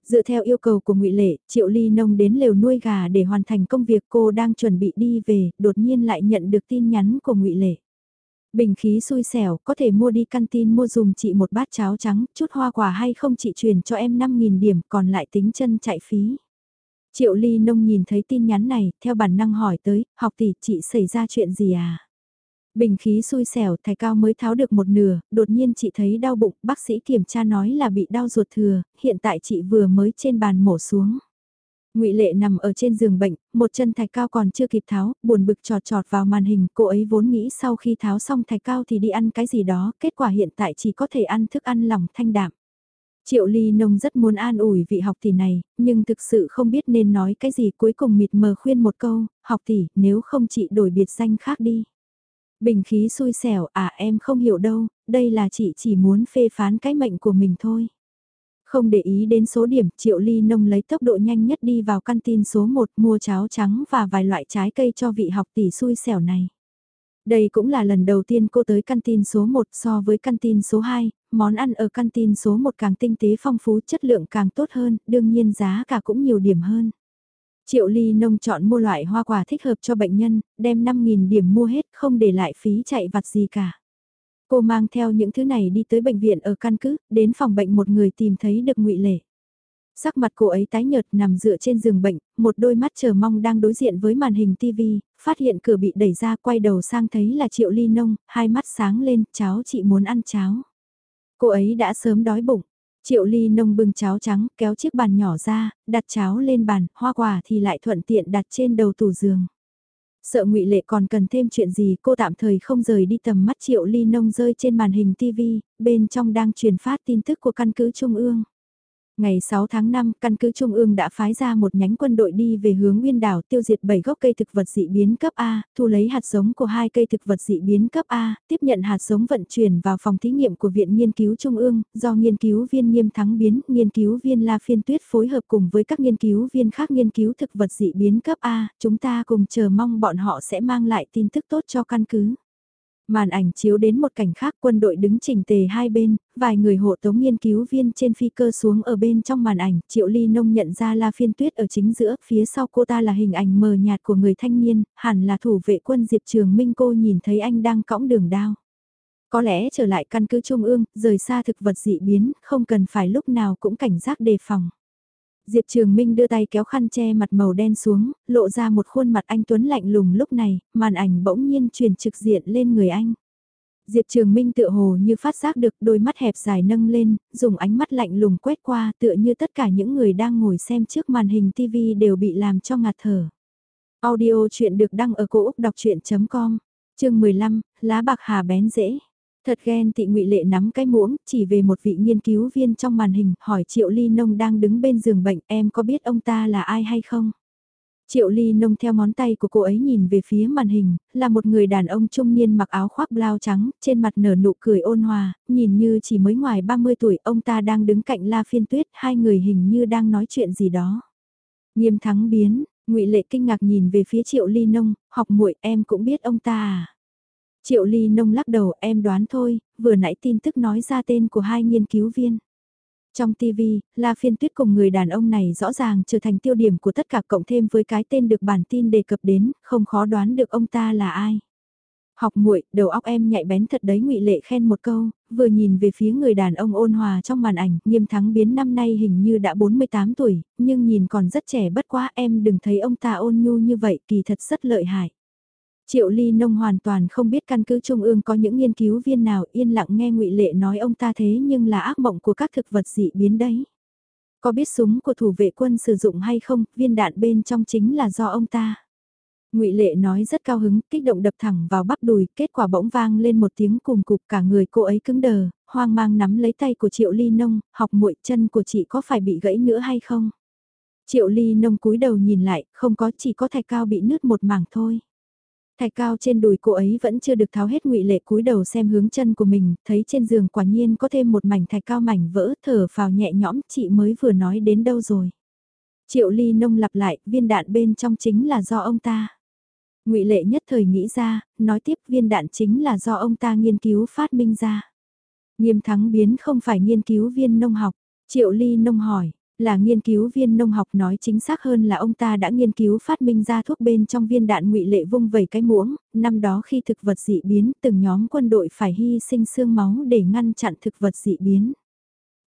Dựa theo yêu cầu của ngụy Lệ, Triệu Ly Nông đến lều nuôi gà để hoàn thành công việc cô đang chuẩn bị đi về, đột nhiên lại nhận được tin nhắn của ngụy Lệ. Bình khí xui xẻo, có thể mua đi căn tin mua dùng chị một bát cháo trắng, chút hoa quả hay không chị truyền cho em 5.000 điểm, còn lại tính chân chạy phí. Triệu Ly Nông nhìn thấy tin nhắn này, theo bản năng hỏi tới, học tỷ chị xảy ra chuyện gì à? Bình khí xui xẻo, thầy cao mới tháo được một nửa, đột nhiên chị thấy đau bụng, bác sĩ kiểm tra nói là bị đau ruột thừa, hiện tại chị vừa mới trên bàn mổ xuống. Ngụy Lệ nằm ở trên giường bệnh, một chân thạch cao còn chưa kịp tháo, buồn bực trọt trọt vào màn hình, cô ấy vốn nghĩ sau khi tháo xong thạch cao thì đi ăn cái gì đó, kết quả hiện tại chỉ có thể ăn thức ăn lỏng thanh đạm. Triệu Ly Nông rất muốn an ủi vị học tỷ này, nhưng thực sự không biết nên nói cái gì cuối cùng mịt mờ khuyên một câu, học tỷ, nếu không chị đổi biệt danh khác đi. Bình khí xui xẻo, à em không hiểu đâu, đây là chị chỉ muốn phê phán cái mệnh của mình thôi. Không để ý đến số điểm, Triệu Ly Nông lấy tốc độ nhanh nhất đi vào căn tin số 1 mua cháo trắng và vài loại trái cây cho vị học tỷ xui xẻo này. Đây cũng là lần đầu tiên cô tới căn tin số 1 so với căn tin số 2, món ăn ở căn tin số 1 càng tinh tế phong phú chất lượng càng tốt hơn, đương nhiên giá cả cũng nhiều điểm hơn. Triệu Ly Nông chọn mua loại hoa quả thích hợp cho bệnh nhân, đem 5.000 điểm mua hết không để lại phí chạy vặt gì cả. Cô mang theo những thứ này đi tới bệnh viện ở căn cứ, đến phòng bệnh một người tìm thấy được ngụy Lệ. Sắc mặt cô ấy tái nhợt nằm dựa trên giường bệnh, một đôi mắt chờ mong đang đối diện với màn hình TV, phát hiện cửa bị đẩy ra quay đầu sang thấy là Triệu Ly Nông, hai mắt sáng lên, cháu chị muốn ăn cháo. Cô ấy đã sớm đói bụng, Triệu Ly Nông bưng cháo trắng, kéo chiếc bàn nhỏ ra, đặt cháo lên bàn, hoa quả thì lại thuận tiện đặt trên đầu tủ giường. Sợ ngụy Lệ còn cần thêm chuyện gì cô tạm thời không rời đi tầm mắt Triệu Ly Nông rơi trên màn hình TV, bên trong đang truyền phát tin tức của căn cứ Trung ương. Ngày 6 tháng 5, căn cứ Trung ương đã phái ra một nhánh quân đội đi về hướng nguyên đảo tiêu diệt 7 gốc cây thực vật dị biến cấp A, thu lấy hạt giống của hai cây thực vật dị biến cấp A, tiếp nhận hạt giống vận chuyển vào phòng thí nghiệm của Viện Nghiên cứu Trung ương, do nghiên cứu viên nghiêm thắng biến, nghiên cứu viên La Phiên Tuyết phối hợp cùng với các nghiên cứu viên khác nghiên cứu thực vật dị biến cấp A, chúng ta cùng chờ mong bọn họ sẽ mang lại tin tức tốt cho căn cứ. Màn ảnh chiếu đến một cảnh khác quân đội đứng chỉnh tề hai bên, vài người hộ tống nghiên cứu viên trên phi cơ xuống ở bên trong màn ảnh, Triệu Ly Nông nhận ra La Phiên Tuyết ở chính giữa, phía sau cô ta là hình ảnh mờ nhạt của người thanh niên, hẳn là thủ vệ quân Diệp Trường Minh cô nhìn thấy anh đang cõng đường đao. Có lẽ trở lại căn cứ trung ương, rời xa thực vật dị biến, không cần phải lúc nào cũng cảnh giác đề phòng. Diệp Trường Minh đưa tay kéo khăn che mặt màu đen xuống, lộ ra một khuôn mặt anh Tuấn lạnh lùng lúc này, màn ảnh bỗng nhiên truyền trực diện lên người anh. Diệp Trường Minh tựa hồ như phát giác được đôi mắt hẹp dài nâng lên, dùng ánh mắt lạnh lùng quét qua tựa như tất cả những người đang ngồi xem trước màn hình TV đều bị làm cho ngạt thở. Audio chuyện được đăng ở cổ Úc đọc chuyện.com, chương 15, lá bạc hà bén dễ. Thật ghen tị ngụy Lệ nắm cái muỗng, chỉ về một vị nghiên cứu viên trong màn hình, hỏi Triệu Ly Nông đang đứng bên giường bệnh, em có biết ông ta là ai hay không? Triệu Ly Nông theo ngón tay của cô ấy nhìn về phía màn hình, là một người đàn ông trung niên mặc áo khoác blau trắng, trên mặt nở nụ cười ôn hòa, nhìn như chỉ mới ngoài 30 tuổi, ông ta đang đứng cạnh La Phiên Tuyết, hai người hình như đang nói chuyện gì đó. Nghiêm thắng biến, ngụy Lệ kinh ngạc nhìn về phía Triệu Ly Nông, học muội em cũng biết ông ta à? Triệu Ly Nông lắc đầu em đoán thôi, vừa nãy tin tức nói ra tên của hai nghiên cứu viên. Trong TV, La Phiên Tuyết cùng người đàn ông này rõ ràng trở thành tiêu điểm của tất cả cộng thêm với cái tên được bản tin đề cập đến, không khó đoán được ông ta là ai. Học muội, đầu óc em nhạy bén thật đấy ngụy Lệ khen một câu, vừa nhìn về phía người đàn ông ôn hòa trong màn ảnh, nghiêm thắng biến năm nay hình như đã 48 tuổi, nhưng nhìn còn rất trẻ bất quá em đừng thấy ông ta ôn nhu như vậy kỳ thật rất lợi hại. Triệu Ly Nông hoàn toàn không biết căn cứ Trung ương có những nghiên cứu viên nào yên lặng nghe ngụy Lệ nói ông ta thế nhưng là ác mộng của các thực vật dị biến đấy. Có biết súng của thủ vệ quân sử dụng hay không, viên đạn bên trong chính là do ông ta. ngụy Lệ nói rất cao hứng, kích động đập thẳng vào bắp đùi, kết quả bỗng vang lên một tiếng cùng cục cả người cô ấy cứng đờ, hoang mang nắm lấy tay của Triệu Ly Nông, học muội chân của chị có phải bị gãy nữa hay không? Triệu Ly Nông cúi đầu nhìn lại, không có chỉ có thạch cao bị nứt một mảng thôi. Thạch cao trên đùi cô ấy vẫn chưa được tháo hết ngụy lệ cúi đầu xem hướng chân của mình, thấy trên giường quả nhiên có thêm một mảnh thạch cao mảnh vỡ thở phào nhẹ nhõm chị mới vừa nói đến đâu rồi. Triệu ly nông lặp lại, viên đạn bên trong chính là do ông ta. ngụy lệ nhất thời nghĩ ra, nói tiếp viên đạn chính là do ông ta nghiên cứu phát minh ra. Nghiêm thắng biến không phải nghiên cứu viên nông học, triệu ly nông hỏi, là nghiên cứu viên nông học nói chính xác hơn là ông ta đã nghiên cứu phát minh ra thuốc bên trong viên đạn ngụy lệ vung vẩy cái muỗng, năm đó khi thực vật dị biến từng nhóm quân đội phải hy sinh xương máu để ngăn chặn thực vật dị biến.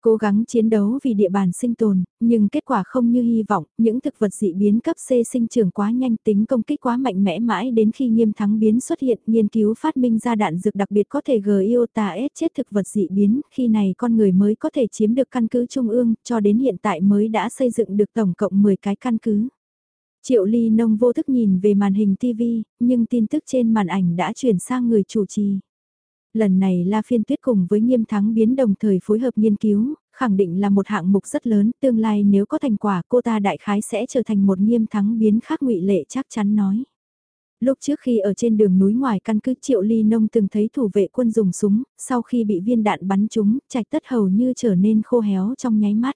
Cố gắng chiến đấu vì địa bàn sinh tồn, nhưng kết quả không như hy vọng, những thực vật dị biến cấp C sinh trưởng quá nhanh tính công kích quá mạnh mẽ mãi đến khi nghiêm thắng biến xuất hiện nghiên cứu phát minh ra đạn dược đặc biệt có thể g iota chết thực vật dị biến, khi này con người mới có thể chiếm được căn cứ trung ương, cho đến hiện tại mới đã xây dựng được tổng cộng 10 cái căn cứ. Triệu Ly Nông vô thức nhìn về màn hình TV, nhưng tin tức trên màn ảnh đã chuyển sang người chủ trì lần này La Phiên Tuyết cùng với nghiêm thắng biến đồng thời phối hợp nghiên cứu, khẳng định là một hạng mục rất lớn, tương lai nếu có thành quả cô ta đại khái sẽ trở thành một nghiêm thắng biến khác ngụy lệ chắc chắn nói. Lúc trước khi ở trên đường núi ngoài căn cứ Triệu Ly Nông từng thấy thủ vệ quân dùng súng, sau khi bị viên đạn bắn trúng, trạch tất hầu như trở nên khô héo trong nháy mắt.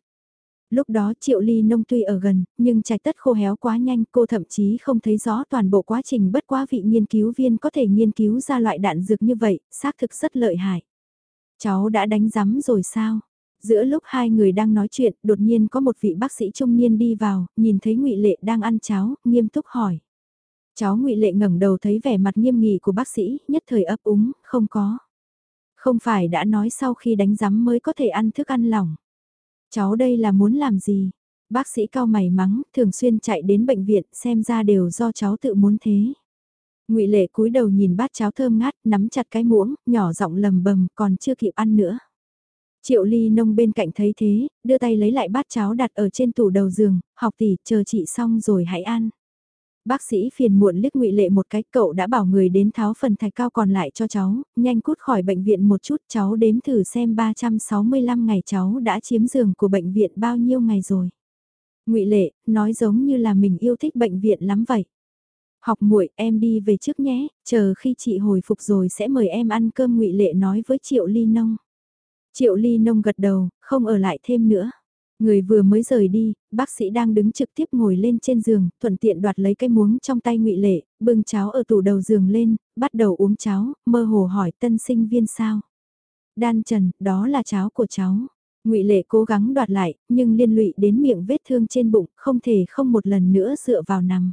Lúc đó Triệu Ly Nông tuy ở gần, nhưng trạch tất khô héo quá nhanh cô thậm chí không thấy rõ toàn bộ quá trình bất quá vị nghiên cứu viên có thể nghiên cứu ra loại đạn dược như vậy, xác thực rất lợi hại. Cháu đã đánh rắm rồi sao? Giữa lúc hai người đang nói chuyện, đột nhiên có một vị bác sĩ trung niên đi vào, nhìn thấy ngụy Lệ đang ăn cháo, nghiêm túc hỏi. Cháu ngụy Lệ ngẩng đầu thấy vẻ mặt nghiêm nghị của bác sĩ, nhất thời ấp úng, không có. Không phải đã nói sau khi đánh rắm mới có thể ăn thức ăn lỏng. Cháu đây là muốn làm gì? Bác sĩ cao mày mắng, thường xuyên chạy đến bệnh viện xem ra đều do cháu tự muốn thế. ngụy Lệ cúi đầu nhìn bát cháo thơm ngát, nắm chặt cái muỗng, nhỏ giọng lầm bầm, còn chưa kịp ăn nữa. Triệu ly nông bên cạnh thấy thế, đưa tay lấy lại bát cháo đặt ở trên tủ đầu giường, học tỷ, chờ chị xong rồi hãy ăn. Bác sĩ phiền muộn liếc ngụy Lệ một cái, cậu đã bảo người đến tháo phần thạch cao còn lại cho cháu, nhanh cút khỏi bệnh viện một chút, cháu đếm thử xem 365 ngày cháu đã chiếm giường của bệnh viện bao nhiêu ngày rồi. ngụy Lệ, nói giống như là mình yêu thích bệnh viện lắm vậy. Học muội, em đi về trước nhé, chờ khi chị hồi phục rồi sẽ mời em ăn cơm ngụy Lệ nói với Triệu Ly Nông. Triệu Ly Nông gật đầu, không ở lại thêm nữa. Người vừa mới rời đi, bác sĩ đang đứng trực tiếp ngồi lên trên giường, thuận tiện đoạt lấy cái muống trong tay ngụy Lệ, bưng cháo ở tủ đầu giường lên, bắt đầu uống cháo, mơ hồ hỏi tân sinh viên sao. Đan Trần, đó là cháo của cháu. ngụy Lệ cố gắng đoạt lại, nhưng liên lụy đến miệng vết thương trên bụng, không thể không một lần nữa dựa vào nằm.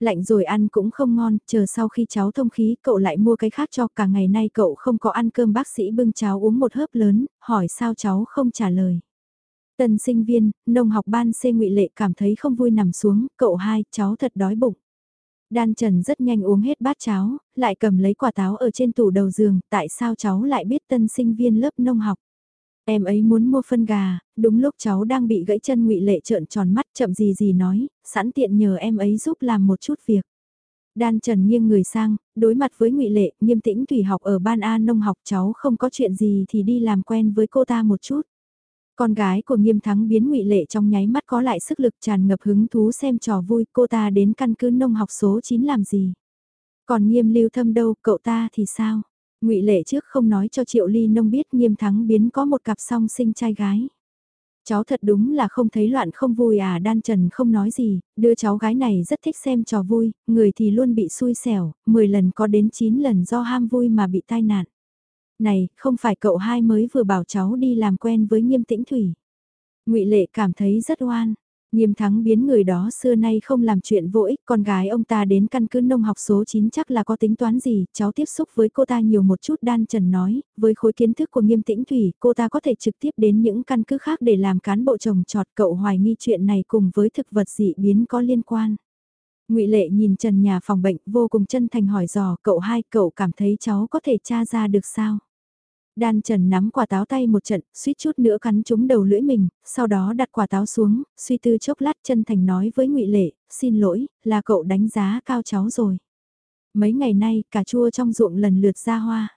Lạnh rồi ăn cũng không ngon, chờ sau khi cháu thông khí cậu lại mua cái khác cho cả ngày nay cậu không có ăn cơm bác sĩ bưng cháo uống một hớp lớn, hỏi sao cháu không trả lời. Tân sinh viên, nông học ban C ngụy Lệ cảm thấy không vui nằm xuống, cậu hai, cháu thật đói bụng. Đan Trần rất nhanh uống hết bát cháo, lại cầm lấy quả táo ở trên tủ đầu giường, tại sao cháu lại biết tân sinh viên lớp nông học. Em ấy muốn mua phân gà, đúng lúc cháu đang bị gãy chân ngụy Lệ trợn tròn mắt chậm gì gì nói, sẵn tiện nhờ em ấy giúp làm một chút việc. Đan Trần nghiêng người sang, đối mặt với ngụy Lệ, nghiêm tĩnh tùy học ở ban A nông học cháu không có chuyện gì thì đi làm quen với cô ta một chút. Con gái của nghiêm thắng biến ngụy lệ trong nháy mắt có lại sức lực tràn ngập hứng thú xem trò vui cô ta đến căn cứ nông học số 9 làm gì. Còn nghiêm lưu thâm đâu, cậu ta thì sao? ngụy lệ trước không nói cho triệu ly nông biết nghiêm thắng biến có một cặp song sinh trai gái. Cháu thật đúng là không thấy loạn không vui à đan trần không nói gì, đưa cháu gái này rất thích xem trò vui, người thì luôn bị xui xẻo, 10 lần có đến 9 lần do ham vui mà bị tai nạn. Này, không phải cậu hai mới vừa bảo cháu đi làm quen với nghiêm tĩnh thủy. ngụy Lệ cảm thấy rất oan. Nghiêm thắng biến người đó xưa nay không làm chuyện vô ích, con gái ông ta đến căn cứ nông học số 9 chắc là có tính toán gì, cháu tiếp xúc với cô ta nhiều một chút đan trần nói, với khối kiến thức của nghiêm tĩnh thủy, cô ta có thể trực tiếp đến những căn cứ khác để làm cán bộ trồng trọt cậu hoài nghi chuyện này cùng với thực vật dị biến có liên quan ngụy Lệ nhìn trần nhà phòng bệnh vô cùng chân thành hỏi dò cậu hai cậu cảm thấy cháu có thể tra ra được sao? Đan Trần nắm quả táo tay một trận, suýt chút nữa cắn trúng đầu lưỡi mình, sau đó đặt quả táo xuống, suy tư chốc lát chân thành nói với ngụy Lệ, xin lỗi, là cậu đánh giá cao cháu rồi. Mấy ngày nay, cà chua trong ruộng lần lượt ra hoa.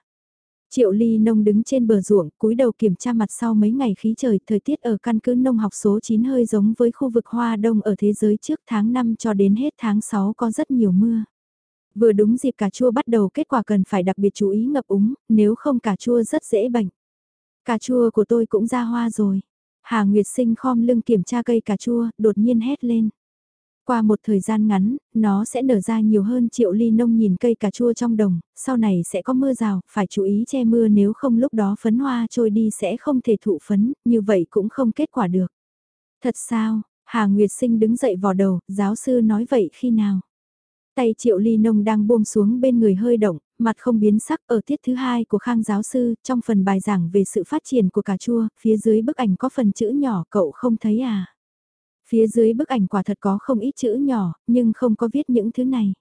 Triệu Ly Nông đứng trên bờ ruộng, cúi đầu kiểm tra mặt sau mấy ngày khí trời, thời tiết ở căn cứ nông học số 9 hơi giống với khu vực hoa đông ở thế giới trước tháng 5 cho đến hết tháng 6 có rất nhiều mưa. Vừa đúng dịp cà chua bắt đầu kết quả cần phải đặc biệt chú ý ngập úng, nếu không cà chua rất dễ bệnh. Cà chua của tôi cũng ra hoa rồi. Hà Nguyệt Sinh khom lưng kiểm tra cây cà chua, đột nhiên hét lên. Qua một thời gian ngắn, nó sẽ nở ra nhiều hơn triệu ly nông nhìn cây cà chua trong đồng, sau này sẽ có mưa rào, phải chú ý che mưa nếu không lúc đó phấn hoa trôi đi sẽ không thể thụ phấn, như vậy cũng không kết quả được. Thật sao, Hà Nguyệt Sinh đứng dậy vò đầu, giáo sư nói vậy khi nào? Tay triệu ly nông đang buông xuống bên người hơi động, mặt không biến sắc ở tiết thứ hai của Khang giáo sư, trong phần bài giảng về sự phát triển của cà chua, phía dưới bức ảnh có phần chữ nhỏ cậu không thấy à. Phía dưới bức ảnh quả thật có không ít chữ nhỏ, nhưng không có viết những thứ này.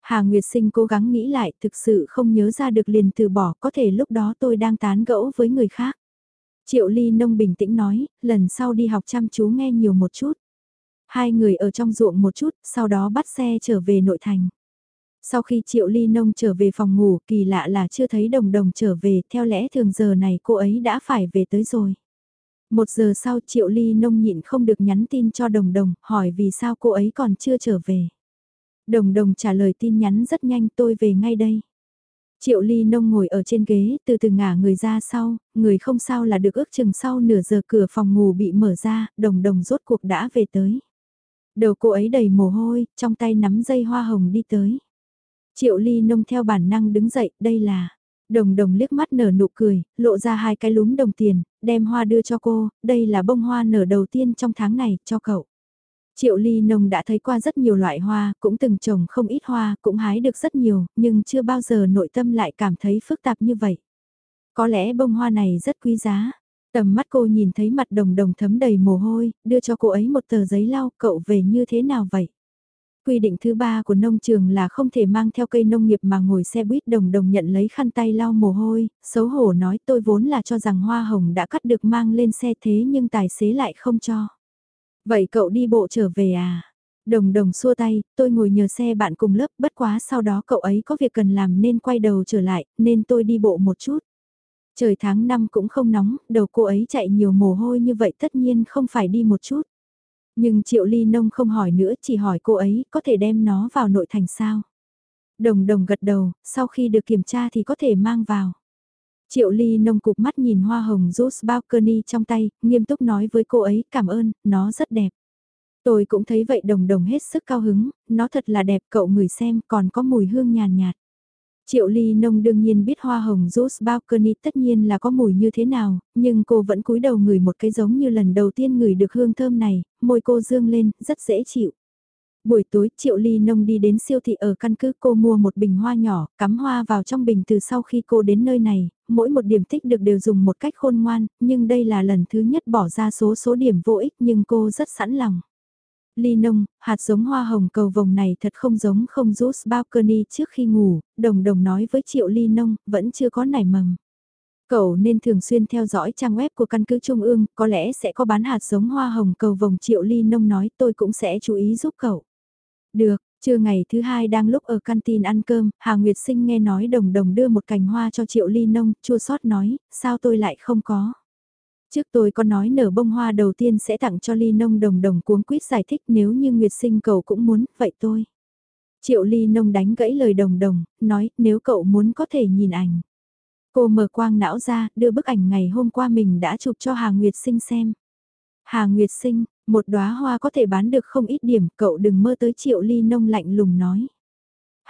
Hà Nguyệt Sinh cố gắng nghĩ lại, thực sự không nhớ ra được liền từ bỏ, có thể lúc đó tôi đang tán gẫu với người khác. Triệu Ly Nông bình tĩnh nói, lần sau đi học chăm chú nghe nhiều một chút. Hai người ở trong ruộng một chút, sau đó bắt xe trở về nội thành. Sau khi Triệu Ly Nông trở về phòng ngủ, kỳ lạ là chưa thấy đồng đồng trở về, theo lẽ thường giờ này cô ấy đã phải về tới rồi. Một giờ sau Triệu Ly Nông nhịn không được nhắn tin cho đồng đồng, hỏi vì sao cô ấy còn chưa trở về. Đồng đồng trả lời tin nhắn rất nhanh tôi về ngay đây. Triệu ly nông ngồi ở trên ghế, từ từ ngả người ra sau, người không sao là được ước chừng sau nửa giờ cửa phòng ngủ bị mở ra, đồng đồng rốt cuộc đã về tới. Đầu cô ấy đầy mồ hôi, trong tay nắm dây hoa hồng đi tới. Triệu ly nông theo bản năng đứng dậy, đây là... Đồng đồng liếc mắt nở nụ cười, lộ ra hai cái lúm đồng tiền, đem hoa đưa cho cô, đây là bông hoa nở đầu tiên trong tháng này, cho cậu. Triệu ly nông đã thấy qua rất nhiều loại hoa, cũng từng trồng không ít hoa, cũng hái được rất nhiều, nhưng chưa bao giờ nội tâm lại cảm thấy phức tạp như vậy. Có lẽ bông hoa này rất quý giá. Tầm mắt cô nhìn thấy mặt đồng đồng thấm đầy mồ hôi, đưa cho cô ấy một tờ giấy lau, cậu về như thế nào vậy? Quy định thứ ba của nông trường là không thể mang theo cây nông nghiệp mà ngồi xe buýt đồng đồng nhận lấy khăn tay lau mồ hôi, xấu hổ nói tôi vốn là cho rằng hoa hồng đã cắt được mang lên xe thế nhưng tài xế lại không cho. Vậy cậu đi bộ trở về à? Đồng đồng xua tay, tôi ngồi nhờ xe bạn cùng lớp bất quá sau đó cậu ấy có việc cần làm nên quay đầu trở lại, nên tôi đi bộ một chút. Trời tháng năm cũng không nóng, đầu cô ấy chạy nhiều mồ hôi như vậy tất nhiên không phải đi một chút. Nhưng Triệu Ly Nông không hỏi nữa chỉ hỏi cô ấy có thể đem nó vào nội thành sao. Đồng đồng gật đầu, sau khi được kiểm tra thì có thể mang vào. Triệu Ly nông cục mắt nhìn hoa hồng Juice Balcony trong tay, nghiêm túc nói với cô ấy cảm ơn, nó rất đẹp. Tôi cũng thấy vậy đồng đồng hết sức cao hứng, nó thật là đẹp cậu người xem còn có mùi hương nhàn nhạt, Triệu Ly Nông đương nhiên biết hoa hồng rose Balcony tất nhiên là có mùi như thế nào, nhưng cô vẫn cúi đầu ngửi một cái giống như lần đầu tiên ngửi được hương thơm này, môi cô dương lên, rất dễ chịu. Buổi tối Triệu Ly Nông đi đến siêu thị ở căn cứ cô mua một bình hoa nhỏ, cắm hoa vào trong bình từ sau khi cô đến nơi này, mỗi một điểm tích được đều dùng một cách khôn ngoan, nhưng đây là lần thứ nhất bỏ ra số số điểm vô ích nhưng cô rất sẵn lòng. Ly nông, hạt giống hoa hồng cầu vồng này thật không giống không juice balcony trước khi ngủ, đồng đồng nói với triệu ly nông, vẫn chưa có nảy mầm. Cậu nên thường xuyên theo dõi trang web của căn cứ Trung ương, có lẽ sẽ có bán hạt giống hoa hồng cầu vồng triệu ly nông nói tôi cũng sẽ chú ý giúp cậu. Được, trưa ngày thứ hai đang lúc ở canteen ăn cơm, Hà Nguyệt Sinh nghe nói đồng đồng đưa một cành hoa cho triệu ly nông, chua sót nói, sao tôi lại không có. Trước tôi có nói nở bông hoa đầu tiên sẽ tặng cho ly nông đồng đồng cuống quýt giải thích nếu như Nguyệt sinh cầu cũng muốn, vậy tôi. Triệu ly nông đánh gãy lời đồng đồng, nói nếu cậu muốn có thể nhìn ảnh. Cô mở quang não ra, đưa bức ảnh ngày hôm qua mình đã chụp cho Hà Nguyệt sinh xem. Hà Nguyệt sinh, một đóa hoa có thể bán được không ít điểm, cậu đừng mơ tới triệu ly nông lạnh lùng nói.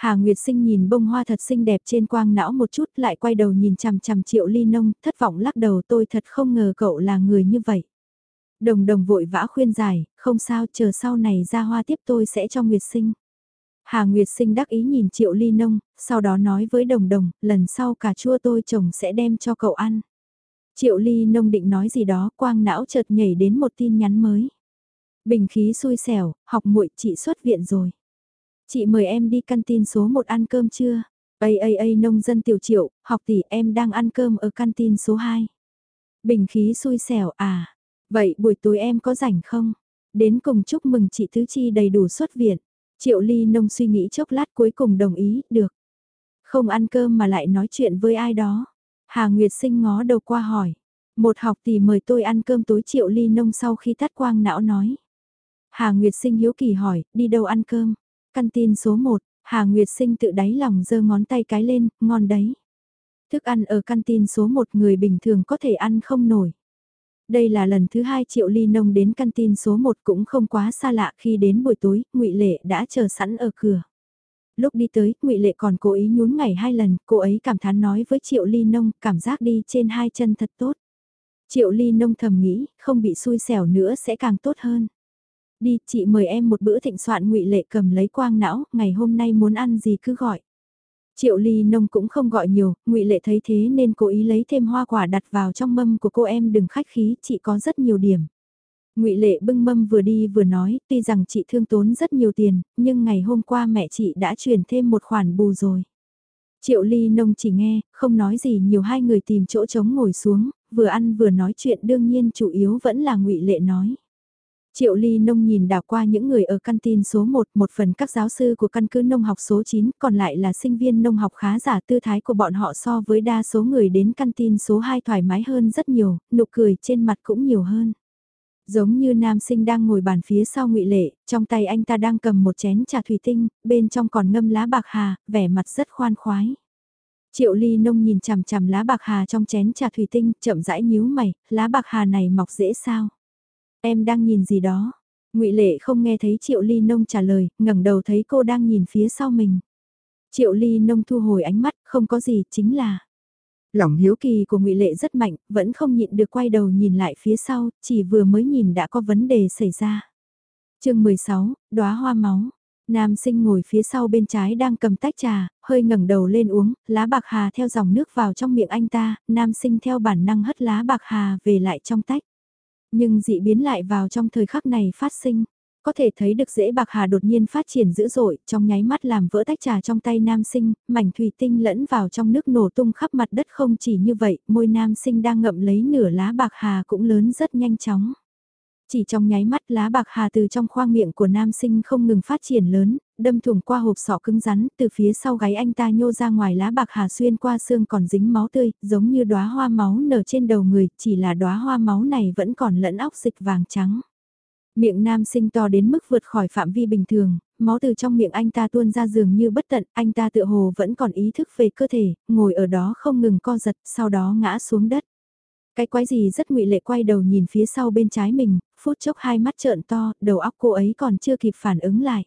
Hà Nguyệt Sinh nhìn bông hoa thật xinh đẹp trên quang não một chút lại quay đầu nhìn chằm chằm triệu ly nông, thất vọng lắc đầu tôi thật không ngờ cậu là người như vậy. Đồng đồng vội vã khuyên giải, không sao chờ sau này ra hoa tiếp tôi sẽ cho Nguyệt Sinh. Hà Nguyệt Sinh đắc ý nhìn triệu ly nông, sau đó nói với đồng đồng, lần sau cà chua tôi chồng sẽ đem cho cậu ăn. Triệu ly nông định nói gì đó, quang não chợt nhảy đến một tin nhắn mới. Bình khí xui xẻo, học muội chị xuất viện rồi. Chị mời em đi căn tin số 1 ăn cơm chưa? Ây ây ây nông dân tiểu triệu, học tỷ em đang ăn cơm ở căn tin số 2. Bình khí xui xẻo à? Vậy buổi tối em có rảnh không? Đến cùng chúc mừng chị Thứ Chi đầy đủ xuất viện. Triệu Ly nông suy nghĩ chốc lát cuối cùng đồng ý, được. Không ăn cơm mà lại nói chuyện với ai đó. Hà Nguyệt sinh ngó đầu qua hỏi. Một học tỷ mời tôi ăn cơm tối Triệu Ly nông sau khi tắt quang não nói. Hà Nguyệt sinh hiếu kỳ hỏi, đi đâu ăn cơm? Căn tin số 1, Hà Nguyệt Sinh tự đáy lòng giơ ngón tay cái lên, ngon đấy. Thức ăn ở căn tin số 1 người bình thường có thể ăn không nổi. Đây là lần thứ hai Triệu Ly Nông đến căn tin số 1 cũng không quá xa lạ khi đến buổi tối, ngụy Lệ đã chờ sẵn ở cửa. Lúc đi tới, ngụy Lệ còn cố ý nhún ngày hai lần, cô ấy cảm thán nói với Triệu Ly Nông, cảm giác đi trên hai chân thật tốt. Triệu Ly Nông thầm nghĩ, không bị xui xẻo nữa sẽ càng tốt hơn. Đi, chị mời em một bữa thịnh soạn ngụy Lệ cầm lấy quang não, ngày hôm nay muốn ăn gì cứ gọi. Triệu Ly Nông cũng không gọi nhiều, ngụy Lệ thấy thế nên cố ý lấy thêm hoa quả đặt vào trong mâm của cô em đừng khách khí, chị có rất nhiều điểm. ngụy Lệ bưng mâm vừa đi vừa nói, tuy rằng chị thương tốn rất nhiều tiền, nhưng ngày hôm qua mẹ chị đã chuyển thêm một khoản bù rồi. Triệu Ly Nông chỉ nghe, không nói gì nhiều hai người tìm chỗ trống ngồi xuống, vừa ăn vừa nói chuyện đương nhiên chủ yếu vẫn là ngụy Lệ nói. Triệu Ly Nông nhìn đảo qua những người ở căn tin số 1, một phần các giáo sư của căn cứ nông học số 9, còn lại là sinh viên nông học khá giả tư thái của bọn họ so với đa số người đến căn tin số 2 thoải mái hơn rất nhiều, nụ cười trên mặt cũng nhiều hơn. Giống như nam sinh đang ngồi bàn phía sau ngụy Lệ, trong tay anh ta đang cầm một chén trà thủy tinh, bên trong còn ngâm lá bạc hà, vẻ mặt rất khoan khoái. Triệu ly nông nhìn chằm chằm lá bạc hà trong chén trà thủy tinh, chậm rãi nhíu mày, lá bạc hà này mọc dễ sao? Em đang nhìn gì đó? ngụy Lệ không nghe thấy Triệu ly nông trả lời, ngẩng đầu thấy cô đang nhìn phía sau mình. Triệu ly nông thu hồi ánh mắt, không có gì, chính là... Lòng hiếu kỳ của ngụy Lệ rất mạnh, vẫn không nhịn được quay đầu nhìn lại phía sau, chỉ vừa mới nhìn đã có vấn đề xảy ra. chương 16, đóa hoa máu. Nam sinh ngồi phía sau bên trái đang cầm tách trà, hơi ngẩng đầu lên uống, lá bạc hà theo dòng nước vào trong miệng anh ta, nam sinh theo bản năng hất lá bạc hà về lại trong tách. Nhưng dị biến lại vào trong thời khắc này phát sinh. Có thể thấy được dễ bạc hà đột nhiên phát triển dữ dội, trong nháy mắt làm vỡ tách trà trong tay nam sinh, mảnh thủy tinh lẫn vào trong nước nổ tung khắp mặt đất không chỉ như vậy, môi nam sinh đang ngậm lấy nửa lá bạc hà cũng lớn rất nhanh chóng. Chỉ trong nháy mắt lá bạc hà từ trong khoang miệng của nam sinh không ngừng phát triển lớn, đâm thủng qua hộp sọ cứng rắn, từ phía sau gáy anh ta nhô ra ngoài lá bạc hà xuyên qua xương còn dính máu tươi, giống như đóa hoa máu nở trên đầu người, chỉ là đóa hoa máu này vẫn còn lẫn óc dịch vàng trắng. Miệng nam sinh to đến mức vượt khỏi phạm vi bình thường, máu từ trong miệng anh ta tuôn ra dường như bất tận, anh ta tựa hồ vẫn còn ý thức về cơ thể, ngồi ở đó không ngừng co giật, sau đó ngã xuống đất. Cái quái gì rất ngụy lệ quay đầu nhìn phía sau bên trái mình, phút chốc hai mắt trợn to, đầu óc cô ấy còn chưa kịp phản ứng lại.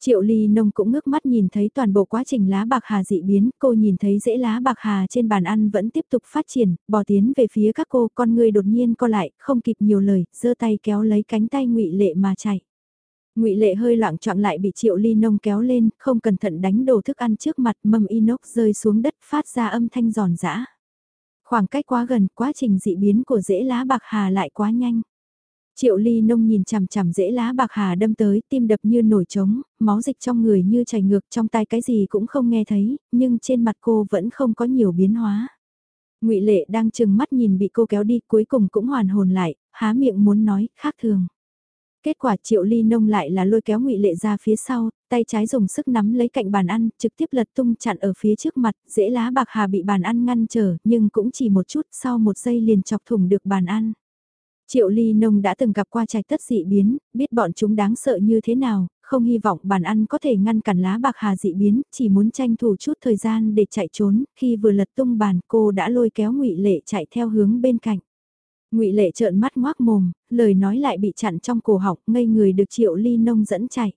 Triệu ly nông cũng ngước mắt nhìn thấy toàn bộ quá trình lá bạc hà dị biến, cô nhìn thấy rễ lá bạc hà trên bàn ăn vẫn tiếp tục phát triển, bò tiến về phía các cô, con người đột nhiên co lại, không kịp nhiều lời, giơ tay kéo lấy cánh tay ngụy Lệ mà chạy. Ngụy Lệ hơi loạn choạng lại bị Triệu Ly nông kéo lên, không cẩn thận đánh đổ thức ăn trước mặt, mâm inox rơi xuống đất, phát ra âm thanh giòn giã. Khoảng cách quá gần, quá trình dị biến của rễ lá bạc hà lại quá nhanh. Triệu ly nông nhìn chằm chằm dễ lá bạc hà đâm tới, tim đập như nổi trống, máu dịch trong người như chảy ngược trong tay cái gì cũng không nghe thấy, nhưng trên mặt cô vẫn không có nhiều biến hóa. ngụy Lệ đang chừng mắt nhìn bị cô kéo đi cuối cùng cũng hoàn hồn lại, há miệng muốn nói, khác thường. Kết quả triệu ly nông lại là lôi kéo ngụy Lệ ra phía sau, tay trái dùng sức nắm lấy cạnh bàn ăn, trực tiếp lật tung chặn ở phía trước mặt, dễ lá bạc hà bị bàn ăn ngăn trở, nhưng cũng chỉ một chút sau một giây liền chọc thủng được bàn ăn. Triệu Ly Nông đã từng gặp qua trạch tất dị biến, biết bọn chúng đáng sợ như thế nào, không hy vọng bàn ăn có thể ngăn cản lá bạc hà dị biến, chỉ muốn tranh thủ chút thời gian để chạy trốn, khi vừa lật tung bàn cô đã lôi kéo ngụy Lệ chạy theo hướng bên cạnh. ngụy Lệ trợn mắt ngoác mồm, lời nói lại bị chặn trong cổ họng, ngây người được Triệu Ly Nông dẫn chạy.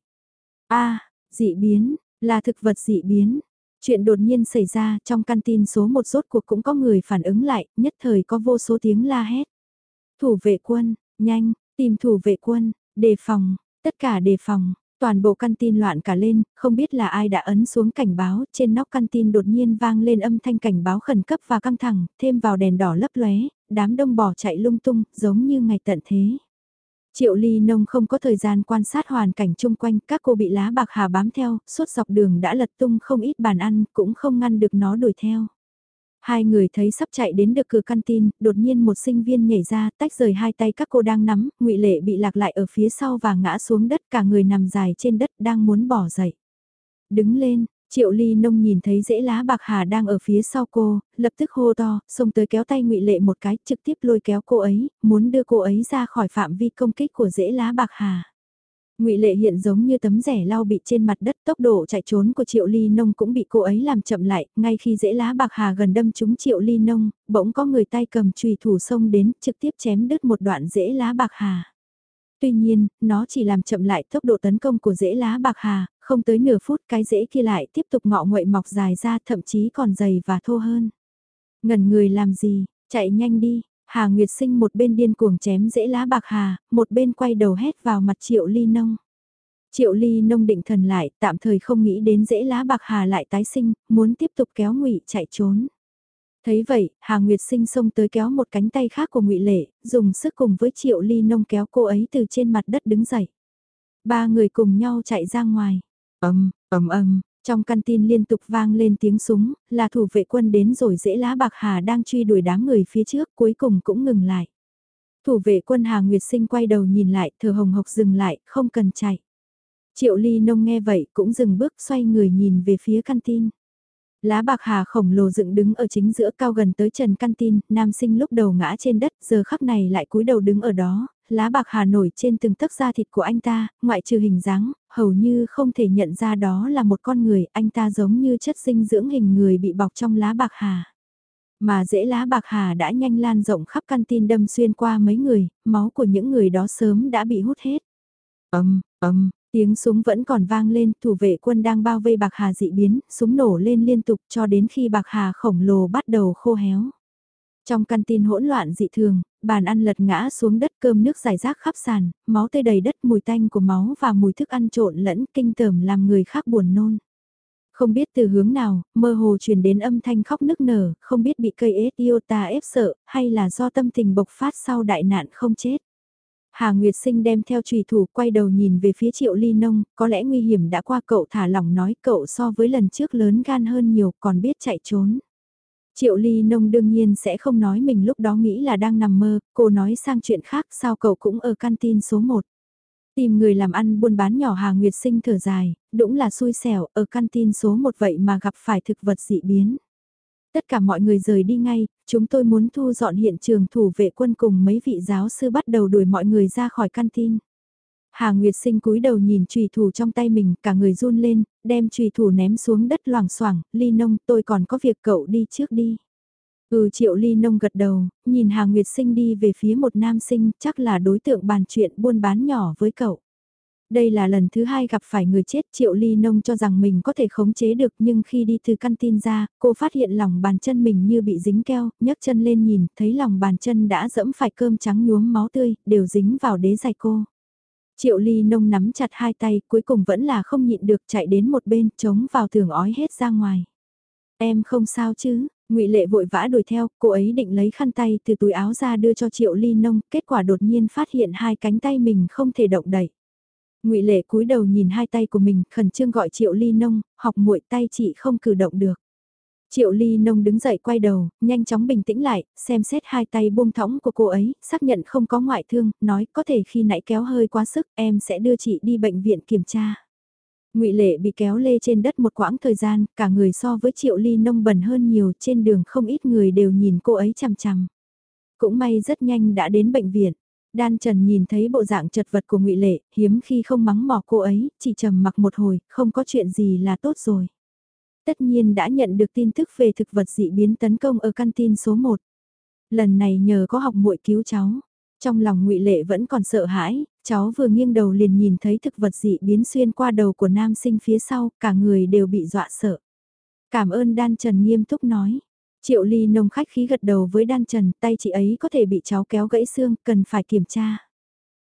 a dị biến, là thực vật dị biến. Chuyện đột nhiên xảy ra trong căn tin số một rốt cuộc cũng có người phản ứng lại, nhất thời có vô số tiếng la hét. Thủ vệ quân, nhanh, tìm thủ vệ quân, đề phòng, tất cả đề phòng. Toàn bộ căn tin loạn cả lên, không biết là ai đã ấn xuống cảnh báo, trên nóc căn tin đột nhiên vang lên âm thanh cảnh báo khẩn cấp và căng thẳng, thêm vào đèn đỏ lấp lóe, đám đông bỏ chạy lung tung, giống như ngày tận thế. Triệu ly nông không có thời gian quan sát hoàn cảnh chung quanh, các cô bị lá bạc hà bám theo, suốt dọc đường đã lật tung không ít bàn ăn, cũng không ngăn được nó đuổi theo. Hai người thấy sắp chạy đến được cửa căn tin, đột nhiên một sinh viên nhảy ra, tách rời hai tay các cô đang nắm, ngụy Lệ bị lạc lại ở phía sau và ngã xuống đất, cả người nằm dài trên đất đang muốn bỏ dậy. Đứng lên, Triệu Ly Nông nhìn thấy rễ lá bạc hà đang ở phía sau cô, lập tức hô to, xông tới kéo tay ngụy Lệ một cái, trực tiếp lôi kéo cô ấy, muốn đưa cô ấy ra khỏi phạm vi công kích của rễ lá bạc hà. Ngụy Lệ hiện giống như tấm rẻ lau bị trên mặt đất, tốc độ chạy trốn của Triệu Ly Nông cũng bị cô ấy làm chậm lại, ngay khi rễ lá bạc hà gần đâm trúng Triệu Ly Nông, bỗng có người tay cầm chùy thủ xông đến, trực tiếp chém đứt một đoạn rễ lá bạc hà. Tuy nhiên, nó chỉ làm chậm lại tốc độ tấn công của rễ lá bạc hà, không tới nửa phút cái rễ kia lại tiếp tục ngọ nguậy mọc dài ra thậm chí còn dày và thô hơn. Ngần người làm gì, chạy nhanh đi, Hà Nguyệt Sinh một bên điên cuồng chém dễ lá bạc hà, một bên quay đầu hét vào mặt Triệu Ly Nông. Triệu Ly Nông định thần lại, tạm thời không nghĩ đến dễ lá bạc hà lại tái sinh, muốn tiếp tục kéo ngụy chạy trốn. Thấy vậy, Hà Nguyệt Sinh xông tới kéo một cánh tay khác của ngụy Lệ, dùng sức cùng với Triệu Ly Nông kéo cô ấy từ trên mặt đất đứng dậy. Ba người cùng nhau chạy ra ngoài. ầm ầm ầm, trong căn tin liên tục vang lên tiếng súng, là thủ vệ quân đến rồi dễ lá bạc hà đang truy đuổi đám người phía trước cuối cùng cũng ngừng lại. Thủ vệ quân Hà Nguyệt Sinh quay đầu nhìn lại, thờ hồng hộc dừng lại, không cần chạy. Triệu ly nông nghe vậy cũng dừng bước xoay người nhìn về phía căn tin. Lá bạc hà khổng lồ dựng đứng ở chính giữa cao gần tới trần căn tin, nam sinh lúc đầu ngã trên đất, giờ khắc này lại cúi đầu đứng ở đó, lá bạc hà nổi trên từng tấc da thịt của anh ta, ngoại trừ hình dáng, hầu như không thể nhận ra đó là một con người, anh ta giống như chất dinh dưỡng hình người bị bọc trong lá bạc hà. Mà dễ lá bạc hà đã nhanh lan rộng khắp căn tin đâm xuyên qua mấy người, máu của những người đó sớm đã bị hút hết. Ấm, ấm, tiếng súng vẫn còn vang lên, thủ vệ quân đang bao vây bạc hà dị biến, súng nổ lên liên tục cho đến khi bạc hà khổng lồ bắt đầu khô héo. Trong căn tin hỗn loạn dị thường, bàn ăn lật ngã xuống đất cơm nước giải rác khắp sàn, máu tê đầy đất mùi tanh của máu và mùi thức ăn trộn lẫn kinh tởm làm người khác buồn nôn. Không biết từ hướng nào, mơ hồ truyền đến âm thanh khóc nức nở, không biết bị cây Etiota ép sợ, hay là do tâm tình bộc phát sau đại nạn không chết. Hà Nguyệt Sinh đem theo trùy thủ quay đầu nhìn về phía triệu ly nông, có lẽ nguy hiểm đã qua cậu thả lỏng nói cậu so với lần trước lớn gan hơn nhiều còn biết chạy trốn. Triệu ly nông đương nhiên sẽ không nói mình lúc đó nghĩ là đang nằm mơ, cô nói sang chuyện khác sao cậu cũng ở canteen số 1. Tìm người làm ăn buôn bán nhỏ Hà Nguyệt Sinh thở dài, đúng là xui xẻo, ở canteen số 1 vậy mà gặp phải thực vật dị biến. Tất cả mọi người rời đi ngay, chúng tôi muốn thu dọn hiện trường thủ vệ quân cùng mấy vị giáo sư bắt đầu đuổi mọi người ra khỏi căn tin Hà Nguyệt Sinh cúi đầu nhìn trùy thủ trong tay mình, cả người run lên, đem trùy thủ ném xuống đất loảng xoảng, ly nông tôi còn có việc cậu đi trước đi. Ừ triệu ly nông gật đầu, nhìn Hà Nguyệt Sinh đi về phía một nam sinh, chắc là đối tượng bàn chuyện buôn bán nhỏ với cậu. Đây là lần thứ hai gặp phải người chết Triệu Ly Nông cho rằng mình có thể khống chế được nhưng khi đi từ căn tin ra, cô phát hiện lòng bàn chân mình như bị dính keo, nhấc chân lên nhìn, thấy lòng bàn chân đã dẫm phải cơm trắng nhuốm máu tươi, đều dính vào đế giày cô. Triệu Ly Nông nắm chặt hai tay, cuối cùng vẫn là không nhịn được chạy đến một bên, chống vào tường ói hết ra ngoài. Em không sao chứ, ngụy Lệ vội vã đuổi theo, cô ấy định lấy khăn tay từ túi áo ra đưa cho Triệu Ly Nông, kết quả đột nhiên phát hiện hai cánh tay mình không thể động đậy ngụy Lệ cúi đầu nhìn hai tay của mình, khẩn trương gọi Triệu Ly Nông, học muội tay chị không cử động được. Triệu Ly Nông đứng dậy quay đầu, nhanh chóng bình tĩnh lại, xem xét hai tay buông thõng của cô ấy, xác nhận không có ngoại thương, nói có thể khi nãy kéo hơi quá sức, em sẽ đưa chị đi bệnh viện kiểm tra. Ngụy Lệ bị kéo lê trên đất một quãng thời gian, cả người so với Triệu Ly Nông bẩn hơn nhiều, trên đường không ít người đều nhìn cô ấy chằm chằm. Cũng may rất nhanh đã đến bệnh viện. Đan Trần nhìn thấy bộ dạng chật vật của Ngụy Lệ, hiếm khi không mắng mỏ cô ấy, chỉ trầm mặc một hồi, không có chuyện gì là tốt rồi. Tất nhiên đã nhận được tin tức về thực vật dị biến tấn công ở căn tin số 1. Lần này nhờ có học muội cứu cháu. Trong lòng ngụy Lệ vẫn còn sợ hãi, cháu vừa nghiêng đầu liền nhìn thấy thực vật dị biến xuyên qua đầu của nam sinh phía sau, cả người đều bị dọa sợ. Cảm ơn Đan Trần nghiêm túc nói. Triệu Ly nông khách khí gật đầu với Đan Trần, tay chị ấy có thể bị cháu kéo gãy xương, cần phải kiểm tra.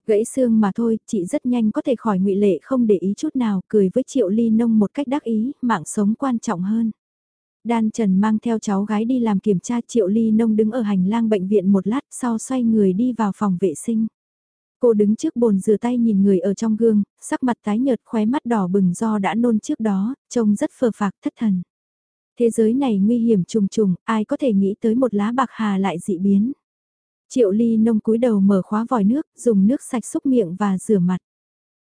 Gãy xương mà thôi, chị rất nhanh có thể khỏi ngụy lệ không để ý chút nào, cười với Triệu Ly Nông một cách đắc ý, mạng sống quan trọng hơn. Đan Trần mang theo cháu gái đi làm kiểm tra Triệu Ly Nông đứng ở hành lang bệnh viện một lát sau xoay người đi vào phòng vệ sinh. Cô đứng trước bồn rửa tay nhìn người ở trong gương, sắc mặt tái nhợt khóe mắt đỏ bừng do đã nôn trước đó, trông rất phờ phạc thất thần. Thế giới này nguy hiểm trùng trùng, ai có thể nghĩ tới một lá bạc hà lại dị biến. Triệu ly nông cúi đầu mở khóa vòi nước, dùng nước sạch xúc miệng và rửa mặt.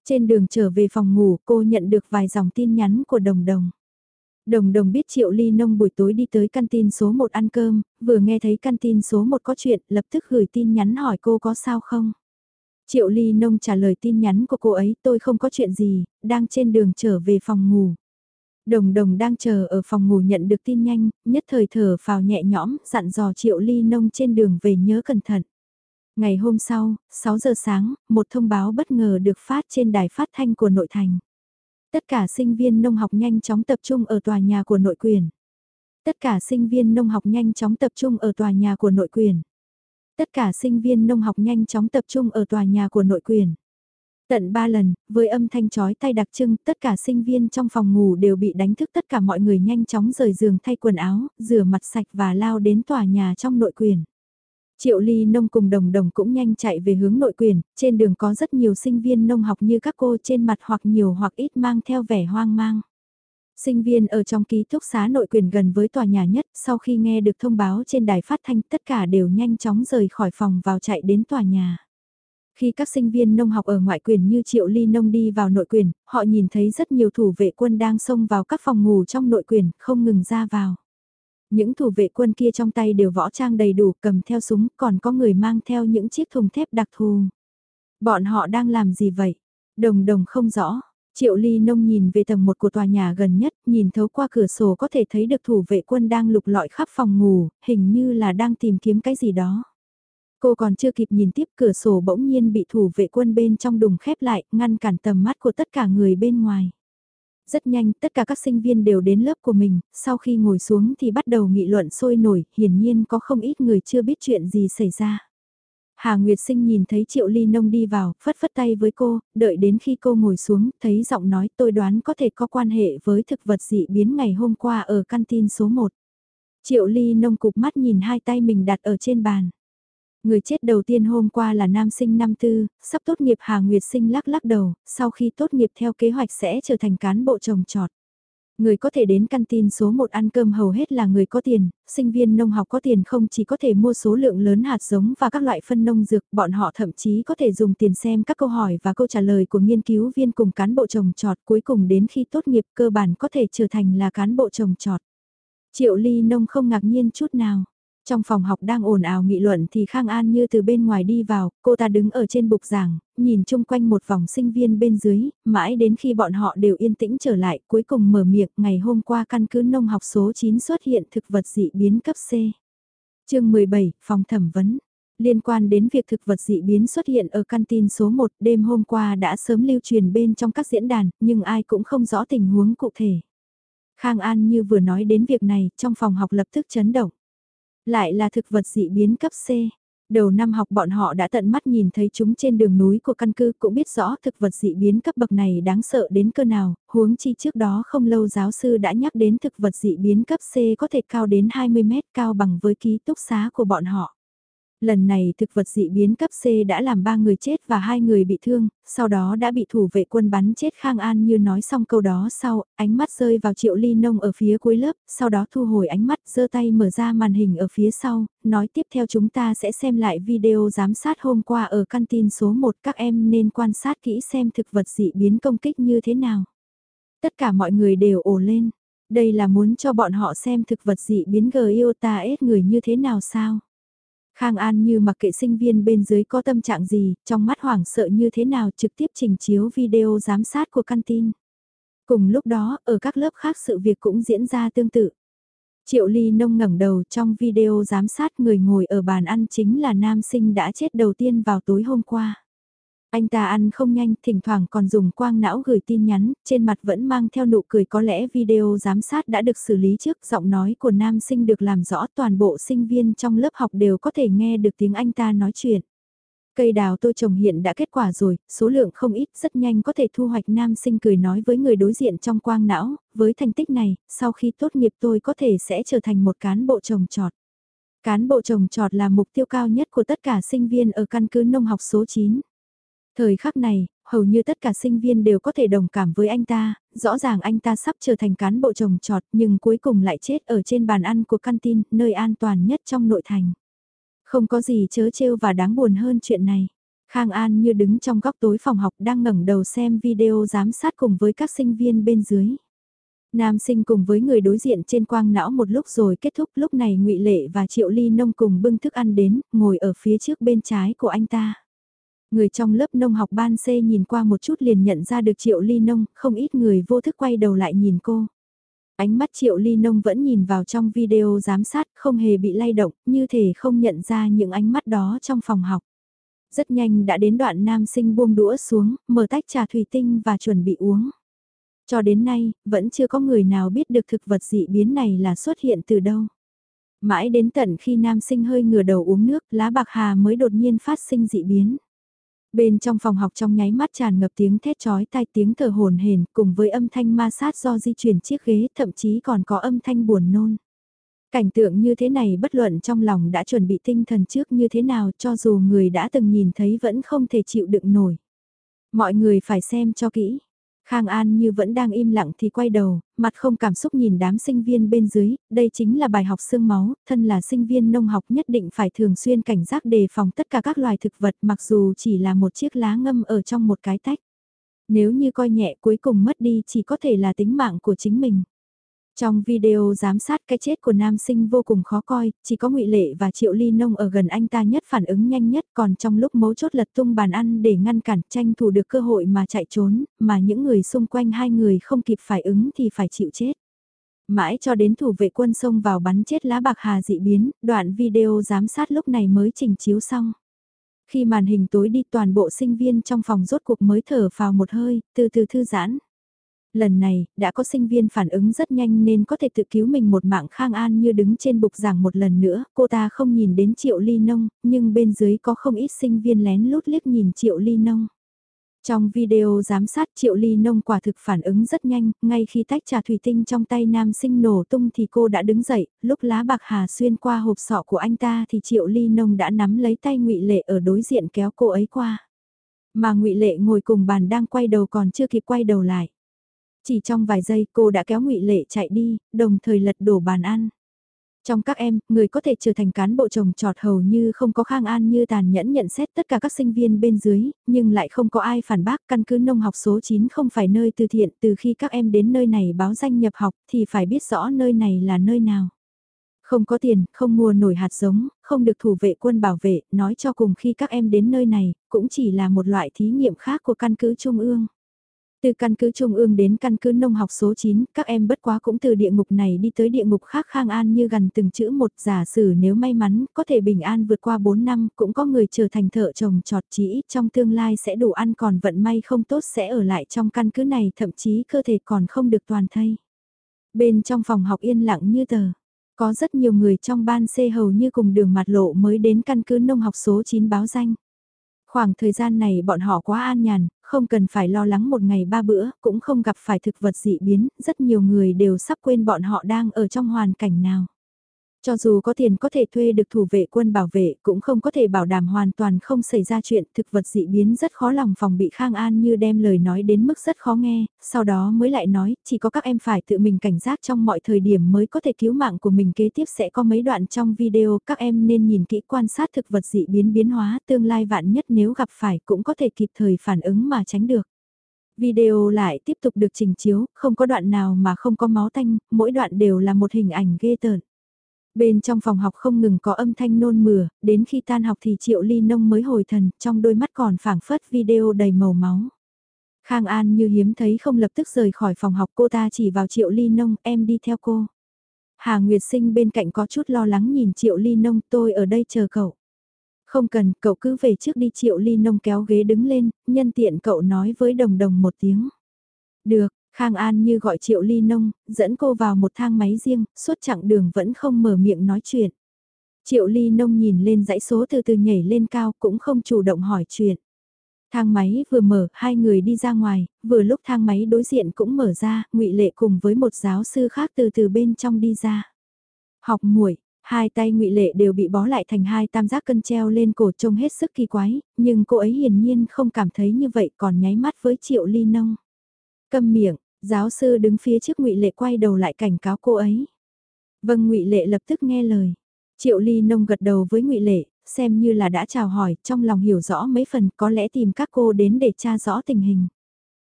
Trên đường trở về phòng ngủ cô nhận được vài dòng tin nhắn của đồng đồng. Đồng đồng biết Triệu Ly Nông buổi tối đi tới căn tin số 1 ăn cơm, vừa nghe thấy căn tin số 1 có chuyện, lập tức gửi tin nhắn hỏi cô có sao không. Triệu Ly Nông trả lời tin nhắn của cô ấy tôi không có chuyện gì, đang trên đường trở về phòng ngủ. Đồng đồng đang chờ ở phòng ngủ nhận được tin nhanh, nhất thời thở phào nhẹ nhõm, dặn dò triệu ly nông trên đường về nhớ cẩn thận. Ngày hôm sau, 6 giờ sáng, một thông báo bất ngờ được phát trên đài phát thanh của nội thành. Tất cả sinh viên nông học nhanh chóng tập trung ở tòa nhà của nội quyền. Tất cả sinh viên nông học nhanh chóng tập trung ở tòa nhà của nội quyền. Tất cả sinh viên nông học nhanh chóng tập trung ở tòa nhà của nội quyền. Tận ba lần, với âm thanh chói tay đặc trưng, tất cả sinh viên trong phòng ngủ đều bị đánh thức tất cả mọi người nhanh chóng rời giường thay quần áo, rửa mặt sạch và lao đến tòa nhà trong nội quyền. Triệu Ly Nông cùng đồng đồng cũng nhanh chạy về hướng nội quyền, trên đường có rất nhiều sinh viên nông học như các cô trên mặt hoặc nhiều hoặc ít mang theo vẻ hoang mang. Sinh viên ở trong ký túc xá nội quyền gần với tòa nhà nhất sau khi nghe được thông báo trên đài phát thanh tất cả đều nhanh chóng rời khỏi phòng vào chạy đến tòa nhà. Khi các sinh viên nông học ở ngoại quyền như Triệu Ly Nông đi vào nội quyền, họ nhìn thấy rất nhiều thủ vệ quân đang xông vào các phòng ngủ trong nội quyền, không ngừng ra vào. Những thủ vệ quân kia trong tay đều võ trang đầy đủ cầm theo súng, còn có người mang theo những chiếc thùng thép đặc thù. Bọn họ đang làm gì vậy? Đồng đồng không rõ. Triệu Ly Nông nhìn về tầng một của tòa nhà gần nhất, nhìn thấu qua cửa sổ có thể thấy được thủ vệ quân đang lục lọi khắp phòng ngủ, hình như là đang tìm kiếm cái gì đó. Cô còn chưa kịp nhìn tiếp cửa sổ bỗng nhiên bị thủ vệ quân bên trong đùng khép lại, ngăn cản tầm mắt của tất cả người bên ngoài. Rất nhanh, tất cả các sinh viên đều đến lớp của mình, sau khi ngồi xuống thì bắt đầu nghị luận sôi nổi, hiển nhiên có không ít người chưa biết chuyện gì xảy ra. Hà Nguyệt Sinh nhìn thấy Triệu Ly Nông đi vào, phất phất tay với cô, đợi đến khi cô ngồi xuống, thấy giọng nói tôi đoán có thể có quan hệ với thực vật dị biến ngày hôm qua ở căn tin số 1. Triệu Ly Nông cục mắt nhìn hai tay mình đặt ở trên bàn. Người chết đầu tiên hôm qua là nam sinh năm tư, sắp tốt nghiệp Hà Nguyệt Sinh lắc lắc đầu, sau khi tốt nghiệp theo kế hoạch sẽ trở thành cán bộ trồng trọt. Người có thể đến canteen số 1 ăn cơm hầu hết là người có tiền, sinh viên nông học có tiền không chỉ có thể mua số lượng lớn hạt giống và các loại phân nông dược, bọn họ thậm chí có thể dùng tiền xem các câu hỏi và câu trả lời của nghiên cứu viên cùng cán bộ trồng trọt cuối cùng đến khi tốt nghiệp cơ bản có thể trở thành là cán bộ trồng trọt. Triệu ly nông không ngạc nhiên chút nào. Trong phòng học đang ồn ào nghị luận thì Khang An như từ bên ngoài đi vào, cô ta đứng ở trên bục giảng, nhìn chung quanh một vòng sinh viên bên dưới, mãi đến khi bọn họ đều yên tĩnh trở lại, cuối cùng mở miệng ngày hôm qua căn cứ nông học số 9 xuất hiện thực vật dị biến cấp C. chương 17, phòng thẩm vấn. Liên quan đến việc thực vật dị biến xuất hiện ở canteen số 1 đêm hôm qua đã sớm lưu truyền bên trong các diễn đàn, nhưng ai cũng không rõ tình huống cụ thể. Khang An như vừa nói đến việc này, trong phòng học lập tức chấn động. Lại là thực vật dị biến cấp C. Đầu năm học bọn họ đã tận mắt nhìn thấy chúng trên đường núi của căn cứ cũng biết rõ thực vật dị biến cấp bậc này đáng sợ đến cơ nào, huống chi trước đó không lâu giáo sư đã nhắc đến thực vật dị biến cấp C có thể cao đến 20 mét cao bằng với ký túc xá của bọn họ. Lần này thực vật dị biến cấp C đã làm ba người chết và hai người bị thương, sau đó đã bị thủ vệ quân bắn chết Khang An như nói xong câu đó sau, ánh mắt rơi vào triệu ly nông ở phía cuối lớp, sau đó thu hồi ánh mắt giơ tay mở ra màn hình ở phía sau, nói tiếp theo chúng ta sẽ xem lại video giám sát hôm qua ở tin số 1 các em nên quan sát kỹ xem thực vật dị biến công kích như thế nào. Tất cả mọi người đều ồ lên, đây là muốn cho bọn họ xem thực vật dị biến Giota S người như thế nào sao? Khang An như mặc kệ sinh viên bên dưới có tâm trạng gì, trong mắt hoảng sợ như thế nào trực tiếp trình chiếu video giám sát của canteen. Cùng lúc đó, ở các lớp khác sự việc cũng diễn ra tương tự. Triệu Ly nông ngẩng đầu trong video giám sát người ngồi ở bàn ăn chính là nam sinh đã chết đầu tiên vào tối hôm qua. Anh ta ăn không nhanh, thỉnh thoảng còn dùng quang não gửi tin nhắn, trên mặt vẫn mang theo nụ cười có lẽ video giám sát đã được xử lý trước, giọng nói của nam sinh được làm rõ toàn bộ sinh viên trong lớp học đều có thể nghe được tiếng anh ta nói chuyện. Cây đào tôi trồng hiện đã kết quả rồi, số lượng không ít, rất nhanh có thể thu hoạch nam sinh cười nói với người đối diện trong quang não, với thành tích này, sau khi tốt nghiệp tôi có thể sẽ trở thành một cán bộ trồng trọt. Cán bộ trồng trọt là mục tiêu cao nhất của tất cả sinh viên ở căn cứ nông học số 9. Thời khắc này, hầu như tất cả sinh viên đều có thể đồng cảm với anh ta, rõ ràng anh ta sắp trở thành cán bộ trồng trọt nhưng cuối cùng lại chết ở trên bàn ăn của canteen, nơi an toàn nhất trong nội thành. Không có gì chớ trêu và đáng buồn hơn chuyện này. Khang An như đứng trong góc tối phòng học đang ngẩng đầu xem video giám sát cùng với các sinh viên bên dưới. Nam sinh cùng với người đối diện trên quang não một lúc rồi kết thúc lúc này ngụy Lệ và Triệu Ly Nông cùng bưng thức ăn đến, ngồi ở phía trước bên trái của anh ta. Người trong lớp nông học ban C nhìn qua một chút liền nhận ra được Triệu Ly Nông, không ít người vô thức quay đầu lại nhìn cô. Ánh mắt Triệu Ly Nông vẫn nhìn vào trong video giám sát không hề bị lay động, như thể không nhận ra những ánh mắt đó trong phòng học. Rất nhanh đã đến đoạn nam sinh buông đũa xuống, mở tách trà thủy tinh và chuẩn bị uống. Cho đến nay, vẫn chưa có người nào biết được thực vật dị biến này là xuất hiện từ đâu. Mãi đến tận khi nam sinh hơi ngửa đầu uống nước, lá bạc hà mới đột nhiên phát sinh dị biến. Bên trong phòng học trong nháy mắt tràn ngập tiếng thét chói tai, tiếng thở hồn hển cùng với âm thanh ma sát do di chuyển chiếc ghế, thậm chí còn có âm thanh buồn nôn. Cảnh tượng như thế này bất luận trong lòng đã chuẩn bị tinh thần trước như thế nào, cho dù người đã từng nhìn thấy vẫn không thể chịu đựng nổi. Mọi người phải xem cho kỹ. Khang An như vẫn đang im lặng thì quay đầu, mặt không cảm xúc nhìn đám sinh viên bên dưới, đây chính là bài học xương máu, thân là sinh viên nông học nhất định phải thường xuyên cảnh giác đề phòng tất cả các loài thực vật mặc dù chỉ là một chiếc lá ngâm ở trong một cái tách. Nếu như coi nhẹ cuối cùng mất đi chỉ có thể là tính mạng của chính mình. Trong video giám sát cái chết của nam sinh vô cùng khó coi, chỉ có ngụy Lệ và Triệu Ly Nông ở gần anh ta nhất phản ứng nhanh nhất còn trong lúc mấu chốt lật tung bàn ăn để ngăn cản tranh thủ được cơ hội mà chạy trốn, mà những người xung quanh hai người không kịp phải ứng thì phải chịu chết. Mãi cho đến thủ vệ quân xông vào bắn chết lá bạc hà dị biến, đoạn video giám sát lúc này mới trình chiếu xong. Khi màn hình tối đi toàn bộ sinh viên trong phòng rốt cuộc mới thở vào một hơi, từ từ thư giãn. Lần này, đã có sinh viên phản ứng rất nhanh nên có thể tự cứu mình một mạng khang an như đứng trên bục giảng một lần nữa, cô ta không nhìn đến triệu ly nông, nhưng bên dưới có không ít sinh viên lén lút liếc nhìn triệu ly nông. Trong video giám sát Triệu Ly Nông quả thực phản ứng rất nhanh, ngay khi tách trà thủy tinh trong tay nam sinh nổ tung thì cô đã đứng dậy, lúc lá bạc hà xuyên qua hộp sọ của anh ta thì Triệu Ly Nông đã nắm lấy tay ngụy Lệ ở đối diện kéo cô ấy qua. Mà ngụy Lệ ngồi cùng bàn đang quay đầu còn chưa kịp quay đầu lại. Chỉ trong vài giây cô đã kéo ngụy Lệ chạy đi, đồng thời lật đổ bàn ăn. Trong các em, người có thể trở thành cán bộ trồng trọt hầu như không có khang an như tàn nhẫn nhận xét tất cả các sinh viên bên dưới, nhưng lại không có ai phản bác căn cứ nông học số 9 không phải nơi từ thiện từ khi các em đến nơi này báo danh nhập học thì phải biết rõ nơi này là nơi nào. Không có tiền, không mua nổi hạt giống, không được thủ vệ quân bảo vệ, nói cho cùng khi các em đến nơi này, cũng chỉ là một loại thí nghiệm khác của căn cứ Trung ương. Từ căn cứ Trung ương đến căn cứ nông học số 9, các em bất quá cũng từ địa ngục này đi tới địa ngục khác khang an như gần từng chữ một giả sử nếu may mắn có thể bình an vượt qua 4 năm cũng có người trở thành thợ trồng trọt chỉ ít trong tương lai sẽ đủ ăn còn vận may không tốt sẽ ở lại trong căn cứ này thậm chí cơ thể còn không được toàn thây. Bên trong phòng học yên lặng như tờ, có rất nhiều người trong ban C hầu như cùng đường mặt lộ mới đến căn cứ nông học số 9 báo danh. Khoảng thời gian này bọn họ quá an nhàn, không cần phải lo lắng một ngày ba bữa, cũng không gặp phải thực vật dị biến, rất nhiều người đều sắp quên bọn họ đang ở trong hoàn cảnh nào. Cho dù có tiền có thể thuê được thủ vệ quân bảo vệ cũng không có thể bảo đảm hoàn toàn không xảy ra chuyện thực vật dị biến rất khó lòng phòng bị khang an như đem lời nói đến mức rất khó nghe, sau đó mới lại nói chỉ có các em phải tự mình cảnh giác trong mọi thời điểm mới có thể cứu mạng của mình kế tiếp sẽ có mấy đoạn trong video các em nên nhìn kỹ quan sát thực vật dị biến biến hóa tương lai vạn nhất nếu gặp phải cũng có thể kịp thời phản ứng mà tránh được. Video lại tiếp tục được trình chiếu, không có đoạn nào mà không có máu tanh, mỗi đoạn đều là một hình ảnh ghê tởn. Bên trong phòng học không ngừng có âm thanh nôn mửa, đến khi tan học thì Triệu Ly Nông mới hồi thần, trong đôi mắt còn phảng phất video đầy màu máu. Khang An như hiếm thấy không lập tức rời khỏi phòng học cô ta chỉ vào Triệu Ly Nông, em đi theo cô. Hà Nguyệt Sinh bên cạnh có chút lo lắng nhìn Triệu Ly Nông, tôi ở đây chờ cậu. Không cần, cậu cứ về trước đi Triệu Ly Nông kéo ghế đứng lên, nhân tiện cậu nói với đồng đồng một tiếng. Được, Khang An như gọi Triệu Ly Nông, dẫn cô vào một thang máy riêng, suốt chặng đường vẫn không mở miệng nói chuyện. Triệu Ly Nông nhìn lên dãy số từ từ nhảy lên cao cũng không chủ động hỏi chuyện. Thang máy vừa mở, hai người đi ra ngoài, vừa lúc thang máy đối diện cũng mở ra, ngụy Lệ cùng với một giáo sư khác từ từ bên trong đi ra. Học muội, hai tay ngụy Lệ đều bị bó lại thành hai tam giác cân treo lên cổ trông hết sức kỳ quái, nhưng cô ấy hiển nhiên không cảm thấy như vậy còn nháy mắt với Triệu Ly Nông. Câm miệng, giáo sư đứng phía trước ngụy Lệ quay đầu lại cảnh cáo cô ấy. Vâng ngụy Lệ lập tức nghe lời. Triệu Ly Nông gật đầu với ngụy Lệ, xem như là đã chào hỏi, trong lòng hiểu rõ mấy phần có lẽ tìm các cô đến để tra rõ tình hình.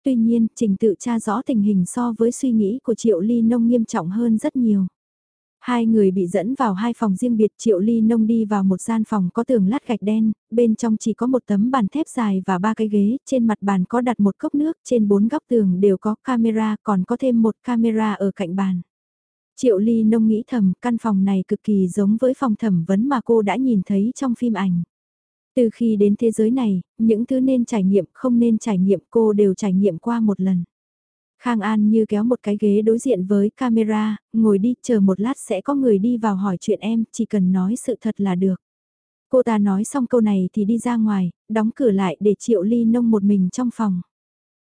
Tuy nhiên, trình tự tra rõ tình hình so với suy nghĩ của Triệu Ly Nông nghiêm trọng hơn rất nhiều. Hai người bị dẫn vào hai phòng riêng biệt Triệu Ly Nông đi vào một gian phòng có tường lát gạch đen, bên trong chỉ có một tấm bàn thép dài và ba cái ghế, trên mặt bàn có đặt một cốc nước, trên bốn góc tường đều có camera, còn có thêm một camera ở cạnh bàn. Triệu Ly Nông nghĩ thầm, căn phòng này cực kỳ giống với phòng thẩm vấn mà cô đã nhìn thấy trong phim ảnh. Từ khi đến thế giới này, những thứ nên trải nghiệm không nên trải nghiệm cô đều trải nghiệm qua một lần. Khang An như kéo một cái ghế đối diện với camera, ngồi đi, chờ một lát sẽ có người đi vào hỏi chuyện em, chỉ cần nói sự thật là được. Cô ta nói xong câu này thì đi ra ngoài, đóng cửa lại để Triệu Ly Nông một mình trong phòng.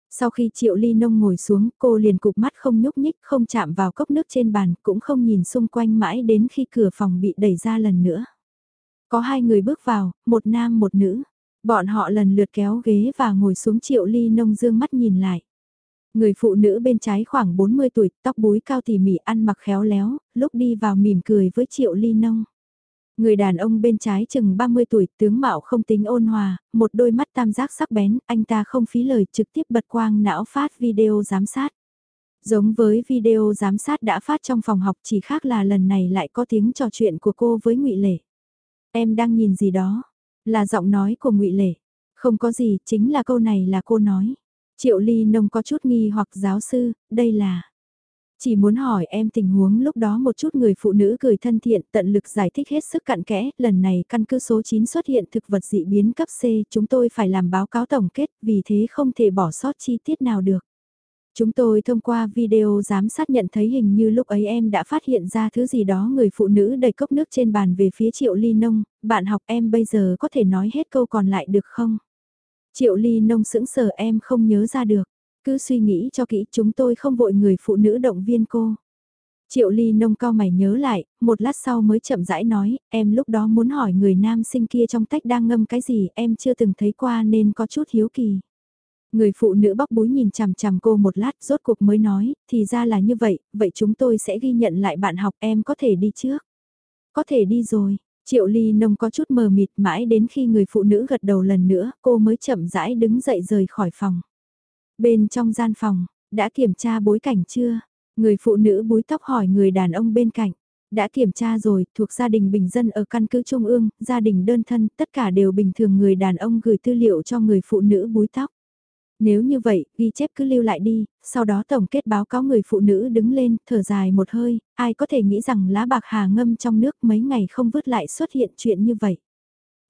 Sau khi Triệu Ly Nông ngồi xuống, cô liền cụp mắt không nhúc nhích, không chạm vào cốc nước trên bàn, cũng không nhìn xung quanh mãi đến khi cửa phòng bị đẩy ra lần nữa. Có hai người bước vào, một nam một nữ. Bọn họ lần lượt kéo ghế và ngồi xuống Triệu Ly Nông dương mắt nhìn lại. Người phụ nữ bên trái khoảng 40 tuổi, tóc búi cao tỉ mỉ ăn mặc khéo léo, lúc đi vào mỉm cười với Triệu Ly Nông. Người đàn ông bên trái chừng 30 tuổi, tướng mạo không tính ôn hòa, một đôi mắt tam giác sắc bén, anh ta không phí lời trực tiếp bật quang não phát video giám sát. Giống với video giám sát đã phát trong phòng học chỉ khác là lần này lại có tiếng trò chuyện của cô với ngụy Lệ. Em đang nhìn gì đó? Là giọng nói của ngụy Lệ. Không có gì, chính là câu này là cô nói. Triệu Ly Nông có chút nghi hoặc giáo sư, đây là... Chỉ muốn hỏi em tình huống lúc đó một chút người phụ nữ cười thân thiện tận lực giải thích hết sức cặn kẽ, lần này căn cứ số 9 xuất hiện thực vật dị biến cấp C, chúng tôi phải làm báo cáo tổng kết, vì thế không thể bỏ sót chi tiết nào được. Chúng tôi thông qua video giám sát nhận thấy hình như lúc ấy em đã phát hiện ra thứ gì đó người phụ nữ đầy cốc nước trên bàn về phía Triệu Ly Nông, bạn học em bây giờ có thể nói hết câu còn lại được không? Triệu Ly Nông sững sờ em không nhớ ra được. Cứ suy nghĩ cho kỹ chúng tôi không vội người phụ nữ động viên cô. Triệu ly nông cao mày nhớ lại, một lát sau mới chậm rãi nói, em lúc đó muốn hỏi người nam sinh kia trong tách đang ngâm cái gì em chưa từng thấy qua nên có chút hiếu kỳ. Người phụ nữ bóc búi nhìn chằm chằm cô một lát rốt cuộc mới nói, thì ra là như vậy, vậy chúng tôi sẽ ghi nhận lại bạn học em có thể đi trước. Có thể đi rồi, triệu ly nông có chút mờ mịt mãi đến khi người phụ nữ gật đầu lần nữa cô mới chậm rãi đứng dậy rời khỏi phòng. Bên trong gian phòng, đã kiểm tra bối cảnh chưa? Người phụ nữ búi tóc hỏi người đàn ông bên cạnh. Đã kiểm tra rồi, thuộc gia đình bình dân ở căn cứ Trung ương, gia đình đơn thân, tất cả đều bình thường người đàn ông gửi tư liệu cho người phụ nữ búi tóc. Nếu như vậy, ghi chép cứ lưu lại đi, sau đó tổng kết báo cáo người phụ nữ đứng lên, thở dài một hơi, ai có thể nghĩ rằng lá bạc hà ngâm trong nước mấy ngày không vứt lại xuất hiện chuyện như vậy.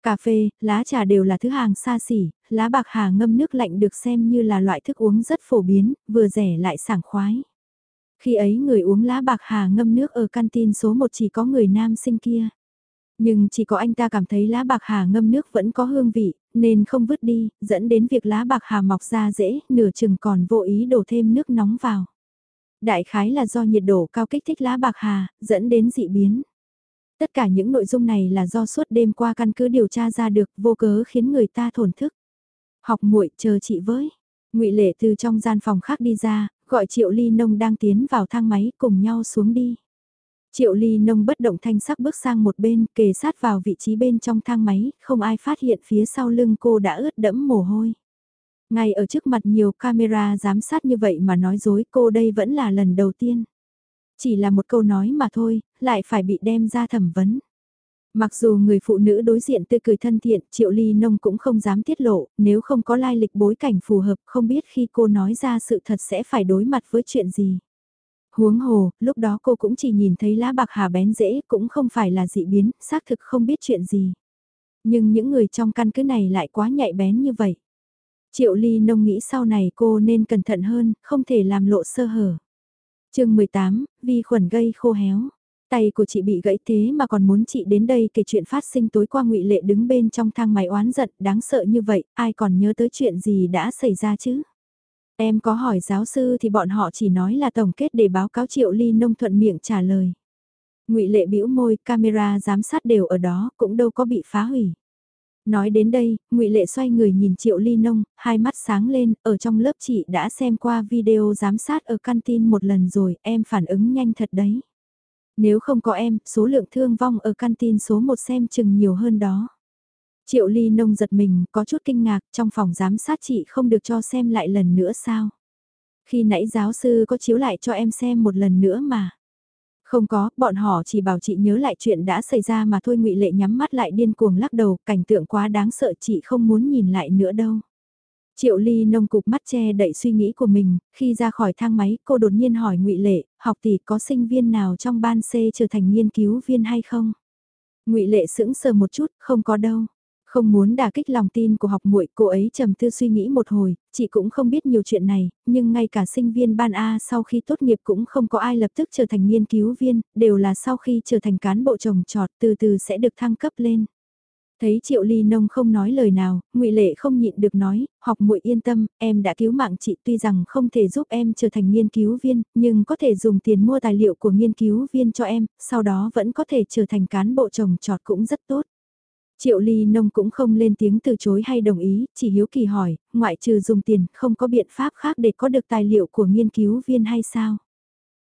Cà phê, lá trà đều là thứ hàng xa xỉ, lá bạc hà ngâm nước lạnh được xem như là loại thức uống rất phổ biến, vừa rẻ lại sảng khoái. Khi ấy người uống lá bạc hà ngâm nước ở canteen số 1 chỉ có người nam sinh kia. Nhưng chỉ có anh ta cảm thấy lá bạc hà ngâm nước vẫn có hương vị, nên không vứt đi, dẫn đến việc lá bạc hà mọc ra dễ, nửa chừng còn vô ý đổ thêm nước nóng vào. Đại khái là do nhiệt độ cao kích thích lá bạc hà, dẫn đến dị biến. Tất cả những nội dung này là do suốt đêm qua căn cứ điều tra ra được vô cớ khiến người ta thổn thức. Học muội chờ chị với. ngụy Lệ từ trong gian phòng khác đi ra, gọi Triệu Ly Nông đang tiến vào thang máy cùng nhau xuống đi. Triệu Ly Nông bất động thanh sắc bước sang một bên, kề sát vào vị trí bên trong thang máy, không ai phát hiện phía sau lưng cô đã ướt đẫm mồ hôi. Ngay ở trước mặt nhiều camera giám sát như vậy mà nói dối cô đây vẫn là lần đầu tiên. Chỉ là một câu nói mà thôi, lại phải bị đem ra thẩm vấn. Mặc dù người phụ nữ đối diện tươi cười thân thiện, Triệu Ly Nông cũng không dám tiết lộ, nếu không có lai lịch bối cảnh phù hợp không biết khi cô nói ra sự thật sẽ phải đối mặt với chuyện gì. Huống hồ, lúc đó cô cũng chỉ nhìn thấy lá bạc hà bén dễ, cũng không phải là dị biến, xác thực không biết chuyện gì. Nhưng những người trong căn cứ này lại quá nhạy bén như vậy. Triệu Ly Nông nghĩ sau này cô nên cẩn thận hơn, không thể làm lộ sơ hở chương 18, vi khuẩn gây khô héo. Tay của chị bị gãy thế mà còn muốn chị đến đây kể chuyện phát sinh tối qua ngụy Lệ đứng bên trong thang máy oán giận, đáng sợ như vậy, ai còn nhớ tới chuyện gì đã xảy ra chứ? Em có hỏi giáo sư thì bọn họ chỉ nói là tổng kết để báo cáo Triệu Ly nông thuận miệng trả lời. ngụy Lệ bĩu môi, camera giám sát đều ở đó, cũng đâu có bị phá hủy. Nói đến đây, ngụy Lệ xoay người nhìn Triệu Ly Nông, hai mắt sáng lên, ở trong lớp chị đã xem qua video giám sát ở canteen một lần rồi, em phản ứng nhanh thật đấy. Nếu không có em, số lượng thương vong ở canteen số 1 xem chừng nhiều hơn đó. Triệu Ly Nông giật mình, có chút kinh ngạc, trong phòng giám sát chị không được cho xem lại lần nữa sao? Khi nãy giáo sư có chiếu lại cho em xem một lần nữa mà. Không có, bọn họ chỉ bảo chị nhớ lại chuyện đã xảy ra mà thôi ngụy Lệ nhắm mắt lại điên cuồng lắc đầu, cảnh tượng quá đáng sợ chị không muốn nhìn lại nữa đâu. Triệu Ly nông cục mắt che đậy suy nghĩ của mình, khi ra khỏi thang máy cô đột nhiên hỏi ngụy Lệ, học tỷ có sinh viên nào trong ban C trở thành nghiên cứu viên hay không? ngụy Lệ sững sờ một chút, không có đâu. Không muốn đả kích lòng tin của học muội, cô ấy trầm tư suy nghĩ một hồi, chị cũng không biết nhiều chuyện này, nhưng ngay cả sinh viên ban A sau khi tốt nghiệp cũng không có ai lập tức trở thành nghiên cứu viên, đều là sau khi trở thành cán bộ trồng trọt từ từ sẽ được thăng cấp lên. Thấy Triệu Ly Nông không nói lời nào, ngụy Lệ không nhịn được nói, học muội yên tâm, em đã cứu mạng chị tuy rằng không thể giúp em trở thành nghiên cứu viên, nhưng có thể dùng tiền mua tài liệu của nghiên cứu viên cho em, sau đó vẫn có thể trở thành cán bộ trồng trọt cũng rất tốt. Triệu Ly Nông cũng không lên tiếng từ chối hay đồng ý, chỉ hiếu kỳ hỏi, ngoại trừ dùng tiền, không có biện pháp khác để có được tài liệu của nghiên cứu viên hay sao?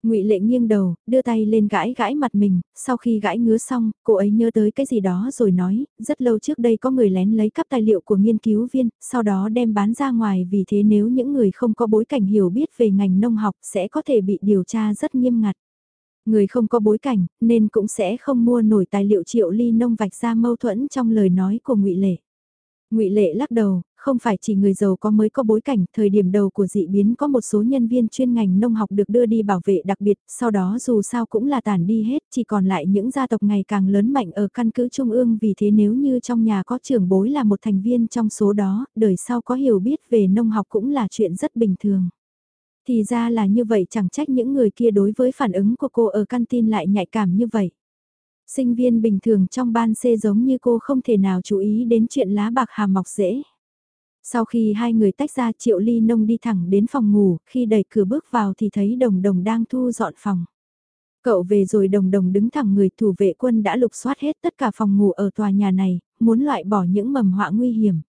ngụy Lệ nghiêng đầu, đưa tay lên gãi gãi mặt mình, sau khi gãi ngứa xong, cô ấy nhớ tới cái gì đó rồi nói, rất lâu trước đây có người lén lấy cắp tài liệu của nghiên cứu viên, sau đó đem bán ra ngoài vì thế nếu những người không có bối cảnh hiểu biết về ngành nông học sẽ có thể bị điều tra rất nghiêm ngặt. Người không có bối cảnh, nên cũng sẽ không mua nổi tài liệu triệu ly nông vạch ra mâu thuẫn trong lời nói của ngụy Lệ. Ngụy Lệ lắc đầu, không phải chỉ người giàu có mới có bối cảnh, thời điểm đầu của dị biến có một số nhân viên chuyên ngành nông học được đưa đi bảo vệ đặc biệt, sau đó dù sao cũng là tàn đi hết, chỉ còn lại những gia tộc ngày càng lớn mạnh ở căn cứ trung ương vì thế nếu như trong nhà có trưởng bối là một thành viên trong số đó, đời sau có hiểu biết về nông học cũng là chuyện rất bình thường. Thì ra là như vậy chẳng trách những người kia đối với phản ứng của cô ở căn tin lại nhạy cảm như vậy. Sinh viên bình thường trong ban C giống như cô không thể nào chú ý đến chuyện lá bạc hà mọc rễ. Sau khi hai người tách ra Triệu Ly Nông đi thẳng đến phòng ngủ, khi đẩy cửa bước vào thì thấy Đồng Đồng đang thu dọn phòng. Cậu về rồi Đồng Đồng đứng thẳng người thủ vệ quân đã lục soát hết tất cả phòng ngủ ở tòa nhà này, muốn loại bỏ những mầm họa nguy hiểm.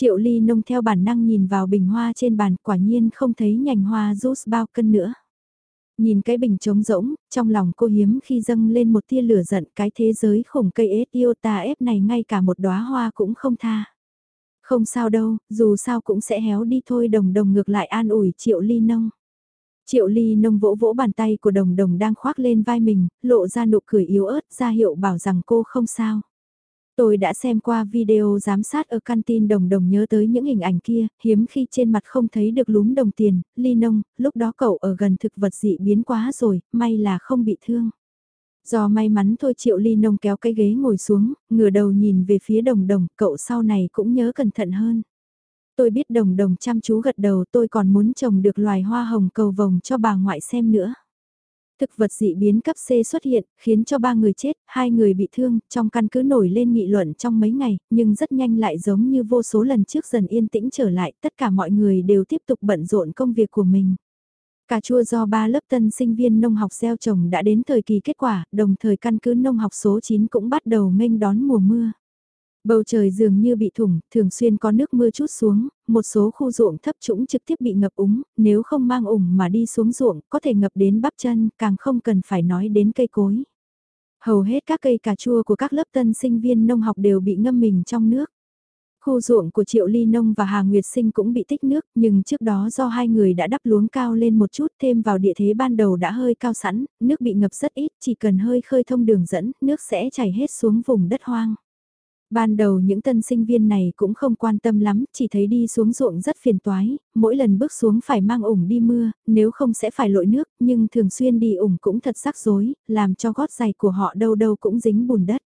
Triệu Ly Nông theo bản năng nhìn vào bình hoa trên bàn quả nhiên không thấy nhành hoa rút bao cân nữa. Nhìn cái bình trống rỗng, trong lòng cô hiếm khi dâng lên một tia lửa giận cái thế giới khủng cây ta ép này ngay cả một đóa hoa cũng không tha. Không sao đâu, dù sao cũng sẽ héo đi thôi đồng đồng ngược lại an ủi triệu ly nông. Triệu ly nông vỗ vỗ bàn tay của đồng đồng đang khoác lên vai mình, lộ ra nụ cười yếu ớt ra hiệu bảo rằng cô không sao. Tôi đã xem qua video giám sát ở canteen đồng đồng nhớ tới những hình ảnh kia, hiếm khi trên mặt không thấy được lúm đồng tiền, ly nông, lúc đó cậu ở gần thực vật dị biến quá rồi, may là không bị thương. Do may mắn thôi Triệu Ly Nông kéo cái ghế ngồi xuống, ngửa đầu nhìn về phía đồng đồng, cậu sau này cũng nhớ cẩn thận hơn. Tôi biết đồng đồng chăm chú gật đầu tôi còn muốn trồng được loài hoa hồng cầu vồng cho bà ngoại xem nữa. Thực vật dị biến cấp C xuất hiện, khiến cho ba người chết, hai người bị thương, trong căn cứ nổi lên nghị luận trong mấy ngày, nhưng rất nhanh lại giống như vô số lần trước dần yên tĩnh trở lại, tất cả mọi người đều tiếp tục bận rộn công việc của mình. Cà chua do ba lớp tân sinh viên nông học gieo trồng đã đến thời kỳ kết quả, đồng thời căn cứ nông học số 9 cũng bắt đầu nghênh đón mùa mưa. Bầu trời dường như bị thủng, thường xuyên có nước mưa chút xuống, một số khu ruộng thấp trũng trực tiếp bị ngập úng, nếu không mang ủng mà đi xuống ruộng, có thể ngập đến bắp chân, càng không cần phải nói đến cây cối. Hầu hết các cây cà chua của các lớp tân sinh viên nông học đều bị ngâm mình trong nước. Khu ruộng của Triệu Ly Nông và Hà Nguyệt Sinh cũng bị tích nước, nhưng trước đó do hai người đã đắp luống cao lên một chút thêm vào địa thế ban đầu đã hơi cao sẵn, nước bị ngập rất ít, chỉ cần hơi khơi thông đường dẫn, nước sẽ chảy hết xuống vùng đất hoang. Ban đầu những tân sinh viên này cũng không quan tâm lắm, chỉ thấy đi xuống ruộng rất phiền toái, mỗi lần bước xuống phải mang ủng đi mưa, nếu không sẽ phải lội nước, nhưng thường xuyên đi ủng cũng thật rắc rối, làm cho gót giày của họ đâu đâu cũng dính bùn đất.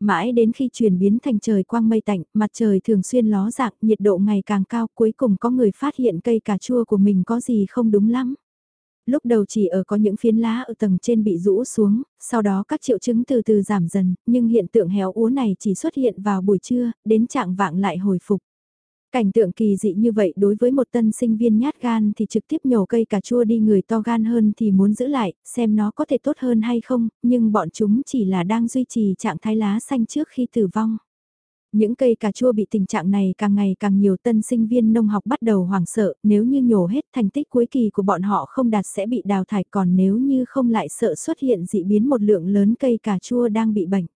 Mãi đến khi chuyển biến thành trời quang mây tạnh, mặt trời thường xuyên ló dạng, nhiệt độ ngày càng cao, cuối cùng có người phát hiện cây cà chua của mình có gì không đúng lắm. Lúc đầu chỉ ở có những phiến lá ở tầng trên bị rũ xuống, sau đó các triệu chứng từ từ giảm dần, nhưng hiện tượng héo úa này chỉ xuất hiện vào buổi trưa, đến trạng vạng lại hồi phục. Cảnh tượng kỳ dị như vậy đối với một tân sinh viên nhát gan thì trực tiếp nhổ cây cà chua đi người to gan hơn thì muốn giữ lại, xem nó có thể tốt hơn hay không, nhưng bọn chúng chỉ là đang duy trì trạng thái lá xanh trước khi tử vong. Những cây cà chua bị tình trạng này càng ngày càng nhiều tân sinh viên nông học bắt đầu hoảng sợ, nếu như nhổ hết thành tích cuối kỳ của bọn họ không đạt sẽ bị đào thải còn nếu như không lại sợ xuất hiện dị biến một lượng lớn cây cà chua đang bị bệnh.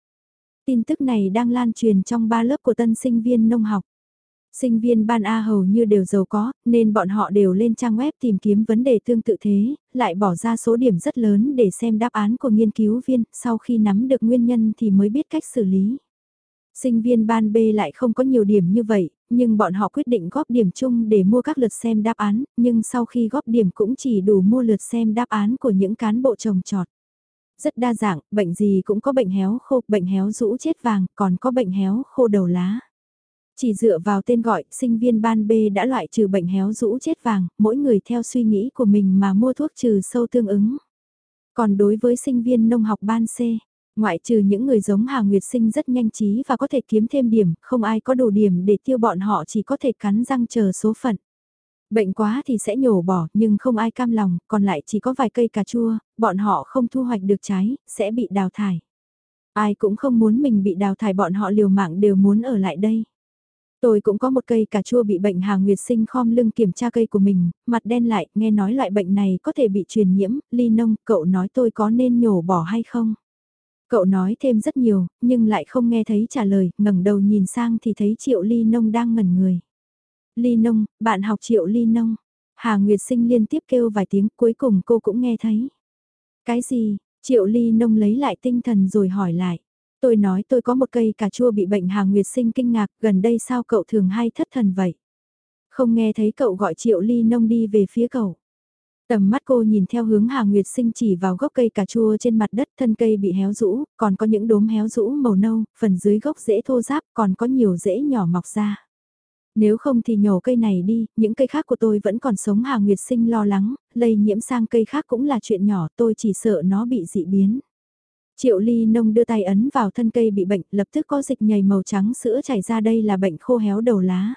Tin tức này đang lan truyền trong ba lớp của tân sinh viên nông học. Sinh viên ban A hầu như đều giàu có, nên bọn họ đều lên trang web tìm kiếm vấn đề tương tự thế, lại bỏ ra số điểm rất lớn để xem đáp án của nghiên cứu viên, sau khi nắm được nguyên nhân thì mới biết cách xử lý. Sinh viên ban B lại không có nhiều điểm như vậy, nhưng bọn họ quyết định góp điểm chung để mua các lượt xem đáp án, nhưng sau khi góp điểm cũng chỉ đủ mua lượt xem đáp án của những cán bộ trồng trọt. Rất đa dạng, bệnh gì cũng có bệnh héo khô, bệnh héo rũ chết vàng, còn có bệnh héo khô đầu lá. Chỉ dựa vào tên gọi, sinh viên ban B đã loại trừ bệnh héo rũ chết vàng, mỗi người theo suy nghĩ của mình mà mua thuốc trừ sâu tương ứng. Còn đối với sinh viên nông học ban C, ngoại trừ những người giống Hà Nguyệt Sinh rất nhanh trí và có thể kiếm thêm điểm, không ai có đủ điểm để tiêu bọn họ chỉ có thể cắn răng chờ số phận. Bệnh quá thì sẽ nhổ bỏ nhưng không ai cam lòng, còn lại chỉ có vài cây cà chua, bọn họ không thu hoạch được trái, sẽ bị đào thải. Ai cũng không muốn mình bị đào thải bọn họ liều mạng đều muốn ở lại đây. Tôi cũng có một cây cà chua bị bệnh Hà Nguyệt Sinh khom lưng kiểm tra cây của mình, mặt đen lại, nghe nói loại bệnh này có thể bị truyền nhiễm, ly nông, cậu nói tôi có nên nhổ bỏ hay không? Cậu nói thêm rất nhiều, nhưng lại không nghe thấy trả lời, ngẩng đầu nhìn sang thì thấy Triệu Ly Nông đang ngẩn người. Ly Nông, bạn học Triệu Ly Nông. Hà Nguyệt Sinh liên tiếp kêu vài tiếng cuối cùng cô cũng nghe thấy. Cái gì, Triệu Ly Nông lấy lại tinh thần rồi hỏi lại. Tôi nói tôi có một cây cà chua bị bệnh Hà Nguyệt Sinh kinh ngạc, gần đây sao cậu thường hay thất thần vậy? Không nghe thấy cậu gọi Triệu Ly Nông đi về phía cậu. Tầm mắt cô nhìn theo hướng Hà Nguyệt Sinh chỉ vào gốc cây cà chua trên mặt đất thân cây bị héo rũ, còn có những đốm héo rũ màu nâu, phần dưới gốc rễ thô ráp còn có nhiều rễ nhỏ mọc ra. Nếu không thì nhổ cây này đi, những cây khác của tôi vẫn còn sống Hà Nguyệt Sinh lo lắng, lây nhiễm sang cây khác cũng là chuyện nhỏ tôi chỉ sợ nó bị dị biến. Triệu ly nông đưa tay ấn vào thân cây bị bệnh, lập tức có dịch nhầy màu trắng sữa chảy ra đây là bệnh khô héo đầu lá.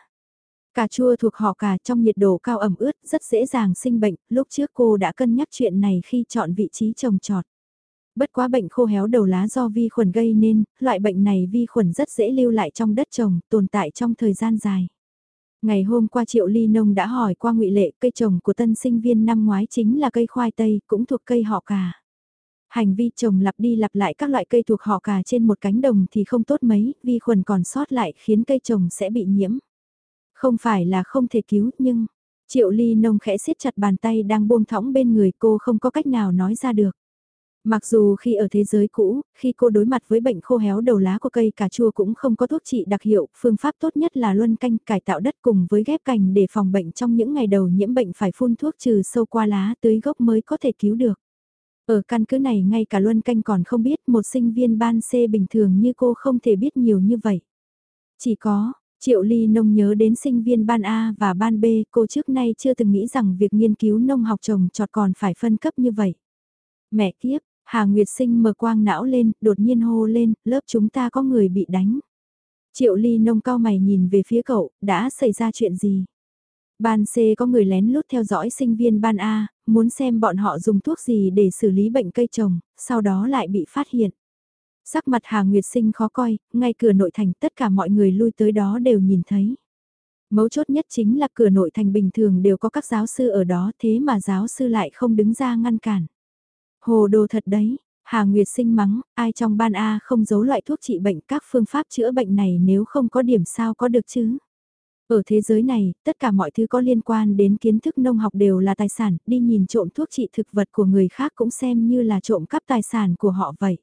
Cà chua thuộc họ cà trong nhiệt độ cao ẩm ướt rất dễ dàng sinh bệnh, lúc trước cô đã cân nhắc chuyện này khi chọn vị trí trồng trọt. Bất quá bệnh khô héo đầu lá do vi khuẩn gây nên, loại bệnh này vi khuẩn rất dễ lưu lại trong đất trồng, tồn tại trong thời gian dài. Ngày hôm qua Triệu Ly Nông đã hỏi qua ngụy Lệ cây trồng của tân sinh viên năm ngoái chính là cây khoai tây, cũng thuộc cây họ cà. Hành vi trồng lặp đi lặp lại các loại cây thuộc họ cà trên một cánh đồng thì không tốt mấy, vi khuẩn còn sót lại khiến cây trồng sẽ bị nhiễm. Không phải là không thể cứu nhưng, Triệu Ly Nông khẽ siết chặt bàn tay đang buông thõng bên người cô không có cách nào nói ra được. Mặc dù khi ở thế giới cũ, khi cô đối mặt với bệnh khô héo đầu lá của cây cà chua cũng không có thuốc trị đặc hiệu, phương pháp tốt nhất là luân canh cải tạo đất cùng với ghép cành để phòng bệnh trong những ngày đầu nhiễm bệnh phải phun thuốc trừ sâu qua lá tới gốc mới có thể cứu được. Ở căn cứ này ngay cả luân canh còn không biết một sinh viên ban C bình thường như cô không thể biết nhiều như vậy. Chỉ có, Triệu Ly Nông nhớ đến sinh viên ban A và ban B, cô trước nay chưa từng nghĩ rằng việc nghiên cứu nông học trồng trọt còn phải phân cấp như vậy. Mẹ kiếp, Hà Nguyệt Sinh mở quang não lên, đột nhiên hô lên, lớp chúng ta có người bị đánh. Triệu Ly Nông cao mày nhìn về phía cậu, đã xảy ra chuyện gì? Ban C có người lén lút theo dõi sinh viên ban A, muốn xem bọn họ dùng thuốc gì để xử lý bệnh cây trồng, sau đó lại bị phát hiện. Sắc mặt Hà Nguyệt Sinh khó coi, ngay cửa nội thành tất cả mọi người lui tới đó đều nhìn thấy. Mấu chốt nhất chính là cửa nội thành bình thường đều có các giáo sư ở đó thế mà giáo sư lại không đứng ra ngăn cản. Hồ đồ thật đấy, Hà Nguyệt Sinh mắng, ai trong ban A không giấu loại thuốc trị bệnh các phương pháp chữa bệnh này nếu không có điểm sao có được chứ. Ở thế giới này, tất cả mọi thứ có liên quan đến kiến thức nông học đều là tài sản, đi nhìn trộm thuốc trị thực vật của người khác cũng xem như là trộm cắp tài sản của họ vậy.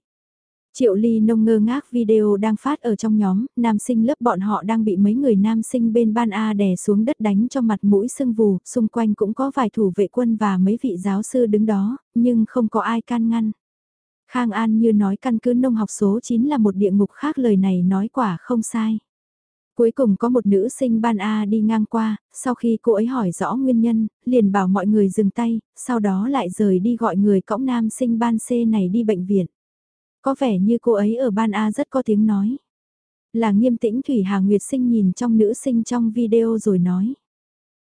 Triệu Ly nông ngơ ngác video đang phát ở trong nhóm, nam sinh lớp bọn họ đang bị mấy người nam sinh bên ban A đè xuống đất đánh cho mặt mũi sưng vù, xung quanh cũng có vài thủ vệ quân và mấy vị giáo sư đứng đó, nhưng không có ai can ngăn. Khang An như nói căn cứ nông học số 9 là một địa ngục khác lời này nói quả không sai. Cuối cùng có một nữ sinh ban A đi ngang qua, sau khi cô ấy hỏi rõ nguyên nhân, liền bảo mọi người dừng tay, sau đó lại rời đi gọi người cõng nam sinh ban C này đi bệnh viện. Có vẻ như cô ấy ở ban A rất có tiếng nói. Là nghiêm tĩnh Thủy Hà Nguyệt sinh nhìn trong nữ sinh trong video rồi nói.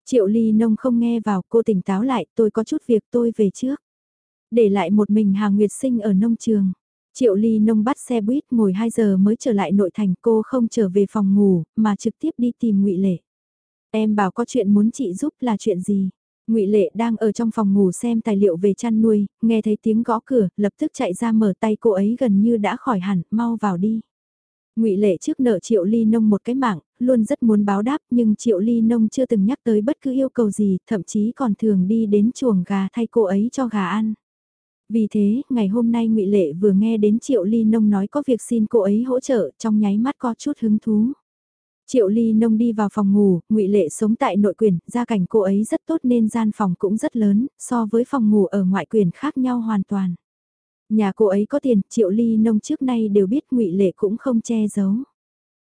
Triệu Ly Nông không nghe vào, cô tỉnh táo lại, tôi có chút việc, tôi về trước. Để lại một mình Hà Nguyệt sinh ở nông trường. Triệu Ly Nông bắt xe buýt ngồi 2 giờ mới trở lại nội thành, cô không trở về phòng ngủ, mà trực tiếp đi tìm ngụy Lệ. Em bảo có chuyện muốn chị giúp là chuyện gì? Ngụy Lệ đang ở trong phòng ngủ xem tài liệu về chăn nuôi, nghe thấy tiếng gõ cửa, lập tức chạy ra mở tay cô ấy gần như đã khỏi hẳn, mau vào đi. Ngụy Lệ trước nợ Triệu Ly Nông một cái mạng, luôn rất muốn báo đáp nhưng Triệu Ly Nông chưa từng nhắc tới bất cứ yêu cầu gì, thậm chí còn thường đi đến chuồng gà thay cô ấy cho gà ăn. Vì thế, ngày hôm nay ngụy Lệ vừa nghe đến Triệu Ly Nông nói có việc xin cô ấy hỗ trợ, trong nháy mắt có chút hứng thú. Triệu Ly Nông đi vào phòng ngủ, ngụy Lệ sống tại nội quyền, gia cảnh cô ấy rất tốt nên gian phòng cũng rất lớn, so với phòng ngủ ở ngoại quyền khác nhau hoàn toàn. Nhà cô ấy có tiền, Triệu Ly Nông trước nay đều biết ngụy Lệ cũng không che giấu.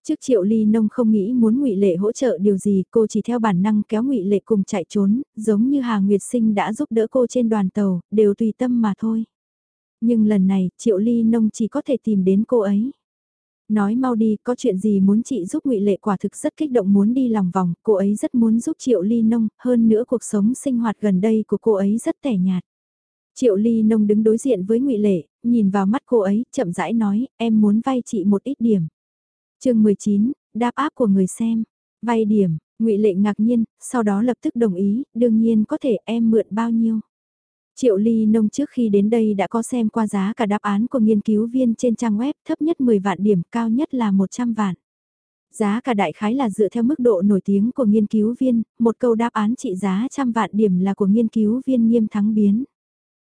Trước Triệu Ly Nông không nghĩ muốn ngụy Lệ hỗ trợ điều gì, cô chỉ theo bản năng kéo ngụy Lệ cùng chạy trốn, giống như Hà Nguyệt Sinh đã giúp đỡ cô trên đoàn tàu, đều tùy tâm mà thôi. Nhưng lần này, Triệu Ly Nông chỉ có thể tìm đến cô ấy. Nói mau đi, có chuyện gì muốn chị giúp ngụy Lệ quả thực rất kích động muốn đi lòng vòng, cô ấy rất muốn giúp Triệu Ly Nông, hơn nữa cuộc sống sinh hoạt gần đây của cô ấy rất tẻ nhạt. Triệu Ly Nông đứng đối diện với ngụy Lệ, nhìn vào mắt cô ấy, chậm rãi nói, em muốn vay chị một ít điểm chương 19, đáp áp của người xem. Vay điểm, ngụy Lệ ngạc nhiên, sau đó lập tức đồng ý, đương nhiên có thể em mượn bao nhiêu. Triệu Ly Nông trước khi đến đây đã có xem qua giá cả đáp án của nghiên cứu viên trên trang web thấp nhất 10 vạn điểm, cao nhất là 100 vạn. Giá cả đại khái là dựa theo mức độ nổi tiếng của nghiên cứu viên, một câu đáp án trị giá trăm vạn điểm là của nghiên cứu viên nghiêm thắng biến.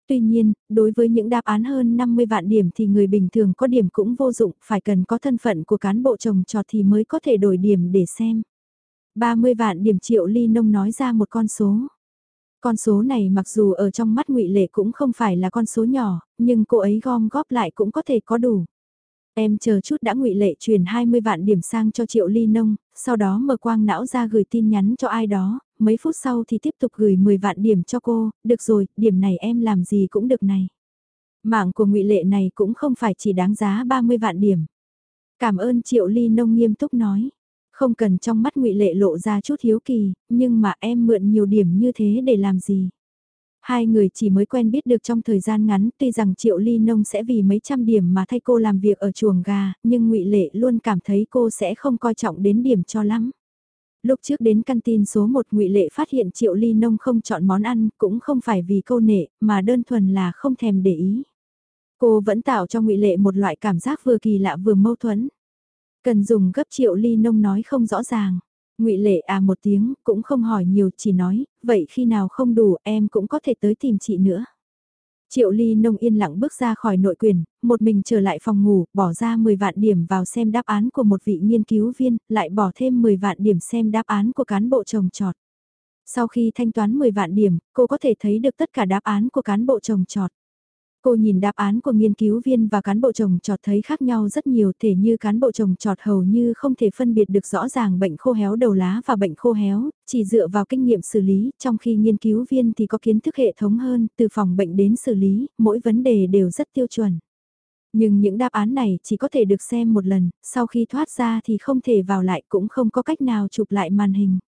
Tuy nhiên, đối với những đáp án hơn 50 vạn điểm thì người bình thường có điểm cũng vô dụng, phải cần có thân phận của cán bộ trồng trọt thì mới có thể đổi điểm để xem. 30 vạn điểm triệu ly nông nói ra một con số. Con số này mặc dù ở trong mắt ngụy Lệ cũng không phải là con số nhỏ, nhưng cô ấy gom góp lại cũng có thể có đủ. Em chờ chút đã ngụy Lệ truyền 20 vạn điểm sang cho Triệu Ly Nông, sau đó mở quang não ra gửi tin nhắn cho ai đó, mấy phút sau thì tiếp tục gửi 10 vạn điểm cho cô, được rồi, điểm này em làm gì cũng được này. Mạng của ngụy Lệ này cũng không phải chỉ đáng giá 30 vạn điểm. Cảm ơn Triệu Ly Nông nghiêm túc nói. Không cần trong mắt ngụy Lệ lộ ra chút hiếu kỳ, nhưng mà em mượn nhiều điểm như thế để làm gì? Hai người chỉ mới quen biết được trong thời gian ngắn, tuy rằng Triệu Ly Nông sẽ vì mấy trăm điểm mà thay cô làm việc ở chuồng gà, nhưng ngụy Lệ luôn cảm thấy cô sẽ không coi trọng đến điểm cho lắm. Lúc trước đến căn tin số 1 ngụy Lệ phát hiện Triệu Ly Nông không chọn món ăn, cũng không phải vì câu nệ, mà đơn thuần là không thèm để ý. Cô vẫn tạo cho ngụy Lệ một loại cảm giác vừa kỳ lạ vừa mâu thuẫn. Cần dùng gấp Triệu Ly Nông nói không rõ ràng ngụy Lệ à một tiếng, cũng không hỏi nhiều, chỉ nói, vậy khi nào không đủ em cũng có thể tới tìm chị nữa. Triệu Ly Nông yên lặng bước ra khỏi nội quyền, một mình trở lại phòng ngủ, bỏ ra 10 vạn điểm vào xem đáp án của một vị nghiên cứu viên, lại bỏ thêm 10 vạn điểm xem đáp án của cán bộ trồng trọt. Sau khi thanh toán 10 vạn điểm, cô có thể thấy được tất cả đáp án của cán bộ trồng trọt. Cô nhìn đáp án của nghiên cứu viên và cán bộ trồng trọt thấy khác nhau rất nhiều thể như cán bộ trồng trọt hầu như không thể phân biệt được rõ ràng bệnh khô héo đầu lá và bệnh khô héo, chỉ dựa vào kinh nghiệm xử lý, trong khi nghiên cứu viên thì có kiến thức hệ thống hơn, từ phòng bệnh đến xử lý, mỗi vấn đề đều rất tiêu chuẩn. Nhưng những đáp án này chỉ có thể được xem một lần, sau khi thoát ra thì không thể vào lại cũng không có cách nào chụp lại màn hình.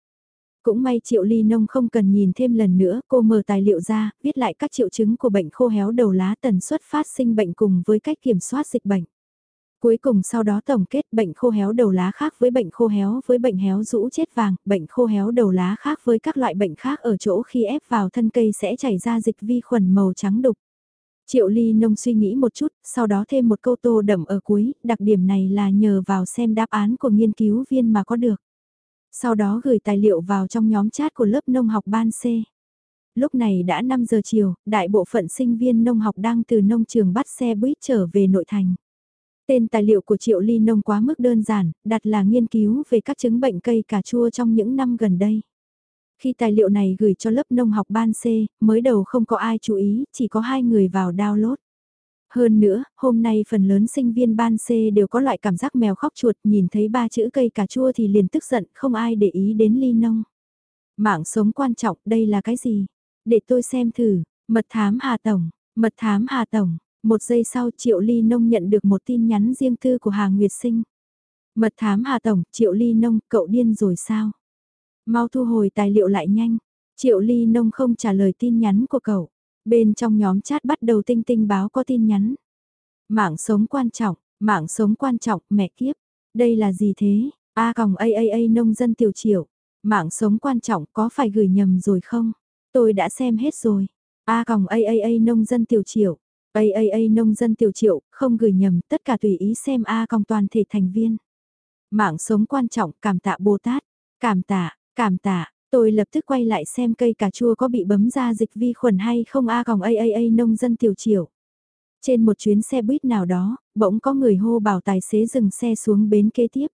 Cũng may Triệu Ly Nông không cần nhìn thêm lần nữa, cô mở tài liệu ra, viết lại các triệu chứng của bệnh khô héo đầu lá tần suất phát sinh bệnh cùng với cách kiểm soát dịch bệnh. Cuối cùng sau đó tổng kết bệnh khô héo đầu lá khác với bệnh khô héo với bệnh héo rũ chết vàng, bệnh khô héo đầu lá khác với các loại bệnh khác ở chỗ khi ép vào thân cây sẽ chảy ra dịch vi khuẩn màu trắng đục. Triệu Ly Nông suy nghĩ một chút, sau đó thêm một câu tô đậm ở cuối, đặc điểm này là nhờ vào xem đáp án của nghiên cứu viên mà có được. Sau đó gửi tài liệu vào trong nhóm chat của lớp nông học ban C. Lúc này đã 5 giờ chiều, đại bộ phận sinh viên nông học đang từ nông trường bắt xe buýt trở về nội thành. Tên tài liệu của Triệu Ly Nông quá mức đơn giản, đặt là nghiên cứu về các chứng bệnh cây cà chua trong những năm gần đây. Khi tài liệu này gửi cho lớp nông học ban C, mới đầu không có ai chú ý, chỉ có hai người vào download. Hơn nữa, hôm nay phần lớn sinh viên ban C đều có loại cảm giác mèo khóc chuột nhìn thấy ba chữ cây cà chua thì liền tức giận không ai để ý đến ly nông. Mạng sống quan trọng đây là cái gì? Để tôi xem thử, mật thám Hà Tổng, mật thám Hà Tổng, một giây sau Triệu Ly Nông nhận được một tin nhắn riêng tư của Hà Nguyệt Sinh. Mật thám Hà Tổng, Triệu Ly Nông, cậu điên rồi sao? Mau thu hồi tài liệu lại nhanh. Triệu Ly Nông không trả lời tin nhắn của cậu. Bên trong nhóm chat bắt đầu tinh tinh báo có tin nhắn. Mạng sống quan trọng, mạng sống quan trọng, mẹ kiếp. Đây là gì thế? A còng AAA nông dân tiểu triệu. Mạng sống quan trọng có phải gửi nhầm rồi không? Tôi đã xem hết rồi. A còng AAA nông dân tiểu triệu. AAA nông dân tiểu triệu, không gửi nhầm, tất cả tùy ý xem A còng toàn thể thành viên. Mạng sống quan trọng, cảm tạ Bồ Tát. Cảm tạ, cảm tạ, Tôi lập tức quay lại xem cây cà chua có bị bấm ra dịch vi khuẩn hay không a còng AAA nông dân tiểu triều. Trên một chuyến xe buýt nào đó, bỗng có người hô bảo tài xế dừng xe xuống bến kế tiếp.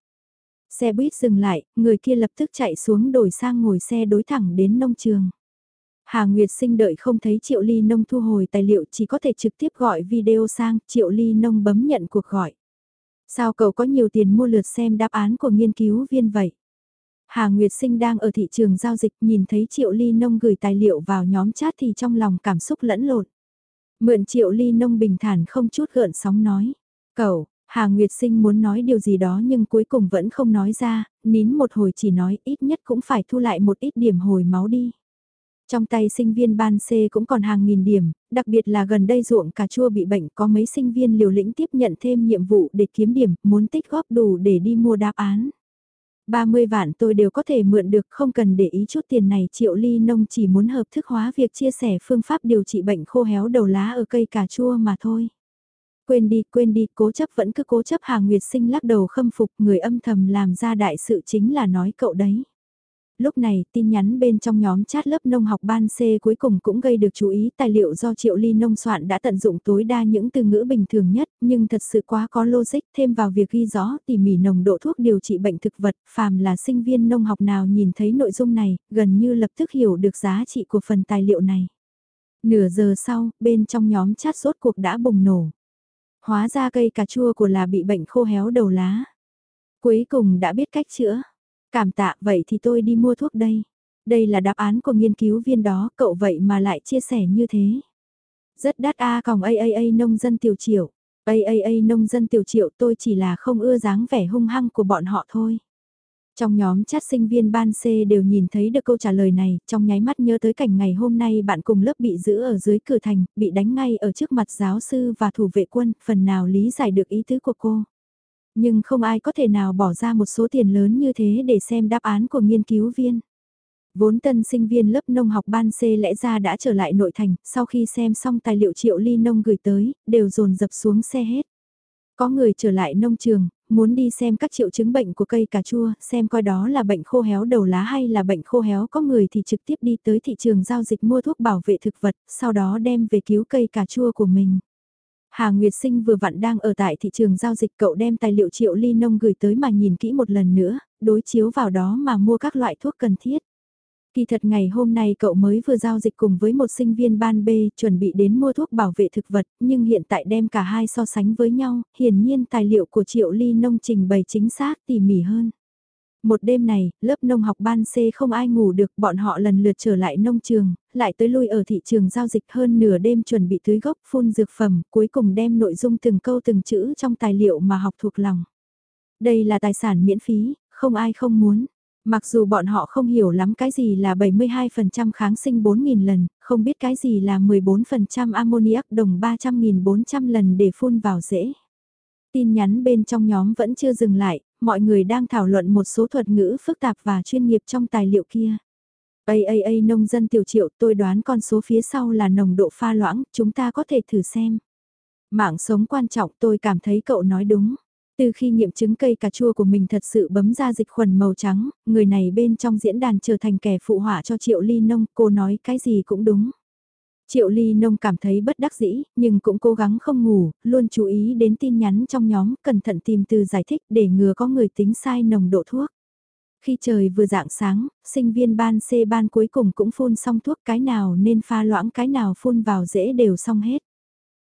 Xe buýt dừng lại, người kia lập tức chạy xuống đổi sang ngồi xe đối thẳng đến nông trường. Hà Nguyệt sinh đợi không thấy Triệu Ly Nông thu hồi tài liệu chỉ có thể trực tiếp gọi video sang, Triệu Ly Nông bấm nhận cuộc gọi. Sao cậu có nhiều tiền mua lượt xem đáp án của nghiên cứu viên vậy? Hà Nguyệt Sinh đang ở thị trường giao dịch nhìn thấy Triệu Ly Nông gửi tài liệu vào nhóm chat thì trong lòng cảm xúc lẫn lộn. Mượn Triệu Ly Nông bình thản không chút gợn sóng nói. Cậu, Hà Nguyệt Sinh muốn nói điều gì đó nhưng cuối cùng vẫn không nói ra, nín một hồi chỉ nói ít nhất cũng phải thu lại một ít điểm hồi máu đi. Trong tay sinh viên ban C cũng còn hàng nghìn điểm, đặc biệt là gần đây ruộng cà chua bị bệnh có mấy sinh viên liều lĩnh tiếp nhận thêm nhiệm vụ để kiếm điểm, muốn tích góp đủ để đi mua đáp án. 30 vạn tôi đều có thể mượn được không cần để ý chút tiền này triệu ly nông chỉ muốn hợp thức hóa việc chia sẻ phương pháp điều trị bệnh khô héo đầu lá ở cây cà chua mà thôi. Quên đi, quên đi, cố chấp vẫn cứ cố chấp Hà Nguyệt Sinh lắc đầu khâm phục người âm thầm làm ra đại sự chính là nói cậu đấy. Lúc này, tin nhắn bên trong nhóm chat lớp nông học ban C cuối cùng cũng gây được chú ý tài liệu do Triệu Ly nông soạn đã tận dụng tối đa những từ ngữ bình thường nhất, nhưng thật sự quá có logic thêm vào việc ghi rõ tỉ mỉ nồng độ thuốc điều trị bệnh thực vật, phàm là sinh viên nông học nào nhìn thấy nội dung này, gần như lập tức hiểu được giá trị của phần tài liệu này. Nửa giờ sau, bên trong nhóm chat rốt cuộc đã bùng nổ. Hóa ra cây cà chua của là bị bệnh khô héo đầu lá. Cuối cùng đã biết cách chữa. Cảm tạ vậy thì tôi đi mua thuốc đây. Đây là đáp án của nghiên cứu viên đó, cậu vậy mà lại chia sẻ như thế. Rất đắt A còng AAA nông dân tiểu triệu. AAA nông dân tiểu triệu tôi chỉ là không ưa dáng vẻ hung hăng của bọn họ thôi. Trong nhóm chat sinh viên ban C đều nhìn thấy được câu trả lời này, trong nháy mắt nhớ tới cảnh ngày hôm nay bạn cùng lớp bị giữ ở dưới cửa thành, bị đánh ngay ở trước mặt giáo sư và thủ vệ quân, phần nào lý giải được ý tứ của cô. Nhưng không ai có thể nào bỏ ra một số tiền lớn như thế để xem đáp án của nghiên cứu viên. Vốn tân sinh viên lớp nông học ban C lẽ ra đã trở lại nội thành, sau khi xem xong tài liệu triệu ly nông gửi tới, đều dồn dập xuống xe hết. Có người trở lại nông trường, muốn đi xem các triệu chứng bệnh của cây cà chua, xem coi đó là bệnh khô héo đầu lá hay là bệnh khô héo có người thì trực tiếp đi tới thị trường giao dịch mua thuốc bảo vệ thực vật, sau đó đem về cứu cây cà chua của mình. Hà Nguyệt Sinh vừa vặn đang ở tại thị trường giao dịch cậu đem tài liệu triệu ly nông gửi tới mà nhìn kỹ một lần nữa, đối chiếu vào đó mà mua các loại thuốc cần thiết. Kỳ thật ngày hôm nay cậu mới vừa giao dịch cùng với một sinh viên ban B chuẩn bị đến mua thuốc bảo vệ thực vật, nhưng hiện tại đem cả hai so sánh với nhau, hiển nhiên tài liệu của triệu ly nông trình bày chính xác tỉ mỉ hơn. Một đêm này, lớp nông học ban C không ai ngủ được, bọn họ lần lượt trở lại nông trường, lại tới lui ở thị trường giao dịch hơn nửa đêm chuẩn bị tưới gốc phun dược phẩm, cuối cùng đem nội dung từng câu từng chữ trong tài liệu mà học thuộc lòng. Đây là tài sản miễn phí, không ai không muốn. Mặc dù bọn họ không hiểu lắm cái gì là 72% kháng sinh 4.000 lần, không biết cái gì là 14% ammoniac đồng 300.400 lần để phun vào dễ. Tin nhắn bên trong nhóm vẫn chưa dừng lại, mọi người đang thảo luận một số thuật ngữ phức tạp và chuyên nghiệp trong tài liệu kia. AAA nông dân tiểu triệu tôi đoán con số phía sau là nồng độ pha loãng, chúng ta có thể thử xem. Mạng sống quan trọng tôi cảm thấy cậu nói đúng. Từ khi nghiệm chứng cây cà chua của mình thật sự bấm ra dịch khuẩn màu trắng, người này bên trong diễn đàn trở thành kẻ phụ họa cho Triệu Ly Nông, cô nói cái gì cũng đúng. Triệu Ly Nông cảm thấy bất đắc dĩ, nhưng cũng cố gắng không ngủ, luôn chú ý đến tin nhắn trong nhóm, cẩn thận tìm từ giải thích để ngừa có người tính sai nồng độ thuốc. Khi trời vừa dạng sáng, sinh viên ban C ban cuối cùng cũng phun xong thuốc cái nào nên pha loãng cái nào phun vào dễ đều xong hết.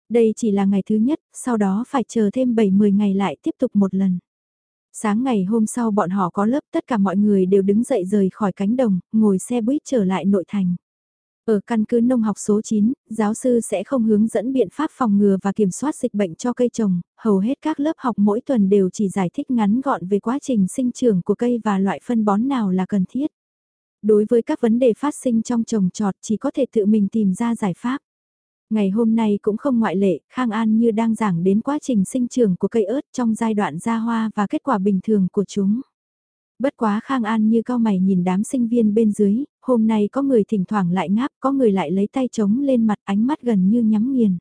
Đây chỉ là ngày thứ nhất, sau đó phải chờ thêm 7-10 ngày lại tiếp tục một lần. Sáng ngày hôm sau bọn họ có lớp tất cả mọi người đều đứng dậy rời khỏi cánh đồng, ngồi xe buýt trở lại nội thành. Ở căn cứ nông học số 9, giáo sư sẽ không hướng dẫn biện pháp phòng ngừa và kiểm soát dịch bệnh cho cây trồng, hầu hết các lớp học mỗi tuần đều chỉ giải thích ngắn gọn về quá trình sinh trưởng của cây và loại phân bón nào là cần thiết. Đối với các vấn đề phát sinh trong trồng trọt chỉ có thể tự mình tìm ra giải pháp. Ngày hôm nay cũng không ngoại lệ, Khang An như đang giảng đến quá trình sinh trưởng của cây ớt trong giai đoạn ra hoa và kết quả bình thường của chúng. Bất quá Khang An như cao mày nhìn đám sinh viên bên dưới, hôm nay có người thỉnh thoảng lại ngáp, có người lại lấy tay chống lên mặt ánh mắt gần như nhắm nghiền.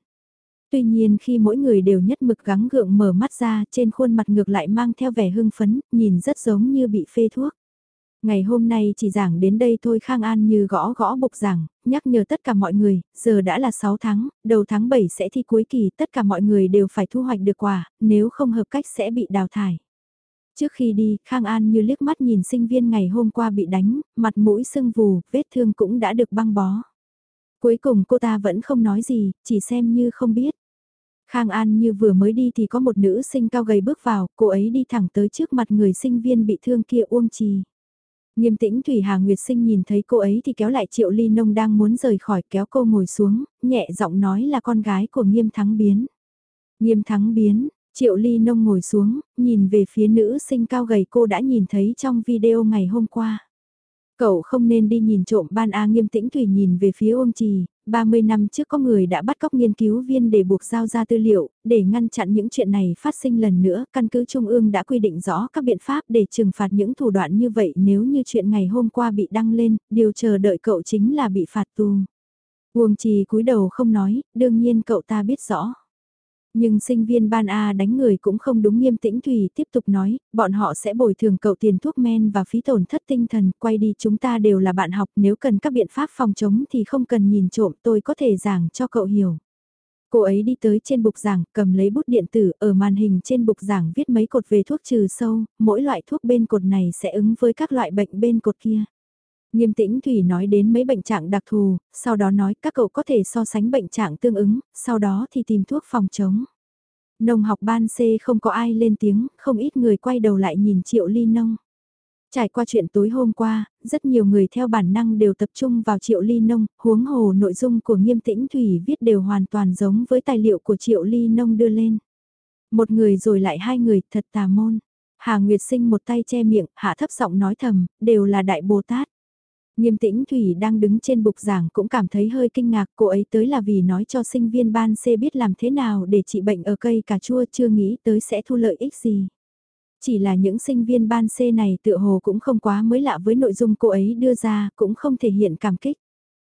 Tuy nhiên khi mỗi người đều nhất mực gắng gượng mở mắt ra, trên khuôn mặt ngược lại mang theo vẻ hưng phấn, nhìn rất giống như bị phê thuốc. Ngày hôm nay chỉ giảng đến đây thôi Khang An như gõ gõ bục giảng, nhắc nhở tất cả mọi người, giờ đã là 6 tháng, đầu tháng 7 sẽ thi cuối kỳ, tất cả mọi người đều phải thu hoạch được quả, nếu không hợp cách sẽ bị đào thải. Trước khi đi, Khang An như liếc mắt nhìn sinh viên ngày hôm qua bị đánh, mặt mũi sưng vù, vết thương cũng đã được băng bó. Cuối cùng cô ta vẫn không nói gì, chỉ xem như không biết. Khang An như vừa mới đi thì có một nữ sinh cao gầy bước vào, cô ấy đi thẳng tới trước mặt người sinh viên bị thương kia uông trì. Nghiêm tĩnh Thủy Hà Nguyệt Sinh nhìn thấy cô ấy thì kéo lại Triệu Ly Nông đang muốn rời khỏi kéo cô ngồi xuống, nhẹ giọng nói là con gái của Nghiêm Thắng Biến. Nghiêm Thắng Biến, Triệu Ly Nông ngồi xuống, nhìn về phía nữ sinh cao gầy cô đã nhìn thấy trong video ngày hôm qua. Cậu không nên đi nhìn trộm ban A nghiêm tĩnh Thủy nhìn về phía ôm trì, 30 năm trước có người đã bắt cóc nghiên cứu viên để buộc giao ra tư liệu, để ngăn chặn những chuyện này phát sinh lần nữa, căn cứ Trung ương đã quy định rõ các biện pháp để trừng phạt những thủ đoạn như vậy nếu như chuyện ngày hôm qua bị đăng lên, điều chờ đợi cậu chính là bị phạt tù. Uông trì cúi đầu không nói, đương nhiên cậu ta biết rõ. Nhưng sinh viên ban A đánh người cũng không đúng nghiêm tĩnh Thủy tiếp tục nói, bọn họ sẽ bồi thường cậu tiền thuốc men và phí tổn thất tinh thần, quay đi chúng ta đều là bạn học nếu cần các biện pháp phòng chống thì không cần nhìn trộm tôi có thể giảng cho cậu hiểu. Cô ấy đi tới trên bục giảng, cầm lấy bút điện tử, ở màn hình trên bục giảng viết mấy cột về thuốc trừ sâu, mỗi loại thuốc bên cột này sẽ ứng với các loại bệnh bên cột kia. Nghiêm tĩnh Thủy nói đến mấy bệnh trạng đặc thù, sau đó nói các cậu có thể so sánh bệnh trạng tương ứng, sau đó thì tìm thuốc phòng chống. Nông học ban C không có ai lên tiếng, không ít người quay đầu lại nhìn Triệu Ly Nông. Trải qua chuyện tối hôm qua, rất nhiều người theo bản năng đều tập trung vào Triệu Ly Nông, huống hồ nội dung của nghiêm tĩnh Thủy viết đều hoàn toàn giống với tài liệu của Triệu Ly Nông đưa lên. Một người rồi lại hai người, thật tà môn. Hà Nguyệt Sinh một tay che miệng, hạ thấp giọng nói thầm, đều là Đại Bồ Tát. Nghiêm tĩnh Thủy đang đứng trên bục giảng cũng cảm thấy hơi kinh ngạc cô ấy tới là vì nói cho sinh viên ban C biết làm thế nào để trị bệnh ở cây cà chua chưa nghĩ tới sẽ thu lợi ích gì. Chỉ là những sinh viên ban C này tựa hồ cũng không quá mới lạ với nội dung cô ấy đưa ra cũng không thể hiện cảm kích.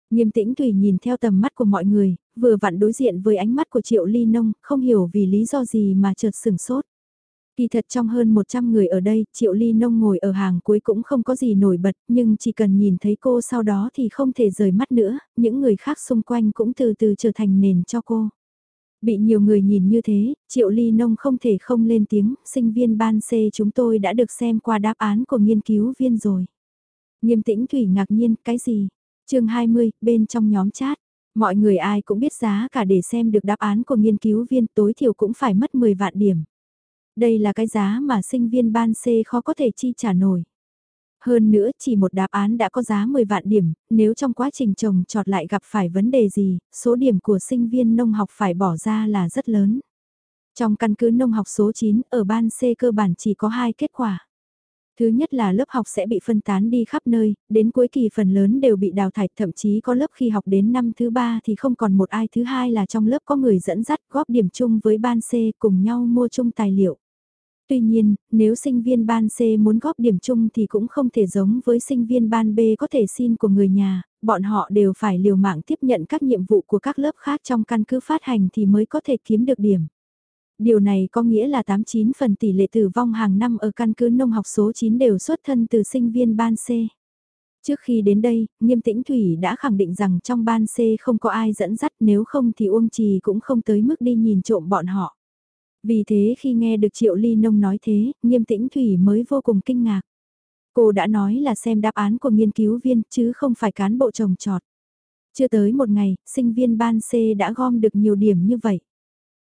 Nghiêm tĩnh Thủy nhìn theo tầm mắt của mọi người, vừa vặn đối diện với ánh mắt của Triệu Ly Nông, không hiểu vì lý do gì mà chợt sửng sốt. Kỳ thật trong hơn 100 người ở đây, Triệu Ly Nông ngồi ở hàng cuối cũng không có gì nổi bật, nhưng chỉ cần nhìn thấy cô sau đó thì không thể rời mắt nữa, những người khác xung quanh cũng từ từ trở thành nền cho cô. Bị nhiều người nhìn như thế, Triệu Ly Nông không thể không lên tiếng, sinh viên ban C chúng tôi đã được xem qua đáp án của nghiên cứu viên rồi. Nghiêm tĩnh Thủy ngạc nhiên, cái gì? chương 20, bên trong nhóm chat. Mọi người ai cũng biết giá cả để xem được đáp án của nghiên cứu viên tối thiểu cũng phải mất 10 vạn điểm. Đây là cái giá mà sinh viên ban C khó có thể chi trả nổi. Hơn nữa chỉ một đáp án đã có giá 10 vạn điểm, nếu trong quá trình trồng trọt lại gặp phải vấn đề gì, số điểm của sinh viên nông học phải bỏ ra là rất lớn. Trong căn cứ nông học số 9 ở ban C cơ bản chỉ có hai kết quả. Thứ nhất là lớp học sẽ bị phân tán đi khắp nơi, đến cuối kỳ phần lớn đều bị đào thải, thậm chí có lớp khi học đến năm thứ ba thì không còn một ai thứ hai là trong lớp có người dẫn dắt góp điểm chung với ban C cùng nhau mua chung tài liệu. Tuy nhiên, nếu sinh viên ban C muốn góp điểm chung thì cũng không thể giống với sinh viên ban B có thể xin của người nhà, bọn họ đều phải liều mạng tiếp nhận các nhiệm vụ của các lớp khác trong căn cứ phát hành thì mới có thể kiếm được điểm. Điều này có nghĩa là 89 phần tỷ lệ tử vong hàng năm ở căn cứ nông học số 9 đều xuất thân từ sinh viên ban C. Trước khi đến đây, Nghiêm Tĩnh Thủy đã khẳng định rằng trong ban C không có ai dẫn dắt nếu không thì Uông Trì cũng không tới mức đi nhìn trộm bọn họ. Vì thế khi nghe được Triệu Ly Nông nói thế, nghiêm tĩnh Thủy mới vô cùng kinh ngạc. Cô đã nói là xem đáp án của nghiên cứu viên chứ không phải cán bộ trồng trọt. Chưa tới một ngày, sinh viên ban C đã gom được nhiều điểm như vậy.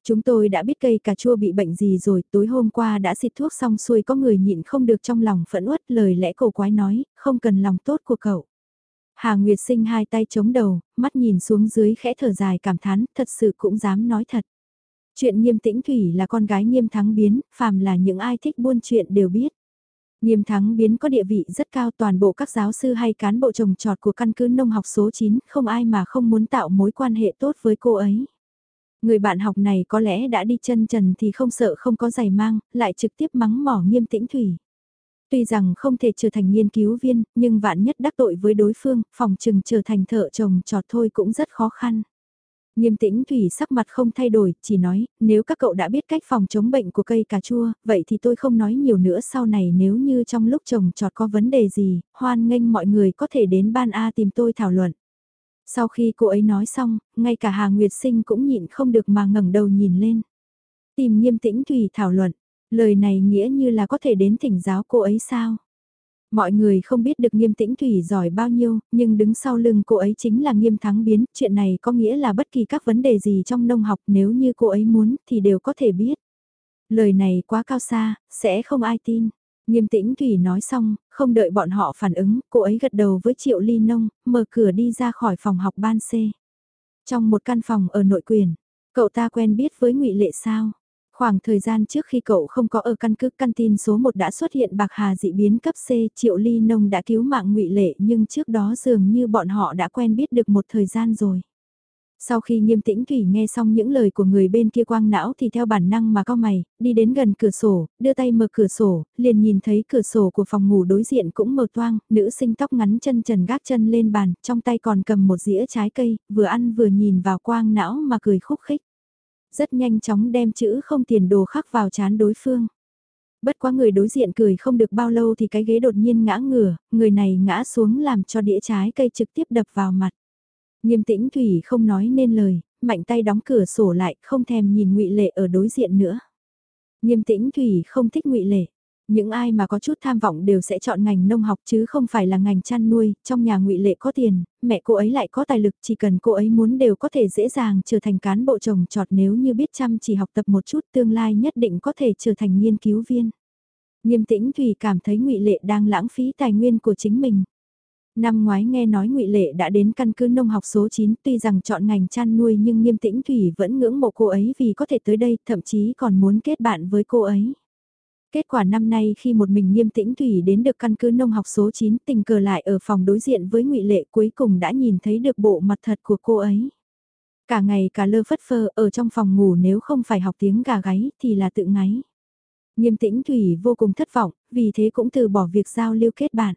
Chúng tôi đã biết cây cà chua bị bệnh gì rồi, tối hôm qua đã xịt thuốc xong xuôi có người nhịn không được trong lòng phẫn uất lời lẽ cổ quái nói, không cần lòng tốt của cậu. Hà Nguyệt sinh hai tay chống đầu, mắt nhìn xuống dưới khẽ thở dài cảm thán, thật sự cũng dám nói thật. Chuyện nghiêm tĩnh thủy là con gái nghiêm thắng biến, phàm là những ai thích buôn chuyện đều biết. Nghiêm thắng biến có địa vị rất cao toàn bộ các giáo sư hay cán bộ trồng trọt của căn cứ nông học số 9, không ai mà không muốn tạo mối quan hệ tốt với cô ấy. Người bạn học này có lẽ đã đi chân trần thì không sợ không có giày mang, lại trực tiếp mắng mỏ nghiêm tĩnh thủy. Tuy rằng không thể trở thành nghiên cứu viên, nhưng vạn nhất đắc tội với đối phương, phòng trừng trở thành thợ trồng trọt thôi cũng rất khó khăn. Nghiêm tĩnh Thủy sắc mặt không thay đổi, chỉ nói, nếu các cậu đã biết cách phòng chống bệnh của cây cà chua, vậy thì tôi không nói nhiều nữa sau này nếu như trong lúc trồng trọt có vấn đề gì, hoan nghênh mọi người có thể đến ban A tìm tôi thảo luận. Sau khi cô ấy nói xong, ngay cả Hà Nguyệt Sinh cũng nhịn không được mà ngẩng đầu nhìn lên. Tìm nghiêm tĩnh Thủy thảo luận, lời này nghĩa như là có thể đến thỉnh giáo cô ấy sao? Mọi người không biết được nghiêm tĩnh thủy giỏi bao nhiêu, nhưng đứng sau lưng cô ấy chính là nghiêm thắng biến, chuyện này có nghĩa là bất kỳ các vấn đề gì trong nông học nếu như cô ấy muốn thì đều có thể biết. Lời này quá cao xa, sẽ không ai tin. Nghiêm tĩnh Thủy nói xong, không đợi bọn họ phản ứng, cô ấy gật đầu với Triệu Ly Nông, mở cửa đi ra khỏi phòng học ban C. Trong một căn phòng ở nội quyền, cậu ta quen biết với ngụy Lệ sao? Khoảng thời gian trước khi cậu không có ở căn cứ căn tin số 1 đã xuất hiện bạc hà dị biến cấp C, Triệu Ly Nông đã cứu mạng ngụy Lệ nhưng trước đó dường như bọn họ đã quen biết được một thời gian rồi. Sau khi nghiêm tĩnh Thủy nghe xong những lời của người bên kia quang não thì theo bản năng mà cao mày, đi đến gần cửa sổ, đưa tay mở cửa sổ, liền nhìn thấy cửa sổ của phòng ngủ đối diện cũng mở toang, nữ sinh tóc ngắn chân trần gác chân lên bàn, trong tay còn cầm một dĩa trái cây, vừa ăn vừa nhìn vào quang não mà cười khúc khích. Rất nhanh chóng đem chữ không tiền đồ khắc vào chán đối phương. Bất quá người đối diện cười không được bao lâu thì cái ghế đột nhiên ngã ngửa, người này ngã xuống làm cho đĩa trái cây trực tiếp đập vào mặt. Nghiêm tĩnh Thủy không nói nên lời, mạnh tay đóng cửa sổ lại, không thèm nhìn ngụy Lệ ở đối diện nữa. Nghiêm tĩnh Thủy không thích ngụy Lệ. Những ai mà có chút tham vọng đều sẽ chọn ngành nông học chứ không phải là ngành chăn nuôi, trong nhà ngụy Lệ có tiền, mẹ cô ấy lại có tài lực, chỉ cần cô ấy muốn đều có thể dễ dàng trở thành cán bộ trồng trọt nếu như biết chăm chỉ học tập một chút tương lai nhất định có thể trở thành nghiên cứu viên. Nghiêm tĩnh Thủy cảm thấy ngụy Lệ đang lãng phí tài nguyên của chính mình. Năm ngoái nghe nói ngụy Lệ đã đến căn cứ nông học số 9 tuy rằng chọn ngành chăn nuôi nhưng nghiêm tĩnh Thủy vẫn ngưỡng mộ cô ấy vì có thể tới đây thậm chí còn muốn kết bạn với cô ấy. Kết quả năm nay khi một mình nghiêm tĩnh Thủy đến được căn cứ nông học số 9 tình cờ lại ở phòng đối diện với ngụy Lệ cuối cùng đã nhìn thấy được bộ mặt thật của cô ấy. Cả ngày cả lơ phất phơ ở trong phòng ngủ nếu không phải học tiếng gà gáy thì là tự ngáy. Nghiêm tĩnh Thủy vô cùng thất vọng, vì thế cũng từ bỏ việc giao lưu kết bạn.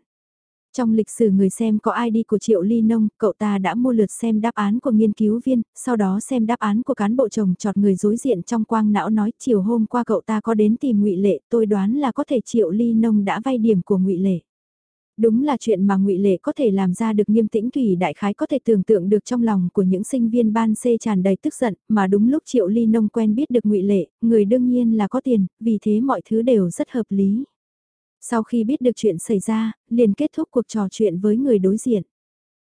Trong lịch sử người xem có ID của Triệu Ly Nông, cậu ta đã mua lượt xem đáp án của nghiên cứu viên, sau đó xem đáp án của cán bộ chồng chọt người đối diện trong quang não nói chiều hôm qua cậu ta có đến tìm ngụy Lệ, tôi đoán là có thể Triệu Ly Nông đã vay điểm của ngụy Lệ. Đúng là chuyện mà ngụy Lệ có thể làm ra được nghiêm tĩnh Thủy Đại Khái có thể tưởng tượng được trong lòng của những sinh viên ban C tràn đầy tức giận, mà đúng lúc Triệu Ly Nông quen biết được ngụy Lệ, người đương nhiên là có tiền, vì thế mọi thứ đều rất hợp lý. Sau khi biết được chuyện xảy ra, liền kết thúc cuộc trò chuyện với người đối diện.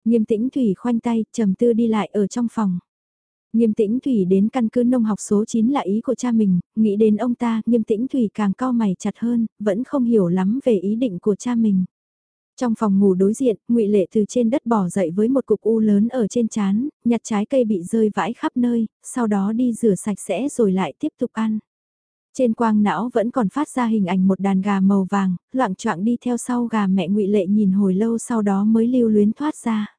Nghiêm tĩnh Thủy khoanh tay, trầm tư đi lại ở trong phòng. Nghiêm tĩnh Thủy đến căn cứ nông học số 9 là ý của cha mình, nghĩ đến ông ta, nghiêm tĩnh Thủy càng cao mày chặt hơn, vẫn không hiểu lắm về ý định của cha mình. Trong phòng ngủ đối diện, ngụy Lệ từ trên đất bỏ dậy với một cục u lớn ở trên chán, nhặt trái cây bị rơi vãi khắp nơi, sau đó đi rửa sạch sẽ rồi lại tiếp tục ăn. Trên quang não vẫn còn phát ra hình ảnh một đàn gà màu vàng, loạn choạng đi theo sau gà mẹ ngụy Lệ nhìn hồi lâu sau đó mới lưu luyến thoát ra.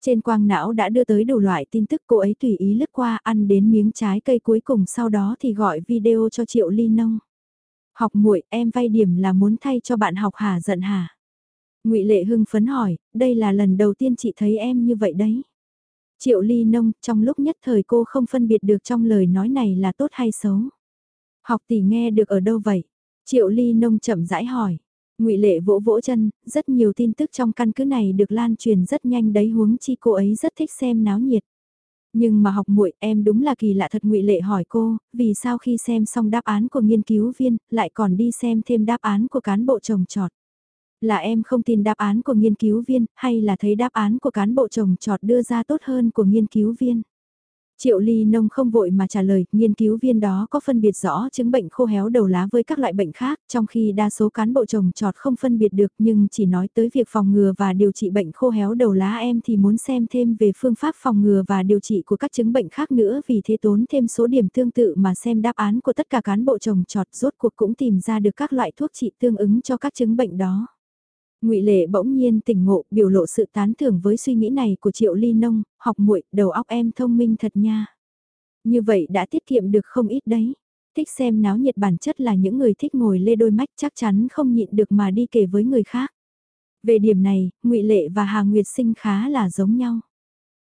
Trên quang não đã đưa tới đủ loại tin tức cô ấy tùy ý lướt qua ăn đến miếng trái cây cuối cùng sau đó thì gọi video cho Triệu Ly Nông. Học muội em vay điểm là muốn thay cho bạn học hả giận hả? ngụy Lệ hưng phấn hỏi, đây là lần đầu tiên chị thấy em như vậy đấy. Triệu Ly Nông, trong lúc nhất thời cô không phân biệt được trong lời nói này là tốt hay xấu. Học tỷ nghe được ở đâu vậy? Triệu Ly Nông chậm rãi hỏi. Ngụy Lệ vỗ vỗ chân, rất nhiều tin tức trong căn cứ này được lan truyền rất nhanh đấy huống chi cô ấy rất thích xem náo nhiệt. Nhưng mà học muội em đúng là kỳ lạ thật Ngụy Lệ hỏi cô, vì sao khi xem xong đáp án của nghiên cứu viên, lại còn đi xem thêm đáp án của cán bộ trồng trọt. Là em không tin đáp án của nghiên cứu viên, hay là thấy đáp án của cán bộ trồng trọt đưa ra tốt hơn của nghiên cứu viên? Triệu Ly Nông không vội mà trả lời, nghiên cứu viên đó có phân biệt rõ chứng bệnh khô héo đầu lá với các loại bệnh khác, trong khi đa số cán bộ trồng trọt không phân biệt được nhưng chỉ nói tới việc phòng ngừa và điều trị bệnh khô héo đầu lá em thì muốn xem thêm về phương pháp phòng ngừa và điều trị của các chứng bệnh khác nữa vì thế tốn thêm số điểm tương tự mà xem đáp án của tất cả cán bộ trồng trọt rốt cuộc cũng tìm ra được các loại thuốc trị tương ứng cho các chứng bệnh đó ngụy Lệ bỗng nhiên tỉnh ngộ, biểu lộ sự tán thưởng với suy nghĩ này của Triệu Ly Nông, học muội, đầu óc em thông minh thật nha. Như vậy đã tiết kiệm được không ít đấy. Thích xem náo nhiệt bản chất là những người thích ngồi lê đôi mách chắc chắn không nhịn được mà đi kể với người khác. Về điểm này, ngụy Lệ và Hà Nguyệt Sinh khá là giống nhau.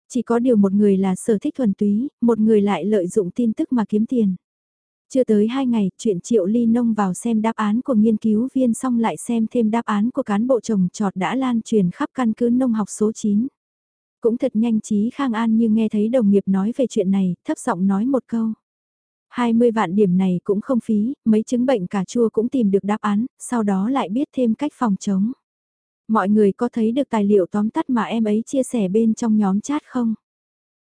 Chỉ có điều một người là sở thích thuần túy, một người lại lợi dụng tin tức mà kiếm tiền. Chưa tới 2 ngày, chuyện Triệu Ly Nông vào xem đáp án của nghiên cứu viên xong lại xem thêm đáp án của cán bộ trồng trọt đã lan truyền khắp căn cứ nông học số 9. Cũng thật nhanh trí Khang An như nghe thấy đồng nghiệp nói về chuyện này, thấp giọng nói một câu. 20 vạn điểm này cũng không phí, mấy chứng bệnh cà chua cũng tìm được đáp án, sau đó lại biết thêm cách phòng chống. Mọi người có thấy được tài liệu tóm tắt mà em ấy chia sẻ bên trong nhóm chat không?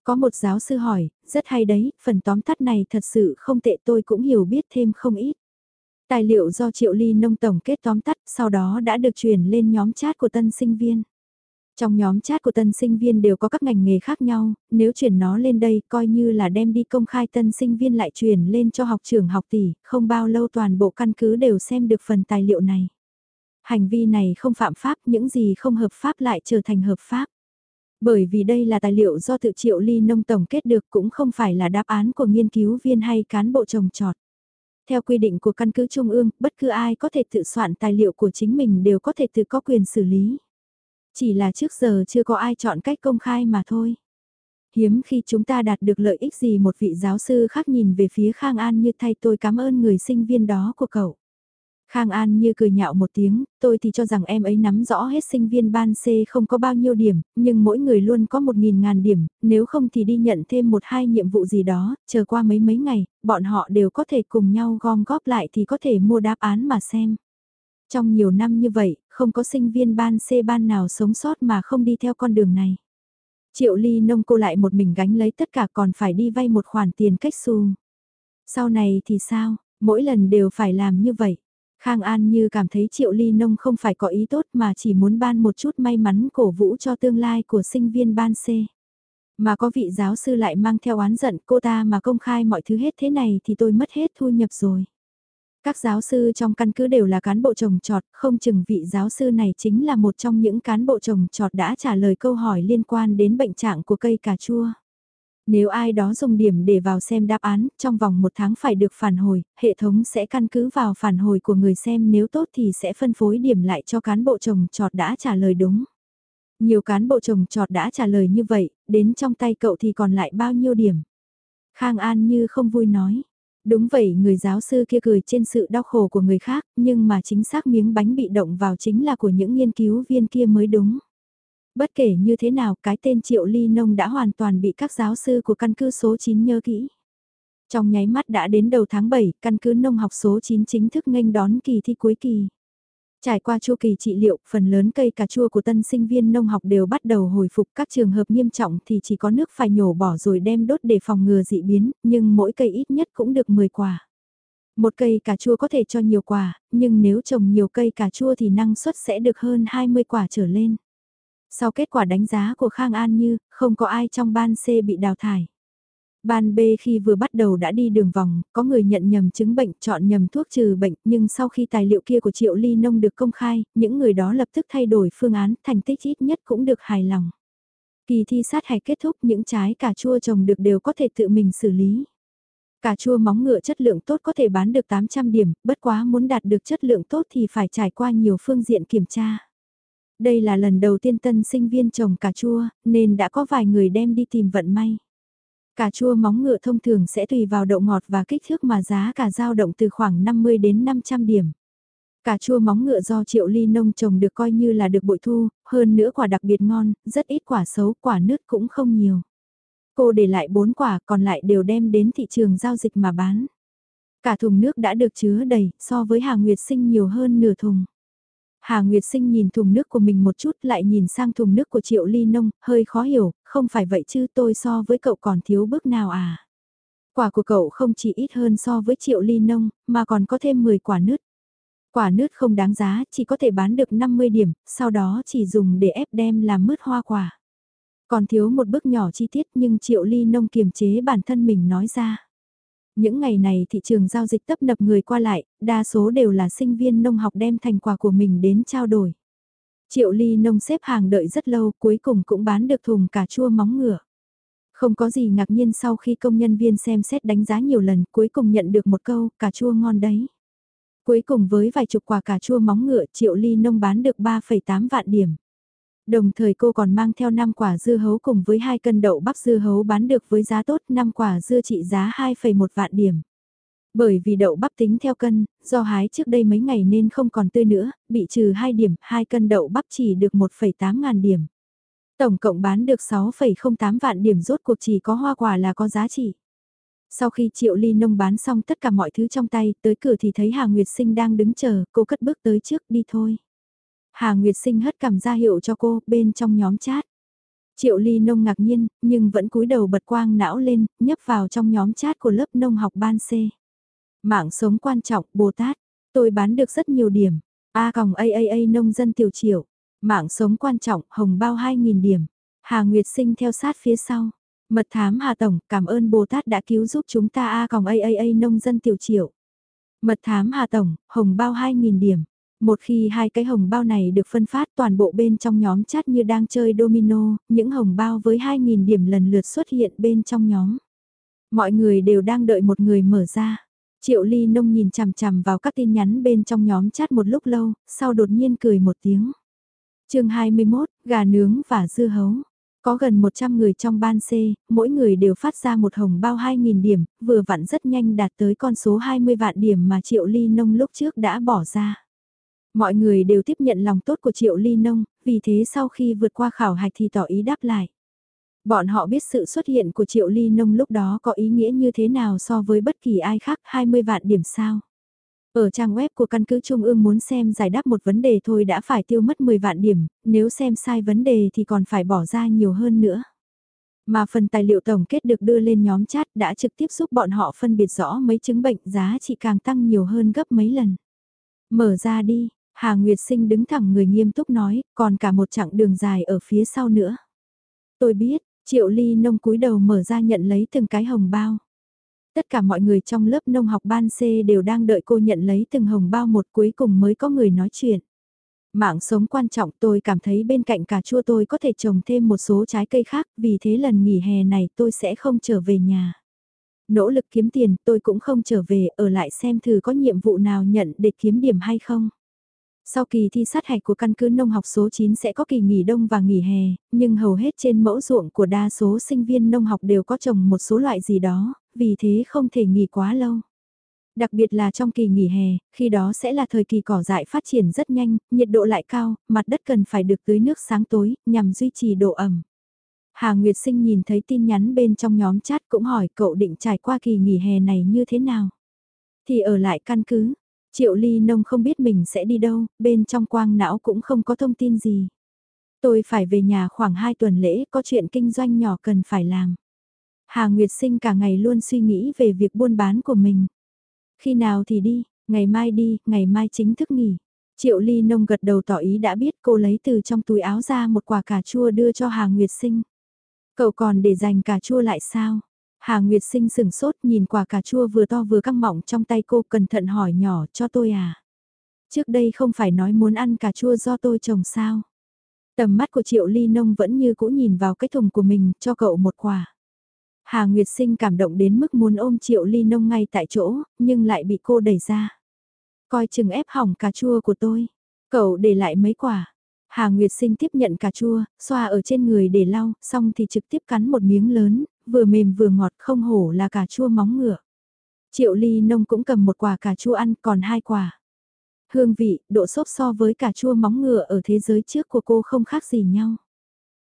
Có một giáo sư hỏi, rất hay đấy, phần tóm tắt này thật sự không tệ tôi cũng hiểu biết thêm không ít. Tài liệu do Triệu Ly Nông tổng kết tóm tắt sau đó đã được truyền lên nhóm chat của tân sinh viên. Trong nhóm chat của tân sinh viên đều có các ngành nghề khác nhau, nếu chuyển nó lên đây coi như là đem đi công khai tân sinh viên lại truyền lên cho học trưởng học tỷ, không bao lâu toàn bộ căn cứ đều xem được phần tài liệu này. Hành vi này không phạm pháp, những gì không hợp pháp lại trở thành hợp pháp. Bởi vì đây là tài liệu do tự triệu ly nông tổng kết được cũng không phải là đáp án của nghiên cứu viên hay cán bộ trồng trọt. Theo quy định của căn cứ Trung ương, bất cứ ai có thể tự soạn tài liệu của chính mình đều có thể tự có quyền xử lý. Chỉ là trước giờ chưa có ai chọn cách công khai mà thôi. Hiếm khi chúng ta đạt được lợi ích gì một vị giáo sư khác nhìn về phía Khang An như thay tôi cảm ơn người sinh viên đó của cậu. Khang An như cười nhạo một tiếng, tôi thì cho rằng em ấy nắm rõ hết sinh viên ban C không có bao nhiêu điểm, nhưng mỗi người luôn có một nghìn ngàn điểm, nếu không thì đi nhận thêm một hai nhiệm vụ gì đó, chờ qua mấy mấy ngày, bọn họ đều có thể cùng nhau gom góp lại thì có thể mua đáp án mà xem. Trong nhiều năm như vậy, không có sinh viên ban C ban nào sống sót mà không đi theo con đường này. Triệu ly nông cô lại một mình gánh lấy tất cả còn phải đi vay một khoản tiền cách xu. Sau này thì sao, mỗi lần đều phải làm như vậy. Khang An như cảm thấy Triệu Ly Nông không phải có ý tốt mà chỉ muốn ban một chút may mắn cổ vũ cho tương lai của sinh viên ban C. Mà có vị giáo sư lại mang theo oán giận cô ta mà công khai mọi thứ hết thế này thì tôi mất hết thu nhập rồi. Các giáo sư trong căn cứ đều là cán bộ trồng trọt, không chừng vị giáo sư này chính là một trong những cán bộ trồng trọt đã trả lời câu hỏi liên quan đến bệnh trạng của cây cà chua. Nếu ai đó dùng điểm để vào xem đáp án, trong vòng một tháng phải được phản hồi, hệ thống sẽ căn cứ vào phản hồi của người xem nếu tốt thì sẽ phân phối điểm lại cho cán bộ trồng trọt đã trả lời đúng. Nhiều cán bộ trồng trọt đã trả lời như vậy, đến trong tay cậu thì còn lại bao nhiêu điểm. Khang An như không vui nói. Đúng vậy người giáo sư kia cười trên sự đau khổ của người khác, nhưng mà chính xác miếng bánh bị động vào chính là của những nghiên cứu viên kia mới đúng. Bất kể như thế nào cái tên Triệu Ly Nông đã hoàn toàn bị các giáo sư của căn cứ số 9 nhớ kỹ. Trong nháy mắt đã đến đầu tháng 7, căn cứ nông học số 9 chính thức nghênh đón kỳ thi cuối kỳ. Trải qua chu kỳ trị liệu, phần lớn cây cà chua của tân sinh viên nông học đều bắt đầu hồi phục các trường hợp nghiêm trọng thì chỉ có nước phải nhổ bỏ rồi đem đốt để phòng ngừa dị biến, nhưng mỗi cây ít nhất cũng được 10 quả. Một cây cà chua có thể cho nhiều quả, nhưng nếu trồng nhiều cây cà chua thì năng suất sẽ được hơn 20 quả trở lên. Sau kết quả đánh giá của Khang An Như, không có ai trong ban C bị đào thải. Ban B khi vừa bắt đầu đã đi đường vòng, có người nhận nhầm chứng bệnh, chọn nhầm thuốc trừ bệnh, nhưng sau khi tài liệu kia của Triệu Ly Nông được công khai, những người đó lập tức thay đổi phương án, thành tích ít nhất cũng được hài lòng. Kỳ thi sát hạch kết thúc, những trái cà chua trồng được đều có thể tự mình xử lý. Cà chua móng ngựa chất lượng tốt có thể bán được 800 điểm, bất quá muốn đạt được chất lượng tốt thì phải trải qua nhiều phương diện kiểm tra. Đây là lần đầu tiên tân sinh viên trồng cà chua, nên đã có vài người đem đi tìm vận may. Cà chua móng ngựa thông thường sẽ tùy vào độ ngọt và kích thước mà giá cả dao động từ khoảng 50 đến 500 điểm. Cà chua móng ngựa do triệu ly nông trồng được coi như là được bội thu, hơn nữa quả đặc biệt ngon, rất ít quả xấu, quả nứt cũng không nhiều. Cô để lại 4 quả còn lại đều đem đến thị trường giao dịch mà bán. Cả thùng nước đã được chứa đầy, so với Hà Nguyệt sinh nhiều hơn nửa thùng. Hà Nguyệt Sinh nhìn thùng nước của mình một chút lại nhìn sang thùng nước của Triệu Ly Nông, hơi khó hiểu, không phải vậy chứ tôi so với cậu còn thiếu bước nào à. Quả của cậu không chỉ ít hơn so với Triệu Ly Nông, mà còn có thêm 10 quả nứt. Quả nứt không đáng giá, chỉ có thể bán được 50 điểm, sau đó chỉ dùng để ép đem làm mứt hoa quả. Còn thiếu một bước nhỏ chi tiết nhưng Triệu Ly Nông kiềm chế bản thân mình nói ra. Những ngày này thị trường giao dịch tấp nập người qua lại, đa số đều là sinh viên nông học đem thành quả của mình đến trao đổi. Triệu ly nông xếp hàng đợi rất lâu cuối cùng cũng bán được thùng cà chua móng ngựa. Không có gì ngạc nhiên sau khi công nhân viên xem xét đánh giá nhiều lần cuối cùng nhận được một câu cà chua ngon đấy. Cuối cùng với vài chục quả cà chua móng ngựa triệu ly nông bán được 3,8 vạn điểm. Đồng thời cô còn mang theo 5 quả dưa hấu cùng với 2 cân đậu bắp dưa hấu bán được với giá tốt 5 quả dưa trị giá 2,1 vạn điểm. Bởi vì đậu bắp tính theo cân, do hái trước đây mấy ngày nên không còn tươi nữa, bị trừ 2 điểm, 2 cân đậu bắp chỉ được 1,8 ngàn điểm. Tổng cộng bán được 6,08 vạn điểm rốt cuộc chỉ có hoa quả là có giá trị. Sau khi Triệu Ly Nông bán xong tất cả mọi thứ trong tay, tới cửa thì thấy Hà Nguyệt Sinh đang đứng chờ, cô cất bước tới trước đi thôi. Hà Nguyệt Sinh hất cảm ra hiệu cho cô, bên trong nhóm chat. Triệu Ly Nông ngạc nhiên, nhưng vẫn cúi đầu bật quang não lên, nhấp vào trong nhóm chat của lớp nông học ban C. Mạng sống quan trọng, Bồ Tát. Tôi bán được rất nhiều điểm. A còng AAA nông dân tiểu triệu. Mạng sống quan trọng, hồng bao 2.000 điểm. Hà Nguyệt Sinh theo sát phía sau. Mật thám Hà Tổng, cảm ơn Bồ Tát đã cứu giúp chúng ta A còng AAA nông dân tiểu triệu. Mật thám Hà Tổng, hồng bao 2.000 điểm. Một khi hai cái hồng bao này được phân phát toàn bộ bên trong nhóm chat như đang chơi domino, những hồng bao với 2.000 điểm lần lượt xuất hiện bên trong nhóm. Mọi người đều đang đợi một người mở ra. Triệu Ly Nông nhìn chằm chằm vào các tin nhắn bên trong nhóm chat một lúc lâu, sau đột nhiên cười một tiếng. chương 21, gà nướng và dưa hấu. Có gần 100 người trong ban C, mỗi người đều phát ra một hồng bao 2.000 điểm, vừa vặn rất nhanh đạt tới con số 20 vạn điểm mà Triệu Ly Nông lúc trước đã bỏ ra. Mọi người đều tiếp nhận lòng tốt của Triệu Ly Nông, vì thế sau khi vượt qua khảo hạch thì tỏ ý đáp lại. Bọn họ biết sự xuất hiện của Triệu Ly Nông lúc đó có ý nghĩa như thế nào so với bất kỳ ai khác 20 vạn điểm sao. Ở trang web của căn cứ Trung ương muốn xem giải đáp một vấn đề thôi đã phải tiêu mất 10 vạn điểm, nếu xem sai vấn đề thì còn phải bỏ ra nhiều hơn nữa. Mà phần tài liệu tổng kết được đưa lên nhóm chat đã trực tiếp giúp bọn họ phân biệt rõ mấy chứng bệnh giá trị càng tăng nhiều hơn gấp mấy lần. Mở ra đi, Hà Nguyệt Sinh đứng thẳng người nghiêm túc nói, còn cả một chặng đường dài ở phía sau nữa. Tôi biết, Triệu Ly nông cúi đầu mở ra nhận lấy từng cái hồng bao. Tất cả mọi người trong lớp nông học ban C đều đang đợi cô nhận lấy từng hồng bao một cuối cùng mới có người nói chuyện. Mạng sống quan trọng tôi cảm thấy bên cạnh cà chua tôi có thể trồng thêm một số trái cây khác vì thế lần nghỉ hè này tôi sẽ không trở về nhà. Nỗ lực kiếm tiền tôi cũng không trở về ở lại xem thử có nhiệm vụ nào nhận để kiếm điểm hay không. Sau kỳ thi sát hạch của căn cứ nông học số 9 sẽ có kỳ nghỉ đông và nghỉ hè, nhưng hầu hết trên mẫu ruộng của đa số sinh viên nông học đều có trồng một số loại gì đó, vì thế không thể nghỉ quá lâu. Đặc biệt là trong kỳ nghỉ hè, khi đó sẽ là thời kỳ cỏ dại phát triển rất nhanh, nhiệt độ lại cao, mặt đất cần phải được tưới nước sáng tối, nhằm duy trì độ ẩm. Hà Nguyệt Sinh nhìn thấy tin nhắn bên trong nhóm chat cũng hỏi cậu định trải qua kỳ nghỉ hè này như thế nào. Thì ở lại căn cứ, Triệu Ly Nông không biết mình sẽ đi đâu, bên trong quang não cũng không có thông tin gì. Tôi phải về nhà khoảng 2 tuần lễ, có chuyện kinh doanh nhỏ cần phải làm. Hà Nguyệt Sinh cả ngày luôn suy nghĩ về việc buôn bán của mình. Khi nào thì đi, ngày mai đi, ngày mai chính thức nghỉ. Triệu Ly Nông gật đầu tỏ ý đã biết cô lấy từ trong túi áo ra một quả cà chua đưa cho Hà Nguyệt Sinh. Cậu còn để dành cà chua lại sao? Hà Nguyệt Sinh sừng sốt nhìn quả cà chua vừa to vừa căng mọng trong tay cô cẩn thận hỏi nhỏ cho tôi à. Trước đây không phải nói muốn ăn cà chua do tôi trồng sao. Tầm mắt của Triệu Ly Nông vẫn như cũ nhìn vào cái thùng của mình cho cậu một quả. Hà Nguyệt Sinh cảm động đến mức muốn ôm Triệu Ly Nông ngay tại chỗ, nhưng lại bị cô đẩy ra. Coi chừng ép hỏng cà chua của tôi. Cậu để lại mấy quả. Hà Nguyệt Sinh tiếp nhận cà chua, xoa ở trên người để lau, xong thì trực tiếp cắn một miếng lớn, vừa mềm vừa ngọt không hổ là cà chua móng ngựa. Triệu ly nông cũng cầm một quả cà chua ăn còn hai quả. Hương vị, độ xốp so với cà chua móng ngựa ở thế giới trước của cô không khác gì nhau.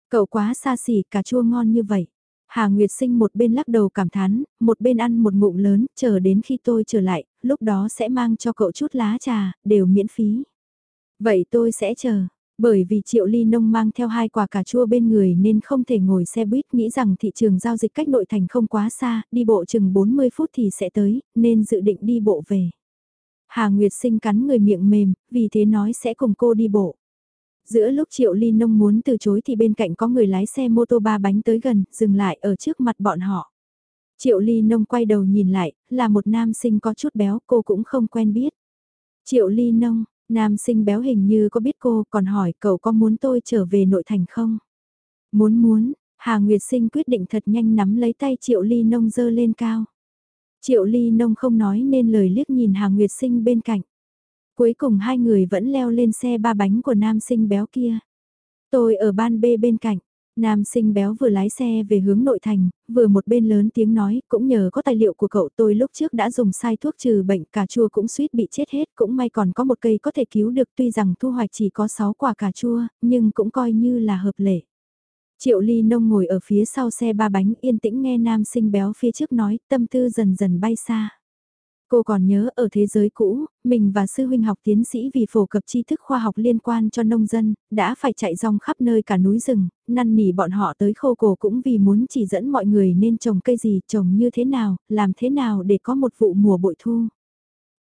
Cậu quá xa xỉ cà chua ngon như vậy. Hà Nguyệt Sinh một bên lắc đầu cảm thán, một bên ăn một ngụm lớn, chờ đến khi tôi trở lại, lúc đó sẽ mang cho cậu chút lá trà, đều miễn phí. Vậy tôi sẽ chờ, bởi vì Triệu Ly Nông mang theo hai quả cà chua bên người nên không thể ngồi xe buýt nghĩ rằng thị trường giao dịch cách nội thành không quá xa, đi bộ chừng 40 phút thì sẽ tới, nên dự định đi bộ về. Hà Nguyệt sinh cắn người miệng mềm, vì thế nói sẽ cùng cô đi bộ. Giữa lúc Triệu Ly Nông muốn từ chối thì bên cạnh có người lái xe mô tô ba bánh tới gần, dừng lại ở trước mặt bọn họ. Triệu Ly Nông quay đầu nhìn lại, là một nam sinh có chút béo cô cũng không quen biết. Triệu Ly Nông, Nam sinh béo hình như có biết cô còn hỏi cậu có muốn tôi trở về nội thành không? Muốn muốn, Hà Nguyệt sinh quyết định thật nhanh nắm lấy tay Triệu Ly Nông dơ lên cao. Triệu Ly Nông không nói nên lời liếc nhìn Hà Nguyệt sinh bên cạnh. Cuối cùng hai người vẫn leo lên xe ba bánh của nam sinh béo kia. Tôi ở ban B bên cạnh, Nam sinh béo vừa lái xe về hướng nội thành, vừa một bên lớn tiếng nói, cũng nhờ có tài liệu của cậu tôi lúc trước đã dùng sai thuốc trừ bệnh cà chua cũng suýt bị chết hết, cũng may còn có một cây có thể cứu được tuy rằng thu hoạch chỉ có 6 quả cà chua, nhưng cũng coi như là hợp lệ. Triệu ly nông ngồi ở phía sau xe ba bánh yên tĩnh nghe nam sinh béo phía trước nói, tâm tư dần dần bay xa. Cô còn nhớ ở thế giới cũ, mình và sư huynh học tiến sĩ vì phổ cập tri thức khoa học liên quan cho nông dân, đã phải chạy rong khắp nơi cả núi rừng, năn nỉ bọn họ tới khô cổ cũng vì muốn chỉ dẫn mọi người nên trồng cây gì, trồng như thế nào, làm thế nào để có một vụ mùa bội thu.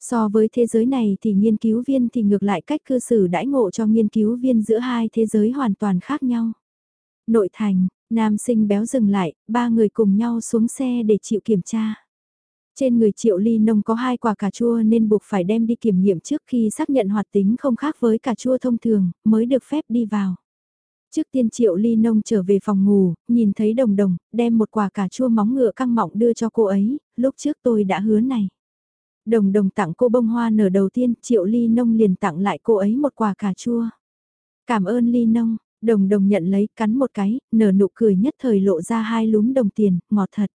So với thế giới này thì nghiên cứu viên thì ngược lại cách cư xử đãi ngộ cho nghiên cứu viên giữa hai thế giới hoàn toàn khác nhau. Nội thành, nam sinh béo dừng lại, ba người cùng nhau xuống xe để chịu kiểm tra. Trên người triệu ly nông có hai quả cà chua nên buộc phải đem đi kiểm nghiệm trước khi xác nhận hoạt tính không khác với cà chua thông thường, mới được phép đi vào. Trước tiên triệu ly nông trở về phòng ngủ, nhìn thấy đồng đồng, đem một quả cà chua móng ngựa căng mọng đưa cho cô ấy, lúc trước tôi đã hứa này. Đồng đồng tặng cô bông hoa nở đầu tiên, triệu ly nông liền tặng lại cô ấy một quả cà chua. Cảm ơn ly nông, đồng đồng nhận lấy, cắn một cái, nở nụ cười nhất thời lộ ra hai lúm đồng tiền, ngọt thật.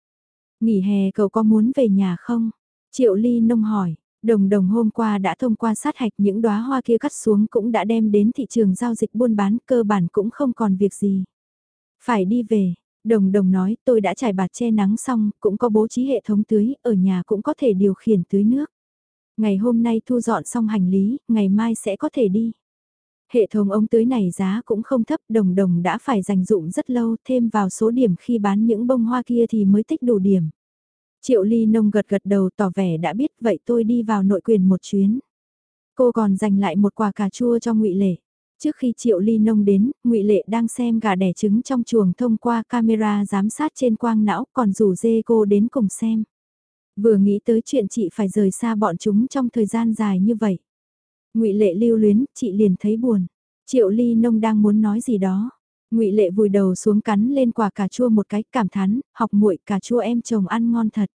Nghỉ hè cậu có muốn về nhà không? Triệu ly nông hỏi, Đồng đồng hôm qua đã thông qua sát hạch những đóa hoa kia cắt xuống cũng đã đem đến thị trường giao dịch buôn bán cơ bản cũng không còn việc gì. Phải đi về, đồng đồng nói tôi đã trải bạt che nắng xong, cũng có bố trí hệ thống tưới, ở nhà cũng có thể điều khiển tưới nước. Ngày hôm nay thu dọn xong hành lý, ngày mai sẽ có thể đi. Hệ thống ống tưới này giá cũng không thấp, đồng đồng đã phải dành dụng rất lâu, thêm vào số điểm khi bán những bông hoa kia thì mới tích đủ điểm. Triệu Ly Nông gật gật đầu tỏ vẻ đã biết vậy tôi đi vào nội quyền một chuyến. Cô còn dành lại một quả cà chua cho ngụy Lệ. Trước khi Triệu Ly Nông đến, ngụy Lệ đang xem gà đẻ trứng trong chuồng thông qua camera giám sát trên quang não còn rủ dê cô đến cùng xem. Vừa nghĩ tới chuyện chị phải rời xa bọn chúng trong thời gian dài như vậy ngụy Lệ lưu luyến, chị liền thấy buồn. Triệu Ly Nông đang muốn nói gì đó. Ngụy Lệ vùi đầu xuống cắn lên quả cà chua một cái, cảm thán, học muội cà chua em chồng ăn ngon thật.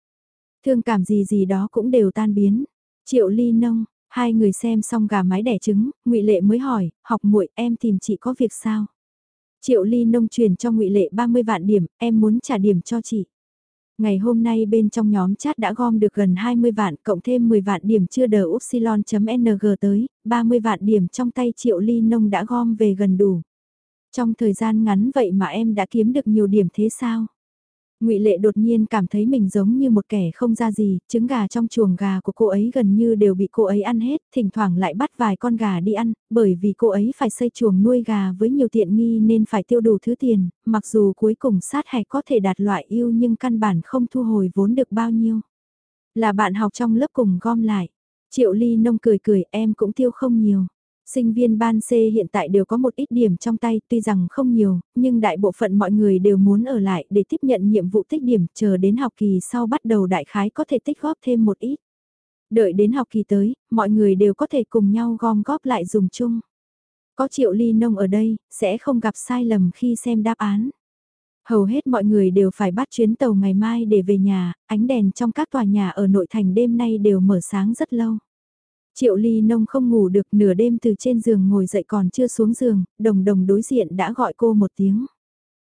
Thương cảm gì gì đó cũng đều tan biến. Triệu Ly Nông, hai người xem xong gà mái đẻ trứng, Ngụy Lệ mới hỏi, học muội em tìm chị có việc sao? Triệu Ly Nông truyền cho Ngụy Lệ 30 vạn điểm, em muốn trả điểm cho chị. Ngày hôm nay bên trong nhóm chat đã gom được gần 20 vạn cộng thêm 10 vạn điểm chưa đờ upsilon.ng tới, 30 vạn điểm trong tay Triệu Ly Nông đã gom về gần đủ. Trong thời gian ngắn vậy mà em đã kiếm được nhiều điểm thế sao? Ngụy Lệ đột nhiên cảm thấy mình giống như một kẻ không ra gì, trứng gà trong chuồng gà của cô ấy gần như đều bị cô ấy ăn hết, thỉnh thoảng lại bắt vài con gà đi ăn, bởi vì cô ấy phải xây chuồng nuôi gà với nhiều tiện nghi nên phải tiêu đủ thứ tiền, mặc dù cuối cùng sát hạch có thể đạt loại yêu nhưng căn bản không thu hồi vốn được bao nhiêu. Là bạn học trong lớp cùng gom lại. Triệu Ly nông cười cười em cũng tiêu không nhiều. Sinh viên ban C hiện tại đều có một ít điểm trong tay tuy rằng không nhiều, nhưng đại bộ phận mọi người đều muốn ở lại để tiếp nhận nhiệm vụ tích điểm chờ đến học kỳ sau bắt đầu đại khái có thể tích góp thêm một ít. Đợi đến học kỳ tới, mọi người đều có thể cùng nhau gom góp lại dùng chung. Có triệu ly nông ở đây, sẽ không gặp sai lầm khi xem đáp án. Hầu hết mọi người đều phải bắt chuyến tàu ngày mai để về nhà, ánh đèn trong các tòa nhà ở nội thành đêm nay đều mở sáng rất lâu. Triệu ly nông không ngủ được nửa đêm từ trên giường ngồi dậy còn chưa xuống giường, đồng đồng đối diện đã gọi cô một tiếng.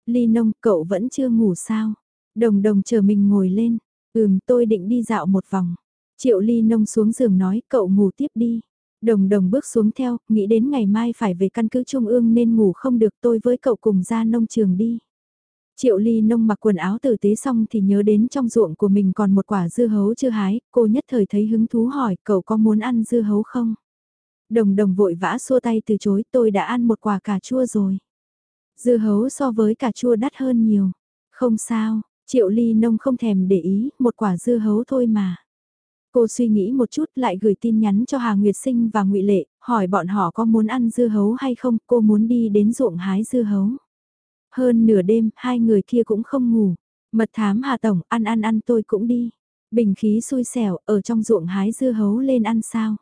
Ly nông, cậu vẫn chưa ngủ sao? Đồng đồng chờ mình ngồi lên, ừm tôi định đi dạo một vòng. Triệu ly nông xuống giường nói cậu ngủ tiếp đi. Đồng đồng bước xuống theo, nghĩ đến ngày mai phải về căn cứ trung ương nên ngủ không được tôi với cậu cùng ra nông trường đi. Triệu ly nông mặc quần áo tử tế xong thì nhớ đến trong ruộng của mình còn một quả dưa hấu chưa hái, cô nhất thời thấy hứng thú hỏi cậu có muốn ăn dưa hấu không? Đồng đồng vội vã xua tay từ chối tôi đã ăn một quả cà chua rồi. Dưa hấu so với cà chua đắt hơn nhiều. Không sao, triệu ly nông không thèm để ý, một quả dưa hấu thôi mà. Cô suy nghĩ một chút lại gửi tin nhắn cho Hà Nguyệt Sinh và ngụy Lệ, hỏi bọn họ có muốn ăn dưa hấu hay không, cô muốn đi đến ruộng hái dưa hấu. Hơn nửa đêm, hai người kia cũng không ngủ. Mật thám Hà Tổng, ăn ăn ăn tôi cũng đi. Bình khí xui xẻo, ở trong ruộng hái dưa hấu lên ăn sao.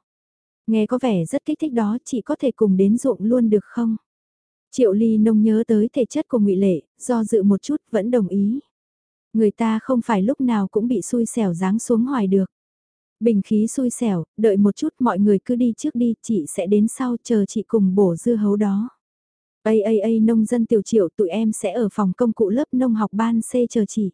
Nghe có vẻ rất kích thích đó, chị có thể cùng đến ruộng luôn được không? Triệu Ly nông nhớ tới thể chất của ngụy Lệ, do dự một chút vẫn đồng ý. Người ta không phải lúc nào cũng bị xui xẻo giáng xuống hoài được. Bình khí xui xẻo, đợi một chút mọi người cứ đi trước đi, chị sẽ đến sau chờ chị cùng bổ dưa hấu đó. Ây ây ây nông dân tiểu triệu tụi em sẽ ở phòng công cụ lớp nông học ban C chờ chị.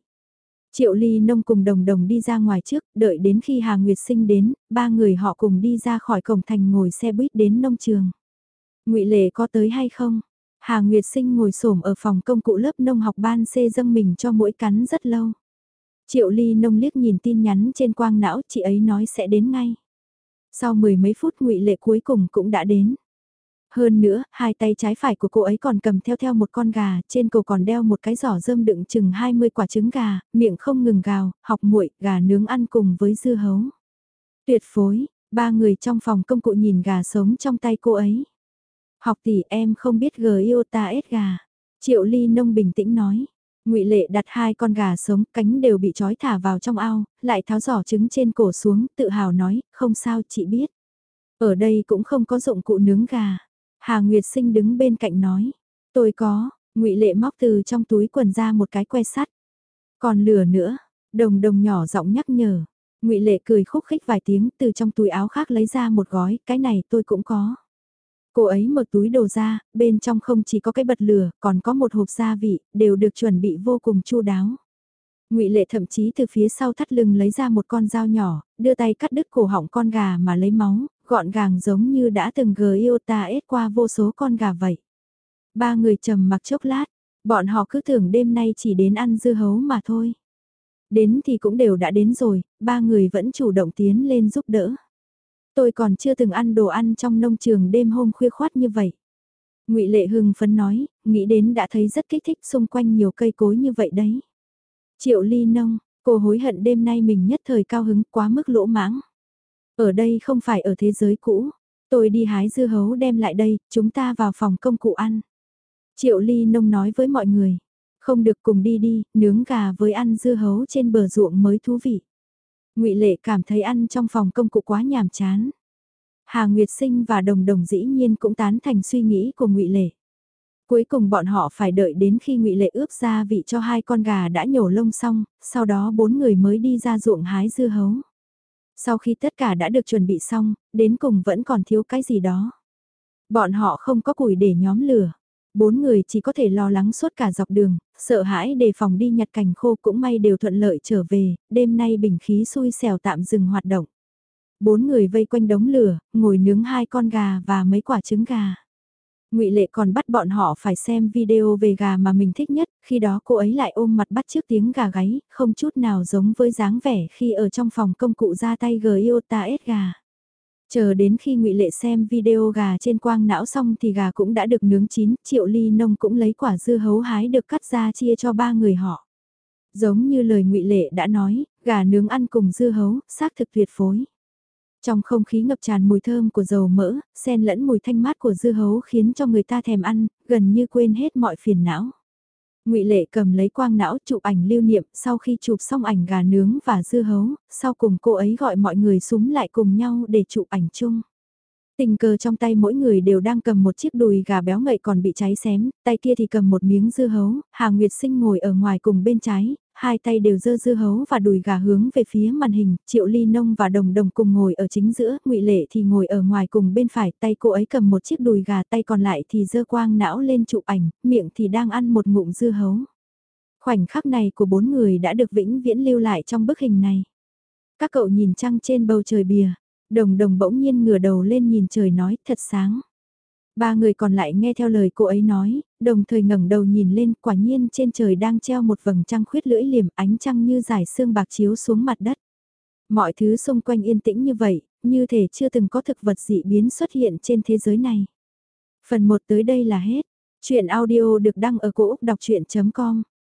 Triệu Ly Nông cùng đồng đồng đi ra ngoài trước, đợi đến khi Hà Nguyệt Sinh đến, ba người họ cùng đi ra khỏi cổng thành ngồi xe buýt đến nông trường. ngụy Lệ có tới hay không? Hà Nguyệt Sinh ngồi xổm ở phòng công cụ lớp nông học ban C dâng mình cho mỗi cắn rất lâu. Triệu Ly Nông liếc nhìn tin nhắn trên quang não, chị ấy nói sẽ đến ngay. Sau mười mấy phút ngụy Lệ cuối cùng cũng đã đến. Hơn nữa, hai tay trái phải của cô ấy còn cầm theo theo một con gà, trên cổ còn đeo một cái giỏ rơm đựng chừng 20 quả trứng gà, miệng không ngừng gào, học muội gà nướng ăn cùng với dưa hấu. Tuyệt phối, ba người trong phòng công cụ nhìn gà sống trong tay cô ấy. Học tỷ em không biết gờ yêu ta ết gà. Triệu ly nông bình tĩnh nói. ngụy Lệ đặt hai con gà sống, cánh đều bị trói thả vào trong ao, lại tháo giỏ trứng trên cổ xuống, tự hào nói, không sao chị biết. Ở đây cũng không có dụng cụ nướng gà. Hà Nguyệt Sinh đứng bên cạnh nói, tôi có, ngụy Lệ móc từ trong túi quần ra một cái que sắt. Còn lửa nữa, đồng đồng nhỏ giọng nhắc nhở. ngụy Lệ cười khúc khích vài tiếng từ trong túi áo khác lấy ra một gói, cái này tôi cũng có. Cô ấy mở túi đồ ra, bên trong không chỉ có cái bật lửa, còn có một hộp gia vị, đều được chuẩn bị vô cùng chu đáo. Ngụy Lệ thậm chí từ phía sau thắt lưng lấy ra một con dao nhỏ, đưa tay cắt đứt cổ họng con gà mà lấy máu, gọn gàng giống như đã từng gờ yêu ta ết qua vô số con gà vậy. Ba người trầm mặc chốc lát, bọn họ cứ tưởng đêm nay chỉ đến ăn dưa hấu mà thôi. Đến thì cũng đều đã đến rồi, ba người vẫn chủ động tiến lên giúp đỡ. Tôi còn chưa từng ăn đồ ăn trong nông trường đêm hôm khuya khoát như vậy. ngụy Lệ Hưng phấn nói, nghĩ đến đã thấy rất kích thích xung quanh nhiều cây cối như vậy đấy. Triệu ly nông, cô hối hận đêm nay mình nhất thời cao hứng quá mức lỗ mãng. Ở đây không phải ở thế giới cũ. Tôi đi hái dưa hấu đem lại đây, chúng ta vào phòng công cụ ăn. Triệu ly nông nói với mọi người. Không được cùng đi đi, nướng gà với ăn dưa hấu trên bờ ruộng mới thú vị ngụy Lệ cảm thấy ăn trong phòng công cụ quá nhàm chán. Hà Nguyệt Sinh và Đồng Đồng dĩ nhiên cũng tán thành suy nghĩ của ngụy Lệ. Cuối cùng bọn họ phải đợi đến khi ngụy Lệ ướp gia vị cho hai con gà đã nhổ lông xong, sau đó bốn người mới đi ra ruộng hái dưa hấu. Sau khi tất cả đã được chuẩn bị xong, đến cùng vẫn còn thiếu cái gì đó. Bọn họ không có củi để nhóm lửa. Bốn người chỉ có thể lo lắng suốt cả dọc đường, sợ hãi đề phòng đi nhặt cành khô cũng may đều thuận lợi trở về, đêm nay bình khí xui xẻo tạm dừng hoạt động. Bốn người vây quanh đống lửa, ngồi nướng hai con gà và mấy quả trứng gà ngụy Lệ còn bắt bọn họ phải xem video về gà mà mình thích nhất, khi đó cô ấy lại ôm mặt bắt trước tiếng gà gáy, không chút nào giống với dáng vẻ khi ở trong phòng công cụ ra tay gờ yêu ta ết gà. Chờ đến khi ngụy Lệ xem video gà trên quang não xong thì gà cũng đã được nướng chín, Triệu Ly Nông cũng lấy quả dưa hấu hái được cắt ra chia cho ba người họ. Giống như lời ngụy Lệ đã nói, gà nướng ăn cùng dưa hấu, xác thực tuyệt phối. Trong không khí ngập tràn mùi thơm của dầu mỡ, xen lẫn mùi thanh mát của dưa hấu khiến cho người ta thèm ăn, gần như quên hết mọi phiền não. Ngụy Lệ cầm lấy quang não chụp ảnh lưu niệm, sau khi chụp xong ảnh gà nướng và dưa hấu, sau cùng cô ấy gọi mọi người súng lại cùng nhau để chụp ảnh chung. Tình cờ trong tay mỗi người đều đang cầm một chiếc đùi gà béo ngậy còn bị cháy xém, tay kia thì cầm một miếng dưa hấu, Hà Nguyệt Sinh ngồi ở ngoài cùng bên trái, hai tay đều dơ dưa hấu và đùi gà hướng về phía màn hình, Triệu Ly Nông và Đồng Đồng cùng ngồi ở chính giữa, ngụy Lệ thì ngồi ở ngoài cùng bên phải, tay cô ấy cầm một chiếc đùi gà, tay còn lại thì dơ quang não lên chụp ảnh, miệng thì đang ăn một ngụm dưa hấu. Khoảnh khắc này của bốn người đã được vĩnh viễn lưu lại trong bức hình này. Các cậu nhìn trăng trên bầu trời bìa, Đồng Đồng bỗng nhiên ngửa đầu lên nhìn trời nói, thật sáng. Ba người còn lại nghe theo lời cô ấy nói, đồng thời ngẩng đầu nhìn lên quả nhiên trên trời đang treo một vầng trăng khuyết lưỡi liềm ánh trăng như giải xương bạc chiếu xuống mặt đất. Mọi thứ xung quanh yên tĩnh như vậy, như thể chưa từng có thực vật dị biến xuất hiện trên thế giới này. Phần 1 tới đây là hết. Chuyện audio được đăng ở cổ Úc đọc chuyện.com